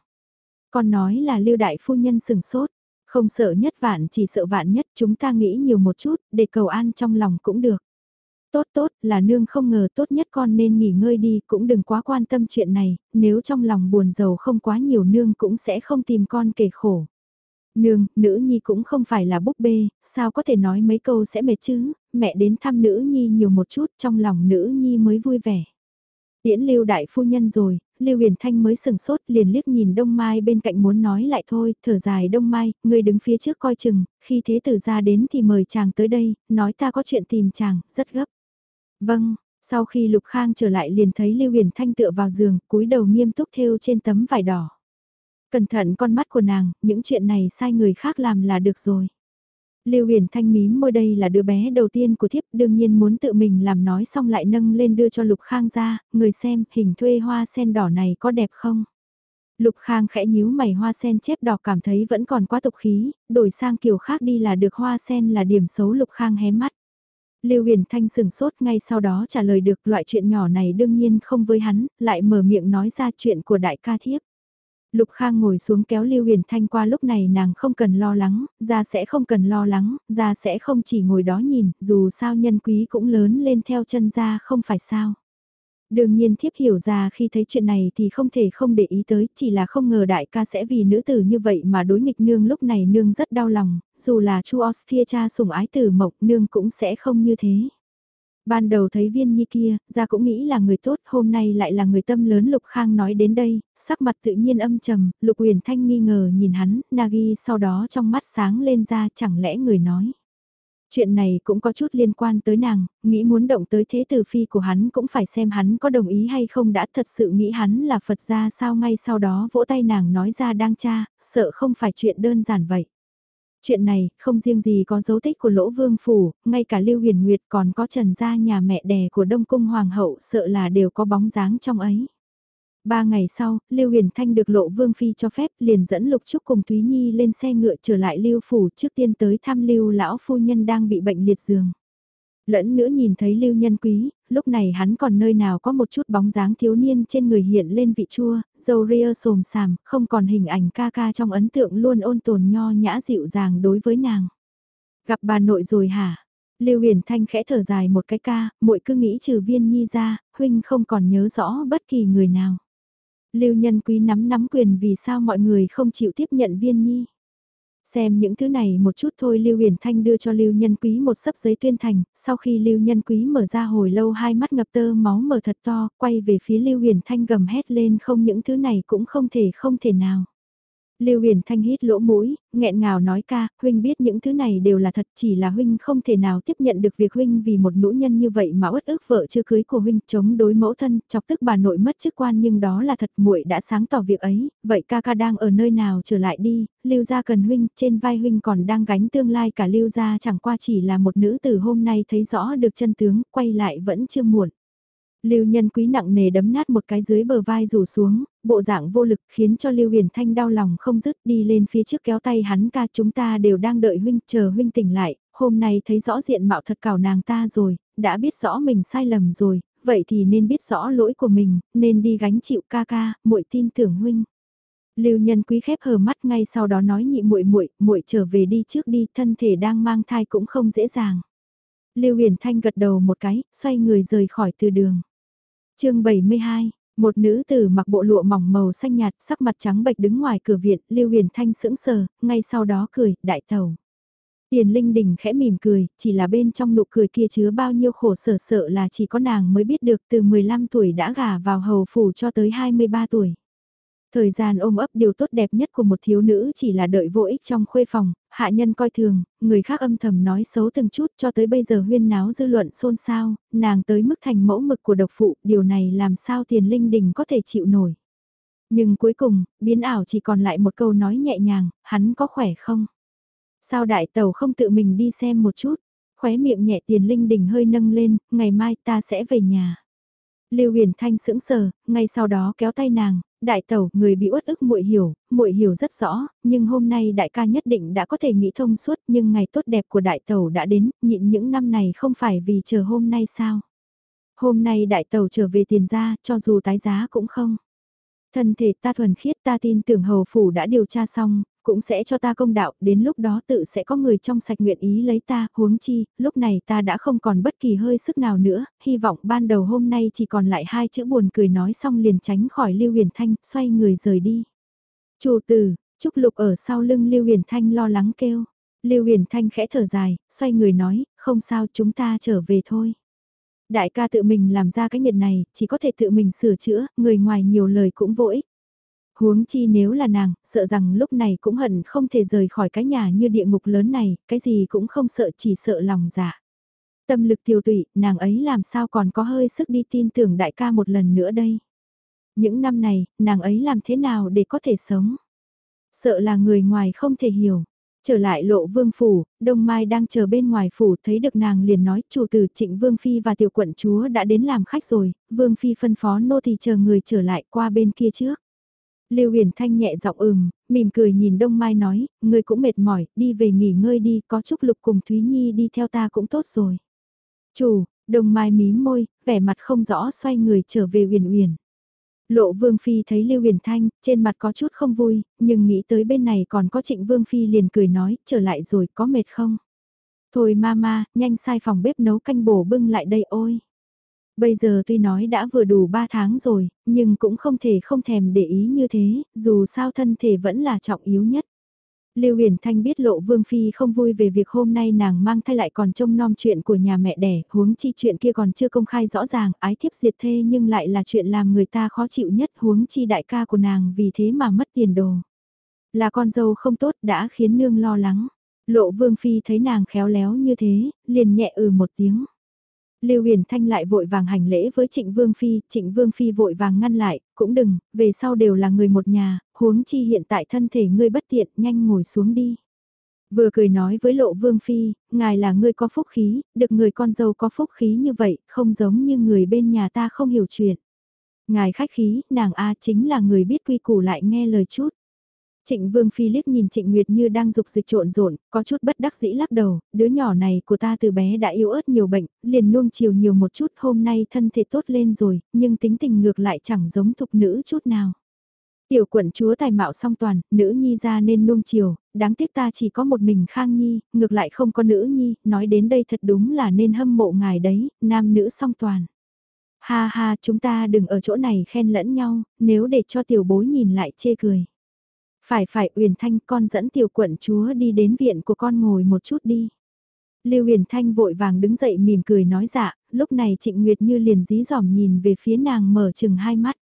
Còn nói là lưu đại phu nhân sừng sốt, không sợ nhất vạn chỉ sợ vạn nhất chúng ta nghĩ nhiều một chút, để cầu an trong lòng cũng được. Tốt tốt là nương không ngờ tốt nhất con nên nghỉ ngơi đi cũng đừng quá quan tâm chuyện này, nếu trong lòng buồn giàu không quá nhiều nương cũng sẽ không tìm con kể khổ. Nương, nữ nhi cũng không phải là búp bê, sao có thể nói mấy câu sẽ mệt chứ, mẹ đến thăm nữ nhi nhiều một chút trong lòng nữ nhi mới vui vẻ. Tiễn lưu đại phu nhân rồi, lưu huyền thanh mới sừng sốt liền liếc nhìn đông mai bên cạnh muốn nói lại thôi, thở dài đông mai, người đứng phía trước coi chừng, khi thế tử ra đến thì mời chàng tới đây, nói ta có chuyện tìm chàng, rất gấp. Vâng, sau khi lục khang trở lại liền thấy lưu huyền thanh tựa vào giường, cúi đầu nghiêm túc thêu trên tấm vải đỏ. Cẩn thận con mắt của nàng, những chuyện này sai người khác làm là được rồi. Lưu Huyền Thanh mím môi đây là đứa bé đầu tiên của thiếp đương nhiên muốn tự mình làm nói xong lại nâng lên đưa cho Lục Khang ra, người xem hình thuê hoa sen đỏ này có đẹp không? Lục Khang khẽ nhíu mày hoa sen chép đỏ cảm thấy vẫn còn quá tục khí, đổi sang kiểu khác đi là được hoa sen là điểm xấu Lục Khang hé mắt. Lưu Huyền Thanh sừng sốt ngay sau đó trả lời được loại chuyện nhỏ này đương nhiên không với hắn, lại mở miệng nói ra chuyện của đại ca thiếp. Lục Khang ngồi xuống kéo Lưu Huyền Thanh qua lúc này nàng không cần lo lắng, ra sẽ không cần lo lắng, ra sẽ không chỉ ngồi đó nhìn, dù sao nhân quý cũng lớn lên theo chân ra không phải sao. Đương nhiên thiếp hiểu ra khi thấy chuyện này thì không thể không để ý tới, chỉ là không ngờ đại ca sẽ vì nữ tử như vậy mà đối nghịch nương lúc này nương rất đau lòng, dù là chu Ostia cha sủng ái tử mộc nương cũng sẽ không như thế. Ban đầu thấy viên nhi kia, ra cũng nghĩ là người tốt, hôm nay lại là người tâm lớn Lục Khang nói đến đây, sắc mặt tự nhiên âm trầm, Lục Huyền Thanh nghi ngờ nhìn hắn, Nagi sau đó trong mắt sáng lên ra chẳng lẽ người nói. Chuyện này cũng có chút liên quan tới nàng, nghĩ muốn động tới thế tử phi của hắn cũng phải xem hắn có đồng ý hay không đã thật sự nghĩ hắn là Phật gia sao ngay sau đó vỗ tay nàng nói ra đang cha, sợ không phải chuyện đơn giản vậy. Chuyện này, không riêng gì có dấu tích của lỗ vương phủ, ngay cả Lưu Huyền Nguyệt còn có trần gia nhà mẹ đẻ của Đông Cung Hoàng hậu sợ là đều có bóng dáng trong ấy. Ba ngày sau, Lưu Huyền Thanh được Lộ Vương Phi cho phép liền dẫn Lục Trúc cùng Thúy Nhi lên xe ngựa trở lại Lưu Phủ trước tiên tới thăm Lưu Lão Phu Nhân đang bị bệnh liệt giường. Lẫn nữa nhìn thấy Lưu Nhân Quý, lúc này hắn còn nơi nào có một chút bóng dáng thiếu niên trên người hiện lên vị chua, dầu ria sồm sàm, không còn hình ảnh ca ca trong ấn tượng luôn ôn tồn nho nhã dịu dàng đối với nàng. Gặp bà nội rồi hả? Lưu Huyền Thanh khẽ thở dài một cái ca, muội cứ nghĩ trừ viên nhi ra, huynh không còn nhớ rõ bất kỳ người nào. Lưu Nhân Quý nắm nắm quyền vì sao mọi người không chịu tiếp nhận viên nhi. Xem những thứ này một chút thôi Lưu Huyền Thanh đưa cho Lưu Nhân Quý một sấp giấy tuyên thành, sau khi Lưu Nhân Quý mở ra hồi lâu hai mắt ngập tơ máu mở thật to, quay về phía Lưu Huyền Thanh gầm hét lên không những thứ này cũng không thể không thể nào. Lưu Huyền Thanh hít lỗ mũi, nghẹn ngào nói ca, huynh biết những thứ này đều là thật, chỉ là huynh không thể nào tiếp nhận được việc huynh vì một nữ nhân như vậy mà uất ức vợ chưa cưới của huynh, chống đối mẫu thân, chọc tức bà nội mất chức quan nhưng đó là thật, muội đã sáng tỏ việc ấy, vậy ca ca đang ở nơi nào trở lại đi, Lưu gia cần huynh, trên vai huynh còn đang gánh tương lai cả Lưu gia chẳng qua chỉ là một nữ tử hôm nay thấy rõ được chân tướng, quay lại vẫn chưa muộn. Lưu Nhân Quý nặng nề đấm nát một cái dưới bờ vai rủ xuống, bộ dạng vô lực khiến cho Lưu Huyền Thanh đau lòng không dứt đi lên phía trước kéo tay hắn ca chúng ta đều đang đợi huynh chờ huynh tỉnh lại, hôm nay thấy rõ diện mạo thật cào nàng ta rồi, đã biết rõ mình sai lầm rồi, vậy thì nên biết rõ lỗi của mình, nên đi gánh chịu ca ca, muội tin tưởng huynh. Lưu Nhân Quý khép hờ mắt ngay sau đó nói nhị muội muội, muội trở về đi trước đi, thân thể đang mang thai cũng không dễ dàng. Lưu Huyền Thanh gật đầu một cái, xoay người rời khỏi từ đường chương 72, một nữ tử mặc bộ lụa mỏng màu xanh nhạt, sắc mặt trắng bệch đứng ngoài cửa viện, Lưu Huyền Thanh sững sờ, ngay sau đó cười, đại tàu. Tiền Linh Đình khẽ mỉm cười, chỉ là bên trong nụ cười kia chứa bao nhiêu khổ sở sợ là chỉ có nàng mới biết được từ 15 tuổi đã gả vào hầu phủ cho tới 23 tuổi. Thời gian ôm ấp điều tốt đẹp nhất của một thiếu nữ chỉ là đợi vô ích trong khuê phòng, hạ nhân coi thường, người khác âm thầm nói xấu từng chút cho tới bây giờ huyên náo dư luận xôn xao, nàng tới mức thành mẫu mực của độc phụ, điều này làm sao tiền linh đình có thể chịu nổi. Nhưng cuối cùng, biến ảo chỉ còn lại một câu nói nhẹ nhàng, hắn có khỏe không? Sao đại tàu không tự mình đi xem một chút? Khóe miệng nhẹ tiền linh đình hơi nâng lên, ngày mai ta sẽ về nhà. Lưu Huyền Thanh sững sờ, ngay sau đó kéo tay nàng, đại tẩu, người bị uất ức muội hiểu, muội hiểu rất rõ, nhưng hôm nay đại ca nhất định đã có thể nghĩ thông suốt, nhưng ngày tốt đẹp của đại tẩu đã đến, nhịn những năm này không phải vì chờ hôm nay sao? Hôm nay đại tẩu trở về tiền gia, cho dù tái giá cũng không. Thân thể ta thuần khiết ta tin tưởng hầu phủ đã điều tra xong, cũng sẽ cho ta công đạo, đến lúc đó tự sẽ có người trong sạch nguyện ý lấy ta, huống chi, lúc này ta đã không còn bất kỳ hơi sức nào nữa, hy vọng ban đầu hôm nay chỉ còn lại hai chữ buồn cười nói xong liền tránh khỏi Lưu Huyền Thanh, xoay người rời đi. Chủ tử, Trúc Lục ở sau lưng Lưu Huyền Thanh lo lắng kêu. Lưu Huyền Thanh khẽ thở dài, xoay người nói, không sao chúng ta trở về thôi. Đại ca tự mình làm ra cái nhiệt này, chỉ có thể tự mình sửa chữa, người ngoài nhiều lời cũng vô ích. Huống chi nếu là nàng, sợ rằng lúc này cũng hận không thể rời khỏi cái nhà như địa ngục lớn này, cái gì cũng không sợ chỉ sợ lòng dạ. Tâm lực tiêu tụy, nàng ấy làm sao còn có hơi sức đi tin tưởng đại ca một lần nữa đây. Những năm này, nàng ấy làm thế nào để có thể sống? Sợ là người ngoài không thể hiểu. Trở lại lộ vương phủ, Đông Mai đang chờ bên ngoài phủ thấy được nàng liền nói chủ tử trịnh vương phi và tiểu quận chúa đã đến làm khách rồi, vương phi phân phó nô thì chờ người trở lại qua bên kia trước. Lưu Huyền Thanh nhẹ giọng ừm, mỉm cười nhìn Đông Mai nói, ngươi cũng mệt mỏi, đi về nghỉ ngơi đi, có Trúc Lục cùng Thúy Nhi đi theo ta cũng tốt rồi. Chủ, Đông Mai mí môi, vẻ mặt không rõ xoay người trở về Huyền Huyền. Lộ Vương Phi thấy Lưu Huyền Thanh, trên mặt có chút không vui, nhưng nghĩ tới bên này còn có Trịnh Vương Phi liền cười nói, trở lại rồi, có mệt không? Thôi ma ma, nhanh sai phòng bếp nấu canh bổ bưng lại đây ôi. Bây giờ tuy nói đã vừa đủ 3 tháng rồi, nhưng cũng không thể không thèm để ý như thế, dù sao thân thể vẫn là trọng yếu nhất. Lưu Huyền Thanh biết Lộ Vương Phi không vui về việc hôm nay nàng mang thai lại còn trông nom chuyện của nhà mẹ đẻ, huống chi chuyện kia còn chưa công khai rõ ràng, ái thiếp diệt thê nhưng lại là chuyện làm người ta khó chịu nhất huống chi đại ca của nàng vì thế mà mất tiền đồ. Là con dâu không tốt đã khiến nương lo lắng. Lộ Vương Phi thấy nàng khéo léo như thế, liền nhẹ ừ một tiếng. Lưu Huyền Thanh lại vội vàng hành lễ với Trịnh Vương Phi, Trịnh Vương Phi vội vàng ngăn lại, cũng đừng, về sau đều là người một nhà, huống chi hiện tại thân thể ngươi bất tiện, nhanh ngồi xuống đi. Vừa cười nói với Lộ Vương Phi, ngài là người có phúc khí, được người con dâu có phúc khí như vậy, không giống như người bên nhà ta không hiểu chuyện. Ngài khách khí, nàng A chính là người biết quy củ lại nghe lời chút. Trịnh Vương Phi liếc nhìn Trịnh Nguyệt như đang dục dịch trộn rộn, có chút bất đắc dĩ lắc đầu, đứa nhỏ này của ta từ bé đã yếu ớt nhiều bệnh, liền nuông chiều nhiều một chút hôm nay thân thể tốt lên rồi, nhưng tính tình ngược lại chẳng giống thục nữ chút nào. Tiểu quận chúa tài mạo song toàn, nữ nhi ra nên nuông chiều, đáng tiếc ta chỉ có một mình khang nhi, ngược lại không có nữ nhi, nói đến đây thật đúng là nên hâm mộ ngài đấy, nam nữ song toàn. Ha ha chúng ta đừng ở chỗ này khen lẫn nhau, nếu để cho tiểu bối nhìn lại chê cười. Phải phải Uyển Thanh con dẫn tiểu quận chúa đi đến viện của con ngồi một chút đi. Lưu Uyển Thanh vội vàng đứng dậy mỉm cười nói dạ, lúc này Trịnh Nguyệt như liền dí dỏm nhìn về phía nàng mở chừng hai mắt.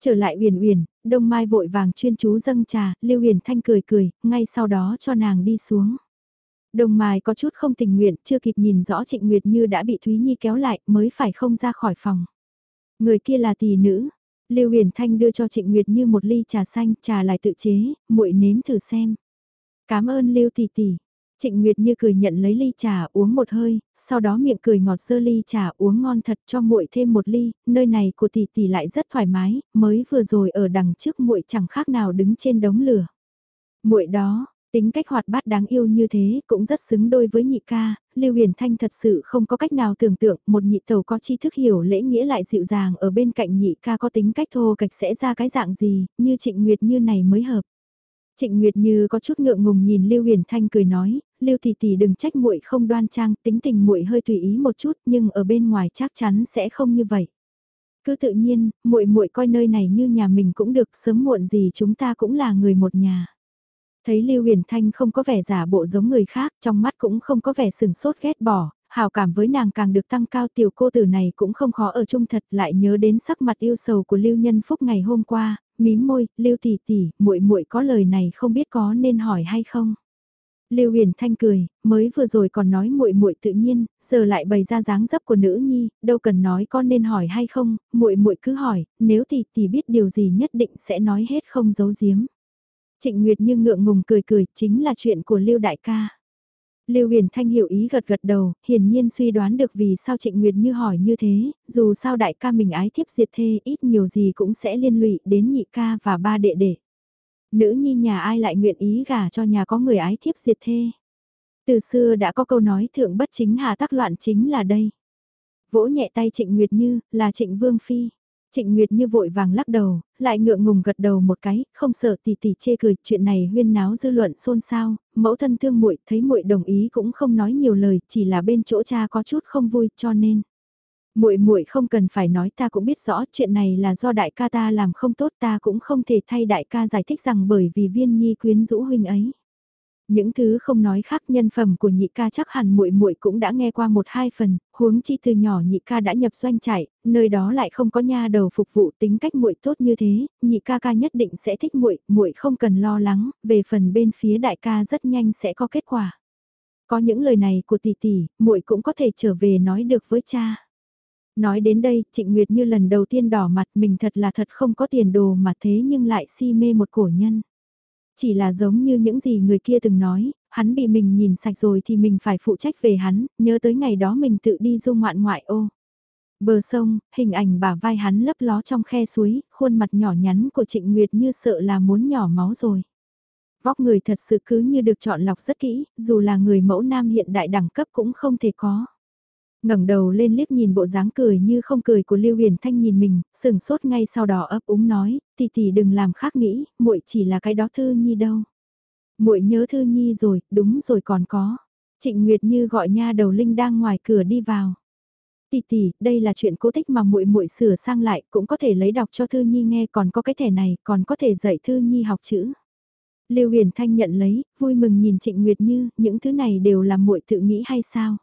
Trở lại Uyển Uyển, Đông Mai vội vàng chuyên chú dâng trà, Lưu Uyển Thanh cười cười, ngay sau đó cho nàng đi xuống. Đông Mai có chút không tình nguyện, chưa kịp nhìn rõ Trịnh Nguyệt như đã bị Thúy Nhi kéo lại, mới phải không ra khỏi phòng. Người kia là tỷ nữ, Lưu Huyền Thanh đưa cho Trịnh Nguyệt như một ly trà xanh, trà lại tự chế, muội nếm thử xem. Cảm ơn Lưu tỷ tỷ. Trịnh Nguyệt như cười nhận lấy ly trà uống một hơi, sau đó miệng cười ngọt dơ ly trà uống ngon thật cho muội thêm một ly, nơi này của tỷ tỷ lại rất thoải mái, mới vừa rồi ở đằng trước muội chẳng khác nào đứng trên đống lửa. Muội đó, Tính cách hoạt bát đáng yêu như thế cũng rất xứng đôi với nhị ca, Lưu Huyền Thanh thật sự không có cách nào tưởng tượng một nhị tàu có tri thức hiểu lễ nghĩa lại dịu dàng ở bên cạnh nhị ca có tính cách thô kịch sẽ ra cái dạng gì, như Trịnh Nguyệt như này mới hợp. Trịnh Nguyệt như có chút ngượng ngùng nhìn Lưu Huyền Thanh cười nói, Lưu tỷ tỷ đừng trách muội không đoan trang, tính tình muội hơi tùy ý một chút, nhưng ở bên ngoài chắc chắn sẽ không như vậy. Cứ tự nhiên, muội muội coi nơi này như nhà mình cũng được, sớm muộn gì chúng ta cũng là người một nhà. Thấy Lưu Huyền Thanh không có vẻ giả bộ giống người khác, trong mắt cũng không có vẻ sừng sốt ghét bỏ, hào cảm với nàng càng được tăng cao tiểu cô tử này cũng không khó ở chung thật lại nhớ đến sắc mặt yêu sầu của Lưu Nhân Phúc ngày hôm qua, mím môi, Lưu tỷ tỷ, muội muội có lời này không biết có nên hỏi hay không. Lưu Huyền Thanh cười, mới vừa rồi còn nói muội muội tự nhiên, giờ lại bày ra dáng dấp của nữ nhi, đâu cần nói con nên hỏi hay không, muội muội cứ hỏi, nếu Tỷ Tỷ biết điều gì nhất định sẽ nói hết không giấu giếm. Trịnh Nguyệt như ngượng ngùng cười cười, chính là chuyện của Lưu đại ca. Lưu Huyền Thanh hiểu ý gật gật đầu, hiển nhiên suy đoán được vì sao Trịnh Nguyệt như hỏi như thế, dù sao đại ca mình ái thiếp diệt thê ít nhiều gì cũng sẽ liên lụy đến nhị ca và ba đệ đệ. Nữ nhi nhà ai lại nguyện ý gả cho nhà có người ái thiếp diệt thê. Từ xưa đã có câu nói thượng bất chính hà tắc loạn chính là đây. Vỗ nhẹ tay Trịnh Nguyệt Như, là Trịnh Vương Phi. Trịnh Nguyệt như vội vàng lắc đầu, lại ngượng ngùng gật đầu một cái, không sợ tỷ tỷ chê cười, chuyện này huyên náo dư luận xôn xao, mẫu thân thương muội, thấy muội đồng ý cũng không nói nhiều lời, chỉ là bên chỗ cha có chút không vui, cho nên muội muội không cần phải nói ta cũng biết rõ chuyện này là do đại ca ta làm không tốt ta cũng không thể thay đại ca giải thích rằng bởi vì viên nhi quyến rũ huynh ấy. Những thứ không nói khác nhân phẩm của nhị ca chắc hẳn muội muội cũng đã nghe qua một hai phần, huống chi từ nhỏ nhị ca đã nhập doanh trại, nơi đó lại không có nha đầu phục vụ tính cách muội tốt như thế, nhị ca ca nhất định sẽ thích muội, muội không cần lo lắng, về phần bên phía đại ca rất nhanh sẽ có kết quả. Có những lời này của tỷ tỷ, muội cũng có thể trở về nói được với cha. Nói đến đây, Trịnh Nguyệt như lần đầu tiên đỏ mặt mình thật là thật không có tiền đồ mà thế nhưng lại si mê một cổ nhân. Chỉ là giống như những gì người kia từng nói, hắn bị mình nhìn sạch rồi thì mình phải phụ trách về hắn, nhớ tới ngày đó mình tự đi du ngoạn ngoại ô. Bờ sông, hình ảnh bả vai hắn lấp ló trong khe suối, khuôn mặt nhỏ nhắn của Trịnh Nguyệt như sợ là muốn nhỏ máu rồi. Vóc người thật sự cứ như được chọn lọc rất kỹ, dù là người mẫu nam hiện đại đẳng cấp cũng không thể có ngẩng đầu lên liếc nhìn bộ dáng cười như không cười của Lưu Huyền Thanh nhìn mình, sừng sốt ngay sau đó ấp úng nói, tỷ tỷ đừng làm khác nghĩ, muội chỉ là cái đó Thư Nhi đâu. Muội nhớ Thư Nhi rồi, đúng rồi còn có. Trịnh Nguyệt Như gọi nha đầu Linh đang ngoài cửa đi vào. Tỷ tỷ, đây là chuyện cố tích mà muội muội sửa sang lại, cũng có thể lấy đọc cho Thư Nhi nghe, còn có cái thẻ này, còn có thể dạy Thư Nhi học chữ. Lưu Huyền Thanh nhận lấy, vui mừng nhìn Trịnh Nguyệt Như, những thứ này đều là muội tự nghĩ hay sao?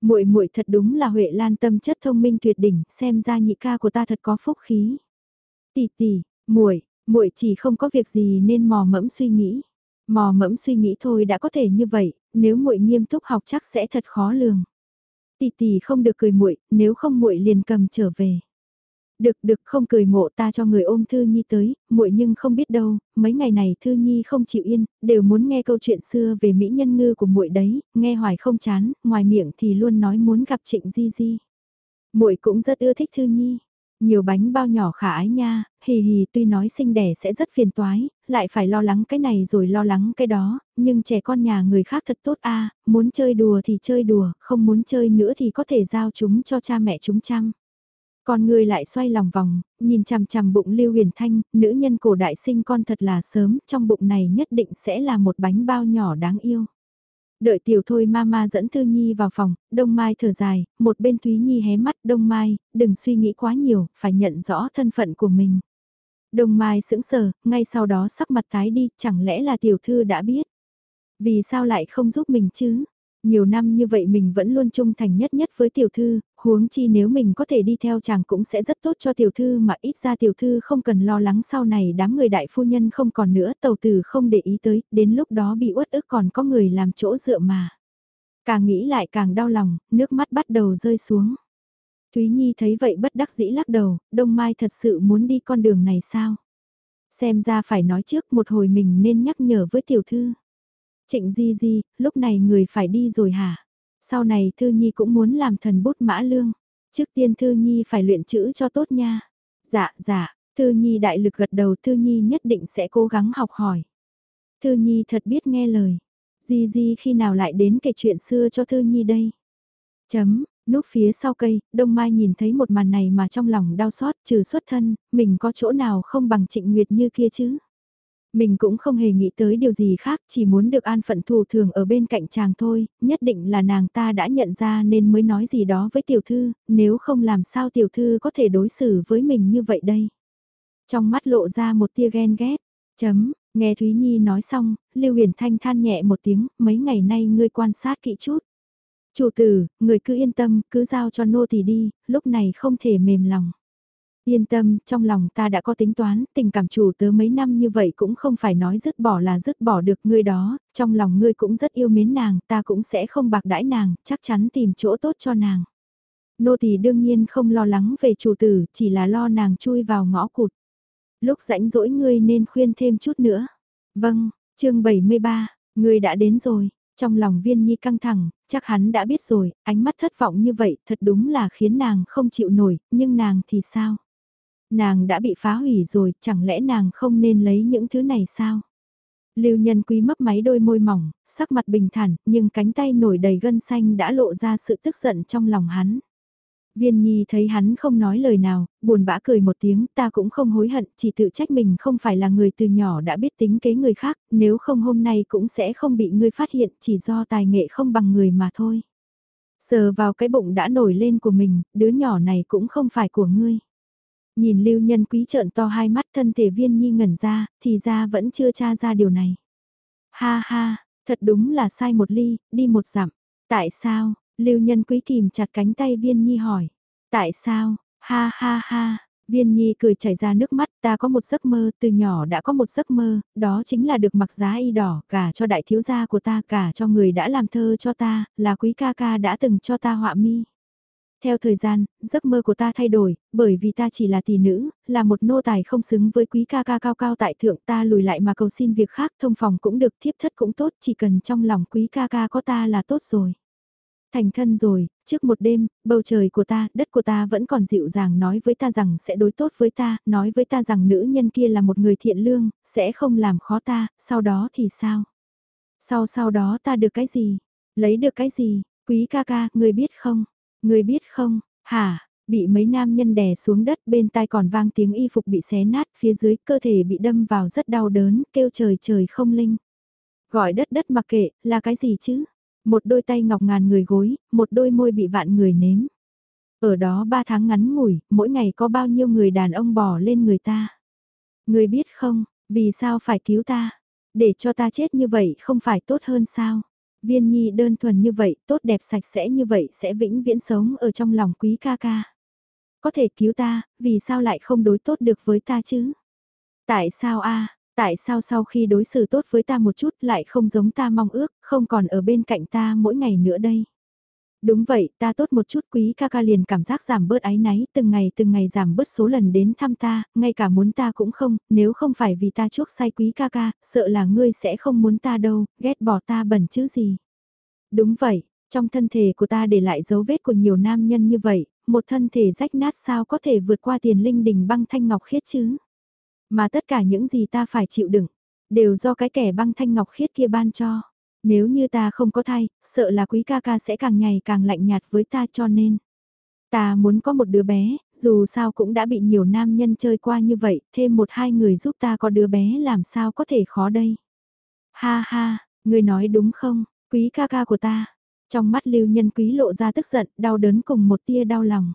Muội muội thật đúng là Huệ Lan tâm chất thông minh tuyệt đỉnh, xem ra nhị ca của ta thật có phúc khí. Tỷ tỷ, muội, muội chỉ không có việc gì nên mò mẫm suy nghĩ. Mò mẫm suy nghĩ thôi đã có thể như vậy, nếu muội nghiêm túc học chắc sẽ thật khó lường. Tỷ tỷ không được cười muội, nếu không muội liền cầm trở về. Được được không cười mộ ta cho người ôm Thư Nhi tới, muội nhưng không biết đâu, mấy ngày này Thư Nhi không chịu yên, đều muốn nghe câu chuyện xưa về mỹ nhân ngư của muội đấy, nghe hoài không chán, ngoài miệng thì luôn nói muốn gặp Trịnh Di Di. Muội cũng rất ưa thích Thư Nhi. Nhiều bánh bao nhỏ khả ái nha, hì hì tuy nói sinh đẻ sẽ rất phiền toái, lại phải lo lắng cái này rồi lo lắng cái đó, nhưng trẻ con nhà người khác thật tốt a muốn chơi đùa thì chơi đùa, không muốn chơi nữa thì có thể giao chúng cho cha mẹ chúng chăm. Con người lại xoay lòng vòng, nhìn chằm chằm bụng Lưu Huyền Thanh, nữ nhân cổ đại sinh con thật là sớm, trong bụng này nhất định sẽ là một bánh bao nhỏ đáng yêu. Đợi tiểu thôi mama dẫn Thư Nhi vào phòng, Đông Mai thở dài, một bên Thúy Nhi hé mắt Đông Mai, đừng suy nghĩ quá nhiều, phải nhận rõ thân phận của mình. Đông Mai sững sờ, ngay sau đó sắc mặt tái đi, chẳng lẽ là tiểu thư đã biết. Vì sao lại không giúp mình chứ? Nhiều năm như vậy mình vẫn luôn trung thành nhất nhất với tiểu thư, huống chi nếu mình có thể đi theo chàng cũng sẽ rất tốt cho tiểu thư mà ít ra tiểu thư không cần lo lắng sau này đám người đại phu nhân không còn nữa tàu tử không để ý tới, đến lúc đó bị uất ức còn có người làm chỗ dựa mà. Càng nghĩ lại càng đau lòng, nước mắt bắt đầu rơi xuống. Thúy Nhi thấy vậy bất đắc dĩ lắc đầu, Đông Mai thật sự muốn đi con đường này sao? Xem ra phải nói trước một hồi mình nên nhắc nhở với tiểu thư. Trịnh Di Di, lúc này người phải đi rồi hả? Sau này Thư Nhi cũng muốn làm thần bút mã lương. Trước tiên Thư Nhi phải luyện chữ cho tốt nha. Dạ, dạ, Thư Nhi đại lực gật đầu Thư Nhi nhất định sẽ cố gắng học hỏi. Thư Nhi thật biết nghe lời. Di Di khi nào lại đến kể chuyện xưa cho Thư Nhi đây? Chấm, núp phía sau cây, Đông Mai nhìn thấy một màn này mà trong lòng đau xót trừ xuất thân, mình có chỗ nào không bằng trịnh nguyệt như kia chứ? Mình cũng không hề nghĩ tới điều gì khác, chỉ muốn được an phận thù thường ở bên cạnh chàng thôi, nhất định là nàng ta đã nhận ra nên mới nói gì đó với tiểu thư, nếu không làm sao tiểu thư có thể đối xử với mình như vậy đây. Trong mắt lộ ra một tia ghen ghét, chấm, nghe Thúy Nhi nói xong, Lưu Huyền Thanh than nhẹ một tiếng, mấy ngày nay ngươi quan sát kỹ chút. Chủ tử, người cứ yên tâm, cứ giao cho nô tỳ đi, lúc này không thể mềm lòng. Yên tâm, trong lòng ta đã có tính toán, tình cảm chủ tớ mấy năm như vậy cũng không phải nói dứt bỏ là dứt bỏ được ngươi đó, trong lòng ngươi cũng rất yêu mến nàng, ta cũng sẽ không bạc đãi nàng, chắc chắn tìm chỗ tốt cho nàng. Nô tỳ đương nhiên không lo lắng về chủ tử, chỉ là lo nàng chui vào ngõ cụt. Lúc rãnh rỗi ngươi nên khuyên thêm chút nữa. Vâng, chương 73, ngươi đã đến rồi. Trong lòng viên nhi căng thẳng, chắc hắn đã biết rồi, ánh mắt thất vọng như vậy thật đúng là khiến nàng không chịu nổi, nhưng nàng thì sao? Nàng đã bị phá hủy rồi, chẳng lẽ nàng không nên lấy những thứ này sao? Lưu nhân quý mấp máy đôi môi mỏng, sắc mặt bình thản, nhưng cánh tay nổi đầy gân xanh đã lộ ra sự tức giận trong lòng hắn. Viên Nhi thấy hắn không nói lời nào, buồn bã cười một tiếng, ta cũng không hối hận, chỉ tự trách mình không phải là người từ nhỏ đã biết tính kế người khác, nếu không hôm nay cũng sẽ không bị ngươi phát hiện, chỉ do tài nghệ không bằng người mà thôi. Sờ vào cái bụng đã nổi lên của mình, đứa nhỏ này cũng không phải của ngươi. Nhìn lưu nhân quý trợn to hai mắt thân thể viên nhi ngẩn ra, thì ra vẫn chưa tra ra điều này. Ha ha, thật đúng là sai một ly, đi một dặm. Tại sao, lưu nhân quý kìm chặt cánh tay viên nhi hỏi. Tại sao, ha ha ha, viên nhi cười chảy ra nước mắt ta có một giấc mơ, từ nhỏ đã có một giấc mơ, đó chính là được mặc giá y đỏ, cả cho đại thiếu gia của ta, cả cho người đã làm thơ cho ta, là quý ca ca đã từng cho ta họa mi. Theo thời gian, giấc mơ của ta thay đổi, bởi vì ta chỉ là tỷ nữ, là một nô tài không xứng với quý ca ca cao cao tại thượng ta lùi lại mà cầu xin việc khác thông phòng cũng được thiếp thất cũng tốt chỉ cần trong lòng quý ca ca có ta là tốt rồi. Thành thân rồi, trước một đêm, bầu trời của ta, đất của ta vẫn còn dịu dàng nói với ta rằng sẽ đối tốt với ta, nói với ta rằng nữ nhân kia là một người thiện lương, sẽ không làm khó ta, sau đó thì sao? Sau sau đó ta được cái gì? Lấy được cái gì? Quý ca ca, người biết không? Người biết không, hả, bị mấy nam nhân đè xuống đất bên tai còn vang tiếng y phục bị xé nát phía dưới cơ thể bị đâm vào rất đau đớn, kêu trời trời không linh. Gọi đất đất mặc kệ, là cái gì chứ? Một đôi tay ngọc ngàn người gối, một đôi môi bị vạn người nếm. Ở đó ba tháng ngắn ngủi, mỗi ngày có bao nhiêu người đàn ông bỏ lên người ta. Người biết không, vì sao phải cứu ta? Để cho ta chết như vậy không phải tốt hơn sao? Viên nhi đơn thuần như vậy, tốt đẹp sạch sẽ như vậy sẽ vĩnh viễn sống ở trong lòng quý ca ca. Có thể cứu ta, vì sao lại không đối tốt được với ta chứ? Tại sao a? Tại sao sau khi đối xử tốt với ta một chút lại không giống ta mong ước, không còn ở bên cạnh ta mỗi ngày nữa đây? Đúng vậy, ta tốt một chút quý ca ca liền cảm giác giảm bớt áy náy, từng ngày từng ngày giảm bớt số lần đến thăm ta, ngay cả muốn ta cũng không, nếu không phải vì ta chuốc say quý ca ca, sợ là ngươi sẽ không muốn ta đâu, ghét bỏ ta bẩn chứ gì. Đúng vậy, trong thân thể của ta để lại dấu vết của nhiều nam nhân như vậy, một thân thể rách nát sao có thể vượt qua tiền linh đình băng thanh ngọc khiết chứ. Mà tất cả những gì ta phải chịu đựng, đều do cái kẻ băng thanh ngọc khiết kia ban cho. Nếu như ta không có thai, sợ là quý ca ca sẽ càng ngày càng lạnh nhạt với ta cho nên. Ta muốn có một đứa bé, dù sao cũng đã bị nhiều nam nhân chơi qua như vậy, thêm một hai người giúp ta có đứa bé làm sao có thể khó đây. Ha ha, người nói đúng không, quý ca ca của ta. Trong mắt lưu nhân quý lộ ra tức giận, đau đớn cùng một tia đau lòng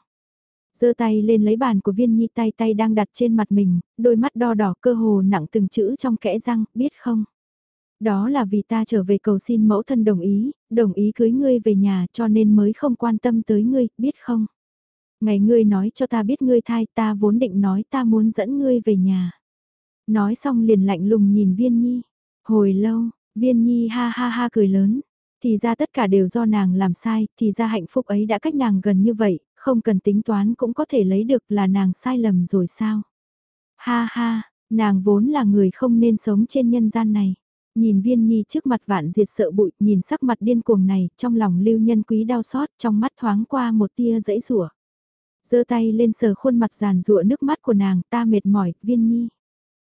giơ tay lên lấy bàn của viên nhi tay tay đang đặt trên mặt mình, đôi mắt đo đỏ cơ hồ nặng từng chữ trong kẽ răng, biết không? Đó là vì ta trở về cầu xin mẫu thân đồng ý, đồng ý cưới ngươi về nhà cho nên mới không quan tâm tới ngươi, biết không? Ngày ngươi nói cho ta biết ngươi thai ta vốn định nói ta muốn dẫn ngươi về nhà. Nói xong liền lạnh lùng nhìn viên nhi. Hồi lâu, viên nhi ha ha ha cười lớn. Thì ra tất cả đều do nàng làm sai, thì ra hạnh phúc ấy đã cách nàng gần như vậy, không cần tính toán cũng có thể lấy được là nàng sai lầm rồi sao. Ha ha, nàng vốn là người không nên sống trên nhân gian này. Nhìn viên nhi trước mặt vạn diệt sợ bụi, nhìn sắc mặt điên cuồng này, trong lòng lưu nhân quý đau xót, trong mắt thoáng qua một tia dãy rủa giơ tay lên sờ khuôn mặt giàn rụa nước mắt của nàng, ta mệt mỏi, viên nhi.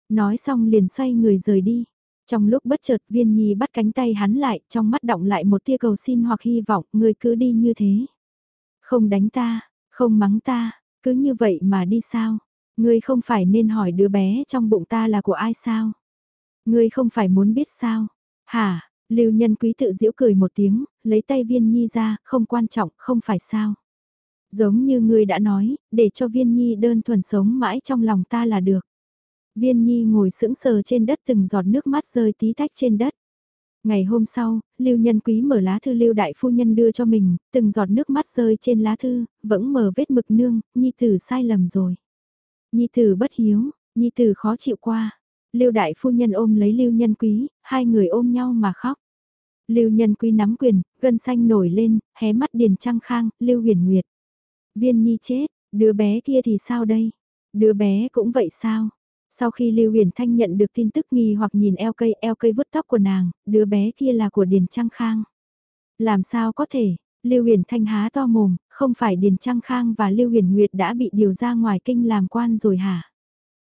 Nói xong liền xoay người rời đi. Trong lúc bất chợt viên nhi bắt cánh tay hắn lại, trong mắt động lại một tia cầu xin hoặc hy vọng, người cứ đi như thế. Không đánh ta, không mắng ta, cứ như vậy mà đi sao? Ngươi không phải nên hỏi đứa bé trong bụng ta là của ai sao? Ngươi không phải muốn biết sao? Hả? Lưu nhân quý tự giễu cười một tiếng, lấy tay viên nhi ra, không quan trọng, không phải sao? Giống như ngươi đã nói, để cho viên nhi đơn thuần sống mãi trong lòng ta là được. Viên nhi ngồi sững sờ trên đất từng giọt nước mắt rơi tí tách trên đất. Ngày hôm sau, Lưu Nhân Quý mở lá thư Lưu Đại Phu Nhân đưa cho mình, từng giọt nước mắt rơi trên lá thư, vẫn mở vết mực nương, nhi tử sai lầm rồi. Nhi tử bất hiếu, Nhi tử khó chịu qua. Lưu đại phu nhân ôm lấy Lưu Nhân Quý, hai người ôm nhau mà khóc. Lưu Nhân Quý nắm quyền, gân xanh nổi lên, hé mắt Điền Trăng Khang, Lưu Huyền Nguyệt. Viên Nhi chết, đứa bé kia thì sao đây? Đứa bé cũng vậy sao? Sau khi Lưu Huyền Thanh nhận được tin tức nghi hoặc nhìn eo cây, eo cây vứt tóc của nàng, đứa bé kia là của Điền Trăng Khang. Làm sao có thể, Lưu Huyền Thanh há to mồm, không phải Điền Trăng Khang và Lưu Huyền Nguyệt đã bị điều ra ngoài kinh làm quan rồi hả?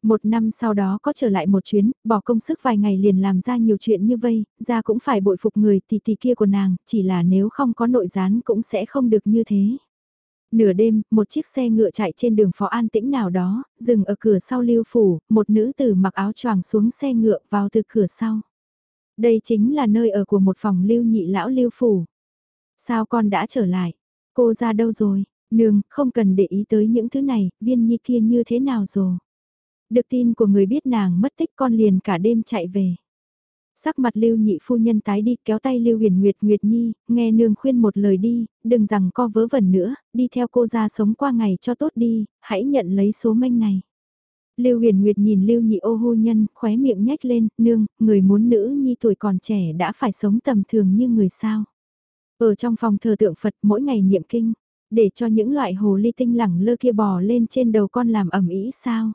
Một năm sau đó có trở lại một chuyến, bỏ công sức vài ngày liền làm ra nhiều chuyện như vây, ra cũng phải bội phục người tỷ tỷ kia của nàng, chỉ là nếu không có nội gián cũng sẽ không được như thế. Nửa đêm, một chiếc xe ngựa chạy trên đường phó an tĩnh nào đó, dừng ở cửa sau lưu phủ, một nữ tử mặc áo choàng xuống xe ngựa vào từ cửa sau. Đây chính là nơi ở của một phòng lưu nhị lão lưu phủ. Sao con đã trở lại? Cô ra đâu rồi? Nương, không cần để ý tới những thứ này, viên nhi kia như thế nào rồi? Được tin của người biết nàng mất tích con liền cả đêm chạy về. Sắc mặt lưu nhị phu nhân tái đi kéo tay lưu huyền nguyệt nguyệt nhi, nghe nương khuyên một lời đi, đừng rằng co vớ vẩn nữa, đi theo cô ra sống qua ngày cho tốt đi, hãy nhận lấy số manh này. Lưu Huyền Nguyệt nhìn Lưu Nhị Ô hô nhân, khóe miệng nhếch lên, nương, người muốn nữ nhi tuổi còn trẻ đã phải sống tầm thường như người sao. Ở trong phòng thờ tượng Phật mỗi ngày niệm kinh, để cho những loại hồ ly tinh lẳng lơ kia bò lên trên đầu con làm ẩm ý sao.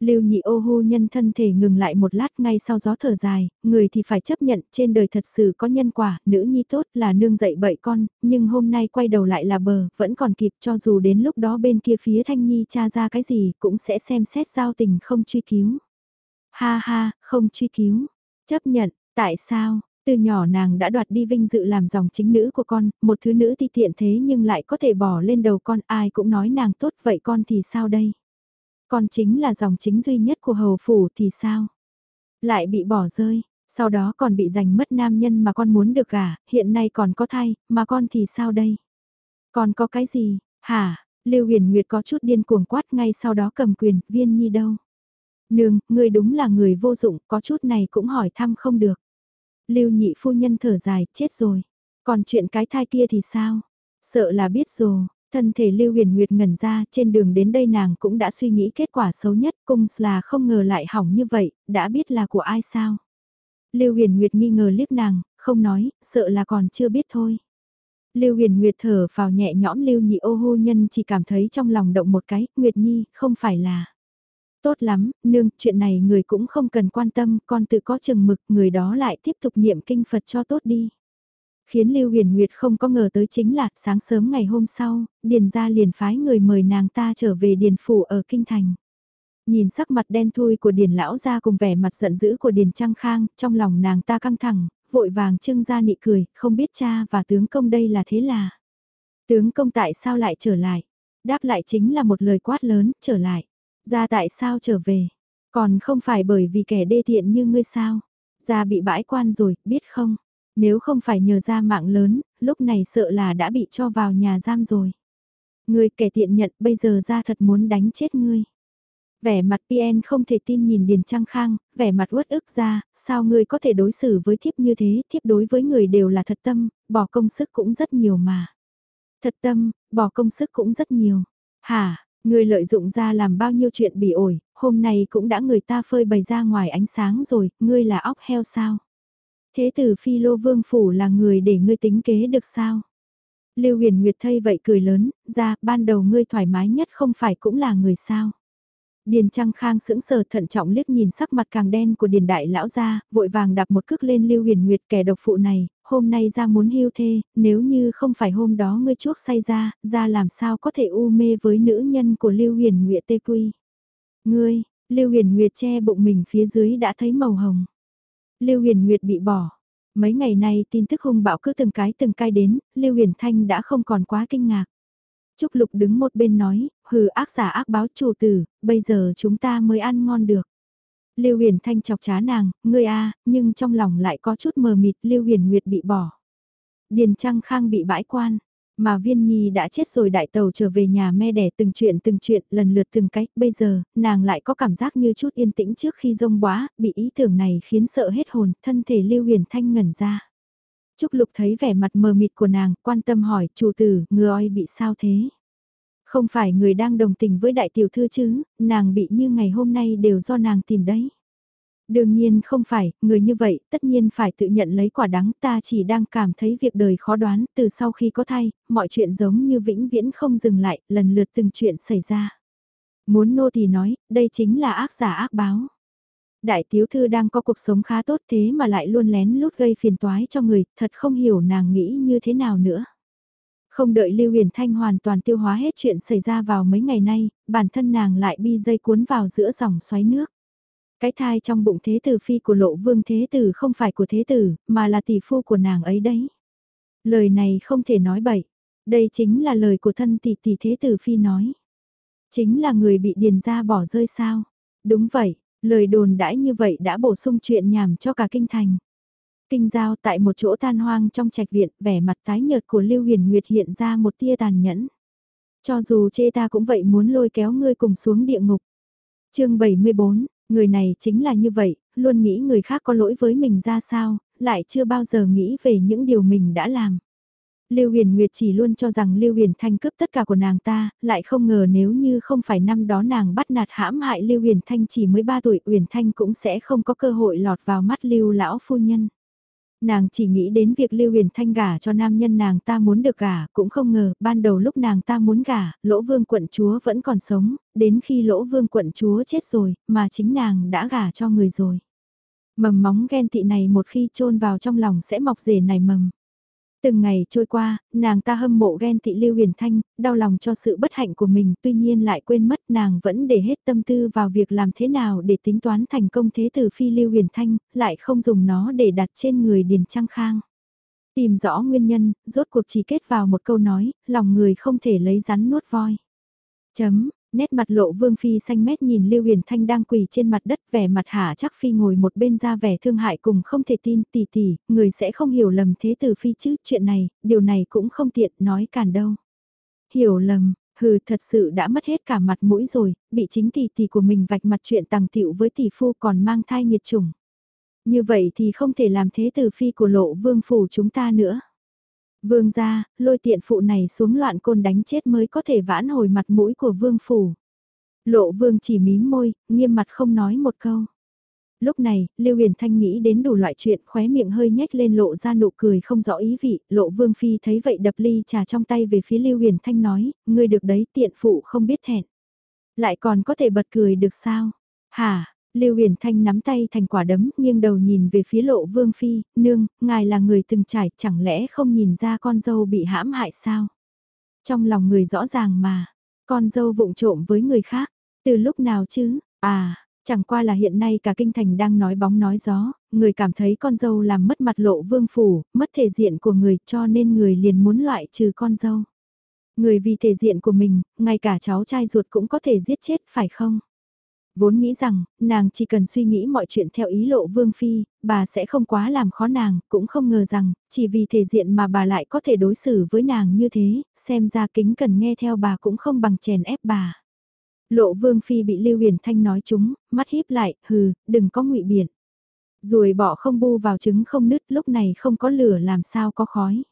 Lưu nhị ô hô nhân thân thể ngừng lại một lát ngay sau gió thở dài, người thì phải chấp nhận trên đời thật sự có nhân quả, nữ nhi tốt là nương dạy bậy con, nhưng hôm nay quay đầu lại là bờ, vẫn còn kịp cho dù đến lúc đó bên kia phía thanh nhi cha ra cái gì cũng sẽ xem xét giao tình không truy cứu. Ha ha, không truy cứu, chấp nhận, tại sao, từ nhỏ nàng đã đoạt đi vinh dự làm dòng chính nữ của con, một thứ nữ ti tiện thế nhưng lại có thể bỏ lên đầu con ai cũng nói nàng tốt vậy con thì sao đây? Con chính là dòng chính duy nhất của hầu phủ thì sao? Lại bị bỏ rơi, sau đó còn bị giành mất nam nhân mà con muốn được gả, hiện nay còn có thai, mà con thì sao đây? Còn có cái gì? Hả? Lưu Huyền Nguyệt có chút điên cuồng quát ngay sau đó cầm quyền, viên nhi đâu? Nương, người đúng là người vô dụng, có chút này cũng hỏi thăm không được. Lưu nhị phu nhân thở dài, chết rồi. Còn chuyện cái thai kia thì sao? Sợ là biết rồi, Thân thể Lưu Huyền Nguyệt ngẩn ra, trên đường đến đây nàng cũng đã suy nghĩ kết quả xấu nhất, cung là không ngờ lại hỏng như vậy, đã biết là của ai sao. Lưu Huyền Nguyệt nghi ngờ liếc nàng, không nói, sợ là còn chưa biết thôi. Lưu Huyền Nguyệt thở vào nhẹ nhõm Lưu Nhị ô hô nhân chỉ cảm thấy trong lòng động một cái, Nguyệt Nhi, không phải là. Tốt lắm, nương, chuyện này người cũng không cần quan tâm, con tự có chừng mực, người đó lại tiếp tục niệm kinh Phật cho tốt đi. Khiến Lưu Huyền Nguyệt không có ngờ tới chính là sáng sớm ngày hôm sau, Điền gia liền phái người mời nàng ta trở về Điền Phủ ở Kinh Thành. Nhìn sắc mặt đen thui của Điền Lão gia cùng vẻ mặt giận dữ của Điền Trăng Khang, trong lòng nàng ta căng thẳng, vội vàng trưng ra nị cười, không biết cha và tướng công đây là thế là. Tướng công tại sao lại trở lại? Đáp lại chính là một lời quát lớn, trở lại. Ra tại sao trở về? Còn không phải bởi vì kẻ đê tiện như ngươi sao? Ra bị bãi quan rồi, biết không? Nếu không phải nhờ ra mạng lớn, lúc này sợ là đã bị cho vào nhà giam rồi. Ngươi kẻ tiện nhận bây giờ ra thật muốn đánh chết ngươi. Vẻ mặt PN không thể tin nhìn Điền Trăng Khang, vẻ mặt uất ức ra, sao ngươi có thể đối xử với thiếp như thế, thiếp đối với người đều là thật tâm, bỏ công sức cũng rất nhiều mà. Thật tâm, bỏ công sức cũng rất nhiều. Hả, ngươi lợi dụng ra làm bao nhiêu chuyện bị ổi, hôm nay cũng đã người ta phơi bày ra ngoài ánh sáng rồi, ngươi là óc heo sao? Thế tử phi lô vương phủ là người để ngươi tính kế được sao? Lưu huyền nguyệt thay vậy cười lớn, ra, ban đầu ngươi thoải mái nhất không phải cũng là người sao? Điền Trăng Khang sững sờ thận trọng liếc nhìn sắc mặt càng đen của Điền Đại Lão ra, vội vàng đạp một cước lên Lưu Huyền Nguyệt kẻ độc phụ này, hôm nay ra muốn hưu thê, nếu như không phải hôm đó ngươi chuốc say ra, ra làm sao có thể u mê với nữ nhân của Lưu Huyền Nguyệt tê quy. Ngươi, Lưu Huyền Nguyệt che bụng mình phía dưới đã thấy màu hồng. Lưu Huyền Nguyệt bị bỏ. Mấy ngày nay tin tức hung bạo cứ từng cái từng cái đến, Lưu Huyền Thanh đã không còn quá kinh ngạc. Trúc Lục đứng một bên nói, hừ ác giả ác báo chủ tử, bây giờ chúng ta mới ăn ngon được. Lưu Huyền Thanh chọc chá nàng, ngươi a, nhưng trong lòng lại có chút mờ mịt, Lưu Huyền Nguyệt bị bỏ. Điền Trăng Khang bị bãi quan, mà viên nhi đã chết rồi đại tàu trở về nhà me đẻ từng chuyện từng chuyện lần lượt từng cách. Bây giờ, nàng lại có cảm giác như chút yên tĩnh trước khi rông bóa, bị ý tưởng này khiến sợ hết hồn, thân thể lưu huyền thanh ngẩn ra. Trúc Lục thấy vẻ mặt mờ mịt của nàng, quan tâm hỏi, chủ tử, ngừa oi bị sao thế? Không phải người đang đồng tình với đại tiểu thư chứ, nàng bị như ngày hôm nay đều do nàng tìm đấy. Đương nhiên không phải, người như vậy tất nhiên phải tự nhận lấy quả đắng ta chỉ đang cảm thấy việc đời khó đoán từ sau khi có thai, mọi chuyện giống như vĩnh viễn không dừng lại, lần lượt từng chuyện xảy ra. Muốn nô thì nói, đây chính là ác giả ác báo. Đại tiểu thư đang có cuộc sống khá tốt thế mà lại luôn lén lút gây phiền toái cho người, thật không hiểu nàng nghĩ như thế nào nữa. Không đợi Lưu Huyền Thanh hoàn toàn tiêu hóa hết chuyện xảy ra vào mấy ngày nay, bản thân nàng lại bi dây cuốn vào giữa dòng xoáy nước. Cái thai trong bụng thế tử phi của lộ vương thế tử không phải của thế tử, mà là tỷ phu của nàng ấy đấy. Lời này không thể nói bậy. Đây chính là lời của thân tỷ tỷ thế tử phi nói. Chính là người bị điền ra bỏ rơi sao. Đúng vậy, lời đồn đãi như vậy đã bổ sung chuyện nhảm cho cả kinh thành. Kinh giao tại một chỗ tan hoang trong trạch viện, vẻ mặt tái nhợt của Lưu Huyền Nguyệt hiện ra một tia tàn nhẫn. Cho dù chê ta cũng vậy muốn lôi kéo ngươi cùng xuống địa ngục. chương 74, người này chính là như vậy, luôn nghĩ người khác có lỗi với mình ra sao, lại chưa bao giờ nghĩ về những điều mình đã làm. Lưu Huyền Nguyệt chỉ luôn cho rằng Lưu Huyền Thanh cướp tất cả của nàng ta, lại không ngờ nếu như không phải năm đó nàng bắt nạt hãm hại Lưu Huyền Thanh chỉ mới 3 tuổi, Huyền Thanh cũng sẽ không có cơ hội lọt vào mắt Lưu lão phu nhân. Nàng chỉ nghĩ đến việc Lưu Huyền Thanh gả cho nam nhân nàng ta muốn được gả, cũng không ngờ, ban đầu lúc nàng ta muốn gả, lỗ vương quận chúa vẫn còn sống, đến khi lỗ vương quận chúa chết rồi, mà chính nàng đã gả cho người rồi. Mầm móng ghen tị này một khi chôn vào trong lòng sẽ mọc rể nảy mầm. Từng ngày trôi qua, nàng ta hâm mộ ghen tị Lưu Huyền Thanh, đau lòng cho sự bất hạnh của mình tuy nhiên lại quên mất nàng vẫn để hết tâm tư vào việc làm thế nào để tính toán thành công thế tử phi Lưu Huyền Thanh, lại không dùng nó để đặt trên người Điền Trang Khang. Tìm rõ nguyên nhân, rốt cuộc chỉ kết vào một câu nói, lòng người không thể lấy rắn nuốt voi. Chấm, nét mặt lộ vương phi xanh mét nhìn Lưu Huyền Thanh đang quỳ trên mặt đất vẻ mặt hả chắc phi ngồi một bên ra vẻ thương hại cùng không thể tin tỷ tỷ, người sẽ không hiểu lầm thế tử phi chứ chuyện này, điều này cũng không tiện nói cản đâu. Hiểu lầm, hừ thật sự đã mất hết cả mặt mũi rồi, bị chính tỷ tỷ của mình vạch mặt chuyện tàng tiệu với tỷ phu còn mang thai nghiệt chủng. Như vậy thì không thể làm thế tử phi của lộ vương phủ chúng ta nữa. Vương gia, lôi tiện phụ này xuống loạn côn đánh chết mới có thể vãn hồi mặt mũi của vương phủ. Lộ vương chỉ mím môi, nghiêm mặt không nói một câu. Lúc này, Lưu Huyền Thanh nghĩ đến đủ loại chuyện khóe miệng hơi nhếch lên lộ ra nụ cười không rõ ý vị, lộ vương phi thấy vậy đập ly trà trong tay về phía Lưu Huyền Thanh nói, ngươi được đấy tiện phụ không biết thẹn. Lại còn có thể bật cười được sao? Hả, Lưu Huyền Thanh nắm tay thành quả đấm, nghiêng đầu nhìn về phía lộ vương phi, nương, ngài là người từng trải, chẳng lẽ không nhìn ra con dâu bị hãm hại sao? Trong lòng người rõ ràng mà, con dâu vụng trộm với người khác, từ lúc nào chứ, à, chẳng qua là hiện nay cả kinh thành đang nói bóng nói gió, người cảm thấy con dâu làm mất mặt lộ vương phủ, mất thể diện của người cho nên người liền muốn loại trừ con dâu. Người vì thể diện của mình, ngay cả cháu trai ruột cũng có thể giết chết phải không? Vốn nghĩ rằng, nàng chỉ cần suy nghĩ mọi chuyện theo ý lộ vương phi, bà sẽ không quá làm khó nàng, cũng không ngờ rằng, chỉ vì thể diện mà bà lại có thể đối xử với nàng như thế, xem ra kính cần nghe theo bà cũng không bằng chèn ép bà. Lộ vương phi bị Lưu Huyền Thanh nói chúng, mắt híp lại, hừ, đừng có ngụy biện. Rồi bỏ không bu vào trứng không nứt lúc này không có lửa làm sao có khói.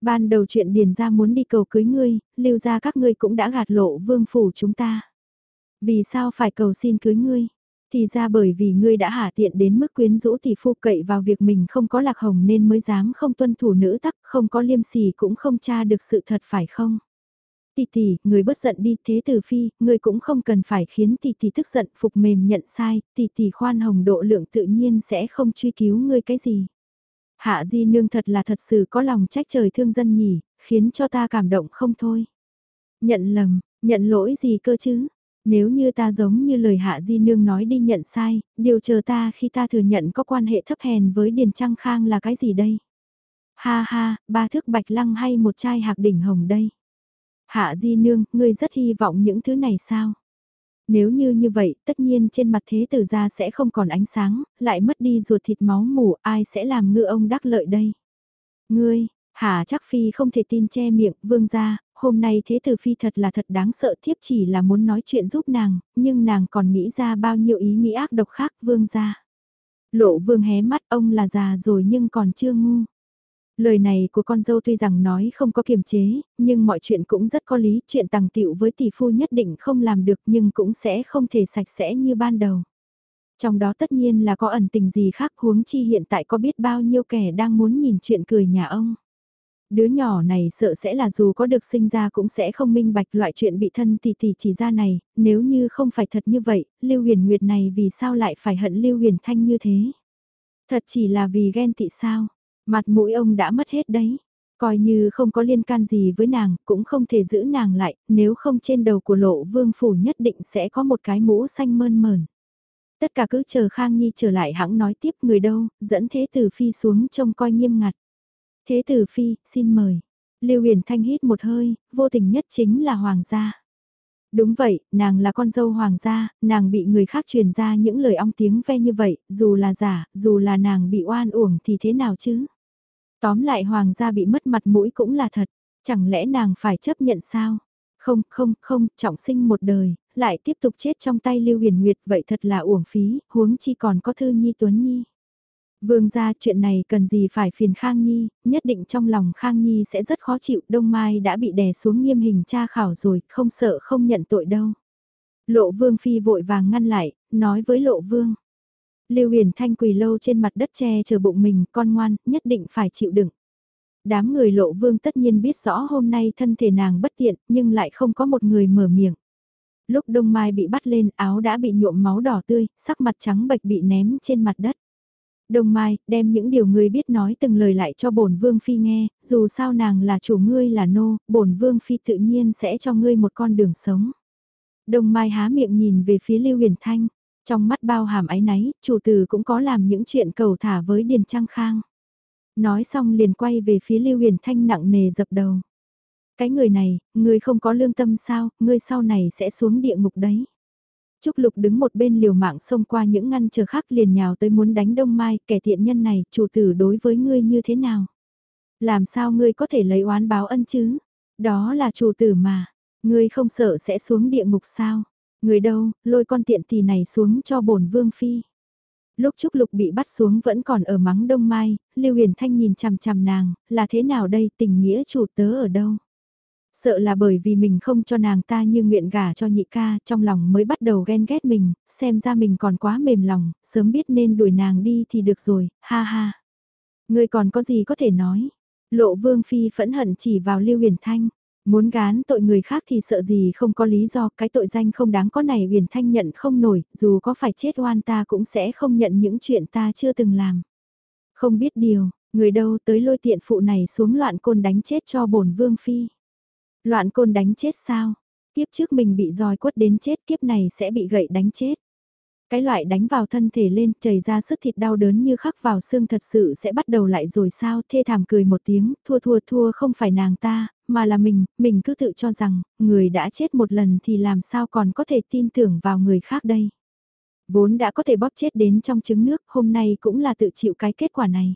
Ban đầu chuyện điền ra muốn đi cầu cưới ngươi, lưu ra các ngươi cũng đã gạt lộ vương phủ chúng ta. Vì sao phải cầu xin cưới ngươi? Thì ra bởi vì ngươi đã hạ tiện đến mức quyến rũ thì phu cậy vào việc mình không có lạc hồng nên mới dám không tuân thủ nữ tắc, không có liêm sỉ cũng không tra được sự thật phải không? Tỷ tỷ, người bất giận đi thế tử phi, người cũng không cần phải khiến tỷ tỷ tức giận phục mềm nhận sai, tỷ tỷ khoan hồng độ lượng tự nhiên sẽ không truy cứu ngươi cái gì. Hạ di nương thật là thật sự có lòng trách trời thương dân nhỉ, khiến cho ta cảm động không thôi. Nhận lầm, nhận lỗi gì cơ chứ? Nếu như ta giống như lời Hạ Di Nương nói đi nhận sai, điều chờ ta khi ta thừa nhận có quan hệ thấp hèn với Điền Trăng Khang là cái gì đây? Ha ha, ba thước bạch lăng hay một chai hạc đỉnh hồng đây? Hạ Di Nương, ngươi rất hy vọng những thứ này sao? Nếu như như vậy, tất nhiên trên mặt thế tử ra sẽ không còn ánh sáng, lại mất đi ruột thịt máu mủ, ai sẽ làm ngư ông đắc lợi đây? Ngươi, Hạ chắc phi không thể tin che miệng, vương ra, hôm nay thế tử phi thật là thật đáng sợ thiếp chỉ là muốn nói chuyện giúp nàng, nhưng nàng còn nghĩ ra bao nhiêu ý nghĩ ác độc khác vương ra. Lộ vương hé mắt ông là già rồi nhưng còn chưa ngu. Lời này của con dâu tuy rằng nói không có kiềm chế, nhưng mọi chuyện cũng rất có lý, chuyện tàng tiệu với tỷ phu nhất định không làm được nhưng cũng sẽ không thể sạch sẽ như ban đầu. Trong đó tất nhiên là có ẩn tình gì khác huống chi hiện tại có biết bao nhiêu kẻ đang muốn nhìn chuyện cười nhà ông. Đứa nhỏ này sợ sẽ là dù có được sinh ra cũng sẽ không minh bạch loại chuyện bị thân tỷ tỷ chỉ ra này, nếu như không phải thật như vậy, Lưu Huyền Nguyệt này vì sao lại phải hận Lưu Huyền Thanh như thế? Thật chỉ là vì ghen tị sao? Mặt mũi ông đã mất hết đấy. Coi như không có liên can gì với nàng, cũng không thể giữ nàng lại, nếu không trên đầu của lộ vương phủ nhất định sẽ có một cái mũ xanh mơn mờn. Tất cả cứ chờ Khang Nhi trở lại hãng nói tiếp người đâu, dẫn Thế Tử Phi xuống trông coi nghiêm ngặt. Thế Tử Phi, xin mời. Lưu Huyền Thanh hít một hơi, vô tình nhất chính là Hoàng gia. Đúng vậy, nàng là con dâu Hoàng gia, nàng bị người khác truyền ra những lời ong tiếng ve như vậy, dù là giả, dù là nàng bị oan uổng thì thế nào chứ? Tóm lại Hoàng gia bị mất mặt mũi cũng là thật, chẳng lẽ nàng phải chấp nhận sao? Không, không, không, trọng sinh một đời, lại tiếp tục chết trong tay Lưu Huyền Nguyệt vậy thật là uổng phí, huống chi còn có Thư Nhi Tuấn Nhi. Vương gia chuyện này cần gì phải phiền Khang Nhi, nhất định trong lòng Khang Nhi sẽ rất khó chịu, Đông Mai đã bị đè xuống nghiêm hình tra khảo rồi, không sợ không nhận tội đâu. Lộ Vương Phi vội vàng ngăn lại, nói với Lộ Vương. Lưu Huyền Thanh quỳ lâu trên mặt đất che chờ bụng mình, con ngoan, nhất định phải chịu đựng. Đám người Lộ Vương tất nhiên biết rõ hôm nay thân thể nàng bất tiện, nhưng lại không có một người mở miệng lúc Đông Mai bị bắt lên áo đã bị nhuộm máu đỏ tươi, sắc mặt trắng bệch bị ném trên mặt đất. Đông Mai, đem những điều ngươi biết nói từng lời lại cho bổn Vương Phi nghe, dù sao nàng là chủ ngươi là nô, bổn Vương Phi tự nhiên sẽ cho ngươi một con đường sống. Đông Mai há miệng nhìn về phía Lưu Huyền Thanh, trong mắt bao hàm ái náy, chủ tử cũng có làm những chuyện cầu thả với Điền Trang Khang. Nói xong liền quay về phía Lưu Huyền Thanh nặng nề dập đầu. Cái người này, người không có lương tâm sao, ngươi sau này sẽ xuống địa ngục đấy. Trúc Lục đứng một bên liều mạng xông qua những ngăn chờ khác liền nhào tới muốn đánh Đông Mai, kẻ thiện nhân này, chủ tử đối với ngươi như thế nào? Làm sao ngươi có thể lấy oán báo ân chứ? Đó là chủ tử mà, ngươi không sợ sẽ xuống địa ngục sao? Người đâu, lôi con tiện tỳ này xuống cho bổn vương phi. Lúc Trúc Lục bị bắt xuống vẫn còn ở mắng Đông Mai, Lưu Huyền Thanh nhìn chằm chằm nàng, là thế nào đây, tình nghĩa chủ tớ ở đâu? Sợ là bởi vì mình không cho nàng ta như nguyện gả cho nhị ca, trong lòng mới bắt đầu ghen ghét mình, xem ra mình còn quá mềm lòng, sớm biết nên đuổi nàng đi thì được rồi, ha ha. Ngươi còn có gì có thể nói? Lộ vương phi phẫn hận chỉ vào Lưu Huyền Thanh. Muốn gán tội người khác thì sợ gì không có lý do, cái tội danh không đáng có này Huyền Thanh nhận không nổi, dù có phải chết oan ta cũng sẽ không nhận những chuyện ta chưa từng làm. Không biết điều, người đâu tới lôi tiện phụ này xuống loạn côn đánh chết cho bổn vương phi. Loạn côn đánh chết sao? Tiếp trước mình bị roi quất đến chết kiếp này sẽ bị gậy đánh chết. Cái loại đánh vào thân thể lên chảy ra sức thịt đau đớn như khắc vào xương thật sự sẽ bắt đầu lại rồi sao thê thảm cười một tiếng thua thua thua không phải nàng ta mà là mình, mình cứ tự cho rằng người đã chết một lần thì làm sao còn có thể tin tưởng vào người khác đây. Vốn đã có thể bóp chết đến trong trứng nước hôm nay cũng là tự chịu cái kết quả này.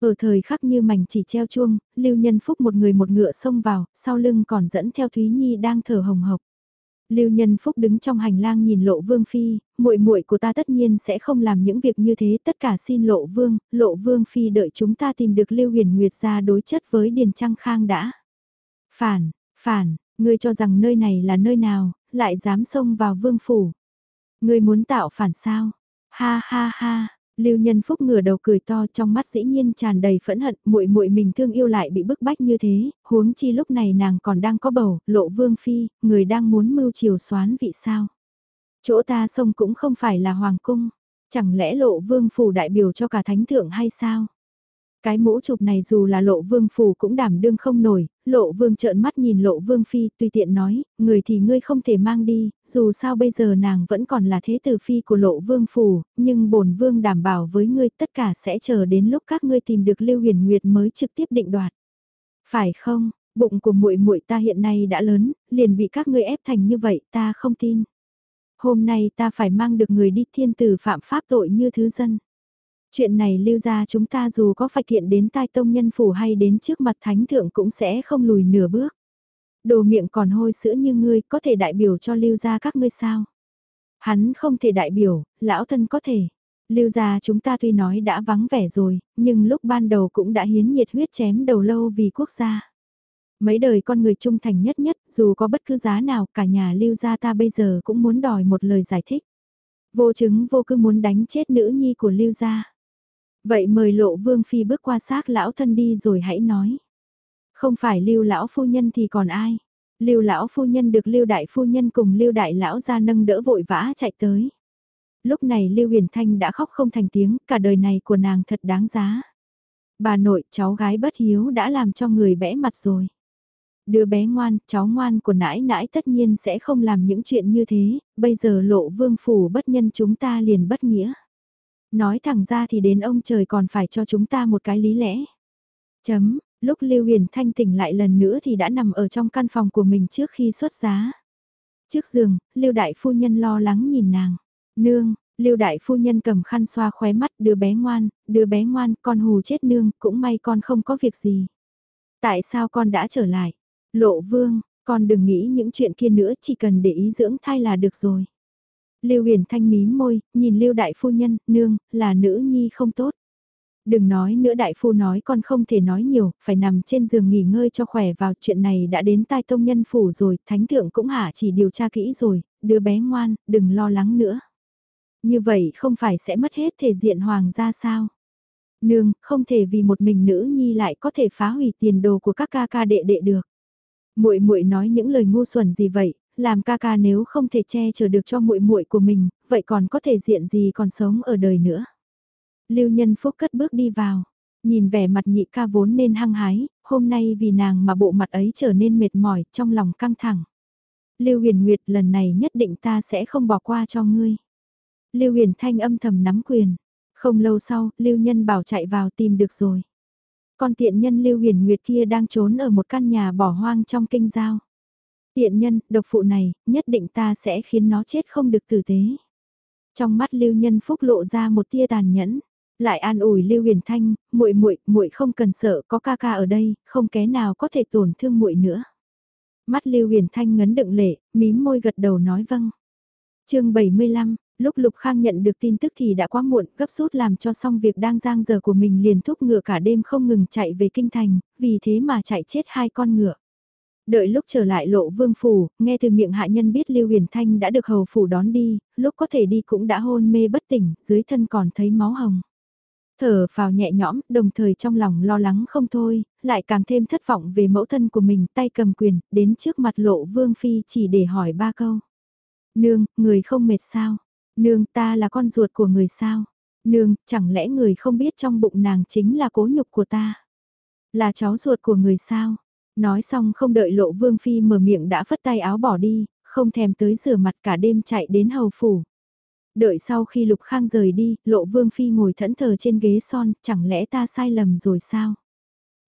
Ở thời khắc như mảnh chỉ treo chuông, Lưu Nhân Phúc một người một ngựa xông vào, sau lưng còn dẫn theo Thúy Nhi đang thở hồng hộc. Lưu Nhân Phúc đứng trong hành lang nhìn Lộ Vương phi, muội muội của ta tất nhiên sẽ không làm những việc như thế, tất cả xin Lộ Vương, Lộ Vương phi đợi chúng ta tìm được Lưu Huyền Nguyệt ra đối chất với Điền Trăng Khang đã. Phản, phản, ngươi cho rằng nơi này là nơi nào, lại dám xông vào vương phủ. Ngươi muốn tạo phản sao? Ha ha ha, Lưu Nhân Phúc ngửa đầu cười to trong mắt dĩ nhiên tràn đầy phẫn hận, muội muội mình thương yêu lại bị bức bách như thế, huống chi lúc này nàng còn đang có bầu, lộ vương phi, người đang muốn mưu chiều soán vị sao. Chỗ ta sông cũng không phải là hoàng cung, chẳng lẽ lộ vương phủ đại biểu cho cả thánh thượng hay sao? Cái mũ chụp này dù là lộ vương phủ cũng đảm đương không nổi, lộ vương trợn mắt nhìn lộ vương phi tùy tiện nói, người thì ngươi không thể mang đi, dù sao bây giờ nàng vẫn còn là thế tử phi của lộ vương phủ, nhưng bổn vương đảm bảo với ngươi tất cả sẽ chờ đến lúc các ngươi tìm được lưu huyền nguyệt mới trực tiếp định đoạt. Phải không, bụng của muội muội ta hiện nay đã lớn, liền bị các ngươi ép thành như vậy ta không tin. Hôm nay ta phải mang được người đi thiên tử phạm pháp tội như thứ dân. Chuyện này lưu ra chúng ta dù có phải kiện đến tai tông nhân phủ hay đến trước mặt thánh thượng cũng sẽ không lùi nửa bước. Đồ miệng còn hôi sữa như ngươi có thể đại biểu cho lưu ra các ngươi sao? Hắn không thể đại biểu, lão thân có thể. Lưu gia chúng ta tuy nói đã vắng vẻ rồi, nhưng lúc ban đầu cũng đã hiến nhiệt huyết chém đầu lâu vì quốc gia. Mấy đời con người trung thành nhất nhất, dù có bất cứ giá nào, cả nhà lưu gia ta bây giờ cũng muốn đòi một lời giải thích. Vô chứng vô cứ muốn đánh chết nữ nhi của lưu gia. Vậy mời lộ vương phi bước qua xác lão thân đi rồi hãy nói. Không phải lưu lão phu nhân thì còn ai. Lưu lão phu nhân được Lưu đại phu nhân cùng Lưu đại lão ra nâng đỡ vội vã chạy tới. Lúc này Lưu Huyền Thanh đã khóc không thành tiếng, cả đời này của nàng thật đáng giá. Bà nội, cháu gái bất hiếu đã làm cho người bẽ mặt rồi. Đứa bé ngoan, cháu ngoan của nãi nãi tất nhiên sẽ không làm những chuyện như thế, bây giờ lộ vương phủ bất nhân chúng ta liền bất nghĩa. Nói thẳng ra thì đến ông trời còn phải cho chúng ta một cái lý lẽ. Chấm, lúc Lưu Huyền Thanh tỉnh lại lần nữa thì đã nằm ở trong căn phòng của mình trước khi xuất giá. Trước giường, Lưu Đại Phu Nhân lo lắng nhìn nàng. Nương, Lưu Đại Phu Nhân cầm khăn xoa khóe mắt đứa bé ngoan, đứa bé ngoan, con hù chết nương, cũng may con không có việc gì. Tại sao con đã trở lại? Lộ Vương, con đừng nghĩ những chuyện kia nữa, chỉ cần để ý dưỡng thai là được rồi. Lưu Huyền Thanh mím môi, nhìn Lưu Đại Phu Nhân, nương, là nữ nhi không tốt. Đừng nói nữa đại phu nói con không thể nói nhiều, phải nằm trên giường nghỉ ngơi cho khỏe vào chuyện này đã đến tai tông nhân phủ rồi, thánh thượng cũng hả chỉ điều tra kỹ rồi, đứa bé ngoan, đừng lo lắng nữa. Như vậy không phải sẽ mất hết thể diện hoàng gia sao? Nương, không thể vì một mình nữ nhi lại có thể phá hủy tiền đồ của các ca ca đệ đệ được. Muội muội nói những lời ngu xuẩn gì vậy, làm ca ca nếu không thể che chở được cho muội muội của mình, vậy còn có thể diện gì còn sống ở đời nữa. Lưu Nhân Phúc cất bước đi vào, nhìn vẻ mặt nhị ca vốn nên hăng hái, hôm nay vì nàng mà bộ mặt ấy trở nên mệt mỏi, trong lòng căng thẳng. Lưu Huyền Nguyệt lần này nhất định ta sẽ không bỏ qua cho ngươi. Lưu Huyền Thanh âm thầm nắm quyền. Không lâu sau, Lưu Nhân bảo chạy vào tìm được rồi. Con tiện nhân Lưu Huyền Nguyệt kia đang trốn ở một căn nhà bỏ hoang trong kinh giao. Tiện nhân, độc phụ này, nhất định ta sẽ khiến nó chết không được tử tế. Trong mắt Lưu Nhân Phúc lộ ra một tia tàn nhẫn lại an ủi Lưu Huyền Thanh, muội muội, muội không cần sợ, có ca ca ở đây, không ké nào có thể tổn thương muội nữa. Mắt Lưu Huyền Thanh ngấn đựng lệ, mím môi gật đầu nói vâng. Chương 75, lúc Lục Khang nhận được tin tức thì đã quá muộn, gấp rút làm cho xong việc đang giang giờ của mình liền thúc ngựa cả đêm không ngừng chạy về kinh thành, vì thế mà chạy chết hai con ngựa. Đợi lúc trở lại lộ vương phủ, nghe từ miệng hạ nhân biết Lưu Huyền Thanh đã được hầu phủ đón đi, lúc có thể đi cũng đã hôn mê bất tỉnh, dưới thân còn thấy máu hồng. Thở vào nhẹ nhõm, đồng thời trong lòng lo lắng không thôi, lại càng thêm thất vọng về mẫu thân của mình tay cầm quyền, đến trước mặt lộ vương phi chỉ để hỏi ba câu. Nương, người không mệt sao? Nương, ta là con ruột của người sao? Nương, chẳng lẽ người không biết trong bụng nàng chính là cố nhục của ta? Là cháu ruột của người sao? Nói xong không đợi lộ vương phi mở miệng đã phất tay áo bỏ đi, không thèm tới rửa mặt cả đêm chạy đến hầu phủ. Đợi sau khi Lục Khang rời đi, Lộ Vương Phi ngồi thẫn thờ trên ghế son, chẳng lẽ ta sai lầm rồi sao?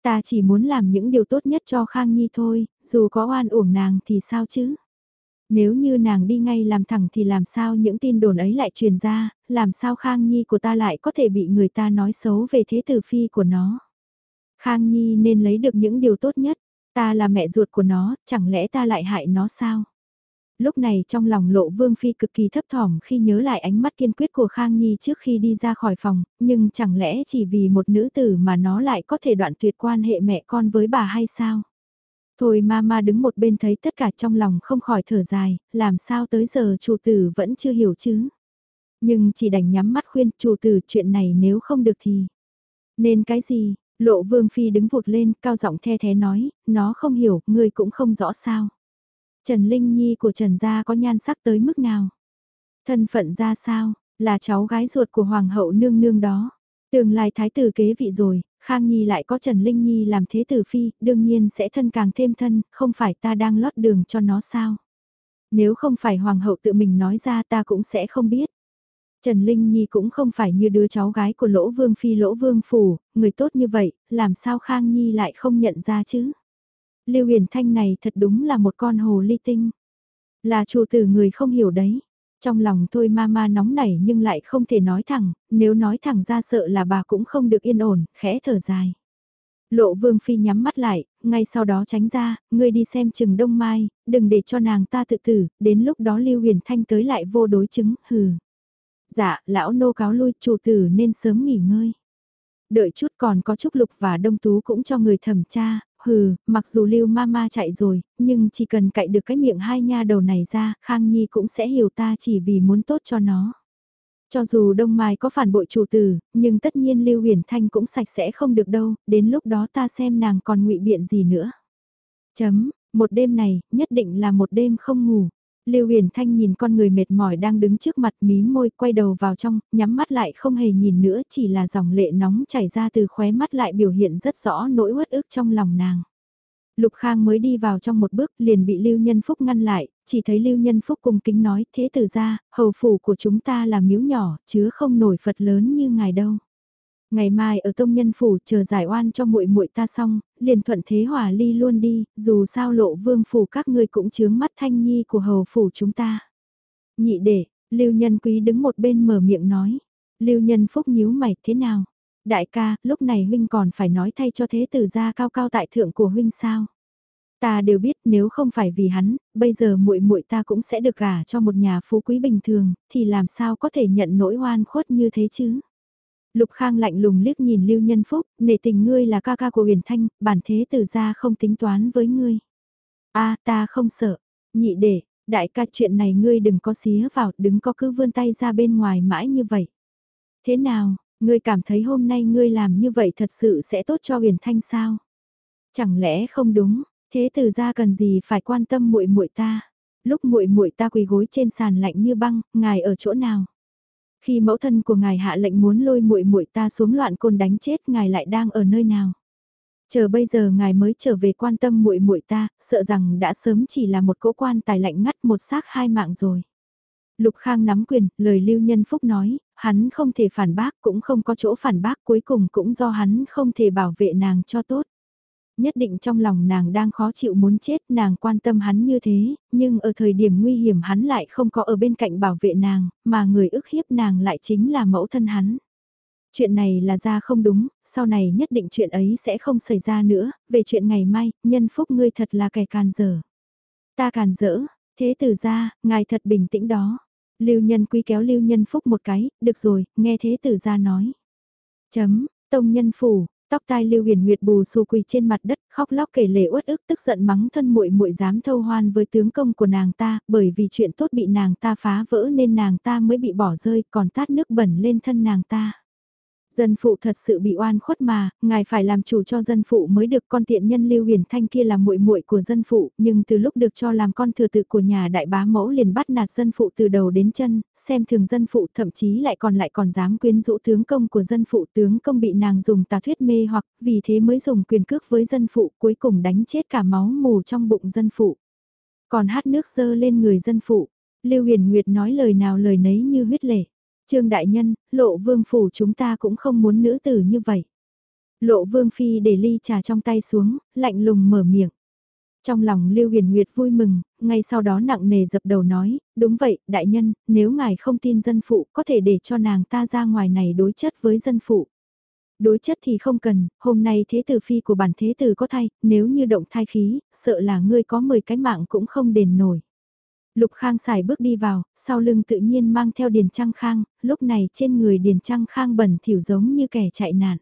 Ta chỉ muốn làm những điều tốt nhất cho Khang Nhi thôi, dù có oan uổng nàng thì sao chứ? Nếu như nàng đi ngay làm thẳng thì làm sao những tin đồn ấy lại truyền ra, làm sao Khang Nhi của ta lại có thể bị người ta nói xấu về thế tử phi của nó? Khang Nhi nên lấy được những điều tốt nhất, ta là mẹ ruột của nó, chẳng lẽ ta lại hại nó sao? lúc này trong lòng lộ vương phi cực kỳ thấp thỏm khi nhớ lại ánh mắt kiên quyết của Khang Nhi trước khi đi ra khỏi phòng, nhưng chẳng lẽ chỉ vì một nữ tử mà nó lại có thể đoạn tuyệt quan hệ mẹ con với bà hay sao? Thôi mama đứng một bên thấy tất cả trong lòng không khỏi thở dài, làm sao tới giờ chủ tử vẫn chưa hiểu chứ? Nhưng chỉ đành nhắm mắt khuyên chủ tử chuyện này nếu không được thì... Nên cái gì? Lộ vương phi đứng vụt lên, cao giọng the thế nói, nó không hiểu, ngươi cũng không rõ sao. Trần Linh Nhi của Trần Gia có nhan sắc tới mức nào? Thân phận ra sao? Là cháu gái ruột của Hoàng hậu nương nương đó. Tương lai thái tử kế vị rồi, Khang Nhi lại có Trần Linh Nhi làm thế tử phi, đương nhiên sẽ thân càng thêm thân, không phải ta đang lót đường cho nó sao? Nếu không phải Hoàng hậu tự mình nói ra ta cũng sẽ không biết. Trần Linh Nhi cũng không phải như đứa cháu gái của Lỗ Vương Phi Lỗ Vương Phủ, người tốt như vậy, làm sao Khang Nhi lại không nhận ra chứ? Lưu Huyền Thanh này thật đúng là một con hồ ly tinh. Là chủ tử người không hiểu đấy. Trong lòng thôi ma ma nóng nảy nhưng lại không thể nói thẳng, nếu nói thẳng ra sợ là bà cũng không được yên ổn, khẽ thở dài. Lộ vương phi nhắm mắt lại, ngay sau đó tránh ra, ngươi đi xem chừng đông mai, đừng để cho nàng ta tự tử, đến lúc đó lưu huyền thanh tới lại vô đối chứng, hừ. Dạ, lão nô cáo lui, chủ tử nên sớm nghỉ ngơi. Đợi chút còn có Trúc Lục và Đông Tú cũng cho người thẩm tra, hừ, mặc dù Lưu Mama chạy rồi, nhưng chỉ cần cậy được cái miệng hai nha đầu này ra, Khang Nhi cũng sẽ hiểu ta chỉ vì muốn tốt cho nó. Cho dù Đông Mai có phản bội chủ tử, nhưng tất nhiên Lưu Huyền Thanh cũng sạch sẽ không được đâu, đến lúc đó ta xem nàng còn ngụy biện gì nữa. Chấm, một đêm này, nhất định là một đêm không ngủ. Lưu Huyền Thanh nhìn con người mệt mỏi đang đứng trước mặt mí môi quay đầu vào trong, nhắm mắt lại không hề nhìn nữa chỉ là dòng lệ nóng chảy ra từ khóe mắt lại biểu hiện rất rõ nỗi uất ức trong lòng nàng. Lục Khang mới đi vào trong một bước liền bị Lưu Nhân Phúc ngăn lại, chỉ thấy Lưu Nhân Phúc cung kính nói thế từ ra, hầu phủ của chúng ta là miếu nhỏ, chứ không nổi Phật lớn như ngài đâu. Ngày mai ở tông nhân phủ chờ giải oan cho muội muội ta xong, liền thuận thế hòa ly luôn đi, dù sao lộ vương phủ các ngươi cũng chướng mắt thanh nhi của hầu phủ chúng ta. Nhị để, lưu nhân quý đứng một bên mở miệng nói. lưu nhân phúc nhíu mày thế nào? Đại ca, lúc này huynh còn phải nói thay cho thế tử gia cao cao tại thượng của huynh sao? Ta đều biết nếu không phải vì hắn, bây giờ muội muội ta cũng sẽ được gả cho một nhà phú quý bình thường, thì làm sao có thể nhận nỗi oan khuất như thế chứ? Lục Khang lạnh lùng liếc nhìn Lưu Nhân Phúc, nể tình ngươi là ca ca của Huyền Thanh, bản thế tử gia không tính toán với ngươi. A, ta không sợ. Nhị đệ, đại ca chuyện này ngươi đừng có xía vào, đừng có cứ vươn tay ra bên ngoài mãi như vậy. Thế nào, ngươi cảm thấy hôm nay ngươi làm như vậy thật sự sẽ tốt cho Huyền Thanh sao? Chẳng lẽ không đúng, thế tử gia cần gì phải quan tâm muội muội ta? Lúc muội muội ta quỳ gối trên sàn lạnh như băng, ngài ở chỗ nào? Khi mẫu thân của ngài hạ lệnh muốn lôi muội muội ta xuống loạn côn đánh chết, ngài lại đang ở nơi nào? Chờ bây giờ ngài mới trở về quan tâm muội muội ta, sợ rằng đã sớm chỉ là một cỗ quan tài lạnh ngắt một xác hai mạng rồi. Lục Khang nắm quyền, lời Lưu Nhân Phúc nói, hắn không thể phản bác cũng không có chỗ phản bác cuối cùng cũng do hắn không thể bảo vệ nàng cho tốt nhất định trong lòng nàng đang khó chịu muốn chết, nàng quan tâm hắn như thế, nhưng ở thời điểm nguy hiểm hắn lại không có ở bên cạnh bảo vệ nàng, mà người ức hiếp nàng lại chính là mẫu thân hắn. Chuyện này là ra không đúng, sau này nhất định chuyện ấy sẽ không xảy ra nữa, về chuyện ngày mai, nhân phúc ngươi thật là kẻ càn dở. Ta càn dỡ, thế tử ra, ngài thật bình tĩnh đó. Lưu nhân quý kéo lưu nhân phúc một cái, được rồi, nghe thế tử ra nói. Chấm, tông nhân phủ, Tóc tai Lưu Huyền Nguyệt bù xù quỳ trên mặt đất, khóc lóc kể lể uất ức tức giận mắng thân muội muội dám thâu hoan với tướng công của nàng ta, bởi vì chuyện tốt bị nàng ta phá vỡ nên nàng ta mới bị bỏ rơi, còn tát nước bẩn lên thân nàng ta. Dân phụ thật sự bị oan khuất mà, ngài phải làm chủ cho dân phụ mới được con tiện nhân Lưu Huyền Thanh kia là muội muội của dân phụ, nhưng từ lúc được cho làm con thừa tự của nhà đại bá mẫu liền bắt nạt dân phụ từ đầu đến chân, xem thường dân phụ thậm chí lại còn lại còn dám quyến rũ tướng công của dân phụ tướng công bị nàng dùng tà thuyết mê hoặc vì thế mới dùng quyền cước với dân phụ cuối cùng đánh chết cả máu mù trong bụng dân phụ. Còn hát nước dơ lên người dân phụ, Lưu Huyền Nguyệt nói lời nào lời nấy như huyết lệ. Trương Đại Nhân, lộ vương phủ chúng ta cũng không muốn nữ tử như vậy. Lộ vương phi để ly trà trong tay xuống, lạnh lùng mở miệng. Trong lòng Lưu Huyền Nguyệt vui mừng, ngay sau đó nặng nề dập đầu nói, đúng vậy, đại nhân, nếu ngài không tin dân phụ, có thể để cho nàng ta ra ngoài này đối chất với dân phụ. Đối chất thì không cần, hôm nay thế tử phi của bản thế tử có thai, nếu như động thai khí, sợ là ngươi có 10 cái mạng cũng không đền nổi. Lục Khang xài bước đi vào, sau lưng tự nhiên mang theo Điền Trăng Khang, lúc này trên người Điền Trăng Khang bẩn thỉu giống như kẻ chạy nạn.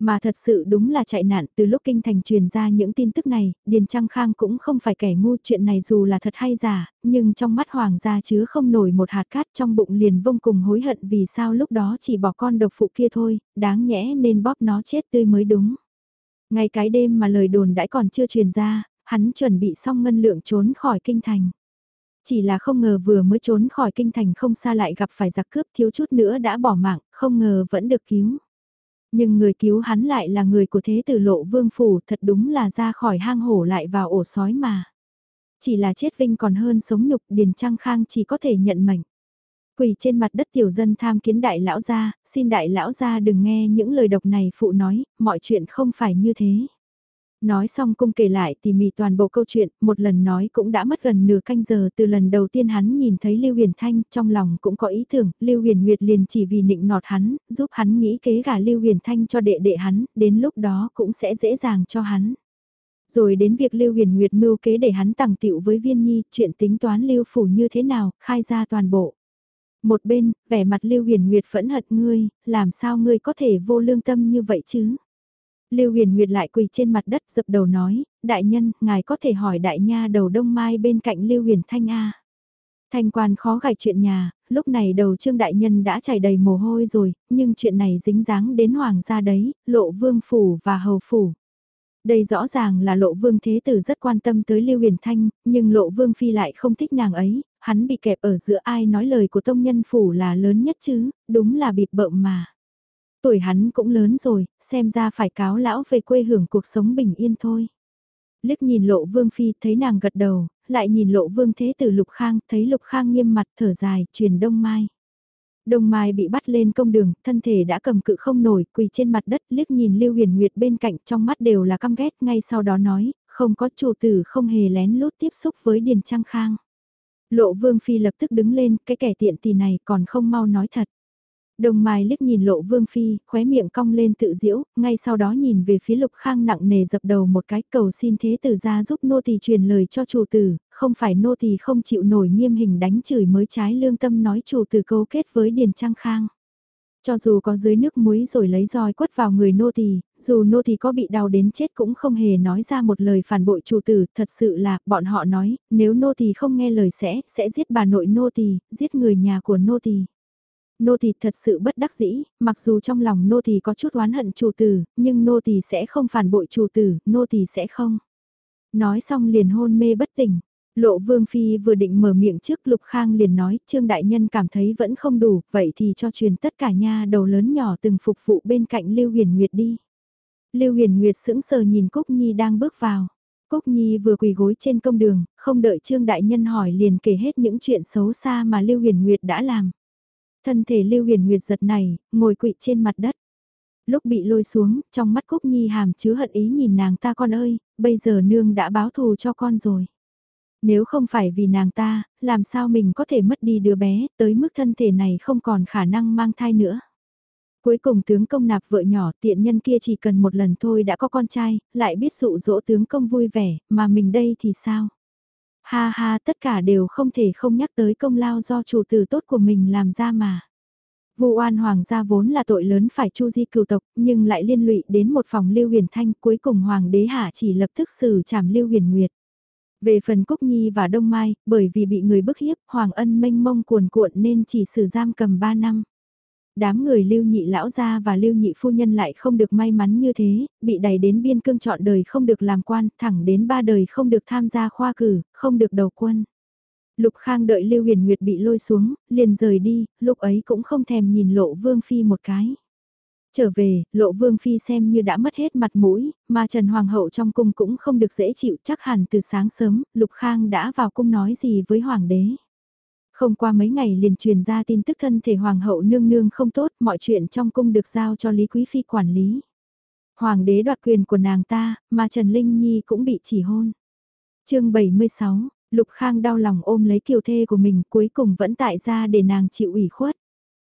Mà thật sự đúng là chạy nạn từ lúc kinh thành truyền ra những tin tức này, Điền Trăng Khang cũng không phải kẻ ngu chuyện này dù là thật hay giả, nhưng trong mắt hoàng gia chứa không nổi một hạt cát trong bụng liền vô cùng hối hận vì sao lúc đó chỉ bỏ con độc phụ kia thôi, đáng nhẽ nên bóp nó chết tươi mới đúng. Ngay cái đêm mà lời đồn đãi còn chưa truyền ra, hắn chuẩn bị xong ngân lượng trốn khỏi kinh thành. Chỉ là không ngờ vừa mới trốn khỏi kinh thành không xa lại gặp phải giặc cướp thiếu chút nữa đã bỏ mạng, không ngờ vẫn được cứu. Nhưng người cứu hắn lại là người của thế tử lộ vương phủ thật đúng là ra khỏi hang hổ lại vào ổ sói mà. Chỉ là chết vinh còn hơn sống nhục Điền Trăng Khang chỉ có thể nhận mệnh. Quỳ trên mặt đất tiểu dân tham kiến đại lão gia, xin đại lão gia đừng nghe những lời độc này phụ nói, mọi chuyện không phải như thế. Nói xong cung kể lại tỉ mỉ toàn bộ câu chuyện, một lần nói cũng đã mất gần nửa canh giờ từ lần đầu tiên hắn nhìn thấy Lưu Huyền Thanh, trong lòng cũng có ý tưởng, Lưu Huyền Nguyệt liền chỉ vì nịnh nọt hắn, giúp hắn nghĩ kế gả Lưu Huyền Thanh cho đệ đệ hắn, đến lúc đó cũng sẽ dễ dàng cho hắn. Rồi đến việc Lưu Huyền Nguyệt mưu kế để hắn tàng tiệu với Viên Nhi, chuyện tính toán Lưu Phủ như thế nào, khai ra toàn bộ. Một bên, vẻ mặt Lưu Huyền Nguyệt phẫn hận ngươi, làm sao ngươi có thể vô lương tâm như vậy chứ? Lưu Huyền Nguyệt lại quỳ trên mặt đất dập đầu nói, đại nhân, ngài có thể hỏi đại nha đầu đông mai bên cạnh Lưu Huyền Thanh A. Thanh quan khó gài chuyện nhà, lúc này đầu trương đại nhân đã chảy đầy mồ hôi rồi, nhưng chuyện này dính dáng đến hoàng gia đấy, lộ vương phủ và hầu phủ. Đây rõ ràng là lộ vương thế tử rất quan tâm tới Lưu Huyền Thanh, nhưng lộ vương phi lại không thích nàng ấy, hắn bị kẹp ở giữa ai nói lời của tông nhân phủ là lớn nhất chứ, đúng là bịp bợm mà. Tuổi hắn cũng lớn rồi, xem ra phải cáo lão về quê hưởng cuộc sống bình yên thôi. Liếc nhìn lộ vương phi thấy nàng gật đầu, lại nhìn lộ vương thế tử lục khang, thấy lục khang nghiêm mặt thở dài, truyền đông mai. Đông Mai bị bắt lên công đường, thân thể đã cầm cự không nổi, quỳ trên mặt đất liếc nhìn Lưu Huyền Nguyệt bên cạnh trong mắt đều là căm ghét, ngay sau đó nói, không có chủ tử không hề lén lút tiếp xúc với Điền Trang Khang. Lộ Vương Phi lập tức đứng lên, cái kẻ tiện tì này còn không mau nói thật. Đồng Mai liếc nhìn Lộ Vương Phi, khóe miệng cong lên tự diễu, ngay sau đó nhìn về phía Lục Khang nặng nề dập đầu một cái cầu xin thế tử ra giúp nô tỳ truyền lời cho chủ tử, không phải nô tỳ không chịu nổi nghiêm hình đánh chửi mới trái lương tâm nói chủ tử câu kết với Điền Trang Khang. Cho dù có dưới nước muối rồi lấy roi quất vào người nô tỳ, dù nô tỳ có bị đau đến chết cũng không hề nói ra một lời phản bội chủ tử, thật sự là, bọn họ nói, nếu nô tỳ không nghe lời sẽ, sẽ giết bà nội nô tỳ, giết người nhà của nô tỳ. Nô tỳ thật sự bất đắc dĩ, mặc dù trong lòng nô tỳ có chút oán hận chủ tử, nhưng nô tỳ sẽ không phản bội chủ tử, nô tỳ sẽ không. Nói xong liền hôn mê bất tỉnh. Lộ Vương Phi vừa định mở miệng trước Lục Khang liền nói, Trương Đại Nhân cảm thấy vẫn không đủ, vậy thì cho truyền tất cả nha đầu lớn nhỏ từng phục vụ bên cạnh Lưu Huyền Nguyệt đi. Lưu Huyền Nguyệt sững sờ nhìn Cúc Nhi đang bước vào. Cúc Nhi vừa quỳ gối trên công đường, không đợi Trương Đại Nhân hỏi liền kể hết những chuyện xấu xa mà Lưu Huyền Nguyệt đã làm. Thân thể Lưu Huyền Nguyệt giật này, ngồi quỵ trên mặt đất. Lúc bị lôi xuống, trong mắt Cúc Nhi hàm chứa hận ý nhìn nàng ta con ơi, bây giờ nương đã báo thù cho con rồi. Nếu không phải vì nàng ta, làm sao mình có thể mất đi đứa bé, tới mức thân thể này không còn khả năng mang thai nữa. Cuối cùng tướng công nạp vợ nhỏ tiện nhân kia chỉ cần một lần thôi đã có con trai, lại biết dụ dỗ tướng công vui vẻ, mà mình đây thì sao? Ha ha tất cả đều không thể không nhắc tới công lao do chủ tử tốt của mình làm ra mà. Vụ oan hoàng gia vốn là tội lớn phải chu di cựu tộc, nhưng lại liên lụy đến một phòng lưu huyền thanh cuối cùng hoàng đế hạ chỉ lập tức xử trảm lưu huyền nguyệt. Về phần Cúc Nhi và Đông Mai, bởi vì bị người bức hiếp, Hoàng Ân mênh mông cuồn cuộn nên chỉ xử giam cầm 3 năm. Đám người lưu nhị lão gia và lưu nhị phu nhân lại không được may mắn như thế, bị đẩy đến biên cương chọn đời không được làm quan, thẳng đến ba đời không được tham gia khoa cử, không được đầu quân. Lục Khang đợi Lưu Huyền Nguyệt bị lôi xuống, liền rời đi, lúc ấy cũng không thèm nhìn lộ Vương Phi một cái. Trở về, lộ vương phi xem như đã mất hết mặt mũi, mà Trần Hoàng hậu trong cung cũng không được dễ chịu chắc hẳn từ sáng sớm, Lục Khang đã vào cung nói gì với Hoàng đế. Không qua mấy ngày liền truyền ra tin tức thân thể Hoàng hậu nương nương không tốt, mọi chuyện trong cung được giao cho Lý Quý Phi quản lý. Hoàng đế đoạt quyền của nàng ta, mà Trần Linh Nhi cũng bị chỉ hôn. chương 76, Lục Khang đau lòng ôm lấy kiều thê của mình cuối cùng vẫn tại ra để nàng chịu ủy khuất.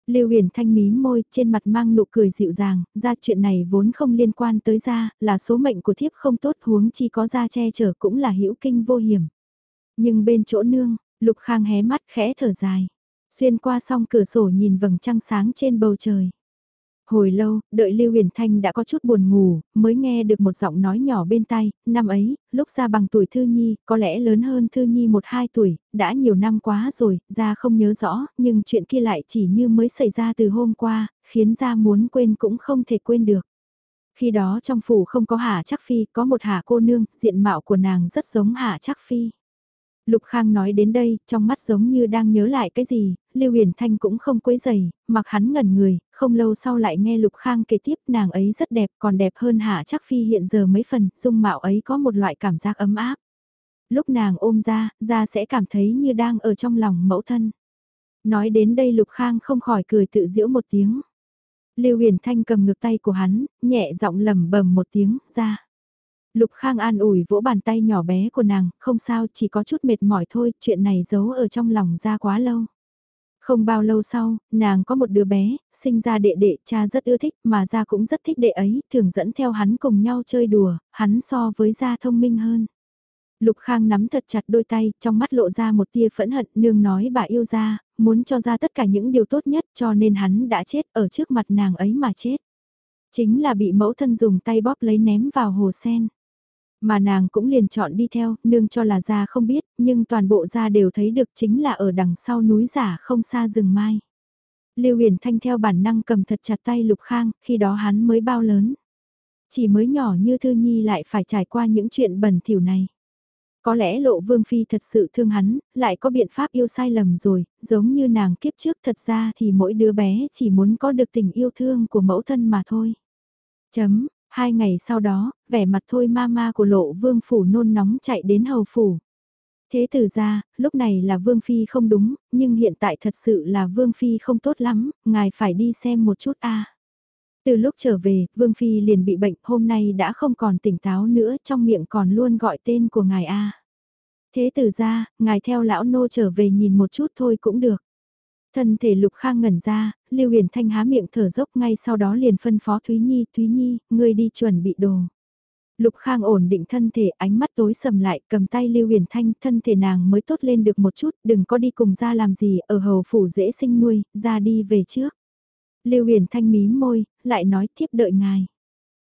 Lưu Huyền Thanh mím môi, trên mặt mang nụ cười dịu dàng, ra chuyện này vốn không liên quan tới gia, là số mệnh của thiếp không tốt huống chi có gia che chở cũng là hữu kinh vô hiểm. Nhưng bên chỗ nương, Lục Khang hé mắt khẽ thở dài, xuyên qua song cửa sổ nhìn vầng trăng sáng trên bầu trời. Hồi lâu, đợi Lưu Huyền Thanh đã có chút buồn ngủ, mới nghe được một giọng nói nhỏ bên tai, năm ấy, lúc ra bằng tuổi Thư Nhi, có lẽ lớn hơn Thư Nhi một hai tuổi, đã nhiều năm quá rồi, ra không nhớ rõ, nhưng chuyện kia lại chỉ như mới xảy ra từ hôm qua, khiến ra muốn quên cũng không thể quên được. Khi đó trong phủ không có Hà Chắc Phi, có một Hà cô nương, diện mạo của nàng rất giống Hà Chắc Phi. Lục Khang nói đến đây, trong mắt giống như đang nhớ lại cái gì, Lưu Huyền Thanh cũng không quấy dày, mặc hắn ngẩn người, không lâu sau lại nghe Lục Khang kể tiếp nàng ấy rất đẹp còn đẹp hơn Hạ Chắc Phi hiện giờ mấy phần, dung mạo ấy có một loại cảm giác ấm áp. Lúc nàng ôm ra, ra sẽ cảm thấy như đang ở trong lòng mẫu thân. Nói đến đây Lục Khang không khỏi cười tự giễu một tiếng. Lưu Huyền Thanh cầm ngược tay của hắn, nhẹ giọng lầm bầm một tiếng, ra. Lục Khang an ủi vỗ bàn tay nhỏ bé của nàng, không sao chỉ có chút mệt mỏi thôi, chuyện này giấu ở trong lòng ra quá lâu. Không bao lâu sau, nàng có một đứa bé, sinh ra đệ đệ, cha rất ưa thích, mà gia cũng rất thích đệ ấy, thường dẫn theo hắn cùng nhau chơi đùa, hắn so với gia thông minh hơn. Lục Khang nắm thật chặt đôi tay, trong mắt lộ ra một tia phẫn hận, nương nói bà yêu ra, muốn cho ra tất cả những điều tốt nhất cho nên hắn đã chết ở trước mặt nàng ấy mà chết. Chính là bị mẫu thân dùng tay bóp lấy ném vào hồ sen. Mà nàng cũng liền chọn đi theo, nương cho là ra không biết, nhưng toàn bộ ra đều thấy được chính là ở đằng sau núi giả không xa rừng mai. Lưu Huyền Thanh theo bản năng cầm thật chặt tay Lục Khang, khi đó hắn mới bao lớn. Chỉ mới nhỏ như Thư Nhi lại phải trải qua những chuyện bẩn thỉu này. Có lẽ lộ vương phi thật sự thương hắn, lại có biện pháp yêu sai lầm rồi, giống như nàng kiếp trước thật ra thì mỗi đứa bé chỉ muốn có được tình yêu thương của mẫu thân mà thôi. Chấm, hai ngày sau đó, vẻ mặt thôi ma ma của lộ vương phủ nôn nóng chạy đến hầu phủ. Thế từ ra, lúc này là Vương Phi không đúng, nhưng hiện tại thật sự là Vương Phi không tốt lắm, ngài phải đi xem một chút a. Từ lúc trở về, Vương Phi liền bị bệnh, hôm nay đã không còn tỉnh táo nữa, trong miệng còn luôn gọi tên của ngài a. Thế từ ra, ngài theo lão nô trở về nhìn một chút thôi cũng được. Thân thể Lục Khang ngẩn ra, Lưu Huyền Thanh há miệng thở dốc ngay sau đó liền phân phó Thúy Nhi, Thúy Nhi, ngươi đi chuẩn bị đồ. Lục Khang ổn định thân thể ánh mắt tối sầm lại cầm tay Lưu Huyền Thanh thân thể nàng mới tốt lên được một chút đừng có đi cùng ra làm gì ở hầu phủ dễ sinh nuôi, ra đi về trước. Lưu Huyền Thanh mí môi, lại nói tiếp đợi ngài.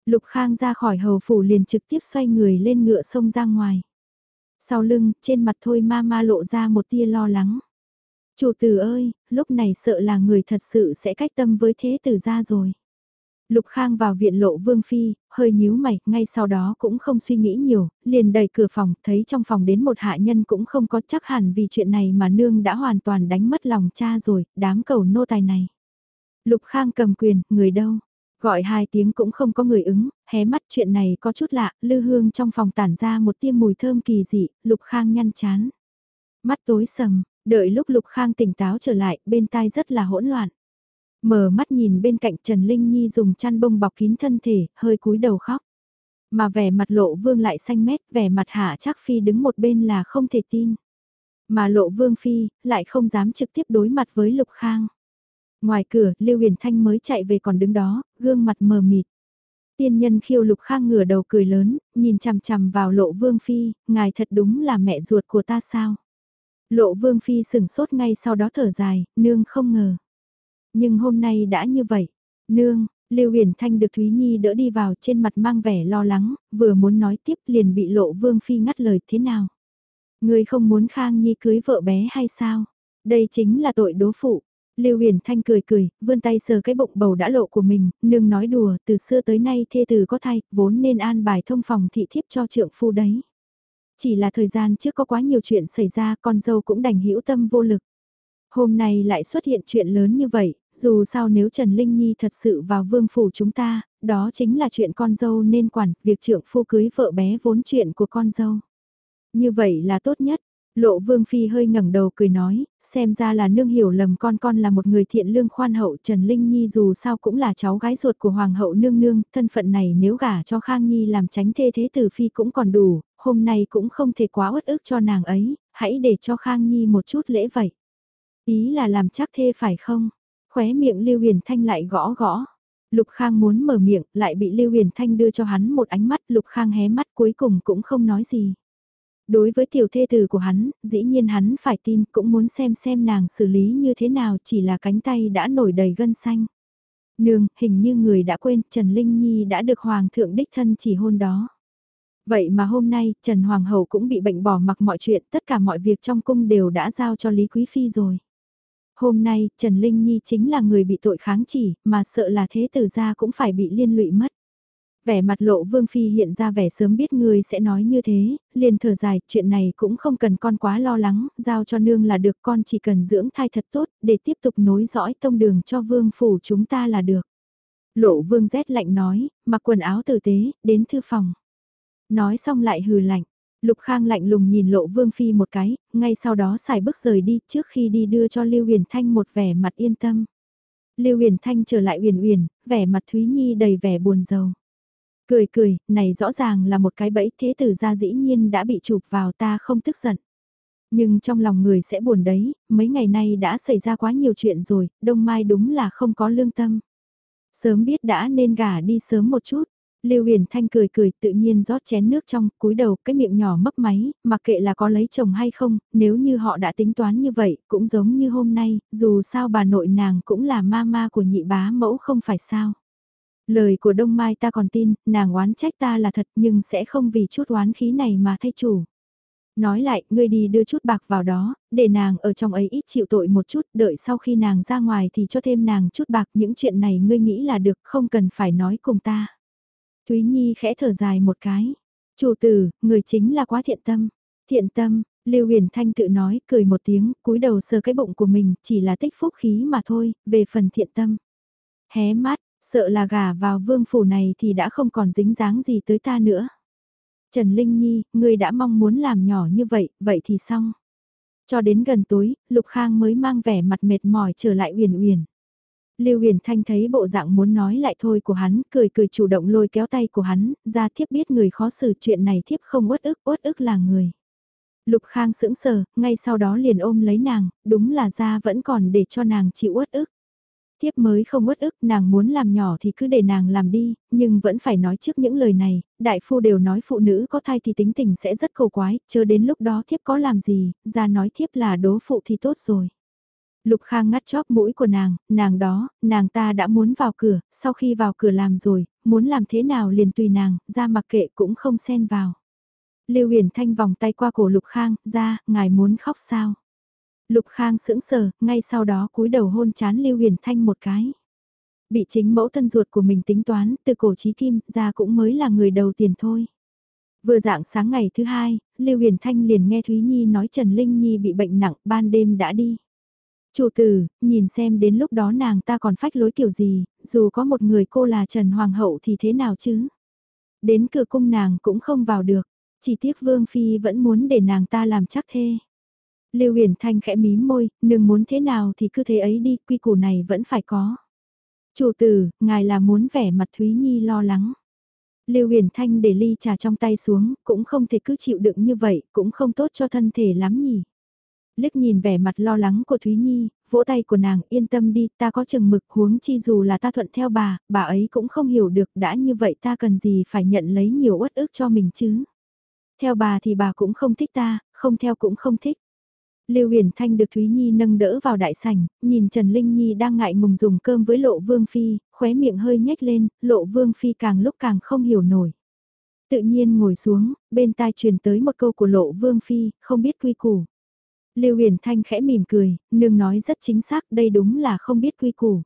Lục Khang ra khỏi hầu phủ liền trực tiếp xoay người lên ngựa sông ra ngoài. Sau lưng, trên mặt thôi ma ma lộ ra một tia lo lắng. Chủ tử ơi, lúc này sợ là người thật sự sẽ cách tâm với thế tử ra rồi. Lục Khang vào viện lộ Vương Phi, hơi nhíu mày, ngay sau đó cũng không suy nghĩ nhiều, liền đẩy cửa phòng, thấy trong phòng đến một hạ nhân cũng không có chắc hẳn vì chuyện này mà nương đã hoàn toàn đánh mất lòng cha rồi, đám cầu nô tài này. Lục Khang cầm quyền, người đâu? Gọi hai tiếng cũng không có người ứng, hé mắt chuyện này có chút lạ, lư hương trong phòng tản ra một tia mùi thơm kỳ dị, Lục Khang nhăn chán. Mắt tối sầm, đợi lúc Lục Khang tỉnh táo trở lại, bên tai rất là hỗn loạn. Mở mắt nhìn bên cạnh Trần Linh Nhi dùng chăn bông bọc kín thân thể, hơi cúi đầu khóc. Mà vẻ mặt lộ vương lại xanh mét, vẻ mặt hạ chắc phi đứng một bên là không thể tin. Mà lộ vương phi, lại không dám trực tiếp đối mặt với Lục Khang. Ngoài cửa, Lưu Huyền Thanh mới chạy về còn đứng đó, gương mặt mờ mịt. Tiên nhân khiêu Lục Khang ngửa đầu cười lớn, nhìn chằm chằm vào lộ vương phi, ngài thật đúng là mẹ ruột của ta sao. Lộ vương phi sừng sốt ngay sau đó thở dài, nương không ngờ. Nhưng hôm nay đã như vậy. Nương, Lưu Huyền Thanh được Thúy Nhi đỡ đi vào trên mặt mang vẻ lo lắng, vừa muốn nói tiếp liền bị lộ vương phi ngắt lời thế nào. Người không muốn Khang Nhi cưới vợ bé hay sao? Đây chính là tội đố phụ. Lưu Huyền Thanh cười cười, vươn tay sờ cái bụng bầu đã lộ của mình, nương nói đùa, từ xưa tới nay thê từ có thai, vốn nên an bài thông phòng thị thiếp cho trượng phu đấy. Chỉ là thời gian trước có quá nhiều chuyện xảy ra, con dâu cũng đành hữu tâm vô lực. Hôm nay lại xuất hiện chuyện lớn như vậy, dù sao nếu Trần Linh Nhi thật sự vào vương phủ chúng ta, đó chính là chuyện con dâu nên quản, việc trưởng phu cưới vợ bé vốn chuyện của con dâu. Như vậy là tốt nhất. Lộ Vương Phi hơi ngẩng đầu cười nói, xem ra là nương hiểu lầm con con là một người thiện lương khoan hậu Trần Linh Nhi dù sao cũng là cháu gái ruột của Hoàng hậu nương nương, thân phận này nếu gả cho Khang Nhi làm tránh thê thế tử Phi cũng còn đủ, hôm nay cũng không thể quá uất ức cho nàng ấy, hãy để cho Khang Nhi một chút lễ vậy. Ý là làm chắc thê phải không? Khóe miệng Lưu Huyền Thanh lại gõ gõ. Lục Khang muốn mở miệng, lại bị Lưu Huyền Thanh đưa cho hắn một ánh mắt, Lục Khang hé mắt cuối cùng cũng không nói gì. Đối với tiểu thê tử của hắn, dĩ nhiên hắn phải tin, cũng muốn xem xem nàng xử lý như thế nào, chỉ là cánh tay đã nổi đầy gân xanh. Nương, hình như người đã quên, Trần Linh Nhi đã được Hoàng thượng đích thân chỉ hôn đó. Vậy mà hôm nay, Trần Hoàng hậu cũng bị bệnh bỏ mặc mọi chuyện, tất cả mọi việc trong cung đều đã giao cho Lý Quý Phi rồi. Hôm nay, Trần Linh Nhi chính là người bị tội kháng chỉ, mà sợ là thế tử gia cũng phải bị liên lụy mất. Vẻ mặt lộ vương phi hiện ra vẻ sớm biết người sẽ nói như thế, liền thở dài, chuyện này cũng không cần con quá lo lắng, giao cho nương là được con chỉ cần dưỡng thai thật tốt, để tiếp tục nối dõi tông đường cho vương phủ chúng ta là được. Lộ vương rét lạnh nói, mặc quần áo tử tế, đến thư phòng. Nói xong lại hừ lạnh, Lục Khang lạnh lùng nhìn Lộ Vương Phi một cái, ngay sau đó xài bước rời đi trước khi đi đưa cho Lưu Huyền Thanh một vẻ mặt yên tâm. Lưu Huyền Thanh trở lại Huyền Huyền, vẻ mặt Thúy Nhi đầy vẻ buồn rầu. Cười cười, này rõ ràng là một cái bẫy thế tử ra dĩ nhiên đã bị chụp vào ta không tức giận. Nhưng trong lòng người sẽ buồn đấy, mấy ngày nay đã xảy ra quá nhiều chuyện rồi, Đông Mai đúng là không có lương tâm. Sớm biết đã nên gả đi sớm một chút, Lưu Huyền Thanh cười cười tự nhiên rót chén nước trong, cúi đầu, cái miệng nhỏ mấp máy, mặc kệ là có lấy chồng hay không, nếu như họ đã tính toán như vậy, cũng giống như hôm nay, dù sao bà nội nàng cũng là ma ma của nhị bá mẫu không phải sao. Lời của Đông Mai ta còn tin, nàng oán trách ta là thật nhưng sẽ không vì chút oán khí này mà thay chủ. Nói lại, ngươi đi đưa chút bạc vào đó, để nàng ở trong ấy ít chịu tội một chút, đợi sau khi nàng ra ngoài thì cho thêm nàng chút bạc, những chuyện này ngươi nghĩ là được, không cần phải nói cùng ta. Thúy Nhi khẽ thở dài một cái. Chủ tử, người chính là quá thiện tâm. Thiện tâm, Lưu Huyền Thanh tự nói, cười một tiếng, cúi đầu sờ cái bụng của mình, chỉ là tích phúc khí mà thôi, về phần thiện tâm. Hé mắt, sợ là gả vào vương phủ này thì đã không còn dính dáng gì tới ta nữa. Trần Linh Nhi, ngươi đã mong muốn làm nhỏ như vậy, vậy thì xong. Cho đến gần tối, Lục Khang mới mang vẻ mặt mệt mỏi trở lại Uyển Uyển. Lưu Huyền Thanh thấy bộ dạng muốn nói lại thôi của hắn, cười cười chủ động lôi kéo tay của hắn, ra thiếp biết người khó xử chuyện này thiếp không uất ức, uất ức là người. Lục Khang sững sờ, ngay sau đó liền ôm lấy nàng, đúng là ra vẫn còn để cho nàng chịu uất ức. Thiếp mới không uất ức, nàng muốn làm nhỏ thì cứ để nàng làm đi, nhưng vẫn phải nói trước những lời này, đại phu đều nói phụ nữ có thai thì tính tình sẽ rất cầu quái, chờ đến lúc đó thiếp có làm gì, ra nói thiếp là đố phụ thì tốt rồi. Lục Khang ngắt chóp mũi của nàng, nàng đó, nàng ta đã muốn vào cửa, sau khi vào cửa làm rồi, muốn làm thế nào liền tùy nàng, ra mặc kệ cũng không xen vào. Lưu Huyền Thanh vòng tay qua cổ Lục Khang, ra, ngài muốn khóc sao? Lục Khang sững sờ, ngay sau đó cúi đầu hôn chán Lưu Huyền Thanh một cái. Bị chính mẫu thân ruột của mình tính toán, từ cổ chí kim, ra cũng mới là người đầu tiền thôi. Vừa dạng sáng ngày thứ hai, Lưu Huyền Thanh liền nghe Thúy Nhi nói Trần Linh Nhi bị bệnh nặng, ban đêm đã đi. Chủ tử, nhìn xem đến lúc đó nàng ta còn phách lối kiểu gì, dù có một người cô là Trần Hoàng hậu thì thế nào chứ? Đến cửa cung nàng cũng không vào được, chỉ tiếc Vương Phi vẫn muốn để nàng ta làm chắc thê. Lưu Huyền Thanh khẽ mím môi, nương muốn thế nào thì cứ thế ấy đi, quy củ này vẫn phải có. Chủ tử, ngài là muốn vẻ mặt Thúy Nhi lo lắng. Lưu Huyền Thanh để ly trà trong tay xuống, cũng không thể cứ chịu đựng như vậy, cũng không tốt cho thân thể lắm nhỉ liếc nhìn vẻ mặt lo lắng của Thúy Nhi, vỗ tay của nàng yên tâm đi, ta có chừng mực huống chi dù là ta thuận theo bà, bà ấy cũng không hiểu được đã như vậy ta cần gì phải nhận lấy nhiều uất ức cho mình chứ. Theo bà thì bà cũng không thích ta, không theo cũng không thích. Lưu Huyền Thanh được Thúy Nhi nâng đỡ vào đại sảnh, nhìn Trần Linh Nhi đang ngại ngùng dùng cơm với Lộ Vương Phi, khóe miệng hơi nhếch lên, Lộ Vương Phi càng lúc càng không hiểu nổi. Tự nhiên ngồi xuống, bên tai truyền tới một câu của Lộ Vương Phi, không biết quy củ. Lưu Huyền Thanh khẽ mỉm cười, nương nói rất chính xác, đây đúng là không biết quy củ.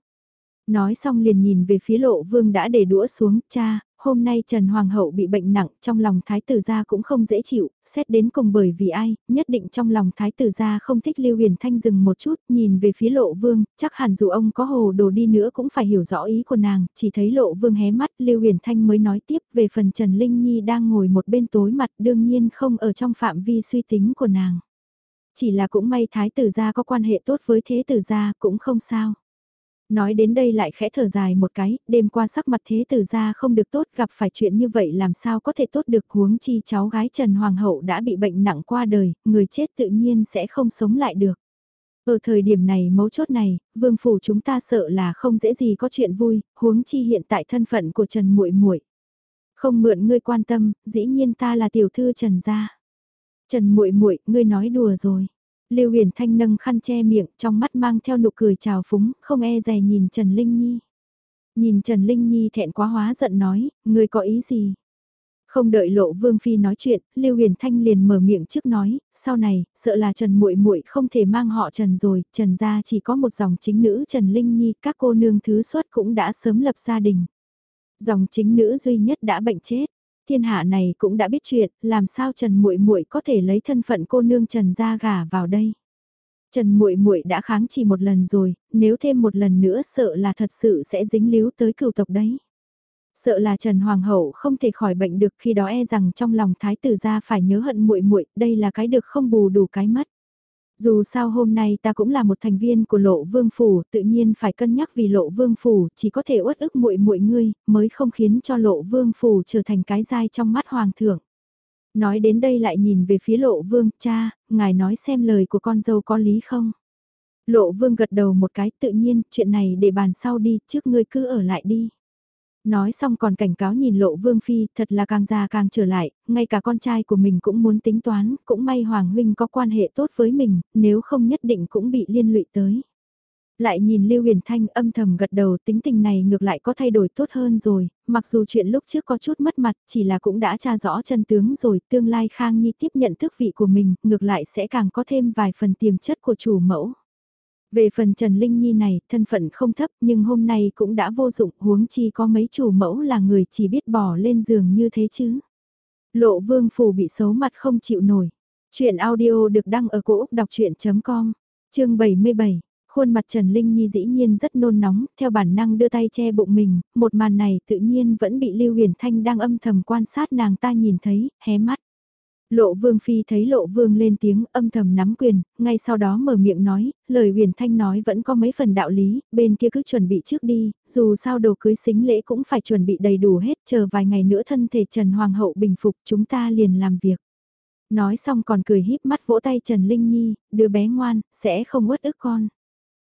Nói xong liền nhìn về phía lộ vương đã để đũa xuống, cha, hôm nay Trần Hoàng hậu bị bệnh nặng, trong lòng thái tử gia cũng không dễ chịu, xét đến cùng bởi vì ai, nhất định trong lòng thái tử gia không thích Lưu Huyền Thanh dừng một chút, nhìn về phía lộ vương, chắc hẳn dù ông có hồ đồ đi nữa cũng phải hiểu rõ ý của nàng, chỉ thấy lộ vương hé mắt, Lưu Huyền Thanh mới nói tiếp về phần Trần Linh Nhi đang ngồi một bên tối mặt đương nhiên không ở trong phạm vi suy tính của nàng. Chỉ là cũng may thái tử gia có quan hệ tốt với thế tử gia cũng không sao. Nói đến đây lại khẽ thở dài một cái, đêm qua sắc mặt thế tử gia không được tốt gặp phải chuyện như vậy làm sao có thể tốt được huống chi cháu gái Trần Hoàng hậu đã bị bệnh nặng qua đời, người chết tự nhiên sẽ không sống lại được. Ở thời điểm này mấu chốt này, vương phủ chúng ta sợ là không dễ gì có chuyện vui, huống chi hiện tại thân phận của Trần muội muội. Không mượn ngươi quan tâm, dĩ nhiên ta là tiểu thư Trần gia. Trần muội muội, ngươi nói đùa rồi. Lưu Huyền Thanh nâng khăn che miệng, trong mắt mang theo nụ cười trào phúng, không e dè nhìn Trần Linh Nhi. Nhìn Trần Linh Nhi thẹn quá hóa giận nói, ngươi có ý gì? Không đợi Lộ Vương phi nói chuyện, Lưu Huyền Thanh liền mở miệng trước nói, sau này, sợ là Trần Muội Muội không thể mang họ Trần rồi, Trần gia chỉ có một dòng chính nữ Trần Linh Nhi, các cô nương thứ xuất cũng đã sớm lập gia đình. Dòng chính nữ duy nhất đã bệnh chết thiên hạ này cũng đã biết chuyện, làm sao Trần Muội Muội có thể lấy thân phận cô nương Trần gia gả vào đây. Trần Muội Muội đã kháng chỉ một lần rồi, nếu thêm một lần nữa sợ là thật sự sẽ dính líu tới cửu tộc đấy. Sợ là Trần Hoàng hậu không thể khỏi bệnh được khi đó e rằng trong lòng thái tử gia phải nhớ hận muội muội, đây là cái được không bù đủ cái mất. Dù sao hôm nay ta cũng là một thành viên của lộ vương phủ, tự nhiên phải cân nhắc vì lộ vương phủ, chỉ có thể uất ức muội muội ngươi, mới không khiến cho lộ vương phủ trở thành cái dai trong mắt hoàng thượng. Nói đến đây lại nhìn về phía lộ vương, cha, ngài nói xem lời của con dâu có lý không? Lộ vương gật đầu một cái tự nhiên, chuyện này để bàn sau đi, trước ngươi cứ ở lại đi. Nói xong còn cảnh cáo nhìn lộ vương phi, thật là càng già càng trở lại, ngay cả con trai của mình cũng muốn tính toán, cũng may Hoàng Huynh có quan hệ tốt với mình, nếu không nhất định cũng bị liên lụy tới. Lại nhìn Lưu Huyền Thanh âm thầm gật đầu tính tình này ngược lại có thay đổi tốt hơn rồi, mặc dù chuyện lúc trước có chút mất mặt chỉ là cũng đã tra rõ chân tướng rồi tương lai Khang Nhi tiếp nhận thức vị của mình ngược lại sẽ càng có thêm vài phần tiềm chất của chủ mẫu. Về phần Trần Linh Nhi này, thân phận không thấp nhưng hôm nay cũng đã vô dụng huống chi có mấy chủ mẫu là người chỉ biết bỏ lên giường như thế chứ. Lộ vương phủ bị xấu mặt không chịu nổi. Chuyện audio được đăng ở cổ Úc đọc chuyện.com, chương 77. Khuôn mặt Trần Linh Nhi dĩ nhiên rất nôn nóng, theo bản năng đưa tay che bụng mình, một màn này tự nhiên vẫn bị Lưu Huyền Thanh đang âm thầm quan sát nàng ta nhìn thấy, hé mắt. Lộ vương phi thấy lộ vương lên tiếng âm thầm nắm quyền, ngay sau đó mở miệng nói, lời huyền thanh nói vẫn có mấy phần đạo lý, bên kia cứ chuẩn bị trước đi, dù sao đồ cưới xính lễ cũng phải chuẩn bị đầy đủ hết, chờ vài ngày nữa thân thể Trần Hoàng hậu bình phục chúng ta liền làm việc. Nói xong còn cười híp mắt vỗ tay Trần Linh Nhi, đứa bé ngoan, sẽ không uất ức con.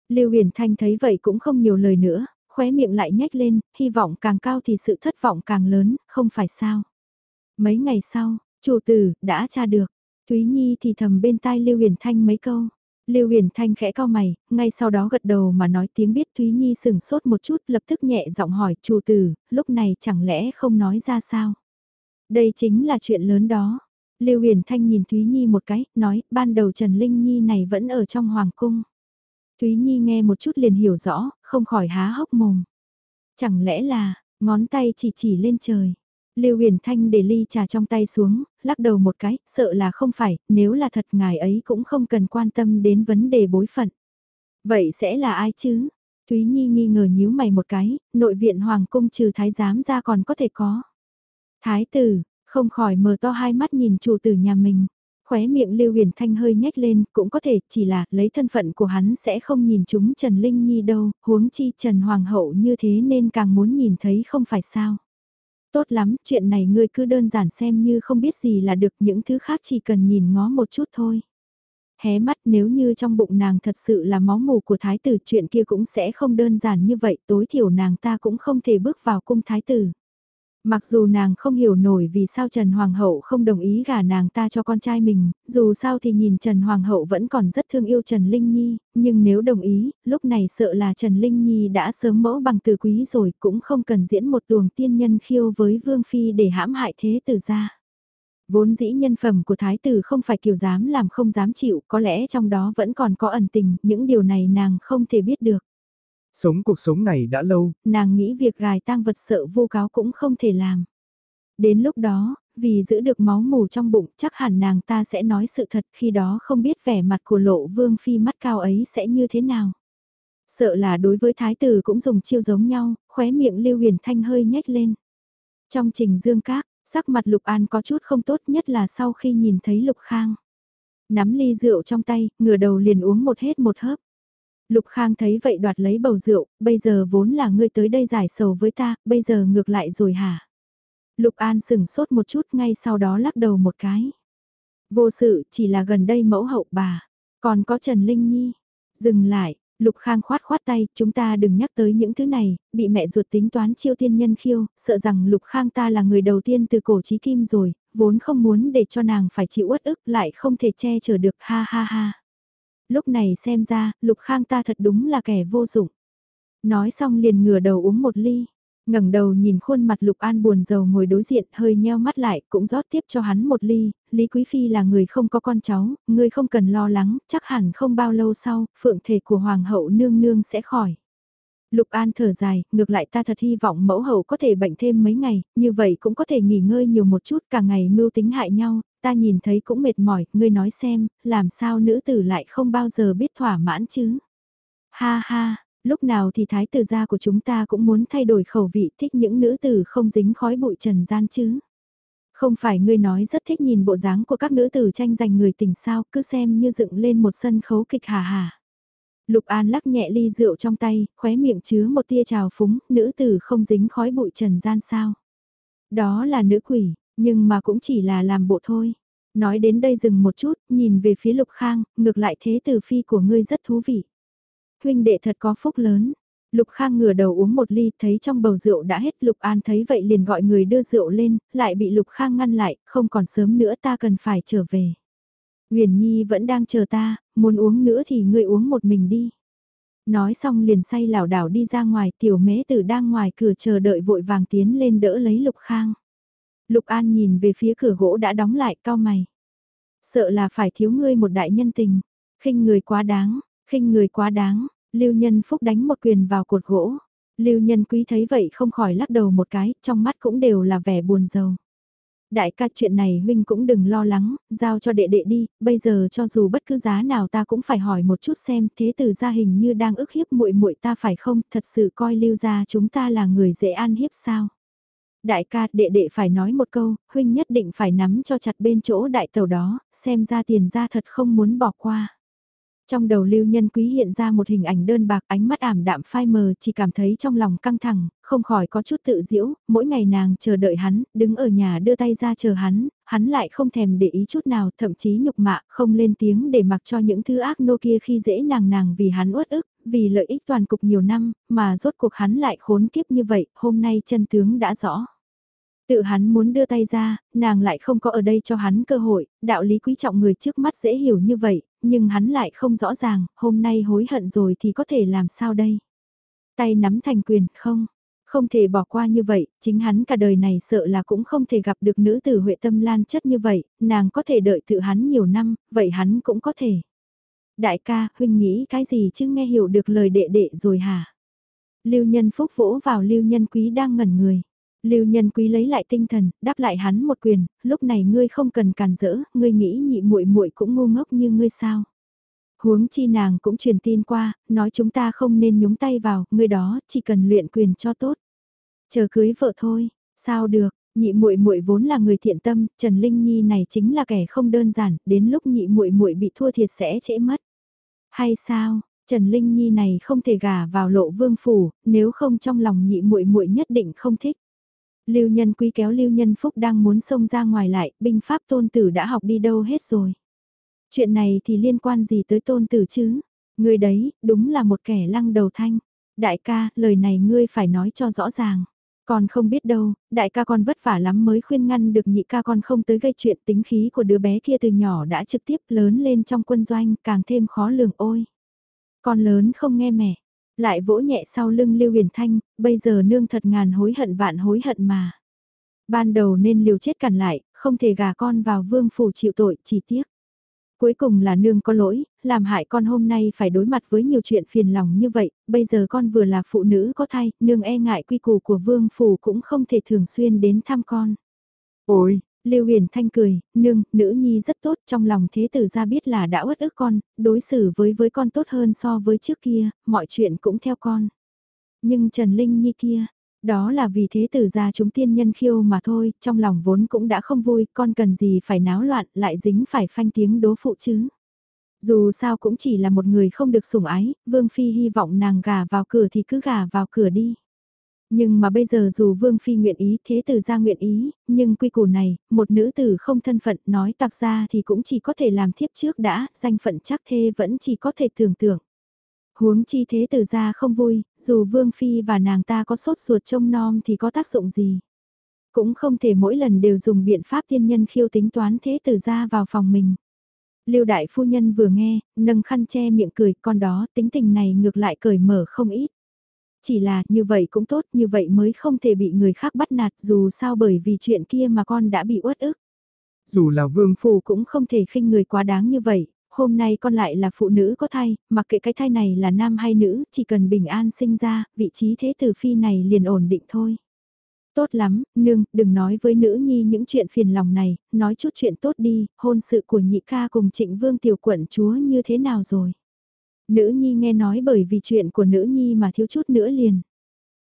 Lưu huyền thanh thấy vậy cũng không nhiều lời nữa, khóe miệng lại nhếch lên, hy vọng càng cao thì sự thất vọng càng lớn, không phải sao. Mấy ngày sau, Chủ tử, đã tra được. Thúy Nhi thì thầm bên tai Lưu Huyền Thanh mấy câu. Lưu Huyền Thanh khẽ cao mày, ngay sau đó gật đầu mà nói tiếng biết Thúy Nhi sừng sốt một chút lập tức nhẹ giọng hỏi chủ tử, lúc này chẳng lẽ không nói ra sao? Đây chính là chuyện lớn đó. Lưu Huyền Thanh nhìn Thúy Nhi một cái, nói, ban đầu Trần Linh Nhi này vẫn ở trong Hoàng Cung. Thúy Nhi nghe một chút liền hiểu rõ, không khỏi há hốc mồm. Chẳng lẽ là, ngón tay chỉ chỉ lên trời. Lưu Huyền Thanh để ly trà trong tay xuống, lắc đầu một cái, sợ là không phải, nếu là thật ngài ấy cũng không cần quan tâm đến vấn đề bối phận. Vậy sẽ là ai chứ? Thúy Nhi nghi ngờ nhíu mày một cái, nội viện Hoàng cung trừ thái giám ra còn có thể có. Thái tử, không khỏi mở to hai mắt nhìn chủ tử nhà mình. Khóe miệng Lưu Huyền Thanh hơi nhếch lên, cũng có thể chỉ là lấy thân phận của hắn sẽ không nhìn chúng Trần Linh Nhi đâu, huống chi Trần Hoàng hậu như thế nên càng muốn nhìn thấy không phải sao. Tốt lắm, chuyện này ngươi cứ đơn giản xem như không biết gì là được những thứ khác chỉ cần nhìn ngó một chút thôi. Hé mắt nếu như trong bụng nàng thật sự là máu mù của thái tử chuyện kia cũng sẽ không đơn giản như vậy tối thiểu nàng ta cũng không thể bước vào cung thái tử. Mặc dù nàng không hiểu nổi vì sao Trần Hoàng hậu không đồng ý gả nàng ta cho con trai mình, dù sao thì nhìn Trần Hoàng hậu vẫn còn rất thương yêu Trần Linh Nhi, nhưng nếu đồng ý, lúc này sợ là Trần Linh Nhi đã sớm mẫu bằng từ quý rồi cũng không cần diễn một tuồng tiên nhân khiêu với Vương Phi để hãm hại thế tử ra. Vốn dĩ nhân phẩm của thái tử không phải kiểu dám làm không dám chịu, có lẽ trong đó vẫn còn có ẩn tình, những điều này nàng không thể biết được. Sống cuộc sống này đã lâu. Nàng nghĩ việc gài tang vật sợ vô cáo cũng không thể làm. Đến lúc đó, vì giữ được máu mù trong bụng chắc hẳn nàng ta sẽ nói sự thật khi đó không biết vẻ mặt của lộ vương phi mắt cao ấy sẽ như thế nào. Sợ là đối với thái tử cũng dùng chiêu giống nhau, khóe miệng lưu huyền thanh hơi nhếch lên. Trong trình dương các, sắc mặt lục an có chút không tốt nhất là sau khi nhìn thấy lục khang. Nắm ly rượu trong tay, ngửa đầu liền uống một hết một hớp. Lục Khang thấy vậy đoạt lấy bầu rượu, bây giờ vốn là ngươi tới đây giải sầu với ta, bây giờ ngược lại rồi hả? Lục An sừng sốt một chút ngay sau đó lắc đầu một cái. Vô sự, chỉ là gần đây mẫu hậu bà, còn có Trần Linh Nhi. Dừng lại, Lục Khang khoát khoát tay, chúng ta đừng nhắc tới những thứ này, bị mẹ ruột tính toán chiêu tiên nhân khiêu, sợ rằng Lục Khang ta là người đầu tiên từ cổ chí kim rồi, vốn không muốn để cho nàng phải chịu uất ức lại không thể che chở được ha ha ha lúc này xem ra, Lục Khang ta thật đúng là kẻ vô dụng. Nói xong liền ngửa đầu uống một ly, ngẩng đầu nhìn khuôn mặt Lục An buồn rầu ngồi đối diện hơi nheo mắt lại cũng rót tiếp cho hắn một ly, Lý Quý Phi là người không có con cháu, người không cần lo lắng, chắc hẳn không bao lâu sau, phượng thể của Hoàng hậu nương nương sẽ khỏi. Lục An thở dài, ngược lại ta thật hy vọng mẫu hậu có thể bệnh thêm mấy ngày, như vậy cũng có thể nghỉ ngơi nhiều một chút cả ngày mưu tính hại nhau, ta nhìn thấy cũng mệt mỏi, ngươi nói xem, làm sao nữ tử lại không bao giờ biết thỏa mãn chứ. Ha ha, lúc nào thì thái tử gia của chúng ta cũng muốn thay đổi khẩu vị thích những nữ tử không dính khói bụi trần gian chứ. Không phải ngươi nói rất thích nhìn bộ dáng của các nữ tử tranh giành người tình sao, cứ xem như dựng lên một sân khấu kịch hà hà. Lục An lắc nhẹ ly rượu trong tay, khóe miệng chứa một tia trào phúng, nữ tử không dính khói bụi trần gian sao. Đó là nữ quỷ, nhưng mà cũng chỉ là làm bộ thôi. Nói đến đây dừng một chút, nhìn về phía Lục Khang, ngược lại thế tử phi của ngươi rất thú vị. Huynh đệ thật có phúc lớn. Lục Khang ngửa đầu uống một ly, thấy trong bầu rượu đã hết, Lục An thấy vậy liền gọi người đưa rượu lên, lại bị Lục Khang ngăn lại, không còn sớm nữa ta cần phải trở về. Huyền Nhi vẫn đang chờ ta, muốn uống nữa thì ngươi uống một mình đi. Nói xong liền say lảo đảo đi ra ngoài, tiểu mế tử đang ngoài cửa chờ đợi vội vàng tiến lên đỡ lấy Lục Khang. Lục An nhìn về phía cửa gỗ đã đóng lại, cao mày. Sợ là phải thiếu ngươi một đại nhân tình, khinh người quá đáng, khinh người quá đáng, Lưu Nhân Phúc đánh một quyền vào cột gỗ. Lưu Nhân Quý thấy vậy không khỏi lắc đầu một cái, trong mắt cũng đều là vẻ buồn rầu. Đại ca chuyện này huynh cũng đừng lo lắng, giao cho đệ đệ đi, bây giờ cho dù bất cứ giá nào ta cũng phải hỏi một chút xem thế tử gia hình như đang ức hiếp muội muội ta phải không, thật sự coi lưu gia chúng ta là người dễ an hiếp sao. Đại ca đệ đệ phải nói một câu, huynh nhất định phải nắm cho chặt bên chỗ đại tàu đó, xem ra tiền ra thật không muốn bỏ qua. Trong đầu lưu nhân quý hiện ra một hình ảnh đơn bạc ánh mắt ảm đạm phai mờ chỉ cảm thấy trong lòng căng thẳng, không khỏi có chút tự diễu, mỗi ngày nàng chờ đợi hắn, đứng ở nhà đưa tay ra chờ hắn, hắn lại không thèm để ý chút nào, thậm chí nhục mạ, không lên tiếng để mặc cho những thứ ác nô kia khi dễ nàng nàng vì hắn uất ức, vì lợi ích toàn cục nhiều năm, mà rốt cuộc hắn lại khốn kiếp như vậy, hôm nay chân tướng đã rõ. Tự hắn muốn đưa tay ra, nàng lại không có ở đây cho hắn cơ hội, đạo lý quý trọng người trước mắt dễ hiểu như vậy, nhưng hắn lại không rõ ràng, hôm nay hối hận rồi thì có thể làm sao đây? Tay nắm thành quyền, không, không thể bỏ qua như vậy, chính hắn cả đời này sợ là cũng không thể gặp được nữ tử Huệ Tâm Lan chất như vậy, nàng có thể đợi tự hắn nhiều năm, vậy hắn cũng có thể. Đại ca, huynh nghĩ cái gì chứ nghe hiểu được lời đệ đệ rồi hả? Lưu Nhân Phúc vỗ vào Lưu Nhân Quý đang ngẩn người. Lưu Nhân Quý lấy lại tinh thần, đáp lại hắn một quyền, lúc này ngươi không cần cản rỡ, ngươi nghĩ nhị muội muội cũng ngu ngốc như ngươi sao? Huống chi nàng cũng truyền tin qua, nói chúng ta không nên nhúng tay vào, ngươi đó chỉ cần luyện quyền cho tốt. Chờ cưới vợ thôi, sao được, nhị muội muội vốn là người thiện tâm, Trần Linh Nhi này chính là kẻ không đơn giản, đến lúc nhị muội muội bị thua thiệt sẽ trễ mất. Hay sao, Trần Linh Nhi này không thể gả vào lộ vương phủ, nếu không trong lòng nhị muội muội nhất định không thích. Lưu Nhân Quý kéo Lưu Nhân Phúc đang muốn xông ra ngoài lại, binh pháp tôn tử đã học đi đâu hết rồi. Chuyện này thì liên quan gì tới tôn tử chứ? Người đấy, đúng là một kẻ lăng đầu thanh. Đại ca, lời này ngươi phải nói cho rõ ràng. Còn không biết đâu, đại ca con vất vả lắm mới khuyên ngăn được nhị ca con không tới gây chuyện tính khí của đứa bé kia từ nhỏ đã trực tiếp lớn lên trong quân doanh càng thêm khó lường ôi. Con lớn không nghe mẹ, lại vỗ nhẹ sau lưng Lưu Huyền Thanh, bây giờ nương thật ngàn hối hận vạn hối hận mà. Ban đầu nên liều chết cản lại, không thể gà con vào vương phủ chịu tội, chỉ tiếc. Cuối cùng là nương có lỗi, làm hại con hôm nay phải đối mặt với nhiều chuyện phiền lòng như vậy, bây giờ con vừa là phụ nữ có thai, nương e ngại quy củ của vương phủ cũng không thể thường xuyên đến thăm con. Ôi, Lưu Huyền Thanh cười, nương, nữ nhi rất tốt, trong lòng thế tử ra biết là đã uất ức con, đối xử với với con tốt hơn so với trước kia, mọi chuyện cũng theo con. Nhưng Trần Linh Nhi kia, đó là vì thế tử ra chúng tiên nhân khiêu mà thôi, trong lòng vốn cũng đã không vui, con cần gì phải náo loạn, lại dính phải phanh tiếng đố phụ chứ. Dù sao cũng chỉ là một người không được sủng ái, Vương Phi hy vọng nàng gà vào cửa thì cứ gà vào cửa đi. Nhưng mà bây giờ dù Vương Phi nguyện ý thế tử ra nguyện ý, nhưng quy củ này, một nữ tử không thân phận nói toạc ra thì cũng chỉ có thể làm thiếp trước đã, danh phận chắc thê vẫn chỉ có thể tưởng tượng. Huống chi thế tử ra không vui, dù Vương Phi và nàng ta có sốt ruột trông nom thì có tác dụng gì. Cũng không thể mỗi lần đều dùng biện pháp tiên nhân khiêu tính toán thế tử ra vào phòng mình. Lưu đại phu nhân vừa nghe, nâng khăn che miệng cười, con đó tính tình này ngược lại cởi mở không ít. Chỉ là như vậy cũng tốt, như vậy mới không thể bị người khác bắt nạt dù sao bởi vì chuyện kia mà con đã bị uất ức. Dù là vương phủ cũng không thể khinh người quá đáng như vậy, hôm nay con lại là phụ nữ có thai, mặc kệ cái thai này là nam hay nữ, chỉ cần bình an sinh ra, vị trí thế tử phi này liền ổn định thôi. Tốt lắm, nương, đừng nói với nữ nhi những chuyện phiền lòng này, nói chút chuyện tốt đi, hôn sự của nhị ca cùng trịnh vương tiểu quận chúa như thế nào rồi. Nữ nhi nghe nói bởi vì chuyện của nữ nhi mà thiếu chút nữa liền.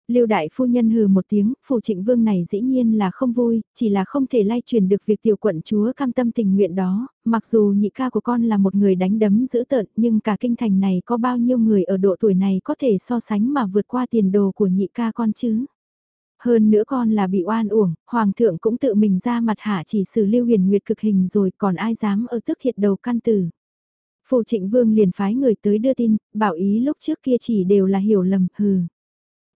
Lưu đại phu nhân hừ một tiếng, phủ trịnh vương này dĩ nhiên là không vui, chỉ là không thể lay truyền được việc tiểu quận chúa cam tâm tình nguyện đó, mặc dù nhị ca của con là một người đánh đấm dữ tợn, nhưng cả kinh thành này có bao nhiêu người ở độ tuổi này có thể so sánh mà vượt qua tiền đồ của nhị ca con chứ. Hơn nữa con là bị oan uổng, hoàng thượng cũng tự mình ra mặt hạ chỉ xử lưu huyền nguyệt cực hình rồi còn ai dám ở tức thiệt đầu căn tử. Phù trịnh vương liền phái người tới đưa tin, bảo ý lúc trước kia chỉ đều là hiểu lầm, hừ.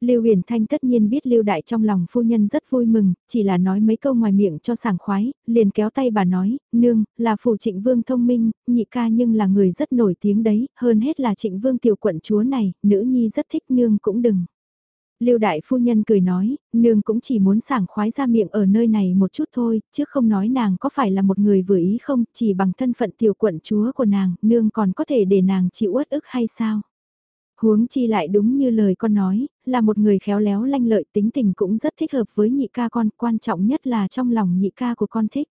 Lưu Huyền Thanh tất nhiên biết Lưu Đại trong lòng phu nhân rất vui mừng, chỉ là nói mấy câu ngoài miệng cho sảng khoái, liền kéo tay bà nói, nương, là phủ trịnh vương thông minh, nhị ca nhưng là người rất nổi tiếng đấy, hơn hết là trịnh vương tiểu quận chúa này, nữ nhi rất thích nương cũng đừng. Lưu đại phu nhân cười nói, nương cũng chỉ muốn sảng khoái ra miệng ở nơi này một chút thôi, chứ không nói nàng có phải là một người vừa ý không, chỉ bằng thân phận tiểu quận chúa của nàng, nương còn có thể để nàng chịu uất ức hay sao? Huống chi lại đúng như lời con nói, là một người khéo léo lanh lợi tính tình cũng rất thích hợp với nhị ca con, quan trọng nhất là trong lòng nhị ca của con thích.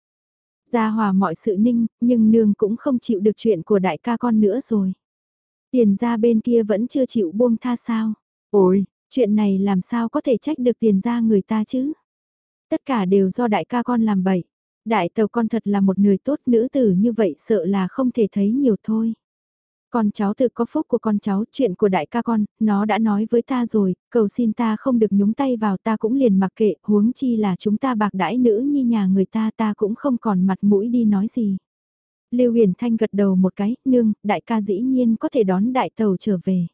Gia hòa mọi sự ninh, nhưng nương cũng không chịu được chuyện của đại ca con nữa rồi. Tiền ra bên kia vẫn chưa chịu buông tha sao. Ôi, chuyện này làm sao có thể trách được tiền ra người ta chứ. Tất cả đều do đại ca con làm bậy. Đại tàu con thật là một người tốt nữ tử như vậy sợ là không thể thấy nhiều thôi. Con cháu tự có phúc của con cháu, chuyện của đại ca con, nó đã nói với ta rồi, cầu xin ta không được nhúng tay vào ta cũng liền mặc kệ, huống chi là chúng ta bạc đãi nữ như nhà người ta ta cũng không còn mặt mũi đi nói gì. Lưu Huyền Thanh gật đầu một cái, nương, đại ca dĩ nhiên có thể đón đại tàu trở về.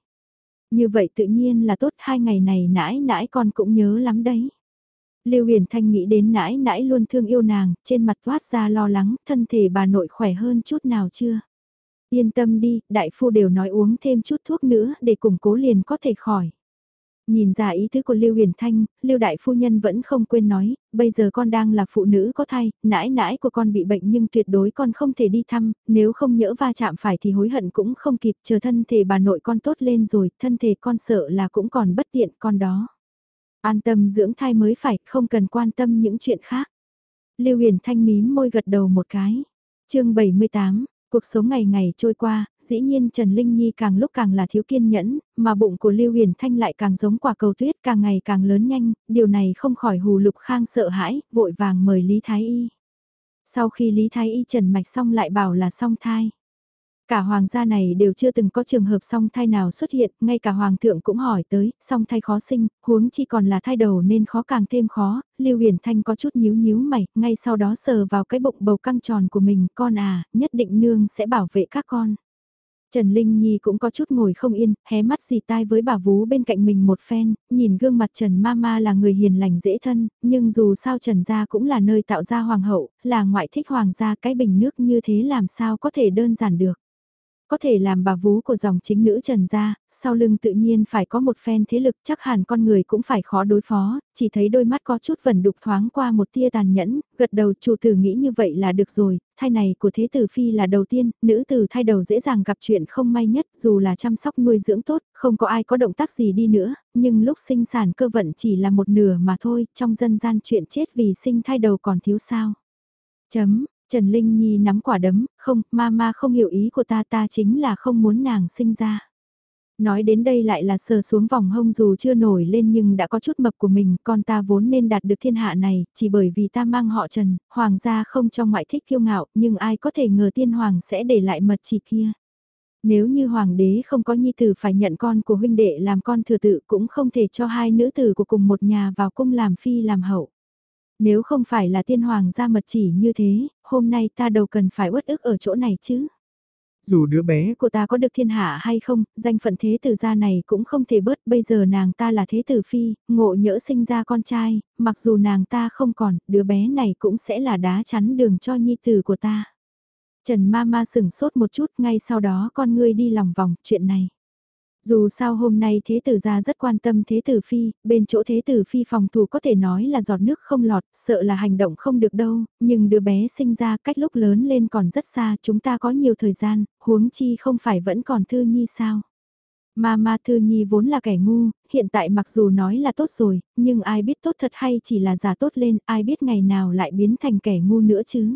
Như vậy tự nhiên là tốt hai ngày này nãi nãi con cũng nhớ lắm đấy. Lưu Huyền Thanh nghĩ đến nãi nãi luôn thương yêu nàng, trên mặt thoát ra lo lắng, thân thể bà nội khỏe hơn chút nào chưa? Yên tâm đi, đại phu đều nói uống thêm chút thuốc nữa để củng cố liền có thể khỏi. Nhìn ra ý tứ của Lưu Huyền Thanh, Lưu Đại Phu Nhân vẫn không quên nói, bây giờ con đang là phụ nữ có thai, nãi nãi của con bị bệnh nhưng tuyệt đối con không thể đi thăm, nếu không nhỡ va chạm phải thì hối hận cũng không kịp, chờ thân thể bà nội con tốt lên rồi, thân thể con sợ là cũng còn bất tiện con đó. An tâm dưỡng thai mới phải, không cần quan tâm những chuyện khác. Lưu Huyền Thanh mím môi gật đầu một cái. chương 78, Cuộc sống ngày ngày trôi qua, dĩ nhiên Trần Linh Nhi càng lúc càng là thiếu kiên nhẫn, mà bụng của Lưu Huyền Thanh lại càng giống quả cầu tuyết càng ngày càng lớn nhanh, điều này không khỏi hù lục khang sợ hãi, vội vàng mời Lý Thái Y. Sau khi Lý Thái Y trần mạch xong lại bảo là song thai. Cả hoàng gia này đều chưa từng có trường hợp song thai nào xuất hiện, ngay cả hoàng thượng cũng hỏi tới, song thai khó sinh, huống chi còn là thai đầu nên khó càng thêm khó, Lưu Huyền Thanh có chút nhíu nhíu mày, ngay sau đó sờ vào cái bụng bầu căng tròn của mình, con à, nhất định nương sẽ bảo vệ các con. Trần Linh Nhi cũng có chút ngồi không yên, hé mắt dì tai với bà vú bên cạnh mình một phen, nhìn gương mặt Trần Mama là người hiền lành dễ thân, nhưng dù sao Trần gia cũng là nơi tạo ra hoàng hậu, là ngoại thích hoàng gia cái bình nước như thế làm sao có thể đơn giản được. Có thể làm bà vú của dòng chính nữ trần gia, sau lưng tự nhiên phải có một phen thế lực chắc hẳn con người cũng phải khó đối phó, chỉ thấy đôi mắt có chút vẩn đục thoáng qua một tia tàn nhẫn, gật đầu chủ tử nghĩ như vậy là được rồi, thai này của thế tử phi là đầu tiên, nữ tử thai đầu dễ dàng gặp chuyện không may nhất dù là chăm sóc nuôi dưỡng tốt, không có ai có động tác gì đi nữa, nhưng lúc sinh sản cơ vận chỉ là một nửa mà thôi, trong dân gian chuyện chết vì sinh thai đầu còn thiếu sao. Chấm, Trần Linh Nhi nắm quả đấm, không, mama không hiểu ý của ta ta chính là không muốn nàng sinh ra. Nói đến đây lại là sờ xuống vòng hông dù chưa nổi lên nhưng đã có chút mập của mình, con ta vốn nên đạt được thiên hạ này, chỉ bởi vì ta mang họ Trần, hoàng gia không cho ngoại thích kiêu ngạo, nhưng ai có thể ngờ tiên hoàng sẽ để lại mật chỉ kia. Nếu như hoàng đế không có nhi tử phải nhận con của huynh đệ làm con thừa tự cũng không thể cho hai nữ tử của cùng một nhà vào cung làm phi làm hậu. Nếu không phải là tiên hoàng ra mật chỉ như thế, hôm nay ta đâu cần phải uất ức ở chỗ này chứ. Dù đứa bé của ta có được thiên hạ hay không, danh phận thế tử gia này cũng không thể bớt, bây giờ nàng ta là thế tử phi, ngộ nhỡ sinh ra con trai, mặc dù nàng ta không còn, đứa bé này cũng sẽ là đá chắn đường cho nhi tử của ta. Trần ma ma sừng sốt một chút ngay sau đó con ngươi đi lòng vòng chuyện này. Dù sao hôm nay thế tử gia rất quan tâm thế tử phi, bên chỗ thế tử phi phòng thủ có thể nói là giọt nước không lọt, sợ là hành động không được đâu, nhưng đứa bé sinh ra cách lúc lớn lên còn rất xa, chúng ta có nhiều thời gian, huống chi không phải vẫn còn thư nhi sao. mà mà Thư Nhi vốn là kẻ ngu, hiện tại mặc dù nói là tốt rồi, nhưng ai biết tốt thật hay chỉ là giả tốt lên, ai biết ngày nào lại biến thành kẻ ngu nữa chứ.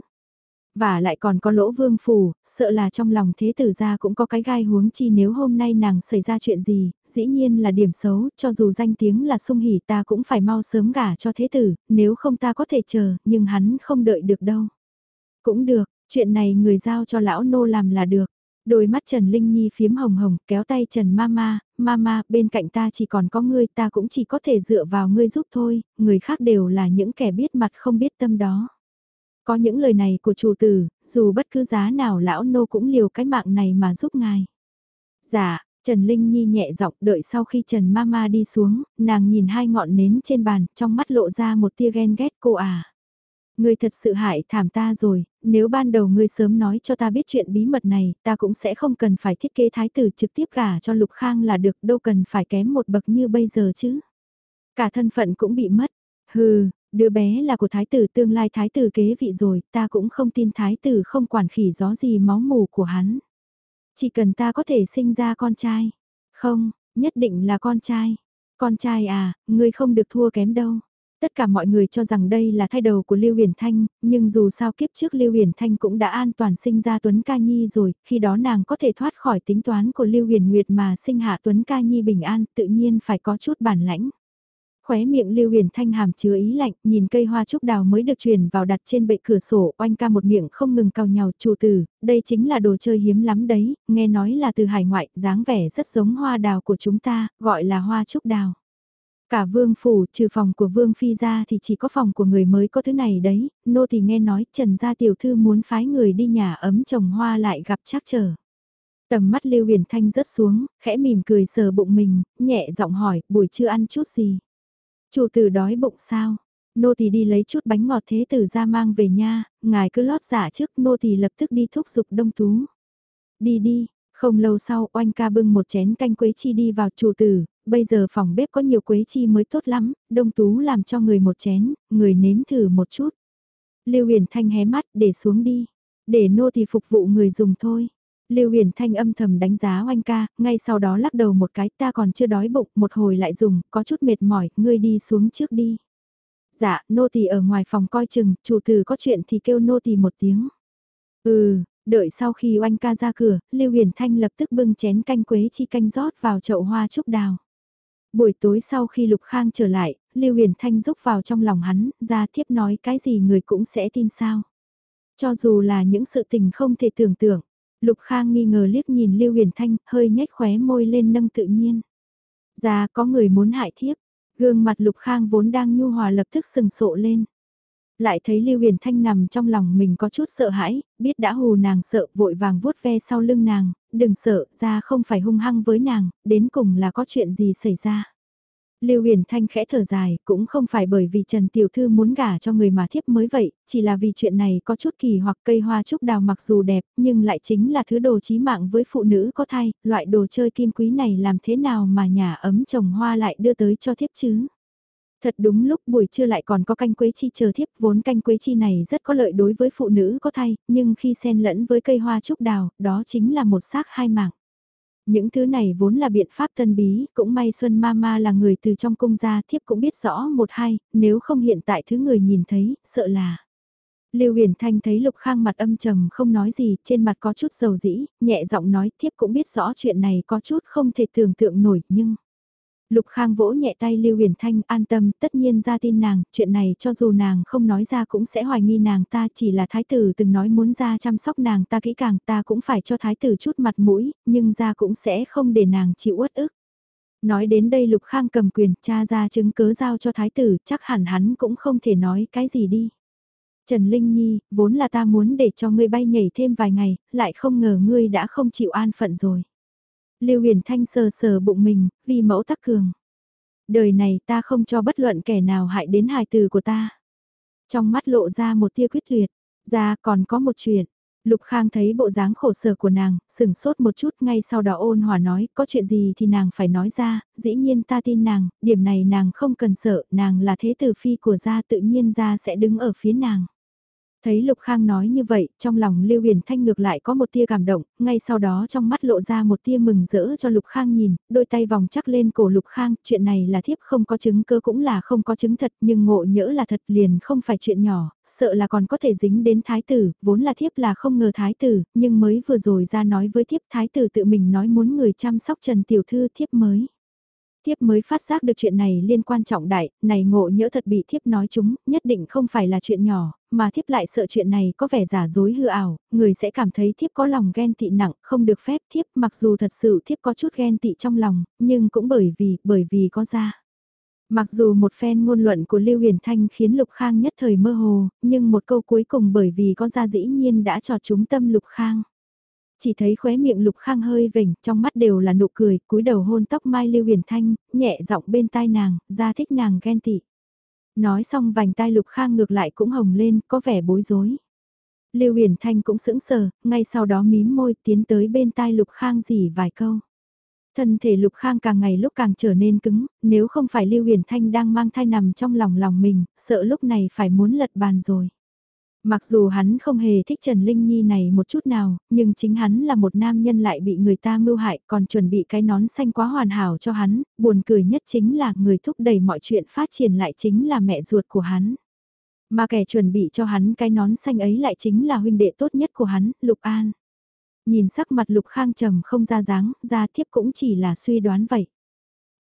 Và lại còn có lỗ vương phủ, sợ là trong lòng thế tử gia cũng có cái gai huống chi nếu hôm nay nàng xảy ra chuyện gì, dĩ nhiên là điểm xấu, cho dù danh tiếng là sung hỉ ta cũng phải mau sớm gả cho thế tử, nếu không ta có thể chờ, nhưng hắn không đợi được đâu. Cũng được, chuyện này người giao cho lão nô làm là được. Đôi mắt Trần Linh Nhi phiếm hồng hồng kéo tay Trần Mama, Mama bên cạnh ta chỉ còn có ngươi ta cũng chỉ có thể dựa vào ngươi giúp thôi, người khác đều là những kẻ biết mặt không biết tâm đó. Có những lời này của chủ tử, dù bất cứ giá nào lão nô cũng liều cái mạng này mà giúp ngài. Dạ, Trần Linh Nhi nhẹ giọng đợi sau khi Trần Mama đi xuống, nàng nhìn hai ngọn nến trên bàn, trong mắt lộ ra một tia ghen ghét cô à. Ngươi thật sự hại thảm ta rồi, nếu ban đầu ngươi sớm nói cho ta biết chuyện bí mật này, ta cũng sẽ không cần phải thiết kế thái tử trực tiếp gả cho Lục Khang là được, đâu cần phải kém một bậc như bây giờ chứ. Cả thân phận cũng bị mất. Hừ, đứa bé là của thái tử tương lai thái tử kế vị rồi, ta cũng không tin thái tử không quản khỉ gió gì máu mù của hắn. Chỉ cần ta có thể sinh ra con trai. Không, nhất định là con trai. Con trai à, ngươi không được thua kém đâu. Tất cả mọi người cho rằng đây là thay đầu của Lưu Huyền Thanh, nhưng dù sao kiếp trước Lưu Huyền Thanh cũng đã an toàn sinh ra Tuấn Ca Nhi rồi, khi đó nàng có thể thoát khỏi tính toán của Lưu Huyền Nguyệt mà sinh hạ Tuấn Ca Nhi bình an, tự nhiên phải có chút bản lãnh. Khóe miệng Lưu Huyền Thanh hàm chứa ý lạnh, nhìn cây hoa trúc đào mới được truyền vào đặt trên bệ cửa sổ, oanh ca một miệng không ngừng cào nhào chủ tử, đây chính là đồ chơi hiếm lắm đấy, nghe nói là từ hải ngoại, dáng vẻ rất giống hoa đào của chúng ta, gọi là hoa trúc đào. Cả vương phủ trừ phòng của vương phi ra thì chỉ có phòng của người mới có thứ này đấy, nô thì nghe nói trần gia tiểu thư muốn phái người đi nhà ấm trồng hoa lại gặp trắc trở. Tầm mắt Lưu Huyền Thanh rớt xuống, khẽ mỉm cười sờ bụng mình, nhẹ giọng hỏi, buổi trưa ăn chút gì? Chủ tử đói bụng sao? Nô tỳ đi lấy chút bánh ngọt thế tử ra mang về nha, ngài cứ lót giả dạ trước, nô tỳ lập tức đi thúc giục đông tú. Đi đi, không lâu sau oanh ca bưng một chén canh quế chi đi vào chủ tử, bây giờ phòng bếp có nhiều quế chi mới tốt lắm, đông tú làm cho người một chén, người nếm thử một chút. Lưu Huyền Thanh hé mắt để xuống đi, để nô thì phục vụ người dùng thôi. Lưu Huyền Thanh âm thầm đánh giá oanh ca, ngay sau đó lắc đầu một cái ta còn chưa đói bụng, một hồi lại dùng, có chút mệt mỏi, ngươi đi xuống trước đi. Dạ, nô tỳ ở ngoài phòng coi chừng, chủ tử có chuyện thì kêu nô tỳ một tiếng. Ừ, đợi sau khi oanh ca ra cửa, Lưu Huyền Thanh lập tức bưng chén canh quế chi canh rót vào chậu hoa trúc đào. Buổi tối sau khi Lục Khang trở lại, Lưu Huyền Thanh rúc vào trong lòng hắn, ra thiếp nói cái gì người cũng sẽ tin sao. Cho dù là những sự tình không thể tưởng tượng, Lục Khang nghi ngờ liếc nhìn Lưu Huyền Thanh, hơi nhếch khóe môi lên nâng tự nhiên. Ra có người muốn hại thiếp, gương mặt Lục Khang vốn đang nhu hòa lập tức sừng sộ lên. Lại thấy Lưu Huyền Thanh nằm trong lòng mình có chút sợ hãi, biết đã hù nàng sợ vội vàng vuốt ve sau lưng nàng, đừng sợ, ra không phải hung hăng với nàng, đến cùng là có chuyện gì xảy ra. Lưu Huyền Thanh khẽ thở dài, cũng không phải bởi vì Trần Tiểu Thư muốn gả cho người mà thiếp mới vậy, chỉ là vì chuyện này có chút kỳ hoặc cây hoa trúc đào mặc dù đẹp, nhưng lại chính là thứ đồ chí mạng với phụ nữ có thai, loại đồ chơi kim quý này làm thế nào mà nhà ấm trồng hoa lại đưa tới cho thiếp chứ. Thật đúng lúc buổi trưa lại còn có canh quế chi chờ thiếp vốn canh quế chi này rất có lợi đối với phụ nữ có thai, nhưng khi xen lẫn với cây hoa trúc đào, đó chính là một xác hai mạng. Những thứ này vốn là biện pháp tân bí, cũng may Xuân Mama là người từ trong cung ra thiếp cũng biết rõ một hai, nếu không hiện tại thứ người nhìn thấy, sợ là. Lưu Huyền Thanh thấy Lục Khang mặt âm trầm không nói gì, trên mặt có chút dầu dĩ, nhẹ giọng nói thiếp cũng biết rõ chuyện này có chút không thể tưởng tượng nổi nhưng... Lục Khang vỗ nhẹ tay Lưu Huyền Thanh an tâm tất nhiên ra tin nàng, chuyện này cho dù nàng không nói ra cũng sẽ hoài nghi nàng ta chỉ là thái tử từng nói muốn ra chăm sóc nàng ta kỹ càng ta cũng phải cho thái tử chút mặt mũi, nhưng ra cũng sẽ không để nàng chịu uất ức. Nói đến đây Lục Khang cầm quyền cha ra chứng cớ giao cho thái tử chắc hẳn hắn cũng không thể nói cái gì đi. Trần Linh Nhi, vốn là ta muốn để cho ngươi bay nhảy thêm vài ngày, lại không ngờ ngươi đã không chịu an phận rồi. Lưu Huyền Thanh sờ sờ bụng mình, vì mẫu tắc cường. Đời này ta không cho bất luận kẻ nào hại đến hài từ của ta. Trong mắt lộ ra một tia quyết liệt, ra còn có một chuyện. Lục Khang thấy bộ dáng khổ sở của nàng, sừng sốt một chút ngay sau đó ôn hòa nói, có chuyện gì thì nàng phải nói ra, dĩ nhiên ta tin nàng, điểm này nàng không cần sợ, nàng là thế tử phi của gia tự nhiên gia sẽ đứng ở phía nàng. Thấy Lục Khang nói như vậy, trong lòng Lưu Huyền Thanh ngược lại có một tia cảm động, ngay sau đó trong mắt lộ ra một tia mừng rỡ cho Lục Khang nhìn, đôi tay vòng chắc lên cổ Lục Khang, chuyện này là thiếp không có chứng cơ cũng là không có chứng thật, nhưng ngộ nhỡ là thật liền không phải chuyện nhỏ, sợ là còn có thể dính đến thái tử, vốn là thiếp là không ngờ thái tử, nhưng mới vừa rồi ra nói với thiếp thái tử tự mình nói muốn người chăm sóc Trần Tiểu Thư thiếp mới thiếp mới phát giác được chuyện này liên quan trọng đại, này ngộ nhỡ thật bị thiếp nói chúng, nhất định không phải là chuyện nhỏ, mà thiếp lại sợ chuyện này có vẻ giả dối hư ảo, người sẽ cảm thấy thiếp có lòng ghen tị nặng, không được phép thiếp, mặc dù thật sự thiếp có chút ghen tị trong lòng, nhưng cũng bởi vì, bởi vì có ra. Mặc dù một phen ngôn luận của Lưu Huyền Thanh khiến Lục Khang nhất thời mơ hồ, nhưng một câu cuối cùng bởi vì có ra dĩ nhiên đã trò trúng tâm Lục Khang. Chỉ thấy khóe miệng Lục Khang hơi vểnh, trong mắt đều là nụ cười, cúi đầu hôn tóc Mai Lưu Huyền Thanh, nhẹ giọng bên tai nàng, ra thích nàng ghen tị. Nói xong vành tai Lục Khang ngược lại cũng hồng lên, có vẻ bối rối. Lưu Huyền Thanh cũng sững sờ, ngay sau đó mím môi tiến tới bên tai Lục Khang dì vài câu. Thân thể Lục Khang càng ngày lúc càng trở nên cứng, nếu không phải Lưu Huyền Thanh đang mang thai nằm trong lòng lòng mình, sợ lúc này phải muốn lật bàn rồi. Mặc dù hắn không hề thích Trần Linh Nhi này một chút nào, nhưng chính hắn là một nam nhân lại bị người ta mưu hại còn chuẩn bị cái nón xanh quá hoàn hảo cho hắn, buồn cười nhất chính là người thúc đẩy mọi chuyện phát triển lại chính là mẹ ruột của hắn. Mà kẻ chuẩn bị cho hắn cái nón xanh ấy lại chính là huynh đệ tốt nhất của hắn, Lục An. Nhìn sắc mặt Lục Khang trầm không ra dáng, ra thiếp cũng chỉ là suy đoán vậy.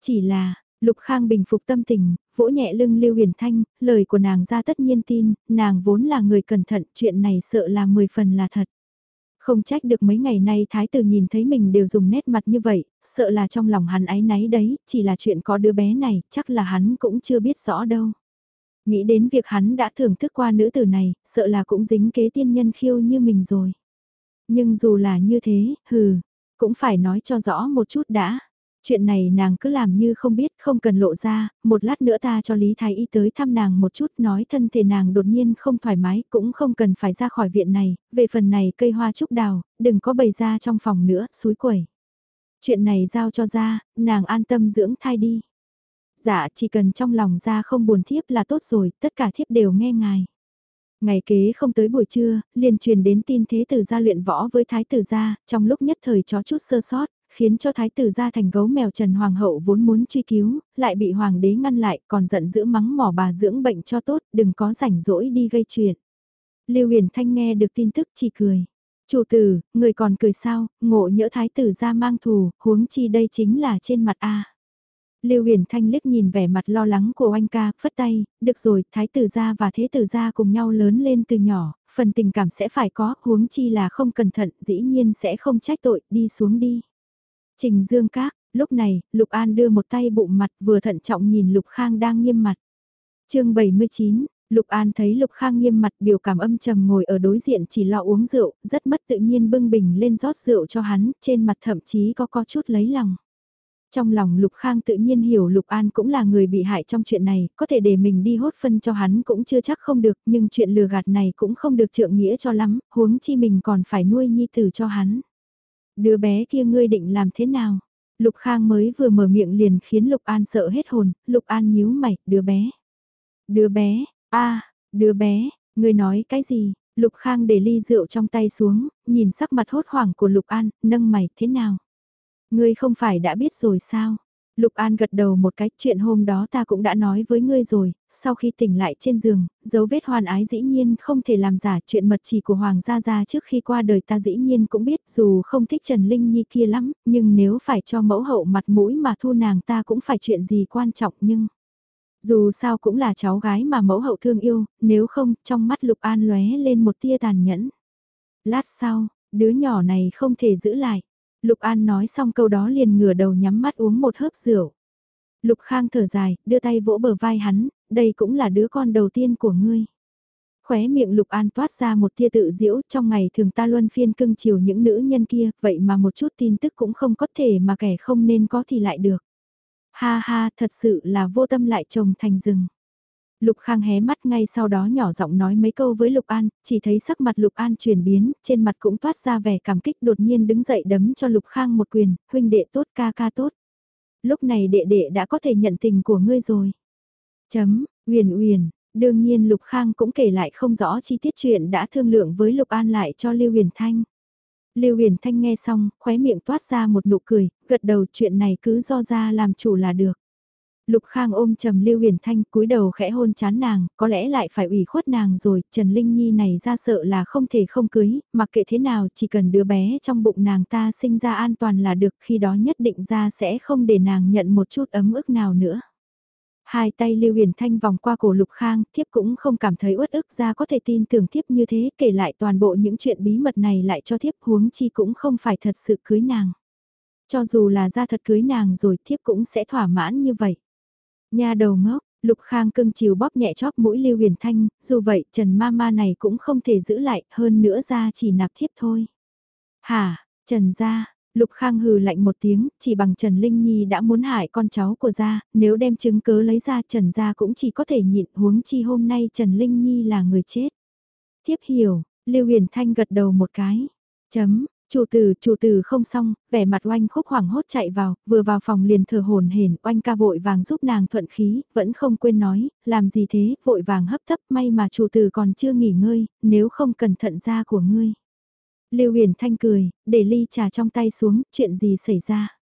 Chỉ là, Lục Khang bình phục tâm tình, vỗ nhẹ lưng Lưu Huyền Thanh, lời của nàng ra tất nhiên tin, nàng vốn là người cẩn thận, chuyện này sợ là 10 phần là thật. Không trách được mấy ngày nay thái tử nhìn thấy mình đều dùng nét mặt như vậy, sợ là trong lòng hắn ái náy đấy, chỉ là chuyện có đứa bé này, chắc là hắn cũng chưa biết rõ đâu. Nghĩ đến việc hắn đã thưởng thức qua nữ tử này, sợ là cũng dính kế tiên nhân khiêu như mình rồi. Nhưng dù là như thế, hừ, cũng phải nói cho rõ một chút đã. Chuyện này nàng cứ làm như không biết, không cần lộ ra, một lát nữa ta cho Lý Thái Y tới thăm nàng một chút nói thân thể nàng đột nhiên không thoải mái, cũng không cần phải ra khỏi viện này, về phần này cây hoa trúc đào, đừng có bày ra trong phòng nữa, suối quẩy. Chuyện này giao cho ra, nàng an tâm dưỡng thai đi. Dạ chỉ cần trong lòng ra không buồn thiếp là tốt rồi, tất cả thiếp đều nghe ngài. Ngày kế không tới buổi trưa, liền truyền đến tin thế tử gia luyện võ với thái tử gia, trong lúc nhất thời chó chút sơ sót, khiến cho thái tử gia thành gấu mèo Trần Hoàng hậu vốn muốn truy cứu, lại bị hoàng đế ngăn lại, còn giận dữ mắng mỏ bà dưỡng bệnh cho tốt, đừng có rảnh rỗi đi gây chuyện. Lưu Huyền Thanh nghe được tin tức chỉ cười. Chủ tử, người còn cười sao, ngộ nhỡ thái tử gia mang thù, huống chi đây chính là trên mặt A. Lưu Huyền Thanh liếc nhìn vẻ mặt lo lắng của anh ca, phất tay, được rồi, thái tử gia và thế tử gia cùng nhau lớn lên từ nhỏ, phần tình cảm sẽ phải có, huống chi là không cẩn thận, dĩ nhiên sẽ không trách tội, đi xuống đi. Trình Dương Các, lúc này, Lục An đưa một tay bụng mặt vừa thận trọng nhìn Lục Khang đang nghiêm mặt. chương 79, Lục An thấy Lục Khang nghiêm mặt biểu cảm âm trầm ngồi ở đối diện chỉ lo uống rượu, rất mất tự nhiên bưng bình lên rót rượu cho hắn, trên mặt thậm chí có có chút lấy lòng. Trong lòng Lục Khang tự nhiên hiểu Lục An cũng là người bị hại trong chuyện này, có thể để mình đi hốt phân cho hắn cũng chưa chắc không được, nhưng chuyện lừa gạt này cũng không được trượng nghĩa cho lắm, huống chi mình còn phải nuôi nhi tử cho hắn. Đứa bé kia ngươi định làm thế nào? Lục Khang mới vừa mở miệng liền khiến Lục An sợ hết hồn, Lục An nhíu mày, đứa bé. Đứa bé, a đứa bé, ngươi nói cái gì? Lục Khang để ly rượu trong tay xuống, nhìn sắc mặt hốt hoảng của Lục An, nâng mày, thế nào? Ngươi không phải đã biết rồi sao? Lục An gật đầu một cái, chuyện hôm đó ta cũng đã nói với ngươi rồi, sau khi tỉnh lại trên giường, dấu vết hoàn ái dĩ nhiên không thể làm giả chuyện mật chỉ của Hoàng gia gia trước khi qua đời ta dĩ nhiên cũng biết dù không thích Trần Linh Nhi kia lắm, nhưng nếu phải cho mẫu hậu mặt mũi mà thu nàng ta cũng phải chuyện gì quan trọng nhưng... Dù sao cũng là cháu gái mà mẫu hậu thương yêu, nếu không, trong mắt Lục An lóe lên một tia tàn nhẫn. Lát sau, đứa nhỏ này không thể giữ lại. Lục An nói xong câu đó liền ngửa đầu nhắm mắt uống một hớp rượu. Lục Khang thở dài, đưa tay vỗ bờ vai hắn, đây cũng là đứa con đầu tiên của ngươi. Khóe miệng Lục An toát ra một tia tự diễu, trong ngày thường ta luân phiên cưng chiều những nữ nhân kia, vậy mà một chút tin tức cũng không có thể mà kẻ không nên có thì lại được. Ha ha, thật sự là vô tâm lại trồng thành rừng. Lục Khang hé mắt ngay sau đó nhỏ giọng nói mấy câu với Lục An, chỉ thấy sắc mặt Lục An chuyển biến, trên mặt cũng toát ra vẻ cảm kích đột nhiên đứng dậy đấm cho Lục Khang một quyền, huynh đệ tốt ca ca tốt. Lúc này đệ đệ đã có thể nhận tình của ngươi rồi. Chấm, Huyền Huyền, đương nhiên Lục Khang cũng kể lại không rõ chi tiết chuyện đã thương lượng với Lục An lại cho Lưu Huyền Thanh. Lưu Huyền Thanh nghe xong, khóe miệng toát ra một nụ cười, gật đầu chuyện này cứ do ra làm chủ là được. Lục Khang ôm trầm Lưu Huyền Thanh cúi đầu khẽ hôn chán nàng, có lẽ lại phải ủy khuất nàng rồi, Trần Linh Nhi này ra sợ là không thể không cưới, mặc kệ thế nào chỉ cần đứa bé trong bụng nàng ta sinh ra an toàn là được khi đó nhất định ra sẽ không để nàng nhận một chút ấm ức nào nữa. Hai tay Lưu Huyền Thanh vòng qua cổ Lục Khang, thiếp cũng không cảm thấy uất ức ra có thể tin tưởng thiếp như thế, kể lại toàn bộ những chuyện bí mật này lại cho thiếp huống chi cũng không phải thật sự cưới nàng. Cho dù là ra thật cưới nàng rồi thiếp cũng sẽ thỏa mãn như vậy. Nhà đầu ngốc, Lục Khang cưng chiều bóp nhẹ chóp mũi Lưu Huyền Thanh, dù vậy Trần Mama này cũng không thể giữ lại, hơn nữa ra chỉ nạp thiếp thôi. Hả, Trần gia, Lục Khang hừ lạnh một tiếng, chỉ bằng Trần Linh Nhi đã muốn hại con cháu của gia, nếu đem chứng cớ lấy ra Trần gia cũng chỉ có thể nhịn huống chi hôm nay Trần Linh Nhi là người chết. Tiếp hiểu, Lưu Huyền Thanh gật đầu một cái. Chấm, chủ tử, chủ tử không xong, vẻ mặt oanh khúc hoảng hốt chạy vào, vừa vào phòng liền thở hồn hển, oanh ca vội vàng giúp nàng thuận khí, vẫn không quên nói, làm gì thế, vội vàng hấp tấp, may mà chủ tử còn chưa nghỉ ngơi, nếu không cẩn thận ra của ngươi. Lưu Huyền Thanh cười, để ly trà trong tay xuống, chuyện gì xảy ra?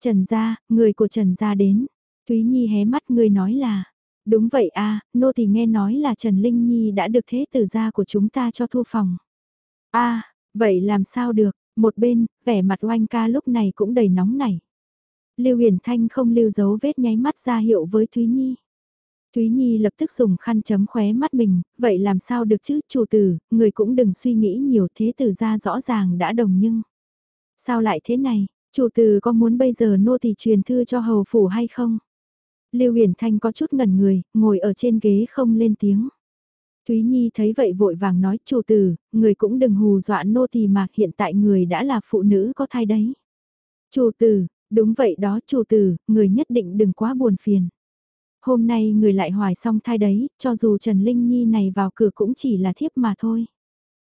Trần gia, người của Trần gia đến. Thúy Nhi hé mắt người nói là, đúng vậy a, nô thì nghe nói là Trần Linh Nhi đã được thế tử gia của chúng ta cho thu phòng. A, vậy làm sao được? Một bên, vẻ mặt oanh ca lúc này cũng đầy nóng nảy. Lưu Huyền Thanh không lưu dấu vết nháy mắt ra hiệu với Thúy Nhi. Thúy Nhi lập tức dùng khăn chấm khóe mắt mình, vậy làm sao được chứ, chủ tử, người cũng đừng suy nghĩ nhiều thế tử ra rõ ràng đã đồng nhưng. Sao lại thế này, chủ tử có muốn bây giờ nô tỳ truyền thư cho hầu phủ hay không? Lưu Huyền Thanh có chút ngẩn người, ngồi ở trên ghế không lên tiếng. Thúy Nhi thấy vậy vội vàng nói, chủ tử, người cũng đừng hù dọa nô tỳ mà hiện tại người đã là phụ nữ có thai đấy. Chủ tử, đúng vậy đó chủ tử, người nhất định đừng quá buồn phiền. Hôm nay người lại hoài xong thai đấy, cho dù Trần Linh Nhi này vào cửa cũng chỉ là thiếp mà thôi.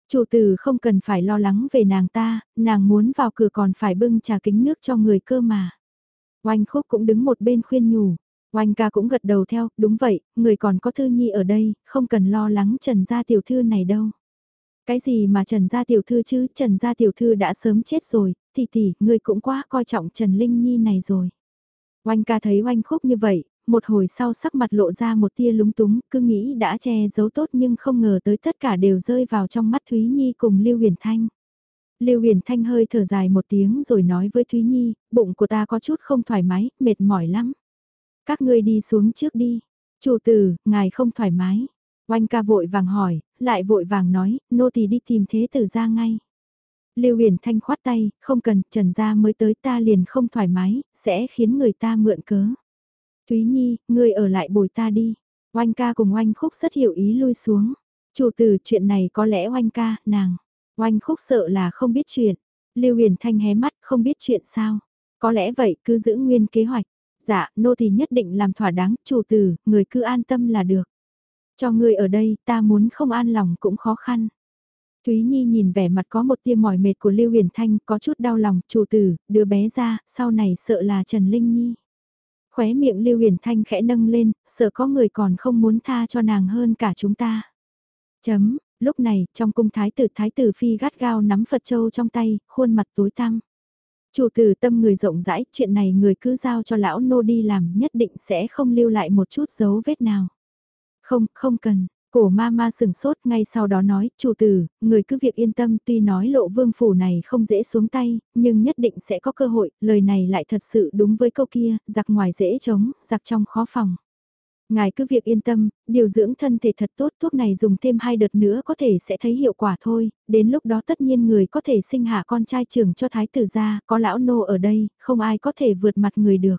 Chủ tử không cần phải lo lắng về nàng ta, nàng muốn vào cửa còn phải bưng trà kính nước cho người cơ mà. Oanh khúc cũng đứng một bên khuyên nhủ. Oanh ca cũng gật đầu theo, đúng vậy, người còn có thư nhi ở đây, không cần lo lắng Trần gia tiểu thư này đâu. Cái gì mà Trần gia tiểu thư chứ, Trần gia tiểu thư đã sớm chết rồi, tỷ tỷ, người cũng quá coi trọng Trần Linh Nhi này rồi. Oanh ca thấy oanh khúc như vậy, một hồi sau sắc mặt lộ ra một tia lúng túng, cứ nghĩ đã che giấu tốt nhưng không ngờ tới tất cả đều rơi vào trong mắt Thúy Nhi cùng Lưu Huyền Thanh. Lưu Huyền Thanh hơi thở dài một tiếng rồi nói với Thúy Nhi, bụng của ta có chút không thoải mái, mệt mỏi lắm. Các ngươi đi xuống trước đi. Chủ tử, ngài không thoải mái. Oanh ca vội vàng hỏi, lại vội vàng nói, nô tỳ đi tìm thế tử ra ngay. Lưu Huyền Thanh khoát tay, không cần, Trần gia mới tới ta liền không thoải mái, sẽ khiến người ta mượn cớ. Thúy Nhi, ngươi ở lại bồi ta đi. Oanh ca cùng oanh khúc rất hiểu ý lui xuống. Chủ tử chuyện này có lẽ oanh ca, nàng. Oanh khúc sợ là không biết chuyện. Lưu Huyền Thanh hé mắt không biết chuyện sao. Có lẽ vậy cứ giữ nguyên kế hoạch. Dạ, nô thì nhất định làm thỏa đáng, chủ tử, người cứ an tâm là được. Cho người ở đây, ta muốn không an lòng cũng khó khăn. Thúy Nhi nhìn vẻ mặt có một tia mỏi mệt của Lưu Huyền Thanh, có chút đau lòng, chủ tử, đứa bé ra, sau này sợ là Trần Linh Nhi. Khóe miệng Lưu Huyền Thanh khẽ nâng lên, sợ có người còn không muốn tha cho nàng hơn cả chúng ta. Chấm, lúc này, trong cung thái tử thái tử phi gắt gao nắm Phật Châu trong tay, khuôn mặt tối tăm. Chủ tử tâm người rộng rãi, chuyện này người cứ giao cho lão nô đi làm, nhất định sẽ không lưu lại một chút dấu vết nào. Không, không cần, Cổ ma ma sừng sốt ngay sau đó nói, chủ tử, người cứ việc yên tâm tuy nói lộ vương phủ này không dễ xuống tay, nhưng nhất định sẽ có cơ hội, lời này lại thật sự đúng với câu kia, giặc ngoài dễ chống, giặc trong khó phòng. Ngài cứ việc yên tâm, điều dưỡng thân thể thật tốt, thuốc này dùng thêm hai đợt nữa có thể sẽ thấy hiệu quả thôi, đến lúc đó tất nhiên người có thể sinh hạ con trai trưởng cho thái tử ra, có lão nô ở đây, không ai có thể vượt mặt người được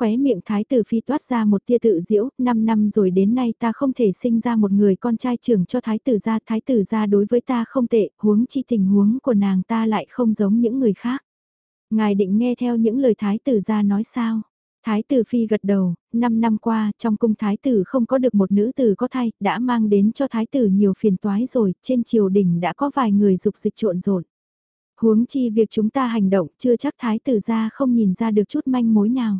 khóe miệng thái tử phi toát ra một tia tự diễu, 5 năm rồi đến nay ta không thể sinh ra một người con trai trưởng cho thái tử gia, thái tử gia đối với ta không tệ, huống chi tình huống của nàng ta lại không giống những người khác. Ngài định nghe theo những lời thái tử gia nói sao? Thái tử phi gật đầu, 5 năm qua, trong cung thái tử không có được một nữ tử có thai, đã mang đến cho thái tử nhiều phiền toái rồi, trên triều đình đã có vài người dục dịch trộn rộn. Huống chi việc chúng ta hành động, chưa chắc thái tử gia không nhìn ra được chút manh mối nào.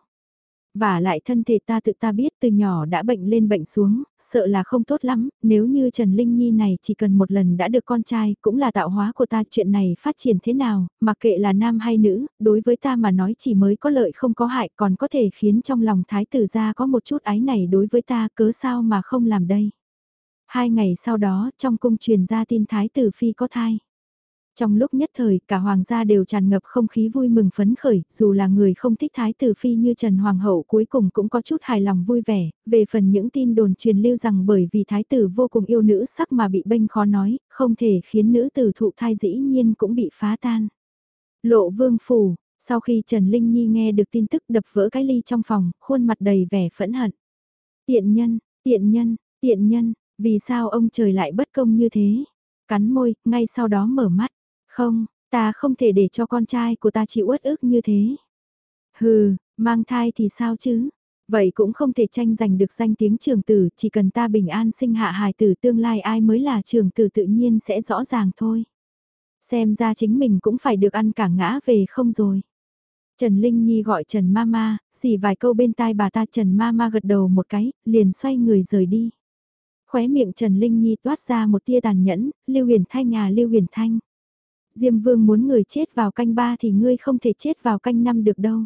Và lại thân thể ta tự ta biết từ nhỏ đã bệnh lên bệnh xuống, sợ là không tốt lắm, nếu như Trần Linh Nhi này chỉ cần một lần đã được con trai, cũng là tạo hóa của ta chuyện này phát triển thế nào, mặc kệ là nam hay nữ, đối với ta mà nói chỉ mới có lợi không có hại còn có thể khiến trong lòng thái tử gia có một chút ái này đối với ta cớ sao mà không làm đây. Hai ngày sau đó trong cung truyền ra tin thái tử phi có thai. Trong lúc nhất thời, cả hoàng gia đều tràn ngập không khí vui mừng phấn khởi, dù là người không thích thái tử phi như Trần Hoàng hậu cuối cùng cũng có chút hài lòng vui vẻ, về phần những tin đồn truyền lưu rằng bởi vì thái tử vô cùng yêu nữ sắc mà bị bênh khó nói, không thể khiến nữ tử thụ thai dĩ nhiên cũng bị phá tan. Lộ vương phủ, sau khi Trần Linh Nhi nghe được tin tức đập vỡ cái ly trong phòng, khuôn mặt đầy vẻ phẫn hận. Tiện nhân, tiện nhân, tiện nhân, vì sao ông trời lại bất công như thế? Cắn môi, ngay sau đó mở mắt. Không, Ta không thể để cho con trai của ta chịu uất ức như thế. Hừ, mang thai thì sao chứ? Vậy cũng không thể tranh giành được danh tiếng trường tử, chỉ cần ta bình an sinh hạ hài tử tương lai ai mới là trường tử tự nhiên sẽ rõ ràng thôi. Xem ra chính mình cũng phải được ăn cả ngã về không rồi. Trần Linh Nhi gọi Trần Mama, dì vài câu bên tai bà ta Trần Mama gật đầu một cái, liền xoay người rời đi. Khóe miệng Trần Linh Nhi toát ra một tia tàn nhẫn, Lưu Huyền Thanh à Lưu Huyền Thanh. Diêm Vương muốn người chết vào canh ba thì ngươi không thể chết vào canh năm được đâu.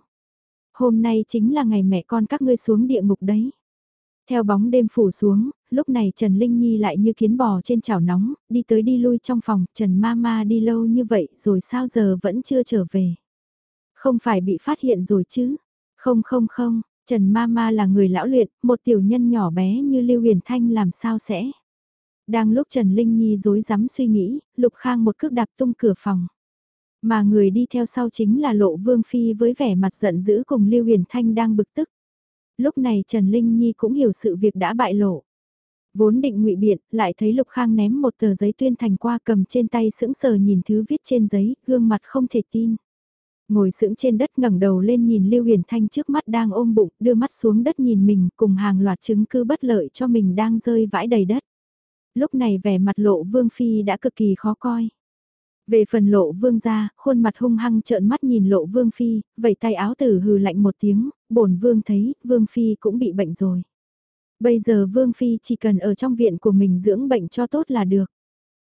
Hôm nay chính là ngày mẹ con các ngươi xuống địa ngục đấy. Theo bóng đêm phủ xuống, lúc này Trần Linh Nhi lại như kiến bò trên chảo nóng, đi tới đi lui trong phòng, Trần Mama đi lâu như vậy rồi sao giờ vẫn chưa trở về. Không phải bị phát hiện rồi chứ? Không không không, Trần Mama là người lão luyện, một tiểu nhân nhỏ bé như Lưu Huyền Thanh làm sao sẽ? Đang lúc Trần Linh Nhi dối rắm suy nghĩ, Lục Khang một cước đạp tung cửa phòng. Mà người đi theo sau chính là Lộ Vương Phi với vẻ mặt giận dữ cùng Lưu Huyền Thanh đang bực tức. Lúc này Trần Linh Nhi cũng hiểu sự việc đã bại lộ. Vốn định ngụy biện, lại thấy Lục Khang ném một tờ giấy tuyên thành qua cầm trên tay sững sờ nhìn thứ viết trên giấy, gương mặt không thể tin. Ngồi sững trên đất ngẩng đầu lên nhìn Lưu Huyền Thanh trước mắt đang ôm bụng, đưa mắt xuống đất nhìn mình cùng hàng loạt chứng cứ bất lợi cho mình đang rơi vãi đầy đất. Lúc này vẻ mặt lộ Vương Phi đã cực kỳ khó coi. Về phần lộ vương ra, khuôn mặt hung hăng trợn mắt nhìn lộ vương phi, vẩy tay áo tử hừ lạnh một tiếng, bổn vương thấy, vương phi cũng bị bệnh rồi. Bây giờ vương phi chỉ cần ở trong viện của mình dưỡng bệnh cho tốt là được.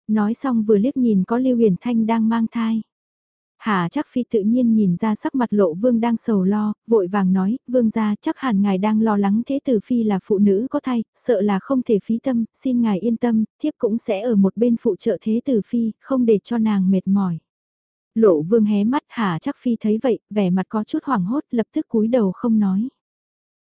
Nói xong vừa liếc nhìn có Lưu Huyền Thanh đang mang thai. Hà chắc phi tự nhiên nhìn ra sắc mặt lộ vương đang sầu lo, vội vàng nói, vương gia chắc hẳn ngài đang lo lắng thế tử phi là phụ nữ có thai, sợ là không thể phí tâm, xin ngài yên tâm, thiếp cũng sẽ ở một bên phụ trợ thế tử phi, không để cho nàng mệt mỏi. Lộ vương hé mắt hà chắc phi thấy vậy, vẻ mặt có chút hoảng hốt lập tức cúi đầu không nói.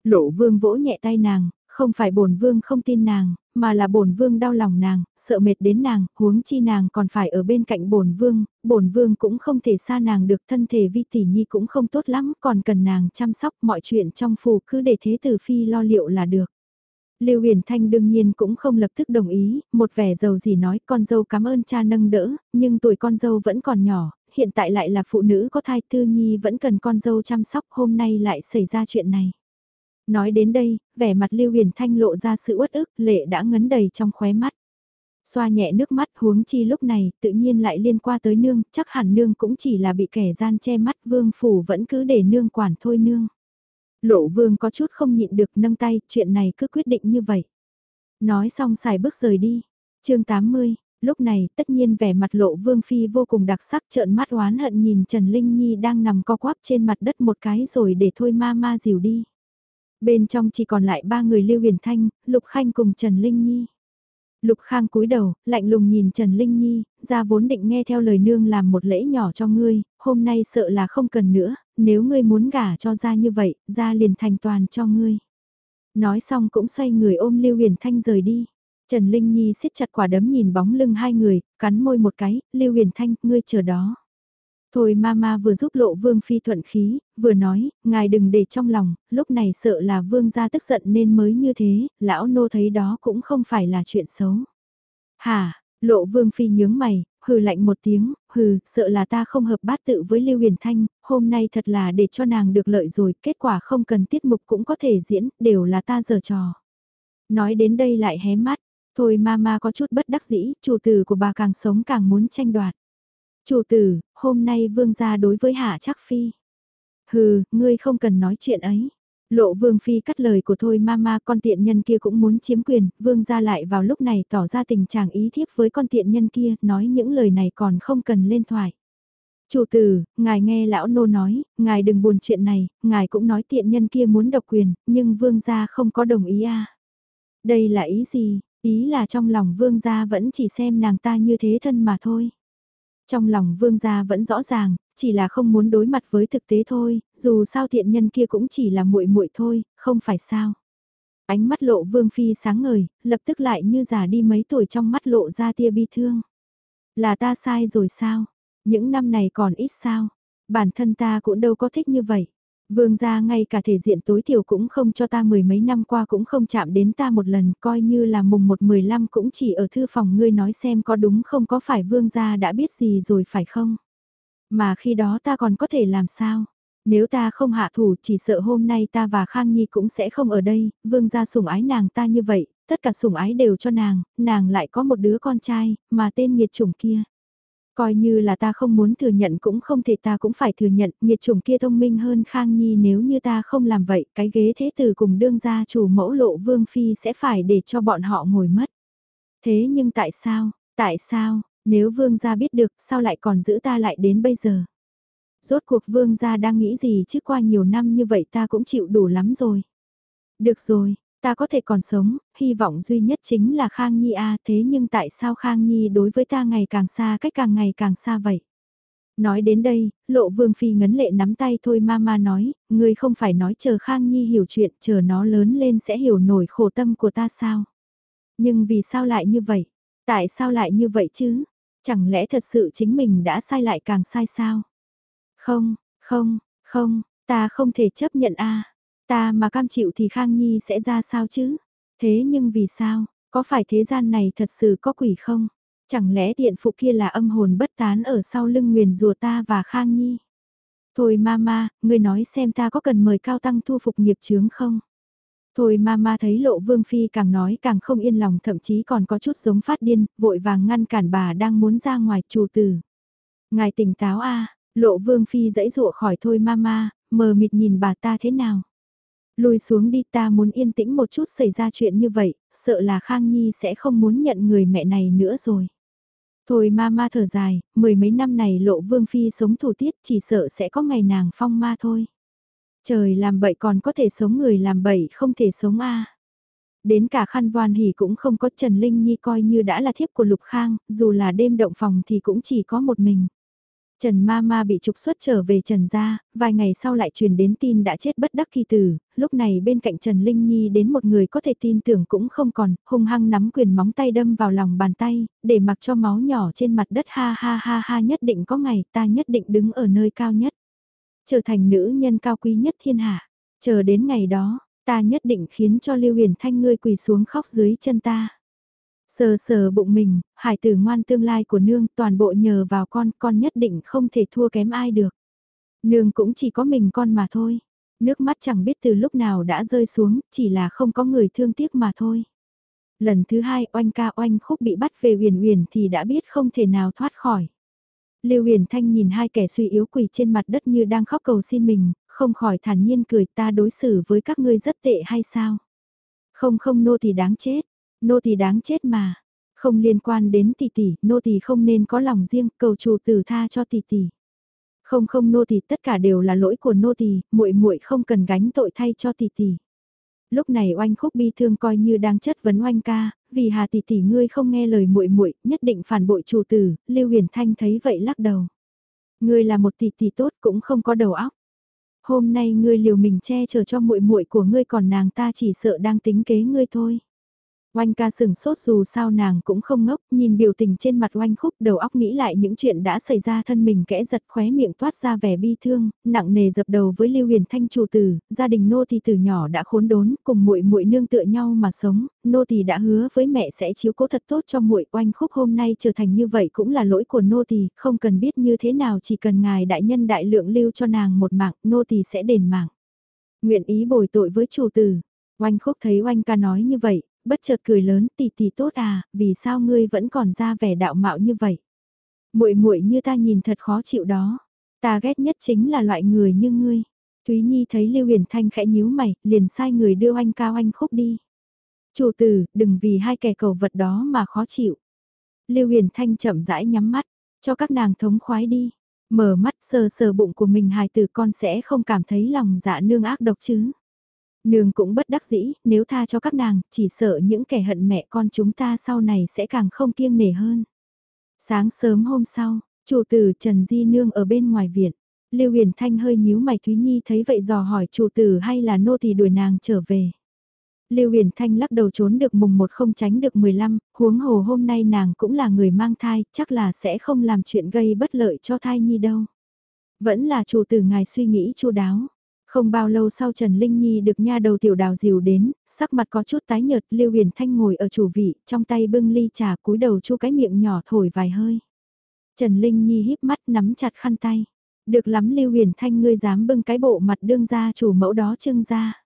Lộ vương vỗ nhẹ tay nàng, không phải bổn vương không tin nàng, mà là bổn vương đau lòng nàng, sợ mệt đến nàng, huống chi nàng còn phải ở bên cạnh bổn vương, bổn vương cũng không thể xa nàng được, thân thể vi tỷ nhi cũng không tốt lắm, còn cần nàng chăm sóc mọi chuyện trong phủ cứ để thế tử phi lo liệu là được. Lưu Huyền Thanh đương nhiên cũng không lập tức đồng ý, một vẻ giàu gì nói con dâu cảm ơn cha nâng đỡ, nhưng tuổi con dâu vẫn còn nhỏ, hiện tại lại là phụ nữ có thai tư nhi vẫn cần con dâu chăm sóc hôm nay lại xảy ra chuyện này. Nói đến đây, vẻ mặt Lưu Huyền Thanh lộ ra sự uất ức, lệ đã ngấn đầy trong khóe mắt. Xoa nhẹ nước mắt huống chi lúc này, tự nhiên lại liên qua tới nương, chắc hẳn nương cũng chỉ là bị kẻ gian che mắt vương phủ vẫn cứ để nương quản thôi nương. Lộ vương có chút không nhịn được nâng tay, chuyện này cứ quyết định như vậy. Nói xong xài bước rời đi. chương 80, lúc này tất nhiên vẻ mặt lộ vương phi vô cùng đặc sắc trợn mắt oán hận nhìn Trần Linh Nhi đang nằm co quắp trên mặt đất một cái rồi để thôi ma ma dìu đi. Bên trong chỉ còn lại ba người Lưu Huyền Thanh, Lục Khanh cùng Trần Linh Nhi. Lục Khang cúi đầu, lạnh lùng nhìn Trần Linh Nhi, ra vốn định nghe theo lời nương làm một lễ nhỏ cho ngươi, hôm nay sợ là không cần nữa, nếu ngươi muốn gả cho ra như vậy, ra liền thành toàn cho ngươi. Nói xong cũng xoay người ôm Lưu Huyền Thanh rời đi. Trần Linh Nhi siết chặt quả đấm nhìn bóng lưng hai người, cắn môi một cái, Lưu Huyền Thanh, ngươi chờ đó. Thôi mama vừa giúp lộ vương phi thuận khí, vừa nói, ngài đừng để trong lòng, lúc này sợ là vương gia tức giận nên mới như thế, lão nô thấy đó cũng không phải là chuyện xấu. Hả, lộ vương phi nhướng mày, hừ lạnh một tiếng, hừ, sợ là ta không hợp bát tự với Lưu Huyền Thanh, hôm nay thật là để cho nàng được lợi rồi, kết quả không cần tiết mục cũng có thể diễn, đều là ta giờ trò. Nói đến đây lại hé mắt, thôi mama có chút bất đắc dĩ, chủ tử của bà càng sống càng muốn tranh đoạt. Chủ tử, hôm nay vương gia đối với hạ chắc phi. Hừ, ngươi không cần nói chuyện ấy. Lộ vương phi cắt lời của thôi mama con tiện nhân kia cũng muốn chiếm quyền, vương gia lại vào lúc này tỏ ra tình trạng ý thiếp với con tiện nhân kia, nói những lời này còn không cần lên thoại. Chủ tử, ngài nghe lão nô nói, ngài đừng buồn chuyện này, ngài cũng nói tiện nhân kia muốn độc quyền, nhưng vương gia không có đồng ý à. Đây là ý gì, ý là trong lòng vương gia vẫn chỉ xem nàng ta như thế thân mà thôi. Trong lòng vương gia vẫn rõ ràng, chỉ là không muốn đối mặt với thực tế thôi, dù sao thiện nhân kia cũng chỉ là muội muội thôi, không phải sao. Ánh mắt lộ vương phi sáng ngời, lập tức lại như già đi mấy tuổi trong mắt lộ ra tia bi thương. Là ta sai rồi sao? Những năm này còn ít sao? Bản thân ta cũng đâu có thích như vậy. Vương gia ngay cả thể diện tối thiểu cũng không cho ta mười mấy năm qua cũng không chạm đến ta một lần, coi như là mùng một mười lăm cũng chỉ ở thư phòng ngươi nói xem có đúng không có phải vương gia đã biết gì rồi phải không? Mà khi đó ta còn có thể làm sao? Nếu ta không hạ thủ chỉ sợ hôm nay ta và Khang Nhi cũng sẽ không ở đây, vương gia sủng ái nàng ta như vậy, tất cả sủng ái đều cho nàng, nàng lại có một đứa con trai, mà tên nghiệt chủng kia. Coi như là ta không muốn thừa nhận cũng không thể ta cũng phải thừa nhận, nghiệt chủng kia thông minh hơn Khang Nhi nếu như ta không làm vậy, cái ghế thế tử cùng đương gia chủ mẫu lộ vương phi sẽ phải để cho bọn họ ngồi mất. Thế nhưng tại sao, tại sao, nếu vương gia biết được sao lại còn giữ ta lại đến bây giờ? Rốt cuộc vương gia đang nghĩ gì chứ qua nhiều năm như vậy ta cũng chịu đủ lắm rồi. Được rồi, ta có thể còn sống, hy vọng duy nhất chính là Khang Nhi a thế nhưng tại sao Khang Nhi đối với ta ngày càng xa cách càng ngày càng xa vậy? Nói đến đây, lộ vương phi ngấn lệ nắm tay thôi mama nói, ngươi không phải nói chờ Khang Nhi hiểu chuyện, chờ nó lớn lên sẽ hiểu nổi khổ tâm của ta sao? Nhưng vì sao lại như vậy? Tại sao lại như vậy chứ? Chẳng lẽ thật sự chính mình đã sai lại càng sai sao? Không, không, không, ta không thể chấp nhận a. Ta mà cam chịu thì Khang Nhi sẽ ra sao chứ? Thế nhưng vì sao? Có phải thế gian này thật sự có quỷ không? Chẳng lẽ tiện phụ kia là âm hồn bất tán ở sau lưng nguyền rùa ta và Khang Nhi? Thôi mama, ngươi nói xem ta có cần mời cao tăng thu phục nghiệp chướng không? Thôi mama thấy lộ vương phi càng nói càng không yên lòng thậm chí còn có chút giống phát điên, vội vàng ngăn cản bà đang muốn ra ngoài chủ tử. Ngài tỉnh táo a lộ vương phi dãy dụa khỏi thôi mama, mờ mịt nhìn bà ta thế nào. Lùi xuống đi ta muốn yên tĩnh một chút xảy ra chuyện như vậy, sợ là Khang Nhi sẽ không muốn nhận người mẹ này nữa rồi. Thôi mama thở dài, mười mấy năm này lộ vương phi sống thủ tiết chỉ sợ sẽ có ngày nàng phong ma thôi. Trời làm bậy còn có thể sống người làm bậy không thể sống a. Đến cả khăn voan hỉ cũng không có Trần Linh Nhi coi như đã là thiếp của Lục Khang, dù là đêm động phòng thì cũng chỉ có một mình. Trần Ma Ma bị trục xuất trở về Trần gia, vài ngày sau lại truyền đến tin đã chết bất đắc kỳ tử, lúc này bên cạnh Trần Linh Nhi đến một người có thể tin tưởng cũng không còn, hung hăng nắm quyền móng tay đâm vào lòng bàn tay, để mặc cho máu nhỏ trên mặt đất ha ha ha ha nhất định có ngày ta nhất định đứng ở nơi cao nhất trở thành nữ nhân cao quý nhất thiên hạ. Chờ đến ngày đó, ta nhất định khiến cho Lưu Huyền Thanh ngươi quỳ xuống khóc dưới chân ta. Sờ sờ bụng mình, hải tử ngoan tương lai của nương toàn bộ nhờ vào con, con nhất định không thể thua kém ai được. Nương cũng chỉ có mình con mà thôi. Nước mắt chẳng biết từ lúc nào đã rơi xuống, chỉ là không có người thương tiếc mà thôi. Lần thứ hai oanh ca oanh khúc bị bắt về huyền huyền thì đã biết không thể nào thoát khỏi. Lưu Huyền Thanh nhìn hai kẻ suy yếu quỳ trên mặt đất như đang khóc cầu xin mình, không khỏi thản nhiên cười ta đối xử với các ngươi rất tệ hay sao? Không không nô thì đáng chết, nô tỳ đáng chết mà. Không liên quan đến tỷ tỷ, nô tỳ không nên có lòng riêng, cầu chủ tử tha cho tỷ tỷ. Không không nô tỳ, tất cả đều là lỗi của nô tỳ, muội muội không cần gánh tội thay cho tỷ tỷ. Lúc này oanh khúc bi thương coi như đang chất vấn oanh ca, vì Hà tỷ tỷ ngươi không nghe lời muội muội, nhất định phản bội chủ tử, Lưu Huyền Thanh thấy vậy lắc đầu. Ngươi là một tỷ tỷ tốt cũng không có đầu óc. Hôm nay ngươi liều mình che chở cho muội muội của ngươi còn nàng ta chỉ sợ đang tính kế ngươi thôi. Oanh ca sừng sốt dù sao nàng cũng không ngốc, nhìn biểu tình trên mặt oanh khúc đầu óc nghĩ lại những chuyện đã xảy ra thân mình kẽ giật khóe miệng toát ra vẻ bi thương, nặng nề dập đầu với Lưu Huyền Thanh chủ tử, gia đình nô tỳ từ nhỏ đã khốn đốn, cùng muội muội nương tựa nhau mà sống, nô tỳ đã hứa với mẹ sẽ chiếu cố thật tốt cho muội oanh khúc hôm nay trở thành như vậy cũng là lỗi của nô tỳ, không cần biết như thế nào chỉ cần ngài đại nhân đại lượng lưu cho nàng một mạng, nô tỳ sẽ đền mạng. Nguyện ý bồi tội với chủ tử. Oanh khúc thấy oanh ca nói như vậy, bất chợt cười lớn tỷ tỷ tốt à, vì sao ngươi vẫn còn ra vẻ đạo mạo như vậy? Muội muội như ta nhìn thật khó chịu đó. Ta ghét nhất chính là loại người như ngươi. Thúy Nhi thấy Lưu Huyền Thanh khẽ nhíu mày, liền sai người đưa anh cao anh khúc đi. Chủ tử, đừng vì hai kẻ cầu vật đó mà khó chịu. Lưu Huyền Thanh chậm rãi nhắm mắt, cho các nàng thống khoái đi. Mở mắt sờ sờ bụng của mình hài tử con sẽ không cảm thấy lòng dạ nương ác độc chứ. Nương cũng bất đắc dĩ, nếu tha cho các nàng, chỉ sợ những kẻ hận mẹ con chúng ta sau này sẽ càng không kiêng nể hơn. Sáng sớm hôm sau, chủ tử Trần Di Nương ở bên ngoài viện. Lưu Huyền Thanh hơi nhíu mày Thúy Nhi thấy vậy dò hỏi chủ tử hay là nô thì đuổi nàng trở về. Lưu Huyền Thanh lắc đầu trốn được mùng một không tránh được 15, huống hồ hôm nay nàng cũng là người mang thai, chắc là sẽ không làm chuyện gây bất lợi cho thai nhi đâu. Vẫn là chủ tử ngài suy nghĩ chu đáo. Không bao lâu sau Trần Linh Nhi được nha đầu tiểu đào dìu đến, sắc mặt có chút tái nhợt, Lưu Huyền Thanh ngồi ở chủ vị, trong tay bưng ly trà cúi đầu chu cái miệng nhỏ thổi vài hơi. Trần Linh Nhi híp mắt nắm chặt khăn tay. Được lắm Lưu Huyền Thanh ngươi dám bưng cái bộ mặt đương gia chủ mẫu đó trưng ra.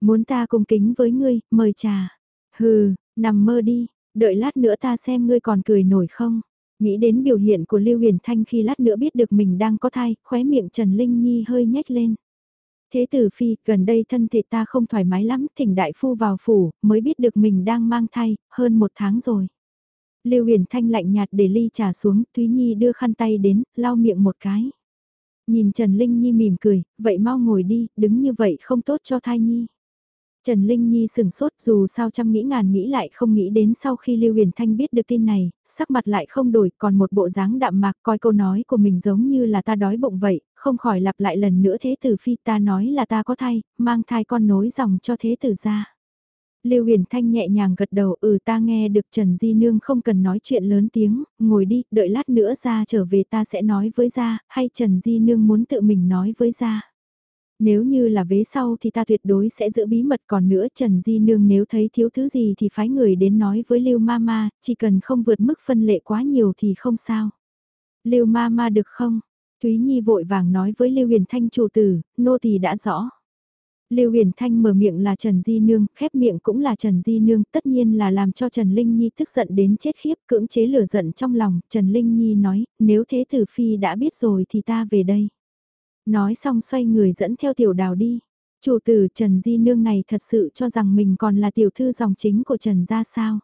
Muốn ta cùng kính với ngươi, mời trà. Hừ, nằm mơ đi, đợi lát nữa ta xem ngươi còn cười nổi không. Nghĩ đến biểu hiện của Lưu Huyền Thanh khi lát nữa biết được mình đang có thai, khóe miệng Trần Linh Nhi hơi nhếch lên. Thế tử phi, gần đây thân thể ta không thoải mái lắm, thỉnh đại phu vào phủ, mới biết được mình đang mang thai, hơn một tháng rồi. Lưu Huyền Thanh lạnh nhạt để ly trà xuống, Thúy Nhi đưa khăn tay đến, lau miệng một cái. Nhìn Trần Linh Nhi mỉm cười, vậy mau ngồi đi, đứng như vậy không tốt cho thai Nhi. Trần Linh Nhi sừng sốt dù sao trăm nghĩ ngàn nghĩ lại không nghĩ đến sau khi Lưu Huyền Thanh biết được tin này, sắc mặt lại không đổi còn một bộ dáng đạm mạc coi câu nói của mình giống như là ta đói bụng vậy, không khỏi lặp lại lần nữa thế tử phi ta nói là ta có thai, mang thai con nối dòng cho thế tử ra. Lưu Huyền Thanh nhẹ nhàng gật đầu ừ ta nghe được Trần Di Nương không cần nói chuyện lớn tiếng, ngồi đi, đợi lát nữa ra trở về ta sẽ nói với ra, hay Trần Di Nương muốn tự mình nói với ra. Nếu như là vế sau thì ta tuyệt đối sẽ giữ bí mật còn nữa Trần Di Nương nếu thấy thiếu thứ gì thì phái người đến nói với Lưu Mama, chỉ cần không vượt mức phân lệ quá nhiều thì không sao. Lưu Mama được không? Thúy Nhi vội vàng nói với Lưu Huyền Thanh chủ tử, nô tỳ đã rõ. Lưu Huyền Thanh mở miệng là Trần Di Nương, khép miệng cũng là Trần Di Nương, tất nhiên là làm cho Trần Linh Nhi tức giận đến chết khiếp, cưỡng chế lửa giận trong lòng, Trần Linh Nhi nói, nếu thế tử phi đã biết rồi thì ta về đây. Nói xong xoay người dẫn theo tiểu đào đi. Chủ tử Trần Di Nương này thật sự cho rằng mình còn là tiểu thư dòng chính của Trần gia sao.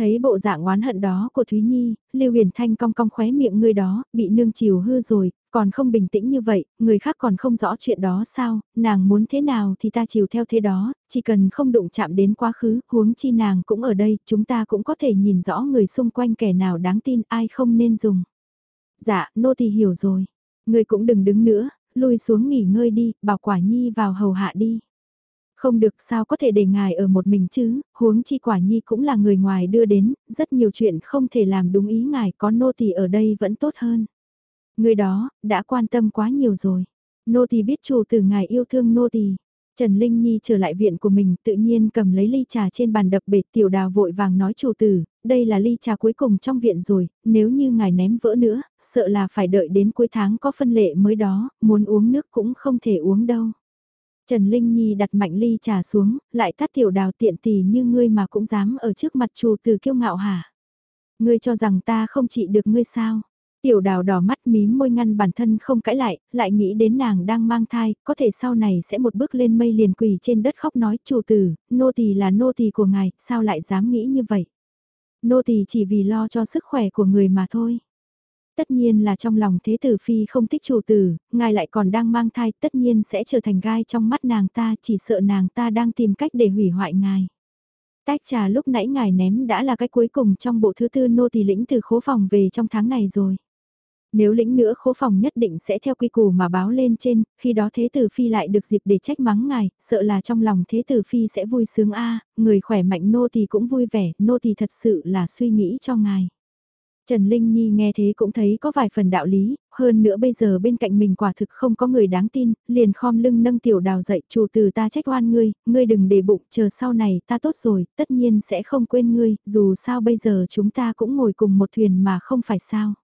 Thấy bộ dạng oán hận đó của Thúy Nhi, Lưu Huyền Thanh cong cong khóe miệng người đó, bị nương chiều hư rồi, còn không bình tĩnh như vậy, người khác còn không rõ chuyện đó sao, nàng muốn thế nào thì ta chiều theo thế đó, chỉ cần không đụng chạm đến quá khứ, huống chi nàng cũng ở đây, chúng ta cũng có thể nhìn rõ người xung quanh kẻ nào đáng tin ai không nên dùng. Dạ, nô tỳ hiểu rồi. Người cũng đừng đứng nữa, lui xuống nghỉ ngơi đi, bảo quả nhi vào hầu hạ đi. Không được sao có thể để ngài ở một mình chứ, huống chi quả nhi cũng là người ngoài đưa đến, rất nhiều chuyện không thể làm đúng ý ngài có nô tỳ ở đây vẫn tốt hơn. Người đó, đã quan tâm quá nhiều rồi. Nô tỳ biết chủ từ ngài yêu thương nô tỳ. Trần Linh Nhi trở lại viện của mình tự nhiên cầm lấy ly trà trên bàn đập bệt tiểu đào vội vàng nói chủ tử, đây là ly trà cuối cùng trong viện rồi, nếu như ngài ném vỡ nữa, sợ là phải đợi đến cuối tháng có phân lệ mới đó, muốn uống nước cũng không thể uống đâu. Trần Linh Nhi đặt mạnh ly trà xuống, lại tắt tiểu đào tiện tỷ như ngươi mà cũng dám ở trước mặt chủ tử kiêu ngạo hả? Ngươi cho rằng ta không trị được ngươi sao? Tiểu đào đỏ mắt mím môi ngăn bản thân không cãi lại, lại nghĩ đến nàng đang mang thai, có thể sau này sẽ một bước lên mây liền quỳ trên đất khóc nói chủ tử, nô tỳ là nô tỳ của ngài, sao lại dám nghĩ như vậy? Nô tỳ chỉ vì lo cho sức khỏe của người mà thôi. Tất nhiên là trong lòng thế tử phi không thích chủ tử, ngài lại còn đang mang thai, tất nhiên sẽ trở thành gai trong mắt nàng ta, chỉ sợ nàng ta đang tìm cách để hủy hoại ngài. Tách trà lúc nãy ngài ném đã là cái cuối cùng trong bộ thứ tư nô tỳ lĩnh từ khố phòng về trong tháng này rồi. Nếu lĩnh nữa khố phòng nhất định sẽ theo quy củ mà báo lên trên, khi đó thế tử phi lại được dịp để trách mắng ngài, sợ là trong lòng thế tử phi sẽ vui sướng a người khỏe mạnh nô tỳ cũng vui vẻ, nô tỳ thật sự là suy nghĩ cho ngài. Trần Linh Nhi nghe thế cũng thấy có vài phần đạo lý, hơn nữa bây giờ bên cạnh mình quả thực không có người đáng tin, liền khom lưng nâng tiểu đào dậy chủ từ ta trách oan ngươi, ngươi đừng để bụng, chờ sau này ta tốt rồi, tất nhiên sẽ không quên ngươi, dù sao bây giờ chúng ta cũng ngồi cùng một thuyền mà không phải sao.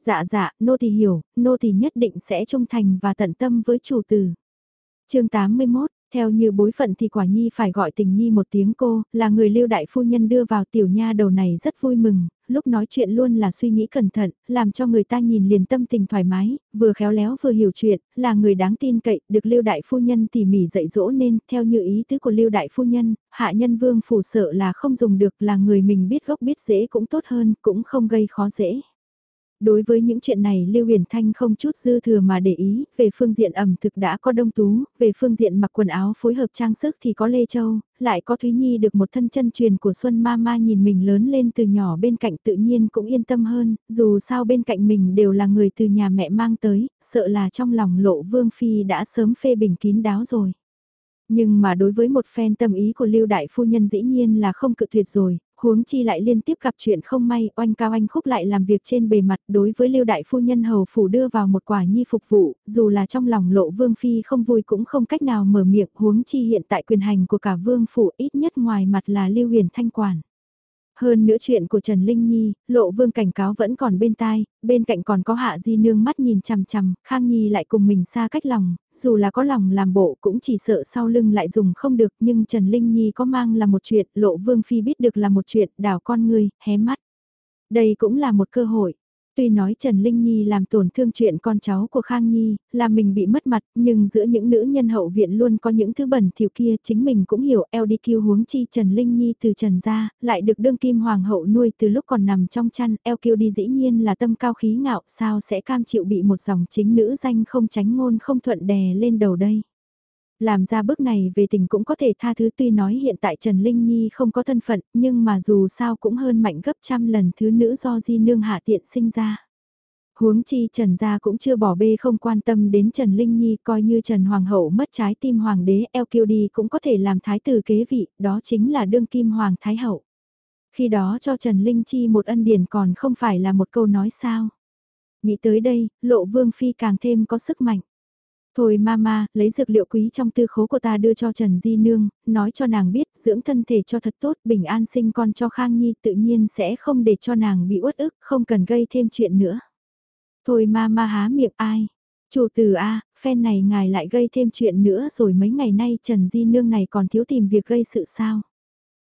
Dạ dạ, nô tỳ hiểu, nô tỳ nhất định sẽ trung thành và tận tâm với chủ tử. chương 81, theo như bối phận thì quả nhi phải gọi tình nhi một tiếng cô, là người lưu đại phu nhân đưa vào tiểu nha đầu này rất vui mừng, lúc nói chuyện luôn là suy nghĩ cẩn thận, làm cho người ta nhìn liền tâm tình thoải mái, vừa khéo léo vừa hiểu chuyện, là người đáng tin cậy, được lưu đại phu nhân tỉ mỉ dạy dỗ nên, theo như ý tứ của lưu đại phu nhân, hạ nhân vương phủ sợ là không dùng được là người mình biết gốc biết dễ cũng tốt hơn, cũng không gây khó dễ. Đối với những chuyện này Lưu Huyền Thanh không chút dư thừa mà để ý, về phương diện ẩm thực đã có đông tú, về phương diện mặc quần áo phối hợp trang sức thì có Lê Châu, lại có Thúy Nhi được một thân chân truyền của Xuân Ma Ma nhìn mình lớn lên từ nhỏ bên cạnh tự nhiên cũng yên tâm hơn, dù sao bên cạnh mình đều là người từ nhà mẹ mang tới, sợ là trong lòng lộ Vương Phi đã sớm phê bình kín đáo rồi. Nhưng mà đối với một fan tâm ý của Lưu Đại Phu Nhân dĩ nhiên là không cự tuyệt rồi, huống chi lại liên tiếp gặp chuyện không may, oanh cao anh khúc lại làm việc trên bề mặt đối với lưu đại phu nhân hầu phủ đưa vào một quả nhi phục vụ, dù là trong lòng lộ vương phi không vui cũng không cách nào mở miệng huống chi hiện tại quyền hành của cả vương phủ ít nhất ngoài mặt là lưu huyền thanh quản. Hơn nữa chuyện của Trần Linh Nhi, lộ vương cảnh cáo vẫn còn bên tai, bên cạnh còn có hạ di nương mắt nhìn chằm chằm, Khang Nhi lại cùng mình xa cách lòng, dù là có lòng làm bộ cũng chỉ sợ sau lưng lại dùng không được nhưng Trần Linh Nhi có mang là một chuyện, lộ vương phi biết được là một chuyện, đảo con người, hé mắt. Đây cũng là một cơ hội. Tuy nói Trần Linh Nhi làm tổn thương chuyện con cháu của Khang Nhi, là mình bị mất mặt, nhưng giữa những nữ nhân hậu viện luôn có những thứ bẩn thỉu kia, chính mình cũng hiểu LDQ huống chi Trần Linh Nhi từ Trần gia, lại được đương kim hoàng hậu nuôi từ lúc còn nằm trong chăn, LQ đi dĩ nhiên là tâm cao khí ngạo, sao sẽ cam chịu bị một dòng chính nữ danh không tránh ngôn không thuận đè lên đầu đây. Làm ra bước này về tình cũng có thể tha thứ tuy nói hiện tại Trần Linh Nhi không có thân phận, nhưng mà dù sao cũng hơn mạnh gấp trăm lần thứ nữ do di nương hạ tiện sinh ra. Huống chi Trần gia cũng chưa bỏ bê không quan tâm đến Trần Linh Nhi coi như Trần Hoàng hậu mất trái tim hoàng đế LQD cũng có thể làm thái tử kế vị, đó chính là đương kim hoàng thái hậu. Khi đó cho Trần Linh Chi một ân điển còn không phải là một câu nói sao. Nghĩ tới đây, lộ vương phi càng thêm có sức mạnh. Thôi mama, lấy dược liệu quý trong tư khố của ta đưa cho Trần Di Nương, nói cho nàng biết dưỡng thân thể cho thật tốt, bình an sinh con cho Khang Nhi tự nhiên sẽ không để cho nàng bị uất ức, không cần gây thêm chuyện nữa. Thôi mama há miệng ai? Chủ tử A, phen này ngài lại gây thêm chuyện nữa rồi mấy ngày nay Trần Di Nương này còn thiếu tìm việc gây sự sao?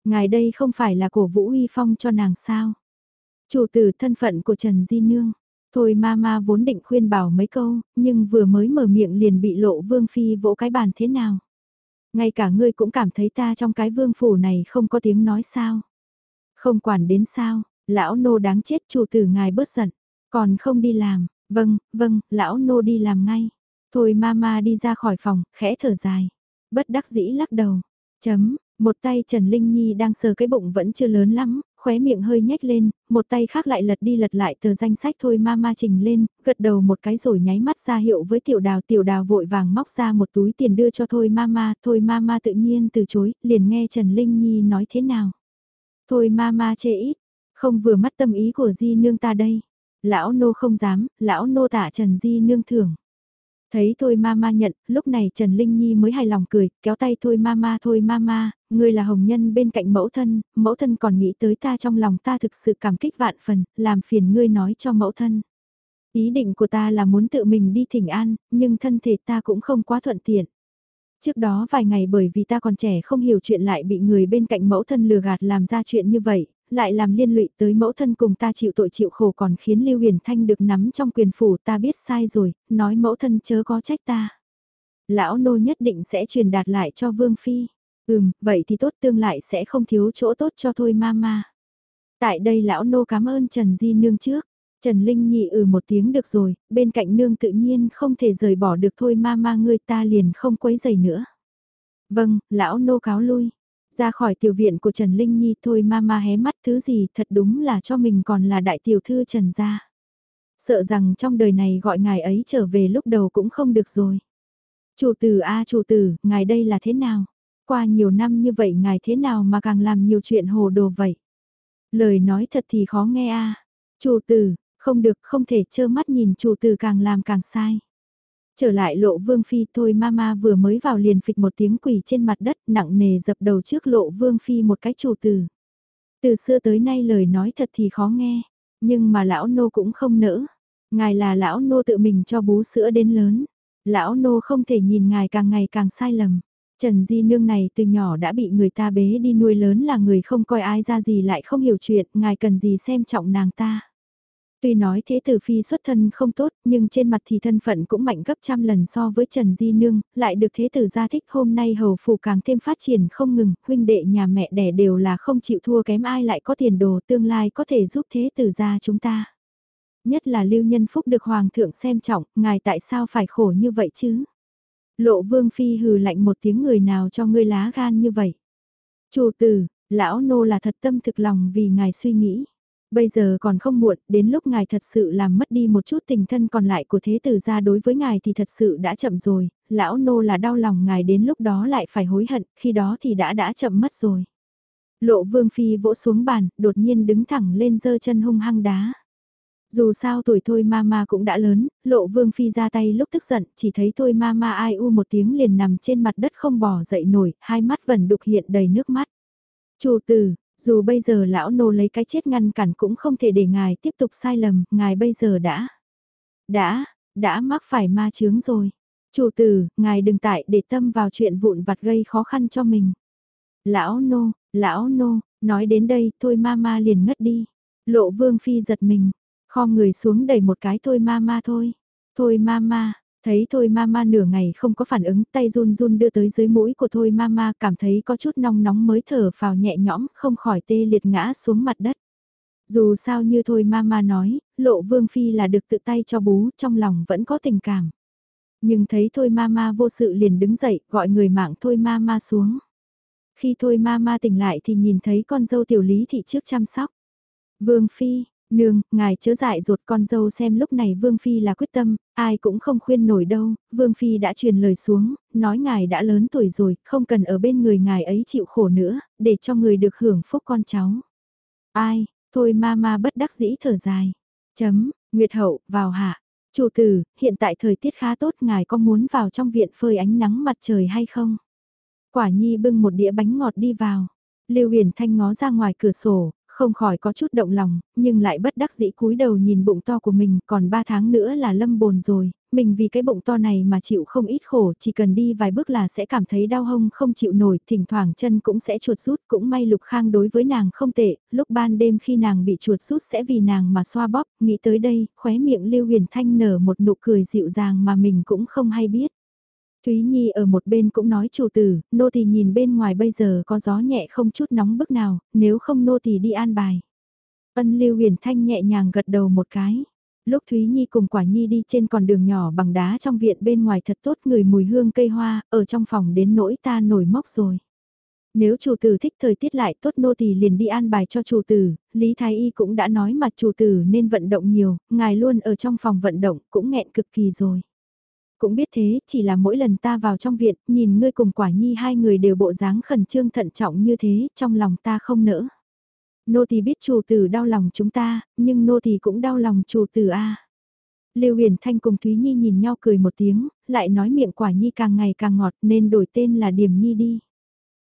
Ngài đây không phải là cổ vũ uy phong cho nàng sao? Chủ tử thân phận của Trần Di Nương. Thôi mama vốn định khuyên bảo mấy câu, nhưng vừa mới mở miệng liền bị lộ vương phi vỗ cái bàn thế nào. Ngay cả ngươi cũng cảm thấy ta trong cái vương phủ này không có tiếng nói sao. Không quản đến sao, lão nô đáng chết chủ tử ngài bớt giận, còn không đi làm, vâng, vâng, lão nô đi làm ngay. Thôi mama đi ra khỏi phòng, khẽ thở dài. Bất đắc dĩ lắc đầu. Chấm, một tay Trần Linh Nhi đang sờ cái bụng vẫn chưa lớn lắm, khóe miệng hơi nhếch lên, một tay khác lại lật đi lật lại tờ danh sách thôi ma ma trình lên, gật đầu một cái rồi nháy mắt ra hiệu với tiểu đào tiểu đào vội vàng móc ra một túi tiền đưa cho thôi ma ma, thôi ma ma tự nhiên từ chối, liền nghe Trần Linh Nhi nói thế nào. Thôi ma ma chê ít, không vừa mắt tâm ý của di nương ta đây. Lão nô không dám, lão nô tạ Trần di nương thưởng. Thấy thôi mama nhận, lúc này Trần Linh Nhi mới hài lòng cười, kéo tay thôi mama thôi mama, ngươi là hồng nhân bên cạnh mẫu thân, mẫu thân còn nghĩ tới ta trong lòng ta thực sự cảm kích vạn phần, làm phiền ngươi nói cho mẫu thân. Ý định của ta là muốn tự mình đi thỉnh an, nhưng thân thể ta cũng không quá thuận tiện. Trước đó vài ngày bởi vì ta còn trẻ không hiểu chuyện lại bị người bên cạnh mẫu thân lừa gạt làm ra chuyện như vậy, lại làm liên lụy tới mẫu thân cùng ta chịu tội chịu khổ còn khiến Lưu Huyền Thanh được nắm trong quyền phủ ta biết sai rồi, nói mẫu thân chớ có trách ta. Lão nô nhất định sẽ truyền đạt lại cho Vương Phi. Ừm, vậy thì tốt tương lại sẽ không thiếu chỗ tốt cho thôi mama. Tại đây lão nô cảm ơn Trần Di Nương trước. Trần Linh nhị ừ một tiếng được rồi, bên cạnh nương tự nhiên không thể rời bỏ được thôi mama ngươi ta liền không quấy giày nữa. Vâng, lão nô cáo lui. Ra khỏi tiểu viện của Trần Linh Nhi thôi mama hé mắt thứ gì thật đúng là cho mình còn là đại tiểu thư Trần gia. Sợ rằng trong đời này gọi ngài ấy trở về lúc đầu cũng không được rồi. Chủ tử a chủ tử, ngài đây là thế nào? Qua nhiều năm như vậy ngài thế nào mà càng làm nhiều chuyện hồ đồ vậy? Lời nói thật thì khó nghe a Chủ tử, không được không thể trơ mắt nhìn chủ tử càng làm càng sai. Trở lại lộ vương phi thôi mama vừa mới vào liền phịch một tiếng quỳ trên mặt đất nặng nề dập đầu trước lộ vương phi một cái chủ từ Từ xưa tới nay lời nói thật thì khó nghe, nhưng mà lão nô cũng không nỡ. Ngài là lão nô tự mình cho bú sữa đến lớn. Lão nô không thể nhìn ngài càng ngày càng sai lầm. Trần Di Nương này từ nhỏ đã bị người ta bế đi nuôi lớn là người không coi ai ra gì lại không hiểu chuyện, ngài cần gì xem trọng nàng ta. Tuy nói thế tử phi xuất thân không tốt, nhưng trên mặt thì thân phận cũng mạnh gấp trăm lần so với Trần Di Nương, lại được thế tử gia thích hôm nay hầu phủ càng thêm phát triển không ngừng, huynh đệ nhà mẹ đẻ đều là không chịu thua kém ai lại có tiền đồ tương lai có thể giúp thế tử gia chúng ta. Nhất là lưu nhân phúc được hoàng thượng xem trọng, ngài tại sao phải khổ như vậy chứ? Lộ vương phi hừ lạnh một tiếng người nào cho ngươi lá gan như vậy? Chủ tử, lão nô là thật tâm thực lòng vì ngài suy nghĩ. Bây giờ còn không muộn, đến lúc ngài thật sự làm mất đi một chút tình thân còn lại của thế tử gia đối với ngài thì thật sự đã chậm rồi, lão nô là đau lòng ngài đến lúc đó lại phải hối hận, khi đó thì đã đã chậm mất rồi. Lộ vương phi vỗ xuống bàn, đột nhiên đứng thẳng lên giơ chân hung hăng đá. Dù sao tuổi thôi mama cũng đã lớn, lộ vương phi ra tay lúc tức giận, chỉ thấy thôi mama ai u một tiếng liền nằm trên mặt đất không bỏ dậy nổi, hai mắt vẫn đục hiện đầy nước mắt. Chủ tử, dù bây giờ lão nô lấy cái chết ngăn cản cũng không thể để ngài tiếp tục sai lầm, ngài bây giờ đã, đã, đã mắc phải ma chướng rồi. Chủ tử, ngài đừng tại để tâm vào chuyện vụn vặt gây khó khăn cho mình. Lão nô, lão nô, nói đến đây thôi ma ma liền ngất đi. Lộ vương phi giật mình, kho người xuống đẩy một cái thôi ma ma thôi. Thôi ma ma, thấy thôi mama nửa ngày không có phản ứng tay run run đưa tới dưới mũi của thôi mama cảm thấy có chút nong nóng mới thở vào nhẹ nhõm không khỏi tê liệt ngã xuống mặt đất. Dù sao như thôi mama nói, lộ vương phi là được tự tay cho bú, trong lòng vẫn có tình cảm. Nhưng thấy thôi mama vô sự liền đứng dậy, gọi người mạng thôi mama xuống. Khi thôi mama tỉnh lại thì nhìn thấy con dâu tiểu lý thị trước chăm sóc. Vương phi, nương, ngài chớ dại ruột con dâu xem lúc này Vương Phi là quyết tâm, ai cũng không khuyên nổi đâu, Vương Phi đã truyền lời xuống, nói ngài đã lớn tuổi rồi, không cần ở bên người ngài ấy chịu khổ nữa, để cho người được hưởng phúc con cháu. Ai, Thôi ma ma bất đắc dĩ thở dài. Chấm, Nguyệt Hậu, vào hạ. Chủ tử, hiện tại thời tiết khá tốt, ngài có muốn vào trong viện phơi ánh nắng mặt trời hay không? Quả nhi bưng một đĩa bánh ngọt đi vào. Lưu Huyền Thanh ngó ra ngoài cửa sổ, không khỏi có chút động lòng, nhưng lại bất đắc dĩ cúi đầu nhìn bụng to của mình, còn 3 tháng nữa là lâm bồn rồi, mình vì cái bụng to này mà chịu không ít khổ, chỉ cần đi vài bước là sẽ cảm thấy đau hông không chịu nổi, thỉnh thoảng chân cũng sẽ chuột rút, cũng may Lục Khang đối với nàng không tệ, lúc ban đêm khi nàng bị chuột rút sẽ vì nàng mà xoa bóp, nghĩ tới đây, khóe miệng Lưu Huyền Thanh nở một nụ cười dịu dàng mà mình cũng không hay biết. Thúy Nhi ở một bên cũng nói chủ tử, nô tỳ nhìn bên ngoài bây giờ có gió nhẹ không chút nóng bức nào, nếu không nô tỳ đi an bài. Ân Lưu Huyền Thanh nhẹ nhàng gật đầu một cái. Lúc Thúy Nhi cùng Quả Nhi đi trên con đường nhỏ bằng đá trong viện bên ngoài thật tốt người mùi hương cây hoa, ở trong phòng đến nỗi ta nổi mốc rồi. Nếu chủ tử thích thời tiết lại tốt nô tỳ liền đi an bài cho chủ tử, Lý Thái Y cũng đã nói mà chủ tử nên vận động nhiều, ngài luôn ở trong phòng vận động cũng nghẹn cực kỳ rồi. Cũng biết thế, chỉ là mỗi lần ta vào trong viện, nhìn ngươi cùng quả nhi hai người đều bộ dáng khẩn trương thận trọng như thế, trong lòng ta không nỡ. Nô thì biết chủ tử đau lòng chúng ta, nhưng nô thì cũng đau lòng chủ tử a. Lưu Huyền Thanh cùng Thúy Nhi nhìn nhau cười một tiếng, lại nói miệng quả nhi càng ngày càng ngọt nên đổi tên là Điềm Nhi đi.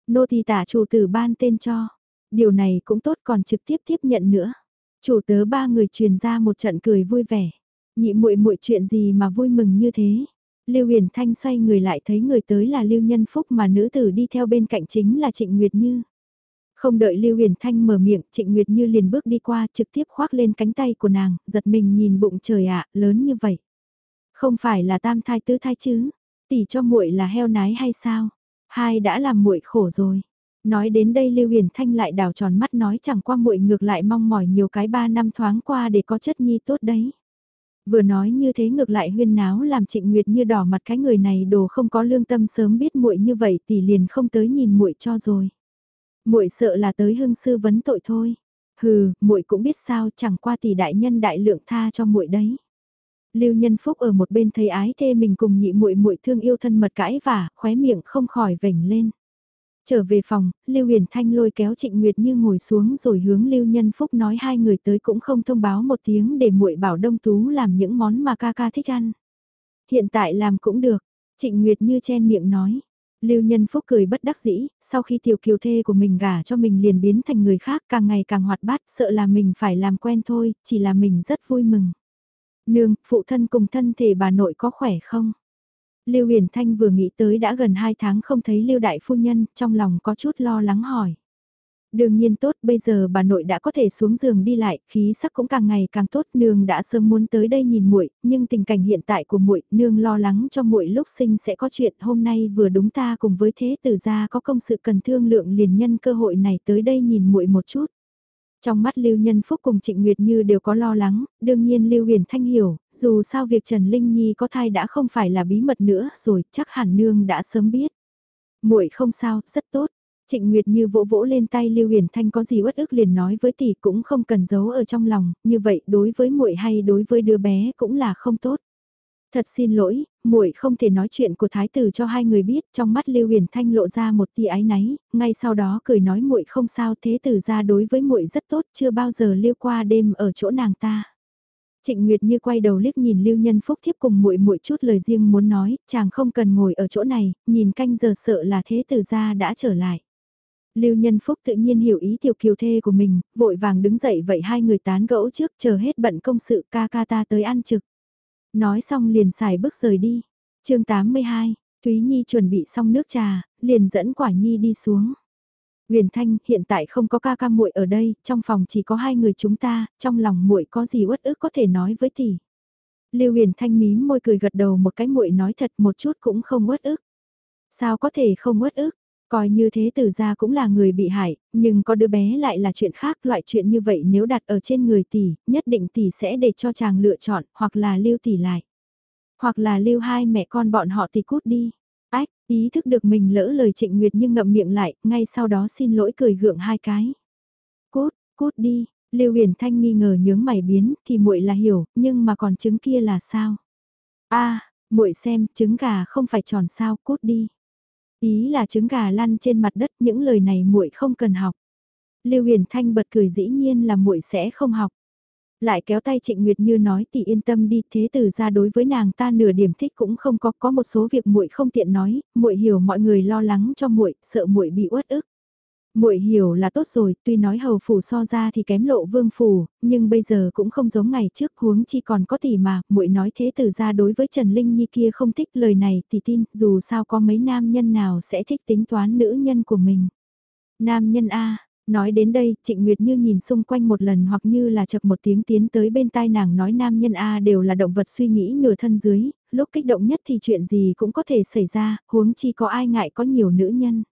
Nô thì tả chủ tử ban tên cho. Điều này cũng tốt còn trực tiếp tiếp nhận nữa. Chủ tớ ba người truyền ra một trận cười vui vẻ. Nhị muội muội chuyện gì mà vui mừng như thế? Lưu Huyền Thanh xoay người lại thấy người tới là Lưu Nhân Phúc mà nữ tử đi theo bên cạnh chính là Trịnh Nguyệt Như. Không đợi Lưu Huyền Thanh mở miệng, Trịnh Nguyệt Như liền bước đi qua trực tiếp khoác lên cánh tay của nàng, giật mình nhìn bụng trời ạ, lớn như vậy. Không phải là tam thai tứ thai chứ, tỷ cho muội là heo nái hay sao? Hai đã làm muội khổ rồi. Nói đến đây Lưu Huyền Thanh lại đảo tròn mắt nói chẳng qua muội ngược lại mong mỏi nhiều cái ba năm thoáng qua để có chất nhi tốt đấy. Vừa nói như thế ngược lại huyên náo làm Trịnh Nguyệt như đỏ mặt cái người này đồ không có lương tâm sớm biết muội như vậy tỷ liền không tới nhìn muội cho rồi. Muội sợ là tới hưng sư vấn tội thôi. Hừ, muội cũng biết sao, chẳng qua tỷ đại nhân đại lượng tha cho muội đấy. Lưu Nhân Phúc ở một bên thấy ái thê mình cùng nhị muội muội thương yêu thân mật cãi vả, khóe miệng không khỏi vểnh lên. Trở về phòng, Lưu Huyền Thanh lôi kéo Trịnh Nguyệt Như ngồi xuống rồi hướng Lưu Nhân Phúc nói hai người tới cũng không thông báo một tiếng để muội bảo Đông Tú làm những món mà ca ca thích ăn. Hiện tại làm cũng được, Trịnh Nguyệt Như chen miệng nói. Lưu Nhân Phúc cười bất đắc dĩ, sau khi tiểu kiều thê của mình gả cho mình liền biến thành người khác càng ngày càng hoạt bát, sợ là mình phải làm quen thôi, chỉ là mình rất vui mừng. Nương, phụ thân cùng thân thể bà nội có khỏe không? Lưu Huyền Thanh vừa nghĩ tới đã gần 2 tháng không thấy Lưu Đại Phu Nhân, trong lòng có chút lo lắng hỏi. Đương nhiên tốt, bây giờ bà nội đã có thể xuống giường đi lại, khí sắc cũng càng ngày càng tốt, nương đã sớm muốn tới đây nhìn muội, nhưng tình cảnh hiện tại của muội, nương lo lắng cho muội lúc sinh sẽ có chuyện, hôm nay vừa đúng ta cùng với thế tử gia có công sự cần thương lượng liền nhân cơ hội này tới đây nhìn muội một chút. Trong mắt Lưu Nhân Phúc cùng Trịnh Nguyệt Như đều có lo lắng, đương nhiên Lưu Huyền Thanh hiểu, dù sao việc Trần Linh Nhi có thai đã không phải là bí mật nữa rồi, chắc hẳn nương đã sớm biết. Muội không sao, rất tốt. Trịnh Nguyệt Như vỗ vỗ lên tay Lưu Huyền Thanh có gì uất ức liền nói với tỷ cũng không cần giấu ở trong lòng, như vậy đối với muội hay đối với đứa bé cũng là không tốt. Thật xin lỗi, muội không thể nói chuyện của thái tử cho hai người biết, trong mắt Lưu Huyền Thanh lộ ra một tia ái náy, ngay sau đó cười nói muội không sao, thế tử gia đối với muội rất tốt, chưa bao giờ lưu qua đêm ở chỗ nàng ta. Trịnh Nguyệt như quay đầu liếc nhìn Lưu Nhân Phúc thiếp cùng muội muội chút lời riêng muốn nói, chàng không cần ngồi ở chỗ này, nhìn canh giờ sợ là thế tử gia đã trở lại. Lưu Nhân Phúc tự nhiên hiểu ý tiểu kiều thê của mình, vội vàng đứng dậy vậy hai người tán gẫu trước chờ hết bận công sự ca ca ta tới ăn trực. Nói xong liền xài bước rời đi. chương 82, Thúy Nhi chuẩn bị xong nước trà, liền dẫn quả Nhi đi xuống. Huyền Thanh, hiện tại không có ca ca muội ở đây, trong phòng chỉ có hai người chúng ta, trong lòng muội có gì uất ức có thể nói với tỷ. Lưu Huyền Thanh mím môi cười gật đầu một cái muội nói thật một chút cũng không uất ức. Sao có thể không uất ức? Coi như thế tử gia cũng là người bị hại, nhưng có đứa bé lại là chuyện khác, loại chuyện như vậy nếu đặt ở trên người tỷ, nhất định tỷ sẽ để cho chàng lựa chọn, hoặc là lưu tỷ lại. Hoặc là lưu hai mẹ con bọn họ tỷ cút đi. Ách, ý thức được mình lỡ lời trịnh Nguyệt nhưng ngậm miệng lại, ngay sau đó xin lỗi cười gượng hai cái. Cút, cút đi, Lưu Huyền Thanh nghi ngờ nhướng mày biến, thì muội là hiểu, nhưng mà còn trứng kia là sao? A, muội xem, trứng gà không phải tròn sao, cút đi. Ý là trứng gà lăn trên mặt đất, những lời này muội không cần học. Lưu Huyền Thanh bật cười dĩ nhiên là muội sẽ không học. Lại kéo tay Trịnh Nguyệt Như nói tỷ yên tâm đi, thế từ ra đối với nàng ta nửa điểm thích cũng không có, có một số việc muội không tiện nói, muội hiểu mọi người lo lắng cho muội, sợ muội bị uất ức muội hiểu là tốt rồi, tuy nói hầu phủ so ra thì kém lộ vương phủ, nhưng bây giờ cũng không giống ngày trước, huống chi còn có tỷ mà, muội nói thế từ ra đối với Trần Linh Nhi kia không thích lời này thì tin, dù sao có mấy nam nhân nào sẽ thích tính toán nữ nhân của mình. Nam nhân A, Nói đến đây, Trịnh Nguyệt như nhìn xung quanh một lần hoặc như là chập một tiếng tiến tới bên tai nàng nói nam nhân A đều là động vật suy nghĩ nửa thân dưới, lúc kích động nhất thì chuyện gì cũng có thể xảy ra, huống chi có ai ngại có nhiều nữ nhân.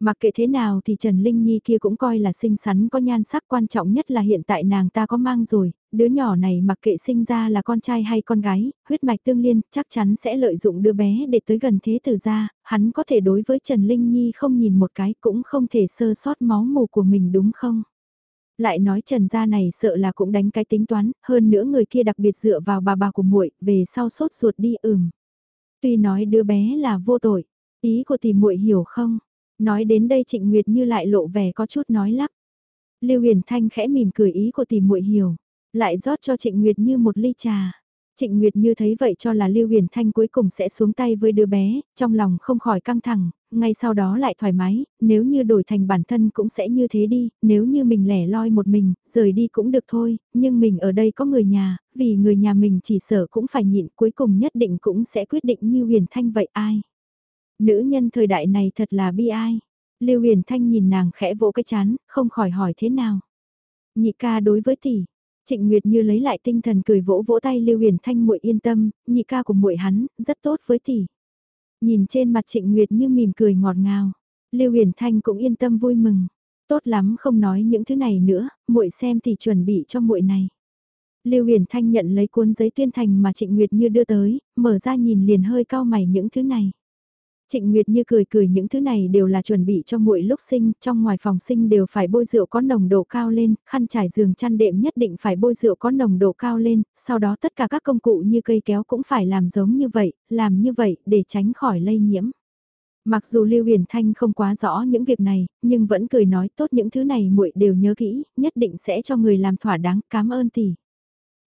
Mặc kệ thế nào thì Trần Linh Nhi kia cũng coi là xinh xắn có nhan sắc quan trọng nhất là hiện tại nàng ta có mang rồi, đứa nhỏ này mặc kệ sinh ra là con trai hay con gái, huyết mạch tương liên chắc chắn sẽ lợi dụng đứa bé để tới gần thế tử ra, hắn có thể đối với Trần Linh Nhi không nhìn một cái cũng không thể sơ sót máu mù của mình đúng không? Lại nói Trần gia này sợ là cũng đánh cái tính toán, hơn nữa người kia đặc biệt dựa vào bà bà của muội, về sau sốt ruột đi ừm. Tuy nói đứa bé là vô tội, ý của tỷ muội hiểu không? Nói đến đây Trịnh Nguyệt như lại lộ vẻ có chút nói lắp. Lưu Huyền Thanh khẽ mỉm cười ý của tỷ muội hiểu, lại rót cho Trịnh Nguyệt như một ly trà. Trịnh Nguyệt như thấy vậy cho là Lưu Huyền Thanh cuối cùng sẽ xuống tay với đứa bé, trong lòng không khỏi căng thẳng, ngay sau đó lại thoải mái, nếu như đổi thành bản thân cũng sẽ như thế đi, nếu như mình lẻ loi một mình, rời đi cũng được thôi, nhưng mình ở đây có người nhà, vì người nhà mình chỉ sợ cũng phải nhịn cuối cùng nhất định cũng sẽ quyết định như Huyền Thanh vậy ai. Nữ nhân thời đại này thật là bi ai. Lưu Huyền Thanh nhìn nàng khẽ vỗ cái chán, không khỏi hỏi thế nào. Nhị ca đối với tỷ. Trịnh Nguyệt như lấy lại tinh thần cười vỗ vỗ tay Lưu Huyền Thanh muội yên tâm, nhị ca của muội hắn, rất tốt với tỷ. Nhìn trên mặt Trịnh Nguyệt như mỉm cười ngọt ngào. Lưu Huyền Thanh cũng yên tâm vui mừng. Tốt lắm không nói những thứ này nữa, muội xem thì chuẩn bị cho muội này. Lưu Huyền Thanh nhận lấy cuốn giấy tuyên thành mà Trịnh Nguyệt như đưa tới, mở ra nhìn liền hơi cao mày những thứ này. Trịnh Nguyệt như cười cười những thứ này đều là chuẩn bị cho muội lúc sinh, trong ngoài phòng sinh đều phải bôi rượu có nồng độ cao lên, khăn trải giường chăn đệm nhất định phải bôi rượu có nồng độ cao lên, sau đó tất cả các công cụ như cây kéo cũng phải làm giống như vậy, làm như vậy để tránh khỏi lây nhiễm. Mặc dù Lưu Huyền Thanh không quá rõ những việc này, nhưng vẫn cười nói tốt những thứ này muội đều nhớ kỹ, nhất định sẽ cho người làm thỏa đáng, cảm ơn tỷ.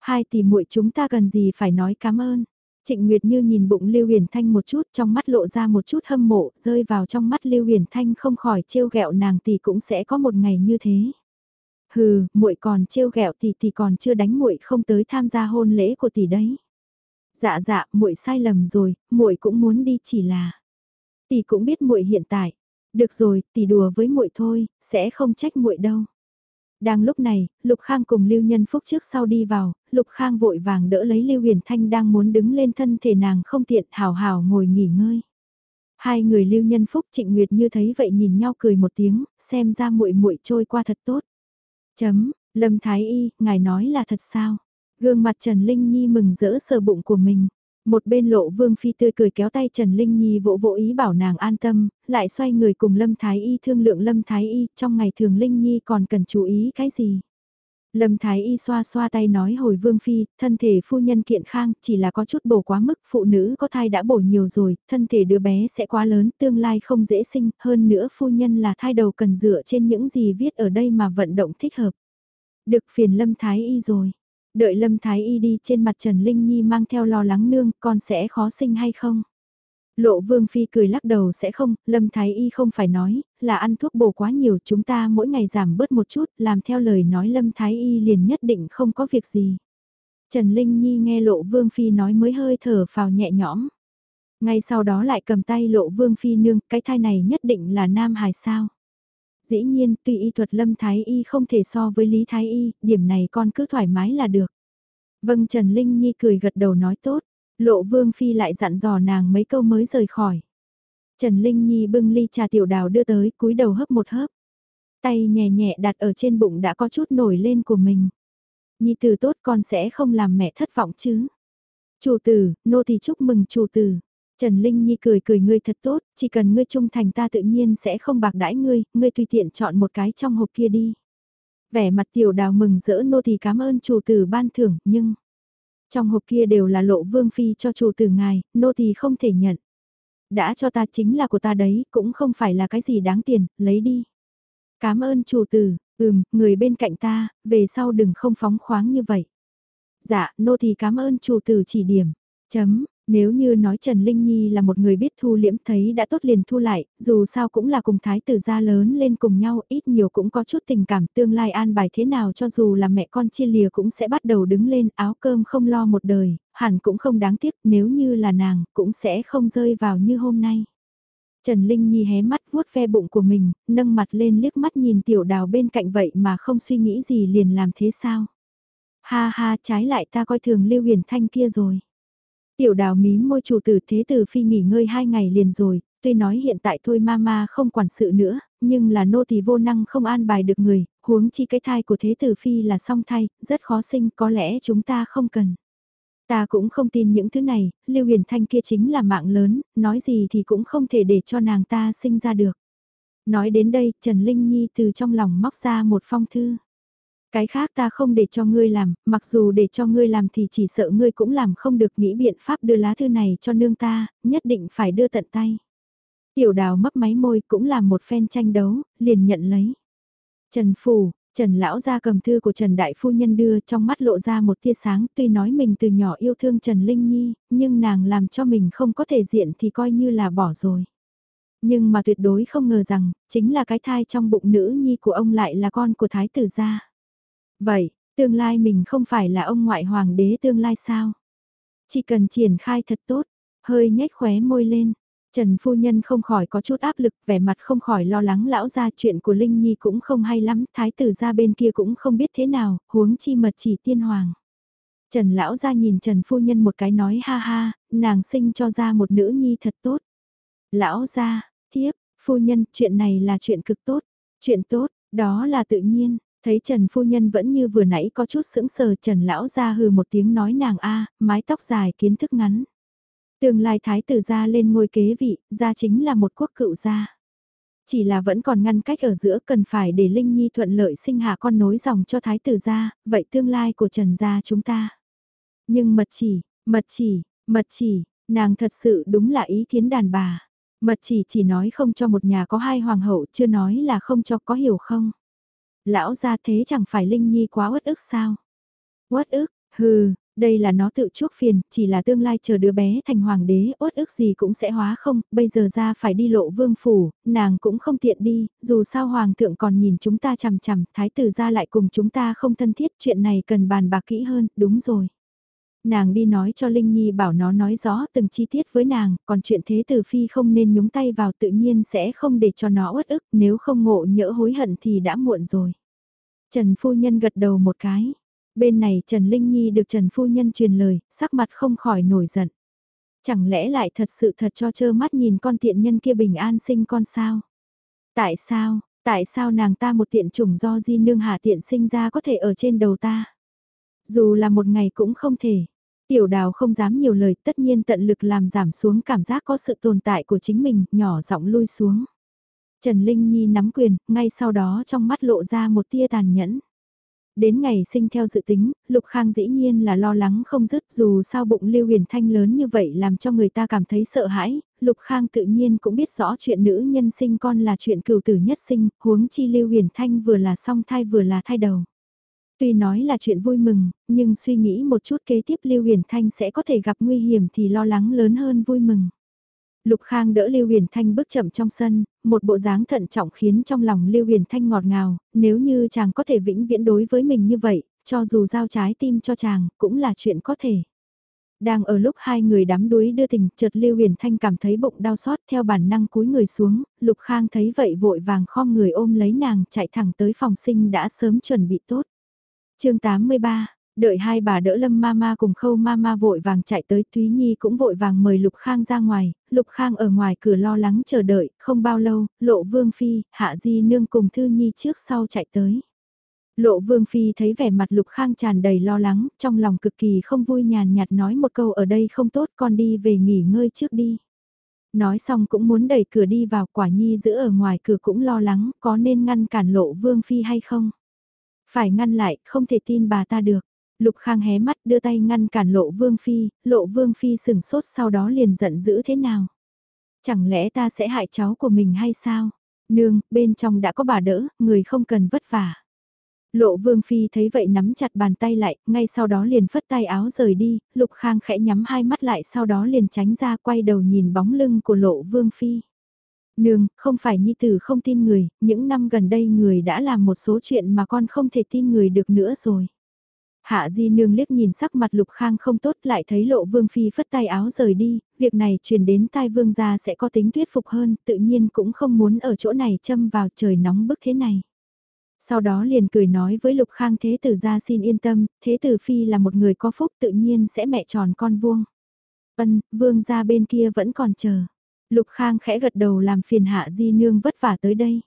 Hai tỷ muội chúng ta cần gì phải nói cảm ơn. Trịnh Nguyệt Như nhìn bụng Lưu Huyền Thanh một chút trong mắt lộ ra một chút hâm mộ, rơi vào trong mắt Lưu Huyền Thanh không khỏi trêu ghẹo nàng tỷ cũng sẽ có một ngày như thế. Hừ, muội còn trêu ghẹo tỷ tỷ còn chưa đánh muội không tới tham gia hôn lễ của tỷ đấy. Dạ dạ, muội sai lầm rồi, muội cũng muốn đi chỉ là. Tỷ cũng biết muội hiện tại. Được rồi, tỷ đùa với muội thôi, sẽ không trách muội đâu. Đang lúc này, Lục Khang cùng Lưu Nhân Phúc trước sau đi vào, Lục Khang vội vàng đỡ lấy Lưu Huyền Thanh đang muốn đứng lên thân thể nàng không tiện hào hào ngồi nghỉ ngơi. Hai người Lưu Nhân Phúc Trịnh Nguyệt như thấy vậy nhìn nhau cười một tiếng, xem ra muội muội trôi qua thật tốt. Chấm, Lâm Thái Y, ngài nói là thật sao? Gương mặt Trần Linh Nhi mừng rỡ sờ bụng của mình. Một bên lộ vương phi tươi cười kéo tay Trần Linh Nhi vỗ vỗ ý bảo nàng an tâm, lại xoay người cùng Lâm Thái Y thương lượng Lâm Thái Y, trong ngày thường Linh Nhi còn cần chú ý cái gì. Lâm Thái Y xoa xoa tay nói hồi vương phi, thân thể phu nhân kiện khang, chỉ là có chút bổ quá mức, phụ nữ có thai đã bổ nhiều rồi, thân thể đứa bé sẽ quá lớn, tương lai không dễ sinh, hơn nữa phu nhân là thai đầu cần dựa trên những gì viết ở đây mà vận động thích hợp. Được phiền Lâm Thái Y rồi. Đợi Lâm Thái Y đi trên mặt Trần Linh Nhi mang theo lo lắng nương, con sẽ khó sinh hay không? Lộ Vương Phi cười lắc đầu sẽ không, Lâm Thái Y không phải nói, là ăn thuốc bổ quá nhiều chúng ta mỗi ngày giảm bớt một chút, làm theo lời nói Lâm Thái Y liền nhất định không có việc gì. Trần Linh Nhi nghe Lộ Vương Phi nói mới hơi thở phào nhẹ nhõm. Ngay sau đó lại cầm tay Lộ Vương Phi nương, cái thai này nhất định là nam hài sao. Dĩ nhiên, tuy y thuật Lâm Thái Y không thể so với Lý Thái Y, điểm này con cứ thoải mái là được. Vâng Trần Linh Nhi cười gật đầu nói tốt, Lộ Vương Phi lại dặn dò nàng mấy câu mới rời khỏi. Trần Linh Nhi bưng ly trà tiểu đào đưa tới cúi đầu hấp một hớp. Tay nhẹ nhẹ đặt ở trên bụng đã có chút nổi lên của mình. Nhi tử tốt con sẽ không làm mẹ thất vọng chứ. Chủ tử, nô thì chúc mừng chủ tử. Trần Linh Nhi cười cười ngươi thật tốt, chỉ cần ngươi trung thành ta tự nhiên sẽ không bạc đãi ngươi, ngươi tùy tiện chọn một cái trong hộp kia đi. Vẻ mặt tiểu đào mừng rỡ nô thì cảm ơn chủ tử ban thưởng, nhưng... Trong hộp kia đều là lộ vương phi cho chủ tử ngài, nô thì không thể nhận. Đã cho ta chính là của ta đấy, cũng không phải là cái gì đáng tiền, lấy đi. Cảm ơn chủ tử, ừm, người bên cạnh ta, về sau đừng không phóng khoáng như vậy. Dạ, nô thì cảm ơn chủ tử chỉ điểm. Chấm, nếu như nói Trần Linh Nhi là một người biết thu liễm thấy đã tốt liền thu lại, dù sao cũng là cùng thái tử gia lớn lên cùng nhau, ít nhiều cũng có chút tình cảm tương lai an bài thế nào cho dù là mẹ con chia lìa cũng sẽ bắt đầu đứng lên áo cơm không lo một đời, hẳn cũng không đáng tiếc nếu như là nàng cũng sẽ không rơi vào như hôm nay. Trần Linh Nhi hé mắt vuốt ve bụng của mình, nâng mặt lên liếc mắt nhìn tiểu đào bên cạnh vậy mà không suy nghĩ gì liền làm thế sao. Ha ha trái lại ta coi thường Lưu Huyền Thanh kia rồi. Tiểu đào mí môi chủ tử thế tử phi nghỉ ngơi hai ngày liền rồi, tuy nói hiện tại thôi mama không quản sự nữa, nhưng là nô tỳ vô năng không an bài được người, huống chi cái thai của thế tử phi là song thai, rất khó sinh, có lẽ chúng ta không cần. Ta cũng không tin những thứ này, Lưu Huyền Thanh kia chính là mạng lớn, nói gì thì cũng không thể để cho nàng ta sinh ra được. Nói đến đây, Trần Linh Nhi từ trong lòng móc ra một phong thư. Cái khác ta không để cho ngươi làm, mặc dù để cho ngươi làm thì chỉ sợ ngươi cũng làm không được nghĩ biện pháp đưa lá thư này cho nương ta, nhất định phải đưa tận tay. Tiểu đào mấp máy môi cũng làm một phen tranh đấu, liền nhận lấy. Trần Phủ, Trần Lão ra cầm thư của Trần Đại Phu Nhân đưa trong mắt lộ ra một tia sáng tuy nói mình từ nhỏ yêu thương Trần Linh Nhi, nhưng nàng làm cho mình không có thể diện thì coi như là bỏ rồi. Nhưng mà tuyệt đối không ngờ rằng, chính là cái thai trong bụng nữ nhi của ông lại là con của Thái tử gia. Vậy, tương lai mình không phải là ông ngoại hoàng đế tương lai sao? Chỉ cần triển khai thật tốt, hơi nhếch khóe môi lên. Trần phu nhân không khỏi có chút áp lực, vẻ mặt không khỏi lo lắng lão ra chuyện của Linh Nhi cũng không hay lắm, thái tử ra bên kia cũng không biết thế nào, huống chi mật chỉ tiên hoàng. Trần lão ra nhìn Trần phu nhân một cái nói ha ha, nàng sinh cho ra một nữ nhi thật tốt. Lão ra, thiếp, phu nhân, chuyện này là chuyện cực tốt, chuyện tốt, đó là tự nhiên, Thấy Trần Phu Nhân vẫn như vừa nãy có chút sững sờ Trần Lão ra hừ một tiếng nói nàng a mái tóc dài kiến thức ngắn. Tương lai thái tử ra lên ngôi kế vị, ra chính là một quốc cựu gia. Chỉ là vẫn còn ngăn cách ở giữa cần phải để Linh Nhi thuận lợi sinh hạ con nối dòng cho thái tử gia, vậy tương lai của Trần gia chúng ta. Nhưng mật chỉ, mật chỉ, mật chỉ, nàng thật sự đúng là ý kiến đàn bà. Mật chỉ chỉ nói không cho một nhà có hai hoàng hậu chưa nói là không cho có hiểu không. Lão ra thế chẳng phải Linh Nhi quá uất ức sao? Uất ức, hừ, đây là nó tự chuốc phiền, chỉ là tương lai chờ đứa bé thành hoàng đế, uất ức gì cũng sẽ hóa không, bây giờ ra phải đi lộ vương phủ, nàng cũng không tiện đi, dù sao hoàng thượng còn nhìn chúng ta chằm chằm, thái tử ra lại cùng chúng ta không thân thiết, chuyện này cần bàn bạc kỹ hơn, đúng rồi. Nàng đi nói cho Linh Nhi bảo nó nói rõ từng chi tiết với nàng, còn chuyện thế tử phi không nên nhúng tay vào tự nhiên sẽ không để cho nó uất ức, nếu không ngộ nhỡ hối hận thì đã muộn rồi. Trần Phu Nhân gật đầu một cái. Bên này Trần Linh Nhi được Trần Phu Nhân truyền lời, sắc mặt không khỏi nổi giận. Chẳng lẽ lại thật sự thật cho trơ mắt nhìn con tiện nhân kia bình an sinh con sao? Tại sao, tại sao nàng ta một tiện chủng do di nương hạ tiện sinh ra có thể ở trên đầu ta? Dù là một ngày cũng không thể. Tiểu đào không dám nhiều lời tất nhiên tận lực làm giảm xuống cảm giác có sự tồn tại của chính mình, nhỏ giọng lui xuống. Trần Linh Nhi nắm quyền, ngay sau đó trong mắt lộ ra một tia tàn nhẫn. Đến ngày sinh theo dự tính, Lục Khang dĩ nhiên là lo lắng không dứt dù sao bụng Lưu Huyền Thanh lớn như vậy làm cho người ta cảm thấy sợ hãi, Lục Khang tự nhiên cũng biết rõ chuyện nữ nhân sinh con là chuyện cửu tử nhất sinh, huống chi Lưu Huyền Thanh vừa là song thai vừa là thai đầu. Tuy nói là chuyện vui mừng, nhưng suy nghĩ một chút kế tiếp Lưu Huyền Thanh sẽ có thể gặp nguy hiểm thì lo lắng lớn hơn vui mừng. Lục Khang đỡ Lưu Huyền Thanh bước chậm trong sân, một bộ dáng thận trọng khiến trong lòng Lưu Huyền Thanh ngọt ngào, nếu như chàng có thể vĩnh viễn đối với mình như vậy, cho dù giao trái tim cho chàng, cũng là chuyện có thể. Đang ở lúc hai người đắm đuối đưa tình, chợt Lưu Huyền Thanh cảm thấy bụng đau xót theo bản năng cúi người xuống, Lục Khang thấy vậy vội vàng khom người ôm lấy nàng chạy thẳng tới phòng sinh đã sớm chuẩn bị tốt chương 83 Đợi hai bà đỡ Lâm Mama cùng Khâu Mama vội vàng chạy tới, Thúy Nhi cũng vội vàng mời Lục Khang ra ngoài, Lục Khang ở ngoài cửa lo lắng chờ đợi, không bao lâu, Lộ Vương Phi, Hạ Di Nương cùng Thư Nhi trước sau chạy tới. Lộ Vương Phi thấy vẻ mặt Lục Khang tràn đầy lo lắng, trong lòng cực kỳ không vui nhàn nhạt nói một câu ở đây không tốt con đi về nghỉ ngơi trước đi. Nói xong cũng muốn đẩy cửa đi vào quả nhi giữ ở ngoài cửa cũng lo lắng có nên ngăn cản Lộ Vương Phi hay không. Phải ngăn lại, không thể tin bà ta được. Lục Khang hé mắt đưa tay ngăn cản Lộ Vương Phi, Lộ Vương Phi sừng sốt sau đó liền giận dữ thế nào. Chẳng lẽ ta sẽ hại cháu của mình hay sao? Nương, bên trong đã có bà đỡ, người không cần vất vả. Lộ Vương Phi thấy vậy nắm chặt bàn tay lại, ngay sau đó liền phất tay áo rời đi, Lục Khang khẽ nhắm hai mắt lại sau đó liền tránh ra quay đầu nhìn bóng lưng của Lộ Vương Phi. Nương, không phải Nhi Tử không tin người, những năm gần đây người đã làm một số chuyện mà con không thể tin người được nữa rồi. Hạ Di Nương liếc nhìn sắc mặt Lục Khang không tốt lại thấy Lộ Vương Phi phất tay áo rời đi, việc này truyền đến tai Vương gia sẽ có tính thuyết phục hơn, tự nhiên cũng không muốn ở chỗ này châm vào trời nóng bức thế này. Sau đó liền cười nói với Lục Khang Thế Tử gia xin yên tâm, Thế Tử Phi là một người có phúc tự nhiên sẽ mẹ tròn con vuông. Ân, Vương gia bên kia vẫn còn chờ. Lục Khang khẽ gật đầu làm phiền Hạ Di Nương vất vả tới đây.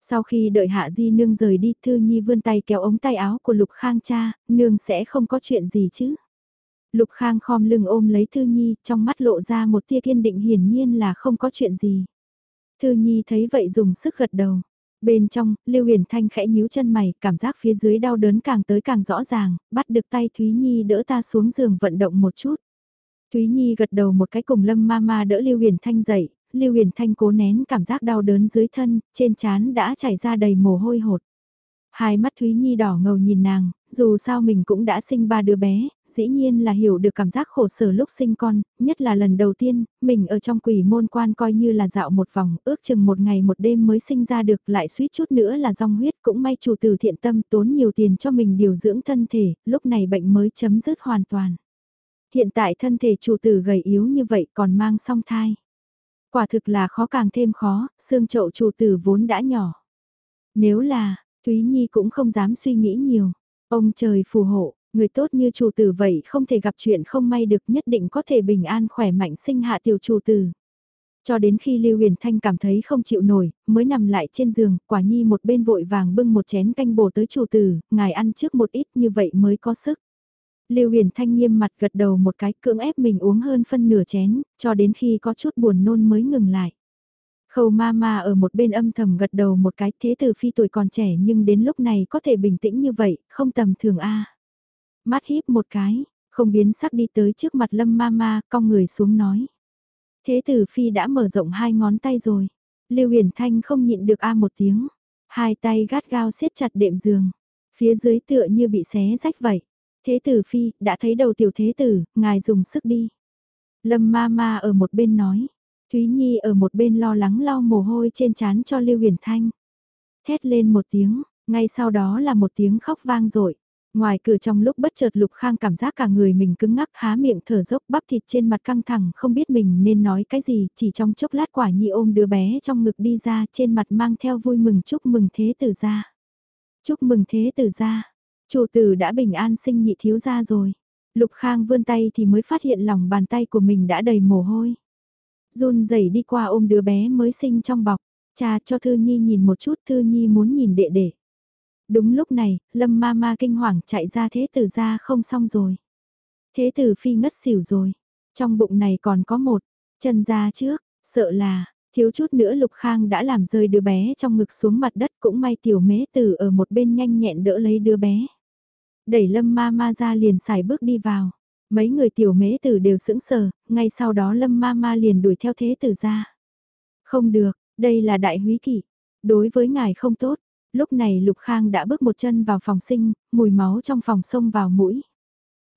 Sau khi đợi Hạ Di Nương rời đi, Thư Nhi vươn tay kéo ống tay áo của Lục Khang cha, Nương sẽ không có chuyện gì chứ. Lục Khang khom lưng ôm lấy Thư Nhi, trong mắt lộ ra một tia kiên định hiển nhiên là không có chuyện gì. Thư Nhi thấy vậy dùng sức gật đầu. Bên trong, Lưu Huyền Thanh khẽ nhíu chân mày, cảm giác phía dưới đau đớn càng tới càng rõ ràng, bắt được tay Thúy Nhi đỡ ta xuống giường vận động một chút. Thúy Nhi gật đầu một cái cùng Lâm Mama đỡ Lưu Huyền Thanh dậy, Lưu Huyền Thanh cố nén cảm giác đau đớn dưới thân, trên trán đã chảy ra đầy mồ hôi hột. Hai mắt Thúy Nhi đỏ ngầu nhìn nàng, dù sao mình cũng đã sinh ba đứa bé, dĩ nhiên là hiểu được cảm giác khổ sở lúc sinh con, nhất là lần đầu tiên, mình ở trong quỷ môn quan coi như là dạo một vòng, ước chừng một ngày một đêm mới sinh ra được lại suýt chút nữa là rong huyết cũng may chủ tử thiện tâm tốn nhiều tiền cho mình điều dưỡng thân thể, lúc này bệnh mới chấm dứt hoàn toàn. Hiện tại thân thể chủ tử gầy yếu như vậy còn mang song thai. Quả thực là khó càng thêm khó, xương chậu chủ tử vốn đã nhỏ. Nếu là, Thúy Nhi cũng không dám suy nghĩ nhiều. Ông trời phù hộ, người tốt như chủ tử vậy không thể gặp chuyện không may được nhất định có thể bình an khỏe mạnh sinh hạ tiểu chủ tử. Cho đến khi Lưu Huyền Thanh cảm thấy không chịu nổi, mới nằm lại trên giường, quả nhi một bên vội vàng bưng một chén canh bổ tới chủ tử, ngài ăn trước một ít như vậy mới có sức. Lưu Huyền Thanh nghiêm mặt gật đầu một cái cưỡng ép mình uống hơn phân nửa chén, cho đến khi có chút buồn nôn mới ngừng lại. Khâu ma ma ở một bên âm thầm gật đầu một cái thế từ phi tuổi còn trẻ nhưng đến lúc này có thể bình tĩnh như vậy, không tầm thường a. Mắt híp một cái, không biến sắc đi tới trước mặt lâm ma ma, cong người xuống nói. Thế tử phi đã mở rộng hai ngón tay rồi. Lưu Huyền Thanh không nhịn được a một tiếng. Hai tay gắt gao siết chặt đệm giường. Phía dưới tựa như bị xé rách vậy. Thế tử phi, đã thấy đầu tiểu thế tử, ngài dùng sức đi. Lâm ma ma ở một bên nói. Thúy Nhi ở một bên lo lắng lau mồ hôi trên trán cho Lưu Huyền Thanh. Thét lên một tiếng, ngay sau đó là một tiếng khóc vang dội. Ngoài cửa trong lúc bất chợt Lục Khang cảm giác cả người mình cứng ngắc há miệng thở dốc bắp thịt trên mặt căng thẳng không biết mình nên nói cái gì, chỉ trong chốc lát quả nhi ôm đứa bé trong ngực đi ra trên mặt mang theo vui mừng chúc mừng thế tử ra. Chúc mừng thế tử ra, chủ tử đã bình an sinh nhị thiếu ra rồi. Lục Khang vươn tay thì mới phát hiện lòng bàn tay của mình đã đầy mồ hôi run rẩy đi qua ôm đứa bé mới sinh trong bọc, cha cho Thư Nhi nhìn một chút Thư Nhi muốn nhìn đệ đệ. Đúng lúc này, Lâm ma ma kinh hoàng chạy ra thế tử ra không xong rồi. Thế tử phi ngất xỉu rồi, trong bụng này còn có một, chân ra trước, sợ là, thiếu chút nữa Lục Khang đã làm rơi đứa bé trong ngực xuống mặt đất cũng may tiểu mế tử ở một bên nhanh nhẹn đỡ lấy đứa bé. Đẩy Lâm ma ma ra liền xài bước đi vào. Mấy người tiểu mễ tử đều sững sờ, ngay sau đó lâm ma ma liền đuổi theo thế tử ra. Không được, đây là đại húy kỷ. Đối với ngài không tốt, lúc này Lục Khang đã bước một chân vào phòng sinh, mùi máu trong phòng sông vào mũi.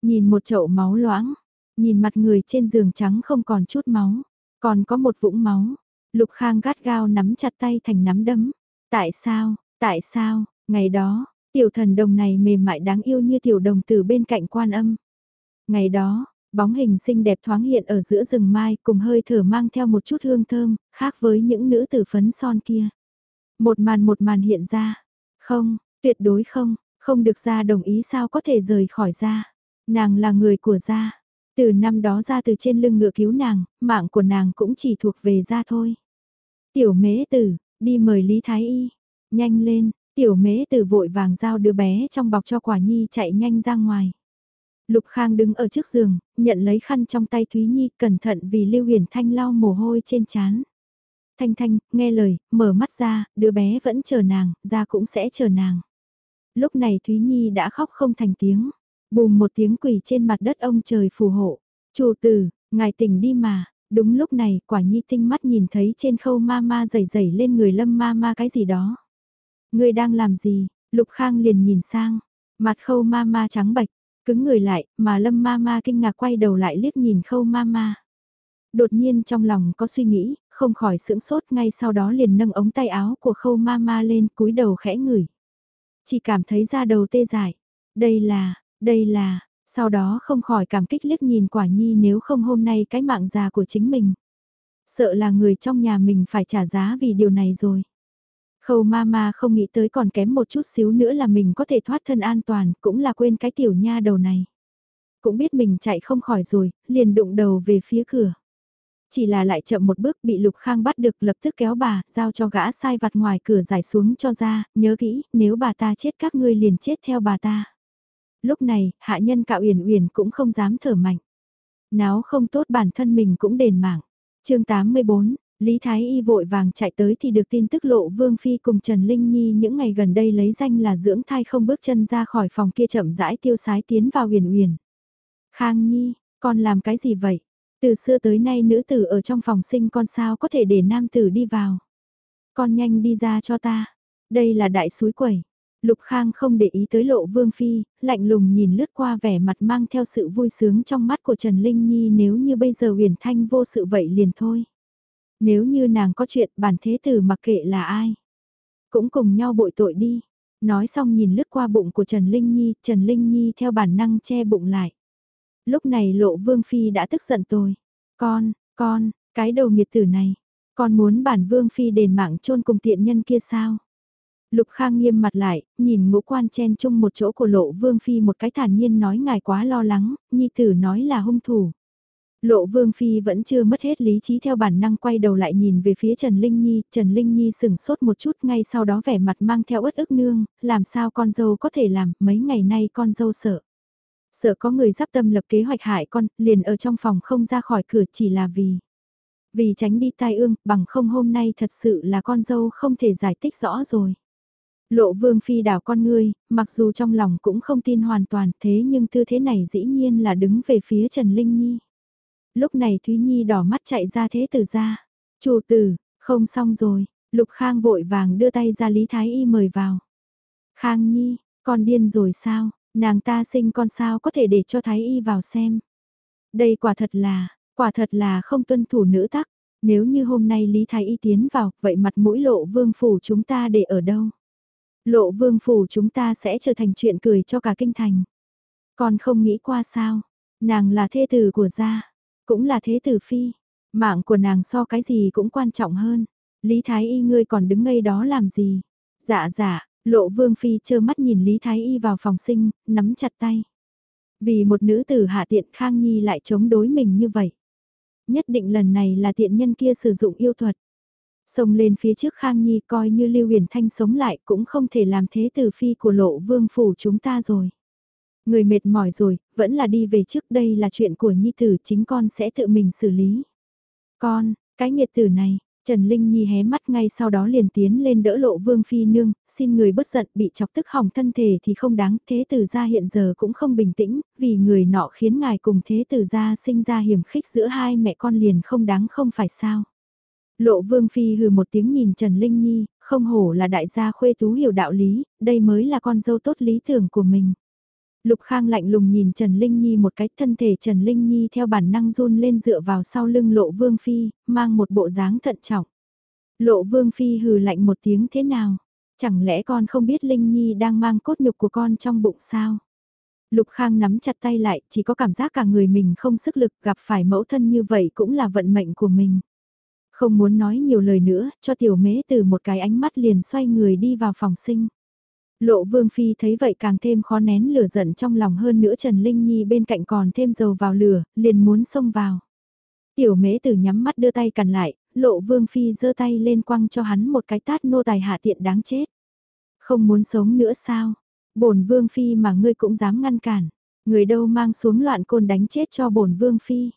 Nhìn một chậu máu loãng, nhìn mặt người trên giường trắng không còn chút máu. Còn có một vũng máu. Lục Khang gắt gao nắm chặt tay thành nắm đấm. Tại sao, tại sao, ngày đó, tiểu thần đồng này mềm mại đáng yêu như tiểu đồng từ bên cạnh quan âm. Ngày đó, bóng hình xinh đẹp thoáng hiện ở giữa rừng mai cùng hơi thở mang theo một chút hương thơm, khác với những nữ tử phấn son kia. Một màn một màn hiện ra. Không, tuyệt đối không, không được ra đồng ý sao có thể rời khỏi ra. Nàng là người của gia. Từ năm đó ra từ trên lưng ngựa cứu nàng, mạng của nàng cũng chỉ thuộc về gia thôi. Tiểu mễ tử, đi mời Lý Thái Y. Nhanh lên, tiểu mễ từ vội vàng giao đứa bé trong bọc cho quả nhi chạy nhanh ra ngoài. Lục Khang đứng ở trước giường, nhận lấy khăn trong tay Thúy Nhi cẩn thận vì Lưu Huyền Thanh lau mồ hôi trên trán. Thanh Thanh, nghe lời, mở mắt ra, đứa bé vẫn chờ nàng, ra cũng sẽ chờ nàng. Lúc này Thúy Nhi đã khóc không thành tiếng. Bùm một tiếng quỳ trên mặt đất ông trời phù hộ. Chủ tử, ngài tỉnh đi mà. Đúng lúc này, quả nhi tinh mắt nhìn thấy trên khâu ma ma dày dày lên người lâm ma ma cái gì đó. Người đang làm gì? Lục Khang liền nhìn sang. Mặt khâu ma ma trắng bạch, cứng người lại, mà lâm ma ma kinh ngạc quay đầu lại liếc nhìn khâu ma ma. Đột nhiên trong lòng có suy nghĩ, không khỏi sững sốt ngay sau đó liền nâng ống tay áo của khâu ma ma lên cúi đầu khẽ ngửi. Chỉ cảm thấy da đầu tê dại. Đây là, đây là, sau đó không khỏi cảm kích liếc nhìn quả nhi nếu không hôm nay cái mạng già của chính mình. Sợ là người trong nhà mình phải trả giá vì điều này rồi. Khâu ma ma không nghĩ tới còn kém một chút xíu nữa là mình có thể thoát thân an toàn, cũng là quên cái tiểu nha đầu này. Cũng biết mình chạy không khỏi rồi, liền đụng đầu về phía cửa. Chỉ là lại chậm một bước bị Lục Khang bắt được lập tức kéo bà, giao cho gã sai vặt ngoài cửa giải xuống cho ra, nhớ kỹ, nếu bà ta chết các ngươi liền chết theo bà ta lúc này, hạ nhân cạo uyển uyển cũng không dám thở mạnh. Náo không tốt bản thân mình cũng đền mạng. chương 84, Lý Thái Y vội vàng chạy tới thì được tin tức lộ Vương Phi cùng Trần Linh Nhi những ngày gần đây lấy danh là dưỡng thai không bước chân ra khỏi phòng kia chậm rãi tiêu sái tiến vào huyền huyền. Khang Nhi, con làm cái gì vậy? Từ xưa tới nay nữ tử ở trong phòng sinh con sao có thể để nam tử đi vào? Con nhanh đi ra cho ta. Đây là đại suối quẩy. Lục Khang không để ý tới lộ vương phi, lạnh lùng nhìn lướt qua vẻ mặt mang theo sự vui sướng trong mắt của Trần Linh Nhi nếu như bây giờ huyền thanh vô sự vậy liền thôi. Nếu như nàng có chuyện bản thế tử mặc kệ là ai. Cũng cùng nhau bội tội đi. Nói xong nhìn lướt qua bụng của Trần Linh Nhi, Trần Linh Nhi theo bản năng che bụng lại. Lúc này lộ vương phi đã tức giận tôi. Con, con, cái đầu nghiệt tử này. Con muốn bản vương phi đền mạng chôn cùng tiện nhân kia sao? Lục Khang nghiêm mặt lại, nhìn ngũ quan chen chung một chỗ của lộ vương phi một cái thản nhiên nói ngài quá lo lắng, nhi tử nói là hung thủ. Lộ vương phi vẫn chưa mất hết lý trí theo bản năng quay đầu lại nhìn về phía Trần Linh Nhi, Trần Linh Nhi sừng sốt một chút ngay sau đó vẻ mặt mang theo ớt ức nương, làm sao con dâu có thể làm, mấy ngày nay con dâu sợ. Sợ có người giáp tâm lập kế hoạch hại con, liền ở trong phòng không ra khỏi cửa chỉ là vì. Vì tránh đi tai ương, bằng không hôm nay thật sự là con dâu không thể giải thích rõ rồi. Lộ vương phi đảo con ngươi, mặc dù trong lòng cũng không tin hoàn toàn thế nhưng tư thế này dĩ nhiên là đứng về phía Trần Linh Nhi. Lúc này Thúy Nhi đỏ mắt chạy ra thế tử ra. Chủ tử, không xong rồi, Lục Khang vội vàng đưa tay ra Lý Thái Y mời vào. Khang Nhi, con điên rồi sao, nàng ta sinh con sao có thể để cho Thái Y vào xem. Đây quả thật là, quả thật là không tuân thủ nữ tắc. Nếu như hôm nay Lý Thái Y tiến vào, vậy mặt mũi lộ vương phủ chúng ta để ở đâu? Lộ vương phủ chúng ta sẽ trở thành chuyện cười cho cả kinh thành. Còn không nghĩ qua sao, nàng là thê tử của gia, cũng là thế tử phi, mạng của nàng so cái gì cũng quan trọng hơn. Lý Thái Y ngươi còn đứng ngây đó làm gì? Dạ dạ, lộ vương phi chơ mắt nhìn Lý Thái Y vào phòng sinh, nắm chặt tay. Vì một nữ tử hạ tiện Khang Nhi lại chống đối mình như vậy. Nhất định lần này là tiện nhân kia sử dụng yêu thuật. Xông lên phía trước Khang Nhi coi như Lưu Huyền Thanh sống lại cũng không thể làm thế tử phi của lộ vương phủ chúng ta rồi. Người mệt mỏi rồi, vẫn là đi về trước đây là chuyện của Nhi tử chính con sẽ tự mình xử lý. Con, cái nghiệt tử này, Trần Linh Nhi hé mắt ngay sau đó liền tiến lên đỡ lộ vương phi nương, xin người bất giận bị chọc tức hỏng thân thể thì không đáng, thế tử gia hiện giờ cũng không bình tĩnh, vì người nọ khiến ngài cùng thế tử gia sinh ra hiểm khích giữa hai mẹ con liền không đáng không phải sao. Lộ Vương Phi hừ một tiếng nhìn Trần Linh Nhi, không hổ là đại gia khuê tú hiểu đạo lý, đây mới là con dâu tốt lý tưởng của mình. Lục Khang lạnh lùng nhìn Trần Linh Nhi một cái thân thể Trần Linh Nhi theo bản năng run lên dựa vào sau lưng lộ vương phi, mang một bộ dáng thận trọng. Lộ vương phi hừ lạnh một tiếng thế nào? Chẳng lẽ con không biết Linh Nhi đang mang cốt nhục của con trong bụng sao? Lục Khang nắm chặt tay lại, chỉ có cảm giác cả người mình không sức lực gặp phải mẫu thân như vậy cũng là vận mệnh của mình. Không muốn nói nhiều lời nữa, cho tiểu mế từ một cái ánh mắt liền xoay người đi vào phòng sinh. Lộ Vương Phi thấy vậy càng thêm khó nén lửa giận trong lòng hơn nữa Trần Linh Nhi bên cạnh còn thêm dầu vào lửa, liền muốn xông vào. Tiểu mễ tử nhắm mắt đưa tay cằn lại, Lộ Vương Phi giơ tay lên quăng cho hắn một cái tát nô tài hạ tiện đáng chết. Không muốn sống nữa sao? bổn Vương Phi mà ngươi cũng dám ngăn cản. Người đâu mang xuống loạn côn đánh chết cho bổn Vương Phi.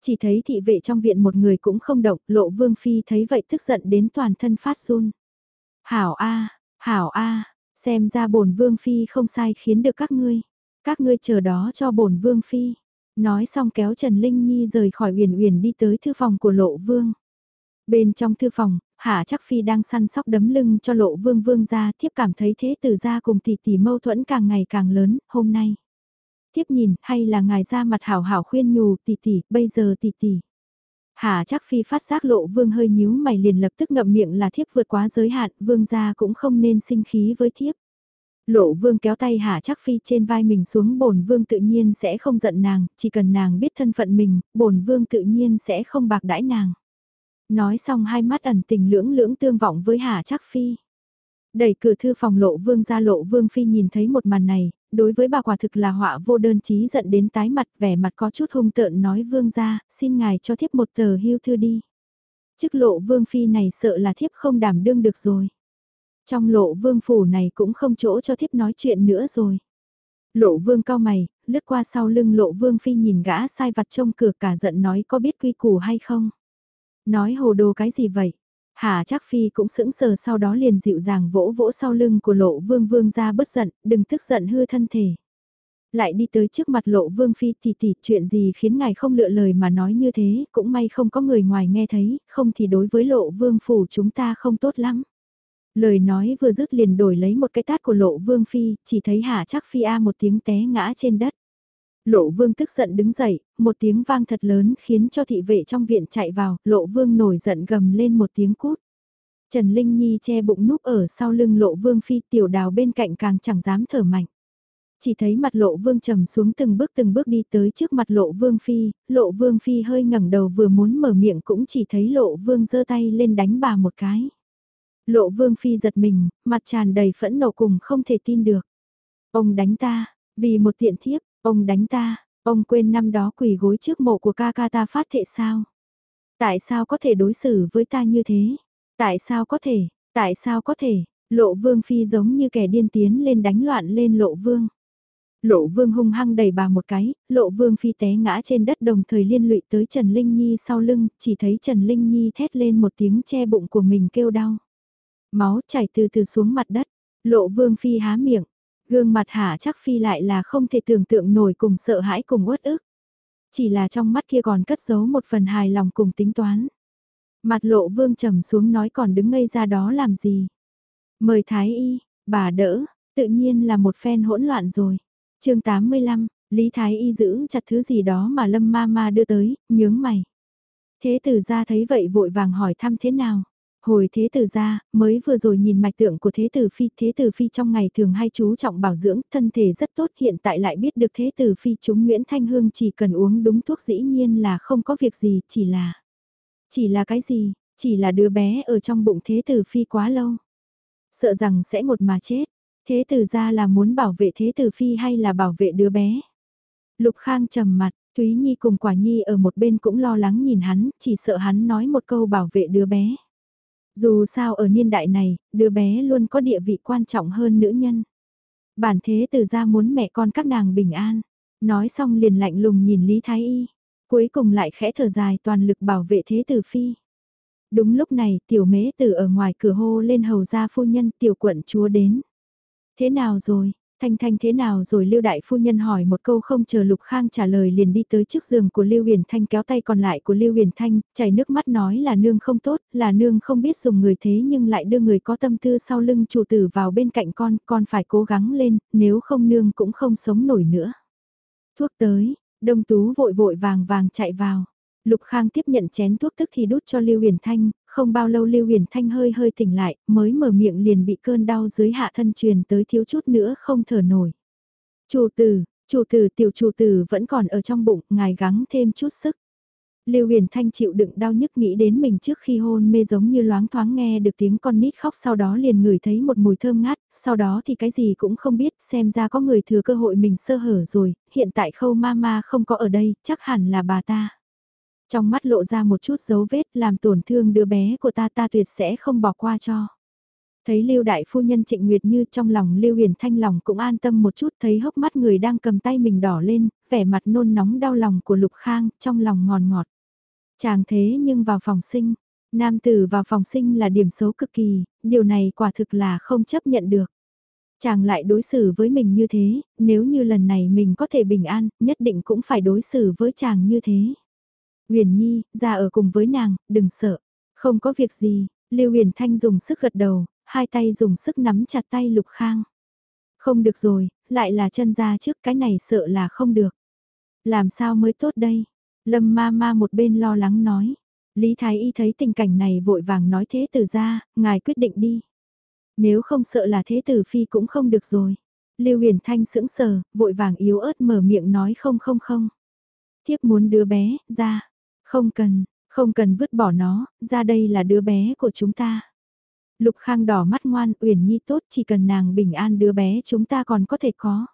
Chỉ thấy thị vệ trong viện một người cũng không động, Lộ Vương Phi thấy vậy tức giận đến toàn thân phát run. Hảo A, Hảo A, Xem ra bổn vương phi không sai khiến được các ngươi. Các ngươi chờ đó cho bổn vương phi. Nói xong kéo Trần Linh Nhi rời khỏi uyển uyển đi tới thư phòng của lộ vương. Bên trong thư phòng, Hạ chắc phi đang săn sóc đấm lưng cho lộ vương vương ra thiếp cảm thấy thế từ ra cùng tỷ tỷ mâu thuẫn càng ngày càng lớn, hôm nay. Thiếp nhìn, hay là ngài ra mặt hảo hảo khuyên nhủ tỷ tỷ, bây giờ tỷ tỷ. Hà chắc phi phát giác lộ vương hơi nhíu mày liền lập tức ngậm miệng là thiếp vượt quá giới hạn, vương gia cũng không nên sinh khí với thiếp. Lộ vương kéo tay Hà chắc phi trên vai mình xuống bổn vương tự nhiên sẽ không giận nàng, chỉ cần nàng biết thân phận mình, bổn vương tự nhiên sẽ không bạc đãi nàng. Nói xong hai mắt ẩn tình lưỡng lưỡng tương vọng với Hà chắc phi. Đẩy cửa thư phòng lộ vương ra lộ vương phi nhìn thấy một màn này, đối với bà quả thực là họa vô đơn chí giận đến tái mặt vẻ mặt có chút hung tợn nói vương ra, xin ngài cho thiếp một tờ hưu thư đi. Chức lộ vương phi này sợ là thiếp không đảm đương được rồi. Trong lộ vương phủ này cũng không chỗ cho thiếp nói chuyện nữa rồi. Lộ vương cao mày, lướt qua sau lưng lộ vương phi nhìn gã sai vặt trông cửa cả giận nói có biết quy củ hay không. Nói hồ đồ cái gì vậy? Hà chắc phi cũng sững sờ sau đó liền dịu dàng vỗ vỗ sau lưng của lộ vương vương ra bất giận, đừng tức giận hư thân thể. Lại đi tới trước mặt lộ vương phi thì tỷ chuyện gì khiến ngài không lựa lời mà nói như thế, cũng may không có người ngoài nghe thấy, không thì đối với lộ vương phủ chúng ta không tốt lắm. Lời nói vừa dứt liền đổi lấy một cái tát của lộ vương phi, chỉ thấy hà chắc phi a một tiếng té ngã trên đất. Lộ vương tức giận đứng dậy, một tiếng vang thật lớn khiến cho thị vệ trong viện chạy vào, lộ vương nổi giận gầm lên một tiếng cút. Trần Linh Nhi che bụng núp ở sau lưng lộ vương phi tiểu đào bên cạnh càng chẳng dám thở mạnh. Chỉ thấy mặt lộ vương trầm xuống từng bước từng bước đi tới trước mặt lộ vương phi, lộ vương phi hơi ngẩng đầu vừa muốn mở miệng cũng chỉ thấy lộ vương giơ tay lên đánh bà một cái. Lộ vương phi giật mình, mặt tràn đầy phẫn nộ cùng không thể tin được. Ông đánh ta, vì một tiện thiếp, Ông đánh ta, ông quên năm đó quỳ gối trước mộ của ca ca ta phát thệ sao? Tại sao có thể đối xử với ta như thế? Tại sao có thể, tại sao có thể, lộ vương phi giống như kẻ điên tiến lên đánh loạn lên lộ vương. Lộ vương hung hăng đẩy bà một cái, lộ vương phi té ngã trên đất đồng thời liên lụy tới Trần Linh Nhi sau lưng, chỉ thấy Trần Linh Nhi thét lên một tiếng che bụng của mình kêu đau. Máu chảy từ từ xuống mặt đất, lộ vương phi há miệng, Gương mặt hạ chắc phi lại là không thể tưởng tượng nổi cùng sợ hãi cùng uất ức. Chỉ là trong mắt kia còn cất giấu một phần hài lòng cùng tính toán. Mặt lộ vương trầm xuống nói còn đứng ngây ra đó làm gì. Mời Thái Y, bà đỡ, tự nhiên là một phen hỗn loạn rồi. chương 85, Lý Thái Y giữ chặt thứ gì đó mà Lâm Ma Ma đưa tới, nhướng mày. Thế tử ra thấy vậy vội vàng hỏi thăm thế nào. Hồi thế tử ra, mới vừa rồi nhìn mạch tượng của thế tử phi, thế tử phi trong ngày thường hay chú trọng bảo dưỡng, thân thể rất tốt hiện tại lại biết được thế tử phi chúng Nguyễn Thanh Hương chỉ cần uống đúng thuốc dĩ nhiên là không có việc gì, chỉ là... Chỉ là cái gì, chỉ là đứa bé ở trong bụng thế tử phi quá lâu. Sợ rằng sẽ một mà chết, thế tử ra là muốn bảo vệ thế tử phi hay là bảo vệ đứa bé. Lục Khang trầm mặt, Thúy Nhi cùng Quả Nhi ở một bên cũng lo lắng nhìn hắn, chỉ sợ hắn nói một câu bảo vệ đứa bé. Dù sao ở niên đại này, đứa bé luôn có địa vị quan trọng hơn nữ nhân. Bản thế từ ra muốn mẹ con các nàng bình an. Nói xong liền lạnh lùng nhìn Lý Thái Y. Cuối cùng lại khẽ thở dài toàn lực bảo vệ thế tử phi. Đúng lúc này tiểu mế tử ở ngoài cửa hô lên hầu gia phu nhân tiểu quận chúa đến. Thế nào rồi, Thanh Thanh thế nào rồi Lưu Đại Phu Nhân hỏi một câu không chờ Lục Khang trả lời liền đi tới trước giường của Lưu Huyền Thanh kéo tay còn lại của Lưu Huyền Thanh, chảy nước mắt nói là nương không tốt, là nương không biết dùng người thế nhưng lại đưa người có tâm tư sau lưng chủ tử vào bên cạnh con, con phải cố gắng lên, nếu không nương cũng không sống nổi nữa. Thuốc tới, Đông Tú vội vội vàng vàng chạy vào. Lục Khang tiếp nhận chén thuốc tức thì đút cho Lưu Huyền Thanh, không bao lâu Lưu Huyền Thanh hơi hơi tỉnh lại, mới mở miệng liền bị cơn đau dưới hạ thân truyền tới thiếu chút nữa không thở nổi. Chủ tử, chủ tử tiểu chủ tử vẫn còn ở trong bụng, ngài gắng thêm chút sức. Lưu Huyền Thanh chịu đựng đau nhức nghĩ đến mình trước khi hôn mê giống như loáng thoáng nghe được tiếng con nít khóc sau đó liền ngửi thấy một mùi thơm ngát, sau đó thì cái gì cũng không biết xem ra có người thừa cơ hội mình sơ hở rồi, hiện tại khâu ma ma không có ở đây, chắc hẳn là bà ta. Trong mắt lộ ra một chút dấu vết làm tổn thương đứa bé của ta ta tuyệt sẽ không bỏ qua cho. Thấy Lưu Đại Phu Nhân Trịnh Nguyệt Như trong lòng Lưu Huyền Thanh lòng cũng an tâm một chút thấy hốc mắt người đang cầm tay mình đỏ lên, vẻ mặt nôn nóng đau lòng của Lục Khang, trong lòng ngòn ngọt. Chàng thế nhưng vào phòng sinh, nam tử vào phòng sinh là điểm số cực kỳ, điều này quả thực là không chấp nhận được. Chàng lại đối xử với mình như thế, nếu như lần này mình có thể bình an, nhất định cũng phải đối xử với chàng như thế. Huyền Nhi, ra ở cùng với nàng, đừng sợ. Không có việc gì, Lưu Huyền Thanh dùng sức gật đầu, hai tay dùng sức nắm chặt tay Lục Khang. Không được rồi, lại là chân ra trước cái này sợ là không được. Làm sao mới tốt đây? Lâm ma ma một bên lo lắng nói. Lý Thái Y thấy tình cảnh này vội vàng nói thế tử ra, ngài quyết định đi. Nếu không sợ là thế tử phi cũng không được rồi. Lưu Huyền Thanh sững sờ, vội vàng yếu ớt mở miệng nói không không không. Thiếp muốn đứa bé, ra. Không cần, không cần vứt bỏ nó, ra đây là đứa bé của chúng ta. Lục Khang đỏ mắt ngoan, Uyển Nhi tốt, chỉ cần nàng bình an đứa bé chúng ta còn có thể có.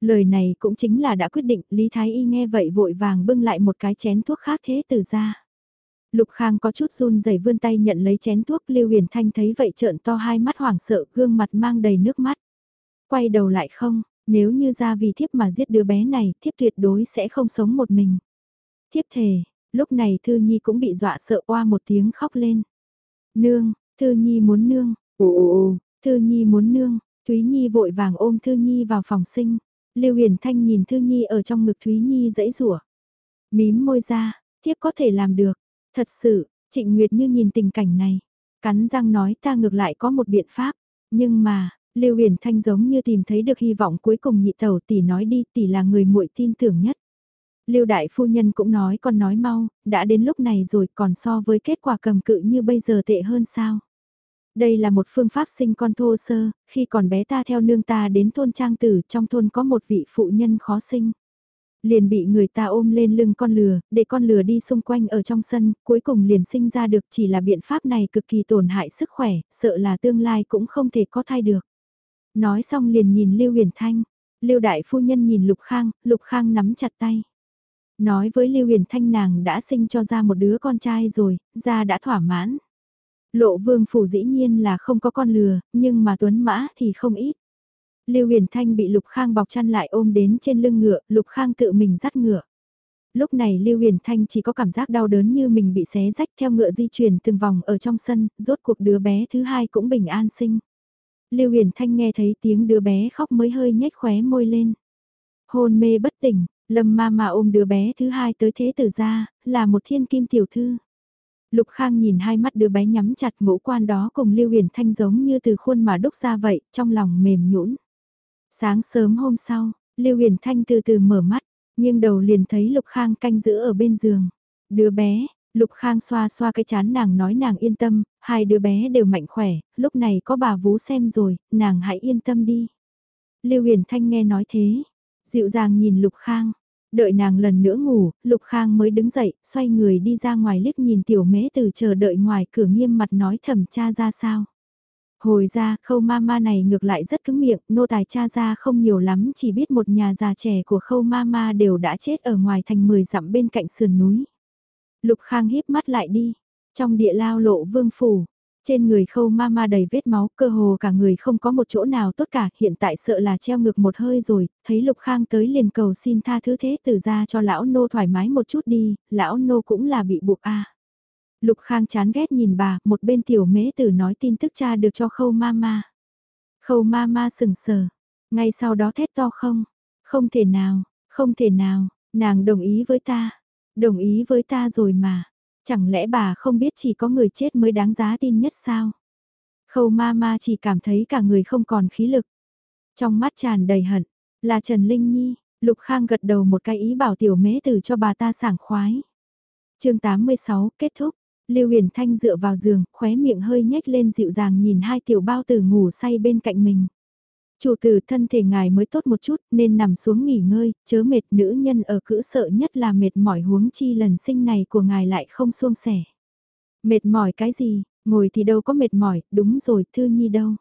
Lời này cũng chính là đã quyết định, Lý Thái Y nghe vậy vội vàng bưng lại một cái chén thuốc khác thế từ ra. Lục Khang có chút run rẩy vươn tay nhận lấy chén thuốc, Lưu Huyền Thanh thấy vậy trợn to hai mắt hoảng sợ, gương mặt mang đầy nước mắt. Quay đầu lại không, nếu như ra vì thiếp mà giết đứa bé này, thiếp tuyệt đối sẽ không sống một mình. Thiếp thề, lúc này Thư Nhi cũng bị dọa sợ oa một tiếng khóc lên. Nương, Thư Nhi muốn nương, Ồ ồ ồ, Thư Nhi muốn nương, Thúy Nhi vội vàng ôm Thư Nhi vào phòng sinh. Lưu Huyền Thanh nhìn Thư Nhi ở trong ngực Thúy Nhi dãy rủa. Mím môi ra, thiếp có thể làm được. Thật sự, Trịnh Nguyệt như nhìn tình cảnh này, cắn răng nói ta ngược lại có một biện pháp, nhưng mà, Lưu Huyền Thanh giống như tìm thấy được hy vọng cuối cùng nhị tẩu tỷ nói đi, tỷ là người muội tin tưởng nhất. Lưu đại phu nhân cũng nói còn nói mau, đã đến lúc này rồi còn so với kết quả cầm cự như bây giờ tệ hơn sao. Đây là một phương pháp sinh con thô sơ, khi còn bé ta theo nương ta đến thôn trang tử trong thôn có một vị phụ nhân khó sinh. Liền bị người ta ôm lên lưng con lừa, để con lừa đi xung quanh ở trong sân, cuối cùng liền sinh ra được chỉ là biện pháp này cực kỳ tổn hại sức khỏe, sợ là tương lai cũng không thể có thai được. Nói xong liền nhìn Lưu Huyền Thanh, Lưu Đại Phu Nhân nhìn Lục Khang, Lục Khang nắm chặt tay. Nói với Lưu Huyền Thanh nàng đã sinh cho ra một đứa con trai rồi, ra đã thỏa mãn. Lộ vương phủ dĩ nhiên là không có con lừa, nhưng mà tuấn mã thì không ít. Lưu Huyền Thanh bị Lục Khang bọc chăn lại ôm đến trên lưng ngựa, Lục Khang tự mình dắt ngựa. Lúc này Lưu Huyền Thanh chỉ có cảm giác đau đớn như mình bị xé rách theo ngựa di chuyển từng vòng ở trong sân, rốt cuộc đứa bé thứ hai cũng bình an sinh. Lưu Huyền Thanh nghe thấy tiếng đứa bé khóc mới hơi nhếch khóe môi lên. Hôn mê bất tỉnh, Lâm ma ma ôm đứa bé thứ hai tới thế tử ra, là một thiên kim tiểu thư. Lục Khang nhìn hai mắt đứa bé nhắm chặt ngũ quan đó cùng Lưu Huyền Thanh giống như từ khuôn mà đúc ra vậy, trong lòng mềm nhũn. Sáng sớm hôm sau, Lưu Huyền Thanh từ từ mở mắt, nhưng đầu liền thấy Lục Khang canh giữ ở bên giường. Đứa bé, Lục Khang xoa xoa cái chán nàng nói nàng yên tâm, hai đứa bé đều mạnh khỏe, lúc này có bà vú xem rồi, nàng hãy yên tâm đi. Lưu Huyền Thanh nghe nói thế, dịu dàng nhìn Lục Khang, Đợi nàng lần nữa ngủ, Lục Khang mới đứng dậy, xoay người đi ra ngoài liếc nhìn tiểu mễ từ chờ đợi ngoài cửa nghiêm mặt nói thẩm cha ra sao. Hồi ra, khâu ma ma này ngược lại rất cứng miệng, nô tài cha ra không nhiều lắm, chỉ biết một nhà già trẻ của khâu ma ma đều đã chết ở ngoài thành 10 dặm bên cạnh sườn núi. Lục Khang híp mắt lại đi, trong địa lao lộ vương phủ, trên người khâu ma ma đầy vết máu, cơ hồ cả người không có một chỗ nào tốt cả, hiện tại sợ là treo ngược một hơi rồi, thấy Lục Khang tới liền cầu xin tha thứ thế tử ra cho lão nô thoải mái một chút đi, lão nô cũng là bị buộc a. Lục Khang chán ghét nhìn bà, một bên tiểu mễ tử nói tin tức cha được cho khâu ma ma. Khâu ma ma sừng sờ, Ngay sau đó thét to không, không thể nào, không thể nào, nàng đồng ý với ta, đồng ý với ta rồi mà, chẳng lẽ bà không biết chỉ có người chết mới đáng giá tin nhất sao? Khâu ma ma chỉ cảm thấy cả người không còn khí lực. Trong mắt tràn đầy hận, là Trần Linh Nhi, Lục Khang gật đầu một cái ý bảo tiểu mế từ cho bà ta sảng khoái. chương 86 kết thúc, Lưu Huyền Thanh dựa vào giường, khóe miệng hơi nhếch lên dịu dàng nhìn hai tiểu bao tử ngủ say bên cạnh mình. Chủ tử thân thể ngài mới tốt một chút nên nằm xuống nghỉ ngơi, chớ mệt nữ nhân ở cữ sợ nhất là mệt mỏi huống chi lần sinh này của ngài lại không suông sẻ. Mệt mỏi cái gì, ngồi thì đâu có mệt mỏi, đúng rồi, thư nhi đâu.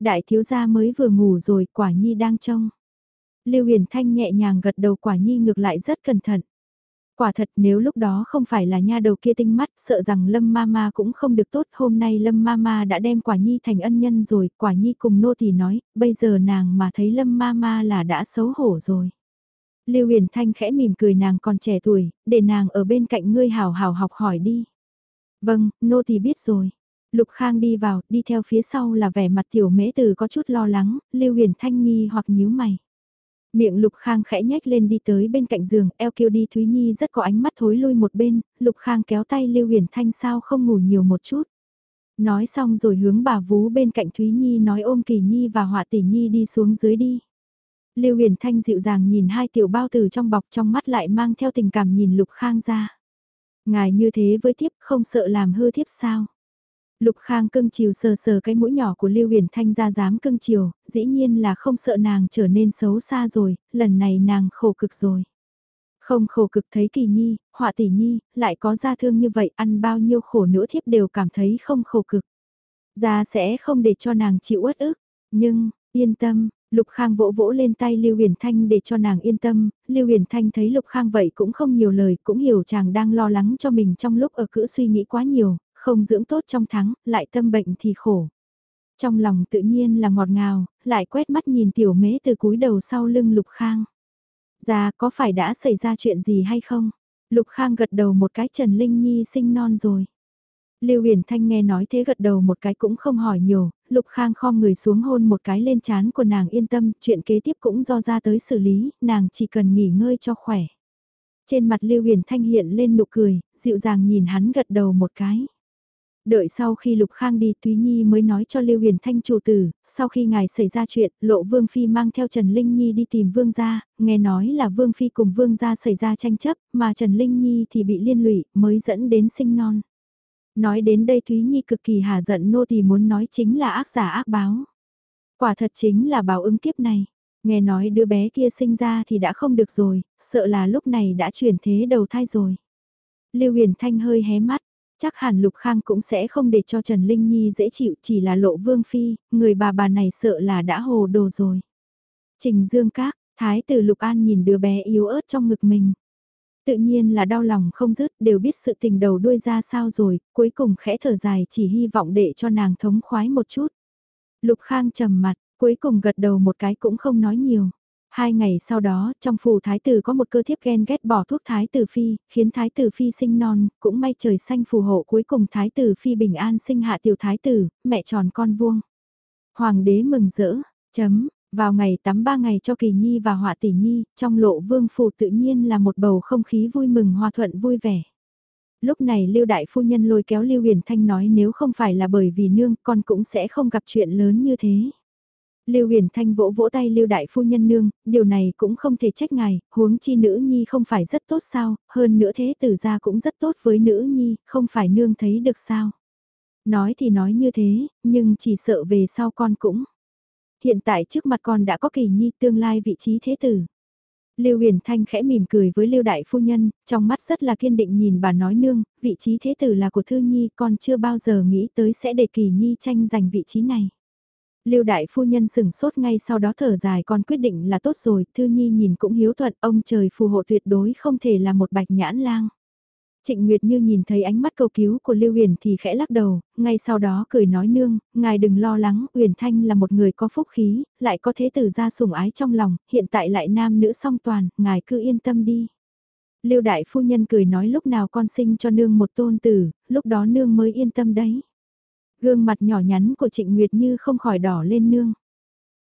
Đại thiếu gia mới vừa ngủ rồi, quả nhi đang trông. Lưu Huyền Thanh nhẹ nhàng gật đầu quả nhi ngược lại rất cẩn thận. Quả thật nếu lúc đó không phải là nha đầu kia tinh mắt sợ rằng Lâm Mama cũng không được tốt hôm nay Lâm Mama đã đem quả nhi thành ân nhân rồi quả nhi cùng nô thì nói bây giờ nàng mà thấy Lâm Mama là đã xấu hổ rồi. Lưu Huyền Thanh khẽ mỉm cười nàng còn trẻ tuổi, để nàng ở bên cạnh ngươi hào hào học hỏi đi. Vâng, nô thì biết rồi. Lục Khang đi vào, đi theo phía sau là vẻ mặt tiểu mễ từ có chút lo lắng, Lưu Huyền Thanh nghi hoặc nhíu mày. Miệng Lục Khang khẽ nhếch lên đi tới bên cạnh giường, eo kêu đi Thúy Nhi rất có ánh mắt thối lui một bên, Lục Khang kéo tay Lưu Huyền Thanh sao không ngủ nhiều một chút. Nói xong rồi hướng bà vú bên cạnh Thúy Nhi nói ôm Kỳ Nhi và Họa Tỷ Nhi đi xuống dưới đi. Lưu Huyền Thanh dịu dàng nhìn hai tiểu bao tử trong bọc trong mắt lại mang theo tình cảm nhìn Lục Khang ra. Ngài như thế với thiếp không sợ làm hư thiếp sao? Lục Khang cưng chiều sờ sờ cái mũi nhỏ của Lưu Huyền Thanh ra dám cưng chiều, dĩ nhiên là không sợ nàng trở nên xấu xa rồi, lần này nàng khổ cực rồi. Không khổ cực thấy kỳ nhi, họa tỷ nhi, lại có gia thương như vậy ăn bao nhiêu khổ nữa thiếp đều cảm thấy không khổ cực. Gia sẽ không để cho nàng chịu uất ức, nhưng, yên tâm, Lục Khang vỗ vỗ lên tay Lưu Huyền Thanh để cho nàng yên tâm, Lưu Huyền Thanh thấy Lục Khang vậy cũng không nhiều lời, cũng hiểu chàng đang lo lắng cho mình trong lúc ở cữ suy nghĩ quá nhiều, không dưỡng tốt trong tháng, lại tâm bệnh thì khổ. Trong lòng tự nhiên là ngọt ngào, lại quét mắt nhìn tiểu mế từ cúi đầu sau lưng Lục Khang. già có phải đã xảy ra chuyện gì hay không? Lục Khang gật đầu một cái Trần Linh Nhi sinh non rồi. Lưu Huyền Thanh nghe nói thế gật đầu một cái cũng không hỏi nhiều, Lục Khang khom người xuống hôn một cái lên chán của nàng yên tâm, chuyện kế tiếp cũng do ra tới xử lý, nàng chỉ cần nghỉ ngơi cho khỏe. Trên mặt Lưu Huyền Thanh hiện lên nụ cười, dịu dàng nhìn hắn gật đầu một cái. Đợi sau khi Lục Khang đi thúy Nhi mới nói cho Lưu Huyền Thanh chủ tử, sau khi ngài xảy ra chuyện, Lộ Vương Phi mang theo Trần Linh Nhi đi tìm Vương gia, nghe nói là Vương Phi cùng Vương gia xảy ra tranh chấp, mà Trần Linh Nhi thì bị liên lụy, mới dẫn đến sinh non. Nói đến đây Thúy Nhi cực kỳ hà giận nô thì muốn nói chính là ác giả ác báo. Quả thật chính là báo ứng kiếp này. Nghe nói đứa bé kia sinh ra thì đã không được rồi, sợ là lúc này đã chuyển thế đầu thai rồi. Lưu Huyền Thanh hơi hé mắt, chắc hẳn Lục Khang cũng sẽ không để cho Trần Linh Nhi dễ chịu chỉ là lộ vương phi, người bà bà này sợ là đã hồ đồ rồi. Trình Dương Các, Thái tử Lục An nhìn đứa bé yếu ớt trong ngực mình. Tự nhiên là đau lòng không dứt, đều biết sự tình đầu đuôi ra sao rồi, cuối cùng khẽ thở dài chỉ hy vọng để cho nàng thống khoái một chút. Lục Khang trầm mặt, cuối cùng gật đầu một cái cũng không nói nhiều. Hai ngày sau đó, trong phủ thái tử có một cơ thiếp ghen ghét bỏ thuốc thái tử phi, khiến thái tử phi sinh non, cũng may trời xanh phù hộ cuối cùng thái tử phi bình an sinh hạ tiểu thái tử, mẹ tròn con vuông. Hoàng đế mừng rỡ, chấm, vào ngày tắm ba ngày cho kỳ nhi và họa tỷ nhi, trong lộ vương phủ tự nhiên là một bầu không khí vui mừng hòa thuận vui vẻ. Lúc này Lưu Đại Phu Nhân lôi kéo Lưu Huyền Thanh nói nếu không phải là bởi vì nương con cũng sẽ không gặp chuyện lớn như thế. Lưu Huyền Thanh vỗ vỗ tay Lưu Đại Phu Nhân nương, điều này cũng không thể trách ngài, huống chi nữ nhi không phải rất tốt sao, hơn nữa thế tử gia cũng rất tốt với nữ nhi, không phải nương thấy được sao. Nói thì nói như thế, nhưng chỉ sợ về sau con cũng. Hiện tại trước mặt con đã có kỳ nhi tương lai vị trí thế tử. Lưu Huyền Thanh khẽ mỉm cười với Lưu Đại Phu Nhân, trong mắt rất là kiên định nhìn bà nói nương, vị trí thế tử là của Thư Nhi, con chưa bao giờ nghĩ tới sẽ để Kỳ Nhi tranh giành vị trí này. Lưu đại phu nhân sừng sốt ngay sau đó thở dài con quyết định là tốt rồi, Thư Nhi nhìn cũng hiếu thuận, ông trời phù hộ tuyệt đối không thể là một bạch nhãn lang. Trịnh Nguyệt như nhìn thấy ánh mắt cầu cứu của Lưu Huyền thì khẽ lắc đầu, ngay sau đó cười nói nương, ngài đừng lo lắng, Huyền Thanh là một người có phúc khí, lại có thế tử ra sủng ái trong lòng, hiện tại lại nam nữ song toàn, ngài cứ yên tâm đi. Lưu đại phu nhân cười nói lúc nào con sinh cho nương một tôn tử, lúc đó nương mới yên tâm đấy. Gương mặt nhỏ nhắn của Trịnh Nguyệt Như không khỏi đỏ lên nương.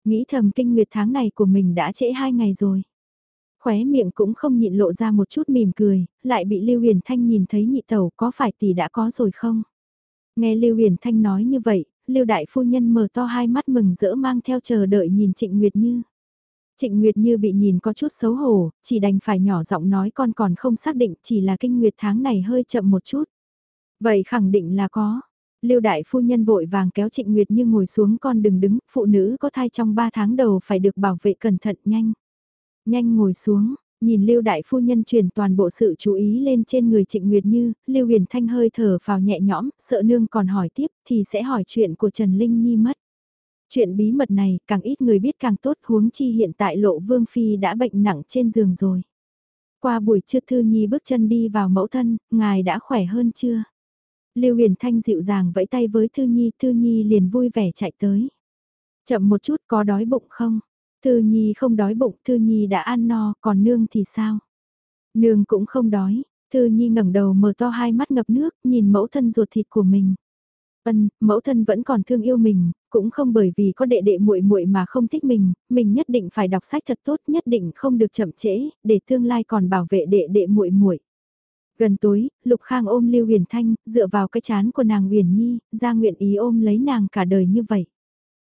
Nghĩ thầm kinh nguyệt tháng này của mình đã trễ hai ngày rồi. Khóe miệng cũng không nhịn lộ ra một chút mỉm cười, lại bị Lưu Huyền Thanh nhìn thấy nhị tẩu có phải tỷ đã có rồi không? Nghe Lưu Huyền Thanh nói như vậy, Lưu Đại Phu Nhân mở to hai mắt mừng rỡ mang theo chờ đợi nhìn Trịnh Nguyệt Như. Trịnh Nguyệt Như bị nhìn có chút xấu hổ, chỉ đành phải nhỏ giọng nói con còn không xác định chỉ là kinh nguyệt tháng này hơi chậm một chút. Vậy khẳng định là có. Lưu đại phu nhân vội vàng kéo Trịnh Nguyệt Như ngồi xuống con đừng đứng, phụ nữ có thai trong 3 tháng đầu phải được bảo vệ cẩn thận nhanh. Nhanh ngồi xuống, nhìn Lưu đại phu nhân chuyển toàn bộ sự chú ý lên trên người Trịnh Nguyệt Như, Lưu Huyền Thanh hơi thở vào nhẹ nhõm, sợ nương còn hỏi tiếp thì sẽ hỏi chuyện của Trần Linh Nhi mất. Chuyện bí mật này càng ít người biết càng tốt huống chi hiện tại lộ vương phi đã bệnh nặng trên giường rồi. Qua buổi trưa Thư Nhi bước chân đi vào mẫu thân, ngài đã khỏe hơn chưa? Lưu Huyền Thanh dịu dàng vẫy tay với Thư Nhi, Thư Nhi liền vui vẻ chạy tới. Chậm một chút có đói bụng không? Thư Nhi không đói bụng, Thư Nhi đã ăn no, còn nương thì sao? Nương cũng không đói, Thư Nhi ngẩng đầu mở to hai mắt ngập nước, nhìn mẫu thân ruột thịt của mình. Ân, mẫu thân vẫn còn thương yêu mình, cũng không bởi vì có đệ đệ muội muội mà không thích mình, mình nhất định phải đọc sách thật tốt, nhất định không được chậm trễ, để tương lai còn bảo vệ đệ đệ muội muội. Gần tối, Lục Khang ôm Lưu Huyền Thanh, dựa vào cái chán của nàng Huyền Nhi, ra nguyện ý ôm lấy nàng cả đời như vậy.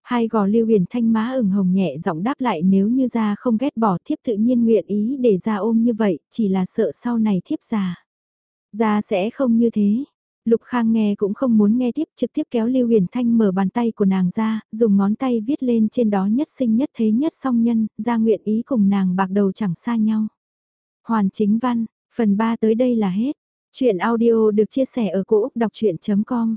Hai gò Lưu Huyền Thanh má ửng hồng nhẹ giọng đáp lại nếu như ra không ghét bỏ thiếp tự nhiên nguyện ý để ra ôm như vậy, chỉ là sợ sau này thiếp già. Ra sẽ không như thế, Lục Khang nghe cũng không muốn nghe tiếp trực tiếp kéo Lưu Huyền Thanh mở bàn tay của nàng ra, dùng ngón tay viết lên trên đó nhất sinh nhất thế nhất song nhân, ra nguyện ý cùng nàng bạc đầu chẳng xa nhau. Hoàn chính văn, phần 3 tới đây là hết. Chuyện audio được chia sẻ ở cỗ đọc chuyện.com